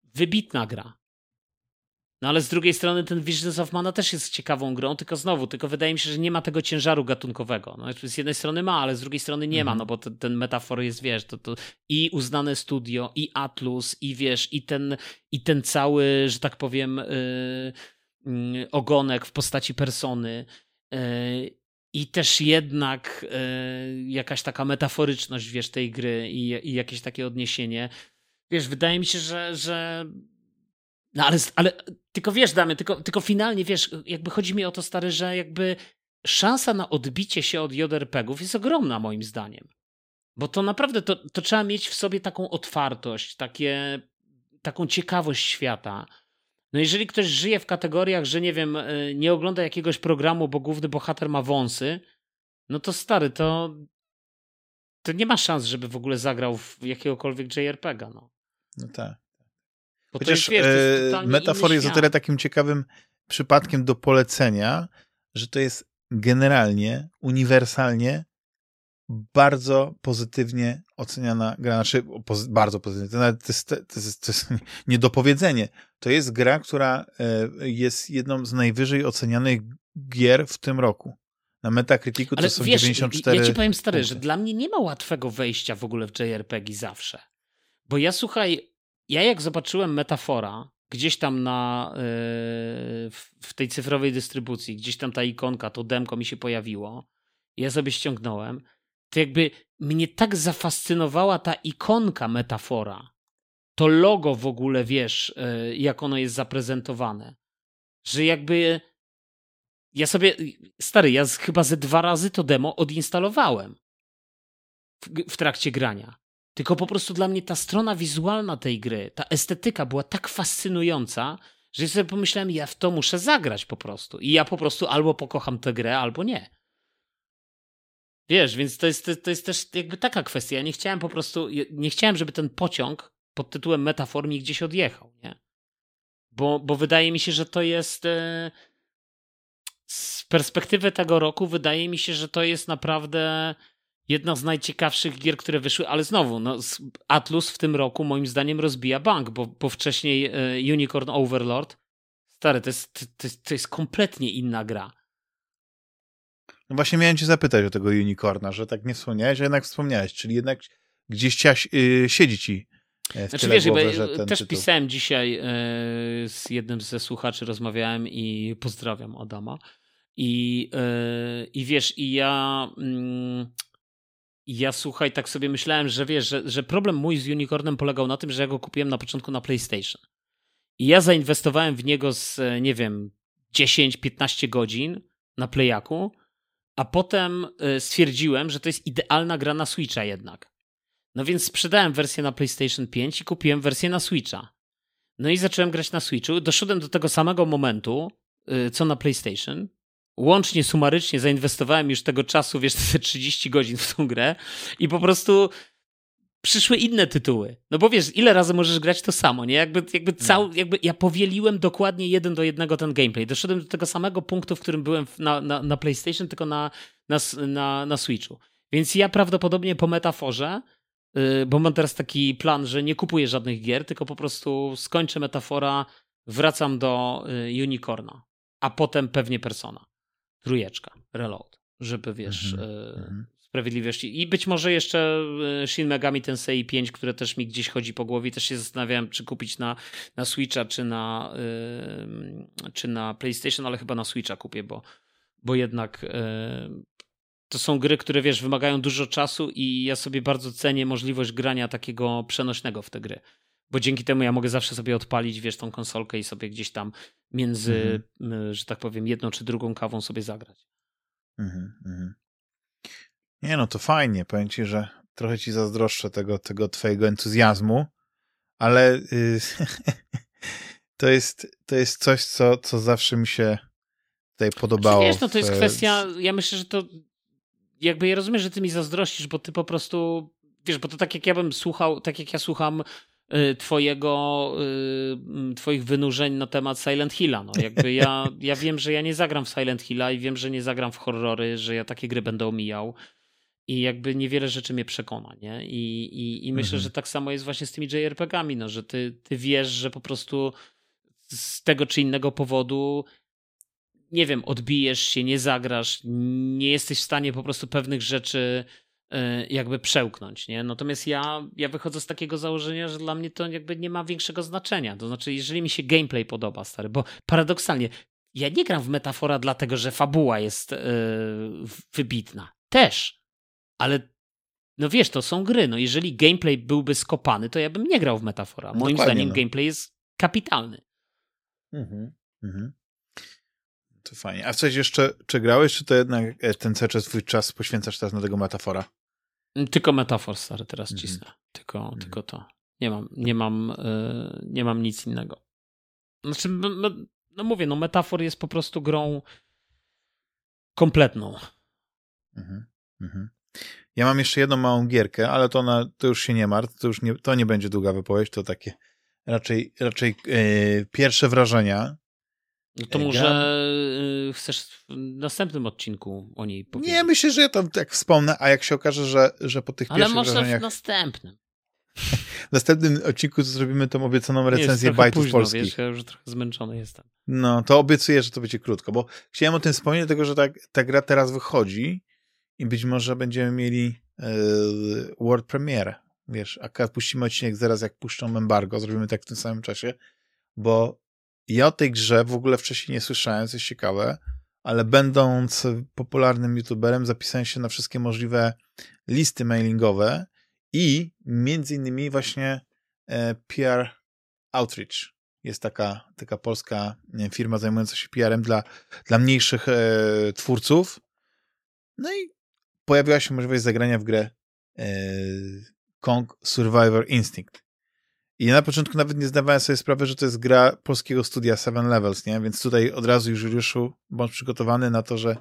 wybitna gra. No ale z drugiej strony ten Visions of Mana też jest ciekawą grą, tylko znowu, tylko wydaje mi się, że nie ma tego ciężaru gatunkowego. No, z jednej strony ma, ale z drugiej strony nie ma, mhm. no bo ten, ten metafor jest, wiesz, to, to i uznane studio, i Atlus, i wiesz, i ten, i ten cały, że tak powiem, yy, yy, ogonek w postaci persony. Yy, i też jednak yy, jakaś taka metaforyczność, wiesz, tej gry i, i jakieś takie odniesienie. Wiesz, wydaje mi się, że, że no ale, ale tylko wiesz, damy, tylko, tylko finalnie wiesz, jakby chodzi mi o to, stary, że jakby szansa na odbicie się od JRPG-ów jest ogromna moim zdaniem. Bo to naprawdę, to, to trzeba mieć w sobie taką otwartość, takie, taką ciekawość świata. No jeżeli ktoś żyje w kategoriach, że nie wiem, e, nie ogląda jakiegoś programu, bo główny bohater ma wąsy, no to stary, to to nie ma szans, żeby w ogóle zagrał w jakiegokolwiek JRPG-a. No. no tak. Bo Chociaż to jest, wiesz, to jest metafor jest o tyle takim ciekawym przypadkiem do polecenia, że to jest generalnie, uniwersalnie bardzo pozytywnie oceniana gra, znaczy pozy bardzo pozytywnie, to, nawet, to, jest, to, jest, to jest niedopowiedzenie. To jest gra, która e, jest jedną z najwyżej ocenianych gier w tym roku. Na Metacriticu to Ale są wiesz, 94 Ja ci powiem stary, punkty. że dla mnie nie ma łatwego wejścia w ogóle w JRPG zawsze. Bo ja słuchaj, ja jak zobaczyłem metafora gdzieś tam na, yy, w tej cyfrowej dystrybucji, gdzieś tam ta ikonka, to demko mi się pojawiło, ja sobie ściągnąłem, to jakby mnie tak zafascynowała ta ikonka metafora, to logo w ogóle, wiesz, yy, jak ono jest zaprezentowane, że jakby ja sobie, stary, ja chyba ze dwa razy to demo odinstalowałem w, w trakcie grania. Tylko po prostu dla mnie ta strona wizualna tej gry, ta estetyka była tak fascynująca, że sobie pomyślałem, ja w to muszę zagrać po prostu. I ja po prostu albo pokocham tę grę, albo nie. Wiesz, więc to jest, to jest też jakby taka kwestia. Ja nie chciałem po prostu, nie chciałem, żeby ten pociąg pod tytułem metaformii gdzieś odjechał, nie? Bo, bo wydaje mi się, że to jest. E, z perspektywy tego roku, wydaje mi się, że to jest naprawdę jedna z najciekawszych gier, które wyszły, ale znowu, no, Atlus w tym roku moim zdaniem rozbija bank, bo, bo wcześniej e, Unicorn Overlord, stary, to jest, to, jest, to jest kompletnie inna gra. No właśnie miałem cię zapytać o tego Unicorna, że tak nie wspomniałeś, a jednak wspomniałeś, czyli jednak gdzieś ciaś, yy, siedzi ci e, w znaczy, wiesz, głowy, że ten też tytuł... pisałem dzisiaj yy, z jednym ze słuchaczy, rozmawiałem i pozdrawiam Adama. I, yy, i wiesz, i ja... Yy, ja słuchaj, tak sobie myślałem, że wiesz, że, że problem mój z Unicornem polegał na tym, że ja go kupiłem na początku na PlayStation. I ja zainwestowałem w niego z, nie wiem, 10-15 godzin na Playaku, a potem e, stwierdziłem, że to jest idealna gra na Switcha jednak. No więc sprzedałem wersję na PlayStation 5 i kupiłem wersję na Switcha. No i zacząłem grać na Switchu. Doszedłem do tego samego momentu, e, co na PlayStation łącznie, sumarycznie zainwestowałem już tego czasu, wiesz, te 30 godzin w tą grę i po prostu przyszły inne tytuły. No bo wiesz, ile razy możesz grać to samo, nie? Jakby, jakby, no. cał, jakby ja powieliłem dokładnie jeden do jednego ten gameplay. Doszedłem do tego samego punktu, w którym byłem na, na, na PlayStation, tylko na, na, na, na Switchu. Więc ja prawdopodobnie po metaforze, yy, bo mam teraz taki plan, że nie kupuję żadnych gier, tylko po prostu skończę metafora, wracam do yy, Unicorna, a potem pewnie Persona trójeczka, reload, żeby wiesz, mm -hmm. sprawiedliwości. I być może jeszcze e, Shin Megami Tensei 5, które też mi gdzieś chodzi po głowie, też się zastanawiałem, czy kupić na, na Switcha, czy na, yy, czy na PlayStation, ale chyba na Switcha kupię, bo, bo jednak yy, to są gry, które wiesz, wymagają dużo czasu i ja sobie bardzo cenię możliwość grania takiego przenośnego w te gry bo dzięki temu ja mogę zawsze sobie odpalić, wiesz, tą konsolkę i sobie gdzieś tam między, mhm. że tak powiem, jedną czy drugą kawą sobie zagrać. Mhm, mhm. Nie no, to fajnie. Powiem ci, że trochę ci zazdroszczę tego, tego twojego entuzjazmu, ale y, to, jest, to jest coś, co, co zawsze mi się tutaj podobało. Znaczy, wiesz, no to jest w... kwestia, ja myślę, że to jakby ja rozumiem, że ty mi zazdrościsz, bo ty po prostu, wiesz, bo to tak jak ja bym słuchał, tak jak ja słucham twojego, y, twoich wynurzeń na temat Silent Hilla. No, jakby ja, ja wiem, że ja nie zagram w Silent Hilla i wiem, że nie zagram w horrory, że ja takie gry będę omijał i jakby niewiele rzeczy mnie przekona, nie? I, i, i myślę, mhm. że tak samo jest właśnie z tymi JRPG-ami, no, że ty, ty wiesz, że po prostu z tego czy innego powodu nie wiem, odbijesz się, nie zagrasz, nie jesteś w stanie po prostu pewnych rzeczy jakby przełknąć, nie? Natomiast ja, ja wychodzę z takiego założenia, że dla mnie to jakby nie ma większego znaczenia. To znaczy, jeżeli mi się gameplay podoba, stary, bo paradoksalnie ja nie gram w metafora dlatego, że fabuła jest yy, wybitna. Też. Ale no wiesz, to są gry. No jeżeli gameplay byłby skopany, to ja bym nie grał w metafora. Moim Dokładnie, zdaniem no. gameplay jest kapitalny. Mhm. Mhm. To fajnie. A coś jeszcze, czy grałeś, czy to jednak e, ten cały czas twój czas poświęcasz teraz na tego metafora? Tylko metafor, stary, teraz mhm. cisnę. Tylko, mhm. tylko to. Nie mam, nie mam, yy, nie mam nic innego. Znaczy, no mówię, no metafor jest po prostu grą kompletną. Mhm. Mhm. Ja mam jeszcze jedną małą gierkę, ale to, ona, to już się nie martw, to już nie, to nie będzie długa wypowiedź, to takie raczej, raczej yy, pierwsze wrażenia. No to może y, chcesz w następnym odcinku o niej powiedzieć? Nie, myślę, że ja tam tak wspomnę, a jak się okaże, że, że po tych Ale pierwszych może wrażeniach... w następnym. w następnym odcinku zrobimy tą obiecaną recenzję bajtów polskich. Wiesz, ja już trochę zmęczony jestem. No, to obiecuję, że to będzie krótko, bo chciałem o tym wspomnieć, dlatego że ta, ta gra teraz wychodzi i być może będziemy mieli yy, world premiere. Wiesz, a puścimy odcinek zaraz jak puszczą embargo, zrobimy tak w tym samym czasie, bo ja o tej grze w ogóle wcześniej nie słyszałem, co jest ciekawe, ale będąc popularnym youtuberem zapisałem się na wszystkie możliwe listy mailingowe i między innymi właśnie e, PR Outreach. Jest taka, taka polska firma zajmująca się PR-em dla, dla mniejszych e, twórców. No i pojawiła się możliwość zagrania w grę e, Kong Survivor Instinct. I ja na początku nawet nie zdawałem sobie sprawy, że to jest gra polskiego studia Seven Levels, nie? Więc tutaj od razu już Juliuszu bądź przygotowany na to, że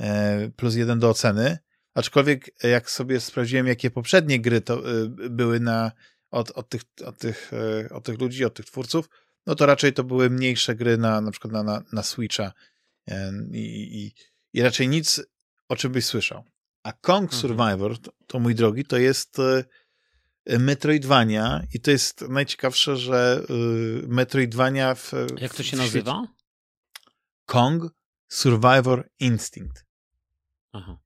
e, plus jeden do oceny. Aczkolwiek e, jak sobie sprawdziłem, jakie poprzednie gry to e, były na, od, od, tych, od, tych, od tych ludzi, od tych twórców, no to raczej to były mniejsze gry na, na przykład na, na, na Switcha i, i, i raczej nic, o czym byś słyszał. A Kong mhm. Survivor, to, to mój drogi, to jest Metroidvania i to jest najciekawsze, że y, Metroidvania w... Jak to się nazywa? Kong Survivor Instinct. Aha.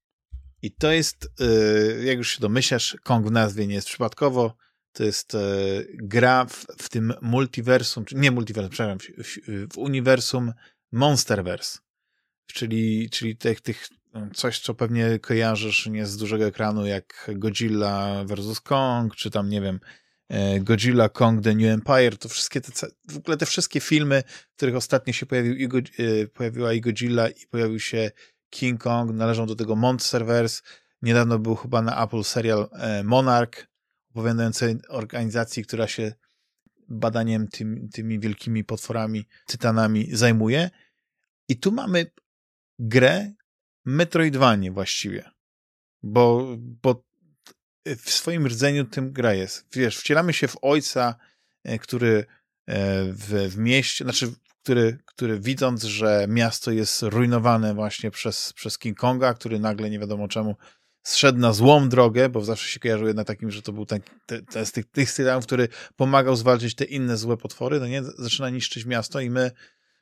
I to jest, y, jak już się domyślasz, Kong w nazwie nie jest przypadkowo, to jest y, gra w, w tym multiversum, nie multiversum, przepraszam, w, w, w uniwersum Monsterverse, czyli, czyli tych, tych coś, co pewnie kojarzysz nie z dużego ekranu, jak Godzilla vs. Kong, czy tam, nie wiem, e, Godzilla, Kong, The New Empire, to wszystkie te, w ogóle te wszystkie filmy, w których ostatnio się pojawił i Go, e, pojawiła i Godzilla i pojawił się King Kong, należą do tego Monsterverse. Niedawno był chyba na Apple serial e, Monarch, opowiadający organizacji, która się badaniem tym, tymi wielkimi potworami, tytanami zajmuje. I tu mamy grę, Metroidvanie właściwie. Bo, bo w swoim rdzeniu tym gra jest. Wiesz, wcielamy się w ojca, e, który e, w, w mieście, znaczy, który, który widząc, że miasto jest rujnowane właśnie przez, przez King Konga, który nagle nie wiadomo czemu zszedł na złą drogę, bo zawsze się kojarzył jednak takim, że to był ten, ten z tych, tych tytanów, który pomagał zwalczyć te inne złe potwory, no nie, zaczyna niszczyć miasto i my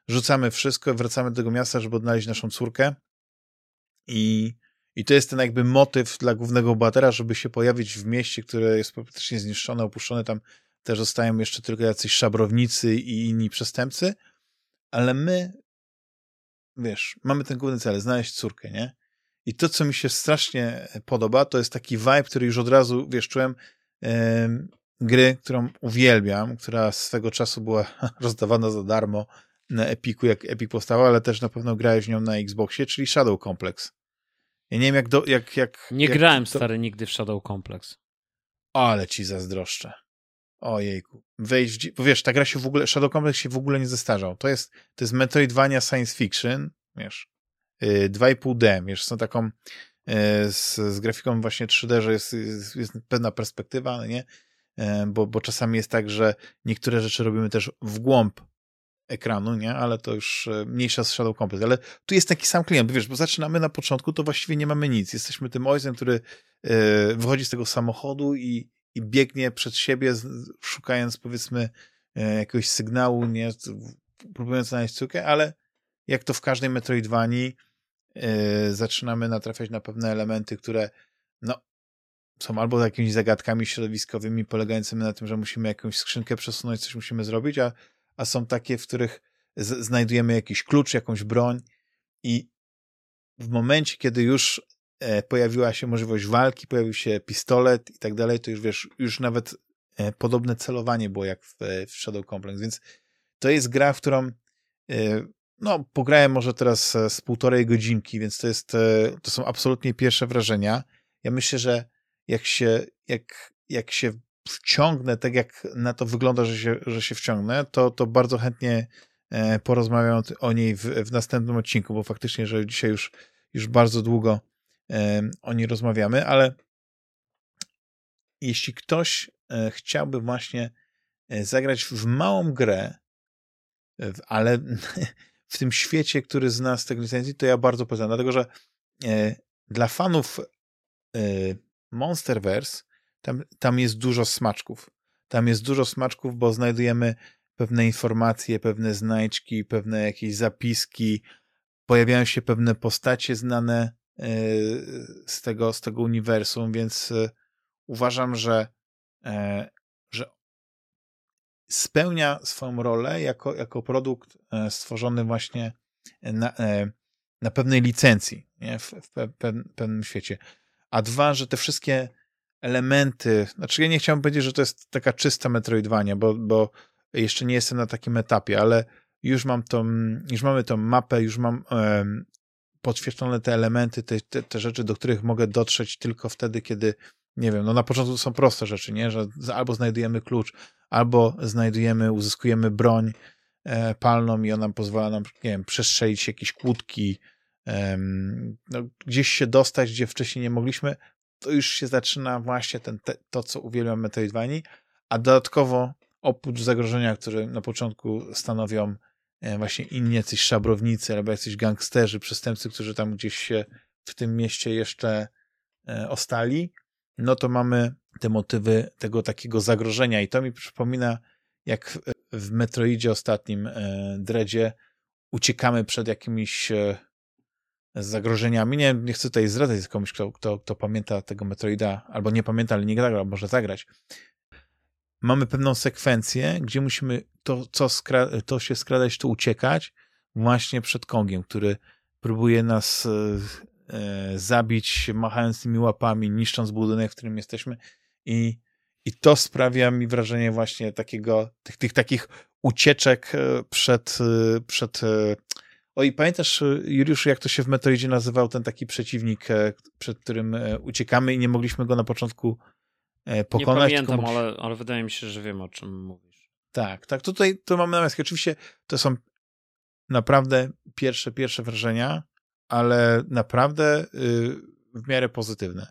rzucamy wszystko, wracamy do tego miasta, żeby odnaleźć naszą córkę i, I to jest ten jakby motyw dla głównego bohatera, żeby się pojawić w mieście, które jest praktycznie zniszczone, opuszczone. Tam też zostają jeszcze tylko jacyś szabrownicy i inni przestępcy, ale my, wiesz, mamy ten główny cel, znaleźć córkę, nie? I to, co mi się strasznie podoba, to jest taki vibe, który już od razu, wiesz, czułem yy, gry, którą uwielbiam, która swego czasu była rozdawana za darmo na Epiku, jak Epic powstała, ale też na pewno grałeś w nią na Xboxie, czyli Shadow Complex. Ja nie wiem, jak... Do, jak, jak nie jak grałem, to... stary, nigdy w Shadow Complex. Ale ci zazdroszczę. ojejku, wejść, bo wiesz, ta gra się w ogóle, Shadow Complex się w ogóle nie zestarzał. To jest, to jest Metroidvania science fiction, wiesz, yy, 2,5D, wiesz, są taką yy, z, z grafiką właśnie 3D, że jest, jest, jest pewna perspektywa, no nie? Yy, bo, bo czasami jest tak, że niektóre rzeczy robimy też w głąb ekranu, nie? Ale to już e, mniejsza z Shadow Complex. Ale tu jest taki sam klient, wiesz, bo zaczynamy na początku, to właściwie nie mamy nic. Jesteśmy tym ojcem, który e, wychodzi z tego samochodu i, i biegnie przed siebie, szukając powiedzmy e, jakiegoś sygnału, nie? Próbując znaleźć córkę, ale jak to w każdej Metroidvanii zaczynamy natrafiać na pewne elementy, które no, są albo jakimiś zagadkami środowiskowymi polegającymi na tym, że musimy jakąś skrzynkę przesunąć, coś musimy zrobić, a a są takie, w których znajdujemy jakiś klucz, jakąś broń i w momencie, kiedy już e, pojawiła się możliwość walki, pojawił się pistolet i tak dalej, to już wiesz, już nawet e, podobne celowanie było jak w, w Shadow Complex, więc to jest gra, w którą e, no, pograłem może teraz z półtorej godzinki, więc to jest, to są absolutnie pierwsze wrażenia. Ja myślę, że jak się, jak, jak się wciągnę, tak jak na to wygląda, że się, że się wciągnę, to, to bardzo chętnie e, porozmawiam o niej w, w następnym odcinku, bo faktycznie, że dzisiaj już, już bardzo długo e, o niej rozmawiamy, ale jeśli ktoś e, chciałby właśnie zagrać w małą grę, ale w tym świecie, który zna z tego licencji, to ja bardzo polecam, dlatego że dla fanów Monsterverse tam, tam jest dużo smaczków. Tam jest dużo smaczków, bo znajdujemy pewne informacje, pewne znajdźki, pewne jakieś zapiski, pojawiają się pewne postacie znane e, z tego, z tego uniwersum, więc e, uważam, że, e, że spełnia swoją rolę jako, jako produkt stworzony właśnie na, na pewnej licencji nie? W, w, pewnym świecie. A dwa, że te wszystkie elementy, znaczy ja nie chciałbym powiedzieć, że to jest taka czysta Metroidvania, bo, bo jeszcze nie jestem na takim etapie, ale już mam tą, już mamy tą mapę, już mam um, podświetlone te elementy, te, te, te rzeczy, do których mogę dotrzeć tylko wtedy, kiedy nie wiem, no na początku są proste rzeczy, nie, że albo znajdujemy klucz, albo znajdujemy, uzyskujemy broń e, palną i ona pozwala nam, nie wiem, przestrzelić jakieś kłódki, no, gdzieś się dostać, gdzie wcześniej nie mogliśmy, to już się zaczyna właśnie ten, te, to, co uwielbiam Metroidvanii, a dodatkowo oprócz zagrożenia, które na początku stanowią e, właśnie inni jacyś szabrownicy albo jacyś gangsterzy, przestępcy, którzy tam gdzieś się w tym mieście jeszcze e, ostali, no to mamy te motywy tego takiego zagrożenia. I to mi przypomina jak w Metroidzie ostatnim e, Dredzie uciekamy przed jakimiś z zagrożeniami. Nie, nie chcę tutaj zdradzać komuś, kto, kto, kto pamięta tego Metroida, albo nie pamięta, ale nie gra, może zagrać. Mamy pewną sekwencję, gdzie musimy to, co skra- to się skradać, to uciekać właśnie przed Kongiem, który próbuje nas e, e, zabić, machając tymi łapami, niszcząc budynek, w którym jesteśmy i, i to sprawia mi wrażenie właśnie takiego, tych, tych takich ucieczek e, przed, e, przed e, Oj, pamiętasz, Juliusz, jak to się w Metroidzie nazywał ten taki przeciwnik, e, przed którym e, uciekamy i nie mogliśmy go na początku e, pokonać? Nie pamiętam, ale, ale wydaje mi się, że wiem, o czym mówisz. Tak, tak. Tutaj to mamy na myśli. Oczywiście to są naprawdę pierwsze, pierwsze wrażenia, ale naprawdę y, w miarę pozytywne.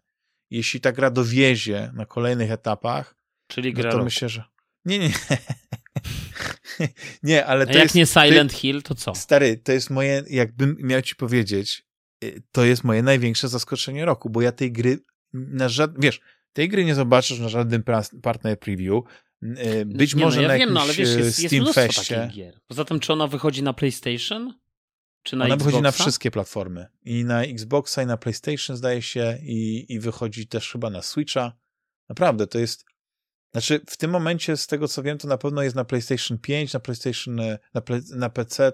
Jeśli ta gra dowiezie na kolejnych etapach, Czyli gra no to myślę, że... Nie, nie, nie. ale to A jak jest, nie Silent ty, Hill, to co? Stary, to jest moje, jakbym miał ci powiedzieć, y, to jest moje największe zaskoczenie roku, bo ja tej gry na żadnym, wiesz, tej gry nie zobaczysz na żadnym partner preview, y, być nie, może no ja na wiem, no, ale wiesz, jest, Steam jest Festie. gier. Poza tym, czy ona wychodzi na PlayStation? Czy na Ona Xboxa? wychodzi na wszystkie platformy. I na Xboxa, i na PlayStation zdaje się, i, i wychodzi też chyba na Switcha. Naprawdę, to jest znaczy, w tym momencie, z tego co wiem, to na pewno jest na PlayStation 5, na PlayStation, e, na, na PC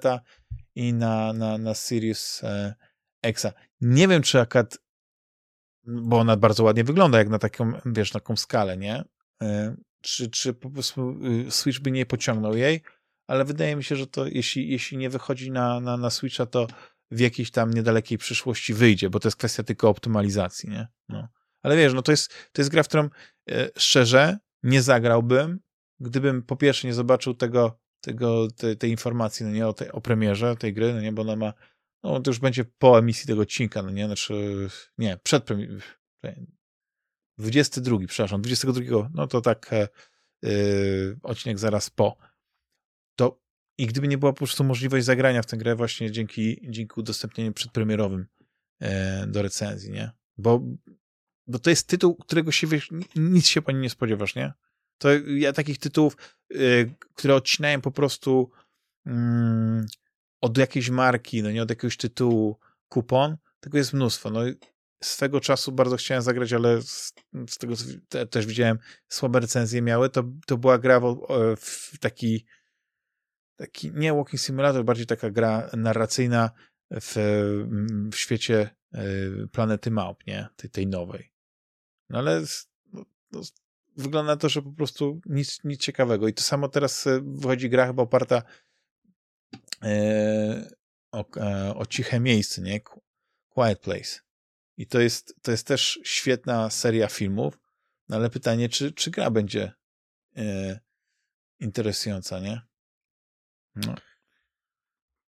i na, na, na Series e, Xa. Nie wiem, czy akad, bo ona bardzo ładnie wygląda, jak na taką, wiesz, na taką skalę, nie? E, czy, czy po prostu y, Switch by nie pociągnął jej, ale wydaje mi się, że to jeśli, jeśli nie wychodzi na, na, na Switcha, to w jakiejś tam niedalekiej przyszłości wyjdzie, bo to jest kwestia tylko optymalizacji, nie? No. Ale wiesz, no to jest, to jest gra, w którą e, szczerze nie zagrałbym, gdybym po pierwsze nie zobaczył tego, tego tej, tej informacji, no nie, o, tej, o premierze tej gry, no nie, bo ona ma, no to już będzie po emisji tego odcinka, no nie, znaczy, nie, przed premierą, 22, przepraszam, 22, no to tak yy, odcinek zaraz po. To i gdyby nie była po prostu możliwość zagrania w tę grę właśnie dzięki, dzięki udostępnieniu przedpremierowym yy, do recenzji, nie? Bo, bo to jest tytuł, którego się wiesz, nic się pani nie spodziewasz, nie? To ja takich tytułów, yy, które odcinają po prostu mm, od jakiejś marki, no nie od jakiegoś tytułu kupon, tego jest mnóstwo. No swego czasu bardzo chciałem zagrać, ale z, z tego co te, też widziałem, słabe recenzje miały, to, to była gra w, w taki taki, nie walking simulator, bardziej taka gra narracyjna w, w świecie e, planety małp, nie? Tej, tej nowej. No ale no, no, wygląda na to, że po prostu nic, nic ciekawego. I to samo teraz e, wychodzi gra chyba oparta e, o, e, o ciche miejsce, nie? Quiet Place. I to jest, to jest też świetna seria filmów, no ale pytanie, czy, czy gra będzie e, interesująca, nie? No.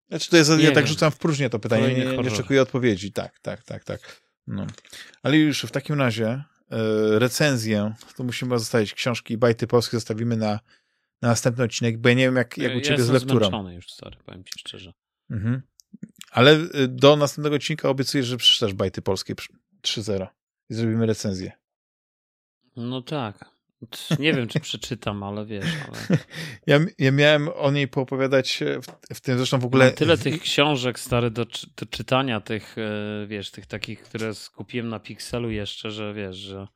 Znaczy to jest, nie ja tak rzucam w próżnię to pytanie, nie, nie oczekuję odpowiedzi. Tak, tak, tak, tak. No. Ale już w takim razie recenzję, to musimy zostawić książki bajty polskie zostawimy na, na następny odcinek, bo ja nie wiem jak, jak u ciebie z lekturą. Ja już, stary, powiem ci szczerze. Mhm. Ale y, do następnego odcinka obiecuję, że przeczytasz bajty polskie 3.0 i zrobimy recenzję. No tak. Nie wiem, czy przeczytam, ale wiesz. Ale... Ja, ja miałem o niej poopowiadać w, w tym, zresztą w ogóle... Mam tyle tych książek, stary, do, do czytania, tych, e, wiesz, tych takich, które skupiłem na Pixelu jeszcze, że wiesz, że...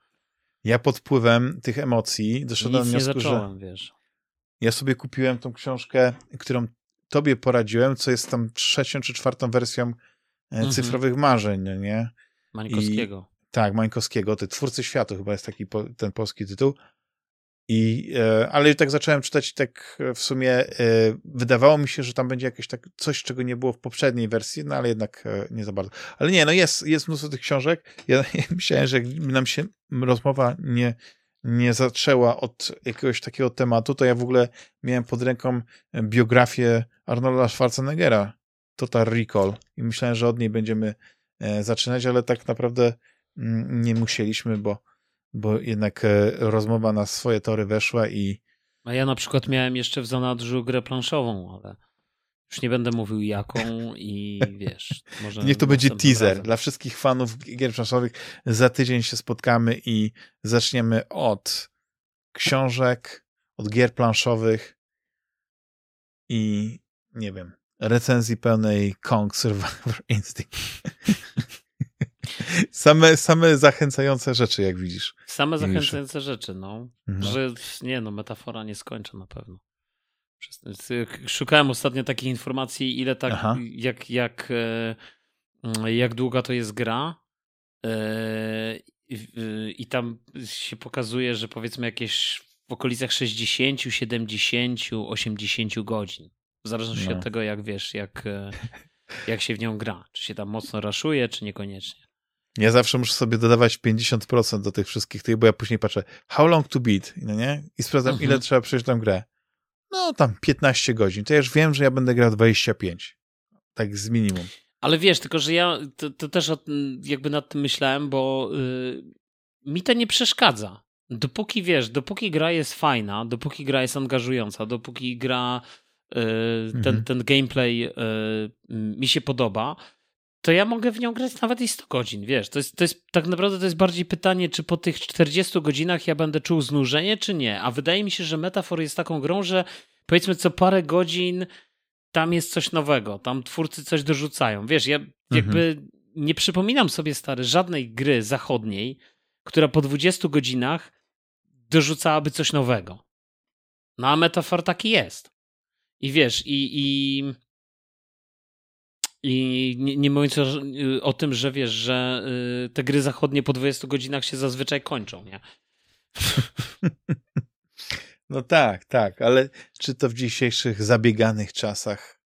Ja pod wpływem tych emocji doszedłem do wniosku, zacząłem, że... wiesz. Ja sobie kupiłem tą książkę, którą tobie poradziłem, co jest tam trzecią czy czwartą wersją e, mhm. cyfrowych marzeń, no nie? Mańkowskiego. I, tak, Mańkowskiego. Ty Twórcy Światu chyba jest taki po, ten polski tytuł. I, e, ale tak zacząłem czytać i tak w sumie e, wydawało mi się, że tam będzie jakieś tak coś, czego nie było w poprzedniej wersji, no ale jednak nie za bardzo. Ale nie, no jest, jest mnóstwo tych książek. Ja, ja myślałem, że jakby nam się rozmowa nie, nie zaczęła od jakiegoś takiego tematu, to ja w ogóle miałem pod ręką biografię Arnolda Schwarzeneggera, Total Recall i myślałem, że od niej będziemy e, zaczynać, ale tak naprawdę mm, nie musieliśmy, bo, bo jednak e, rozmowa na swoje tory weszła i a ja na przykład miałem jeszcze w zanadrzu grę planszową, ale już nie będę mówił jaką i wiesz. Może Niech to będzie teaser razem. dla wszystkich fanów gier planszowych. Za tydzień się spotkamy i zaczniemy od książek, od gier planszowych i nie wiem, recenzji pełnej Kong Survivor Instinct. same, same zachęcające rzeczy, jak widzisz. Same zachęcające rzeczy, no. Mhm. Że nie, no, metafora nie skończy na pewno. Szukałem ostatnio takiej informacji, ile tak, jak, jak, e, jak długa to jest gra. E, I tam się pokazuje, że powiedzmy jakieś w okolicach 60, 70, 80 godzin. W zależności no. od tego, jak wiesz, jak, e, jak się w nią gra. Czy się tam mocno raszuje, czy niekoniecznie. Ja zawsze muszę sobie dodawać 50% do tych wszystkich tych, bo ja później patrzę, how long to beat, no nie? I sprawdzam, mhm. ile trzeba przejść tę grę no tam 15 godzin, to ja już wiem, że ja będę grał 25. Tak z minimum. Ale wiesz, tylko że ja to, to też jakby nad tym myślałem, bo yy, mi to nie przeszkadza. Dopóki wiesz, dopóki gra jest fajna, dopóki gra jest angażująca, dopóki gra yy, ten, mhm. ten gameplay yy, mi się podoba, to ja mogę w nią grać nawet i 100 godzin, wiesz, to jest, to jest tak naprawdę to jest bardziej pytanie, czy po tych 40 godzinach ja będę czuł znużenie, czy nie, a wydaje mi się, że Metafor jest taką grą, że powiedzmy co parę godzin tam jest coś nowego, tam twórcy coś dorzucają, wiesz, ja jakby mhm. nie przypominam sobie, stary, żadnej gry zachodniej, która po 20 godzinach dorzucałaby coś nowego. No a Metafor taki jest. I wiesz, i, i i nie, nie mówiąc o, o, tym, że wiesz, że y, te gry zachodnie po 20 godzinach się zazwyczaj kończą, nie? No tak, tak, ale czy to w dzisiejszych zabieganych czasach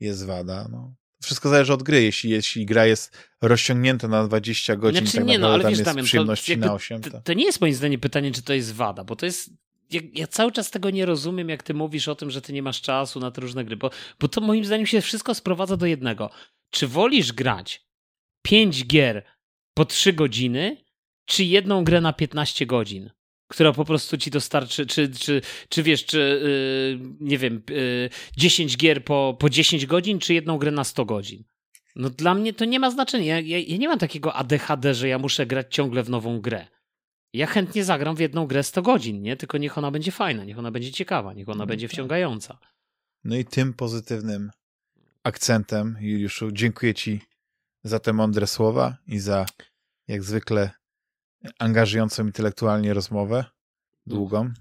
jest wada? No. Wszystko zależy od gry. Jeśli, jeśli gra jest rozciągnięta na 20 godzin, znaczy, tak nie, no, ale wiesz, Damian, przyjemności to, na 8. To... to, to nie jest moim zdaniem pytanie, czy to jest wada, bo to jest ja, ja, cały czas tego nie rozumiem, jak ty mówisz o tym, że ty nie masz czasu na te różne gry, bo, bo to moim zdaniem się wszystko sprowadza do jednego. Czy wolisz grać 5 gier po 3 godziny, czy jedną grę na 15 godzin? która po prostu ci dostarczy, czy, czy, czy wiesz, czy yy, nie wiem, yy, 10 gier po, po 10 godzin, czy jedną grę na 100 godzin. No dla mnie to nie ma znaczenia. Ja, ja, ja, nie mam takiego ADHD, że ja muszę grać ciągle w nową grę. Ja chętnie zagram w jedną grę 100 godzin, nie? Tylko niech ona będzie fajna, niech ona będzie ciekawa, niech ona no będzie tak. wciągająca. No i tym pozytywnym akcentem, Juliuszu, dziękuję Ci za te mądre słowa i za jak zwykle angażującą intelektualnie rozmowę, długą.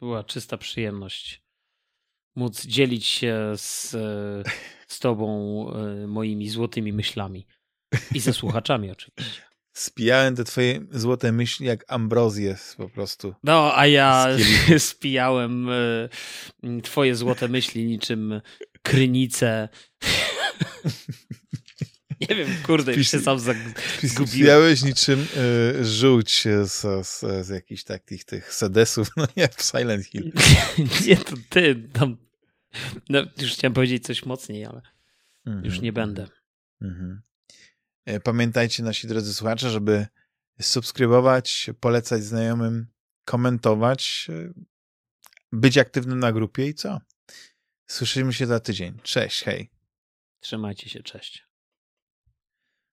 Była czysta przyjemność móc dzielić się z, z tobą e, moimi złotymi myślami i ze słuchaczami oczywiście. Spijałem te twoje złote myśli jak ambrozję po prostu. No, a ja spijałem e, twoje złote myśli niczym krynice Nie wiem, kurde, już się sam zgubiłem. Zgubiłeś niczym y, żółć z, z, z jakichś takich tych sedesów, no jak w Silent Hill. nie, to ty tam... No, już chciałem powiedzieć coś mocniej, ale mm -hmm. już nie będę. Mm -hmm. Pamiętajcie, nasi drodzy słuchacze, żeby subskrybować, polecać znajomym, komentować, e, być aktywnym na grupie i co? Słyszymy się za tydzień. Cześć, hej. Trzymajcie się, cześć.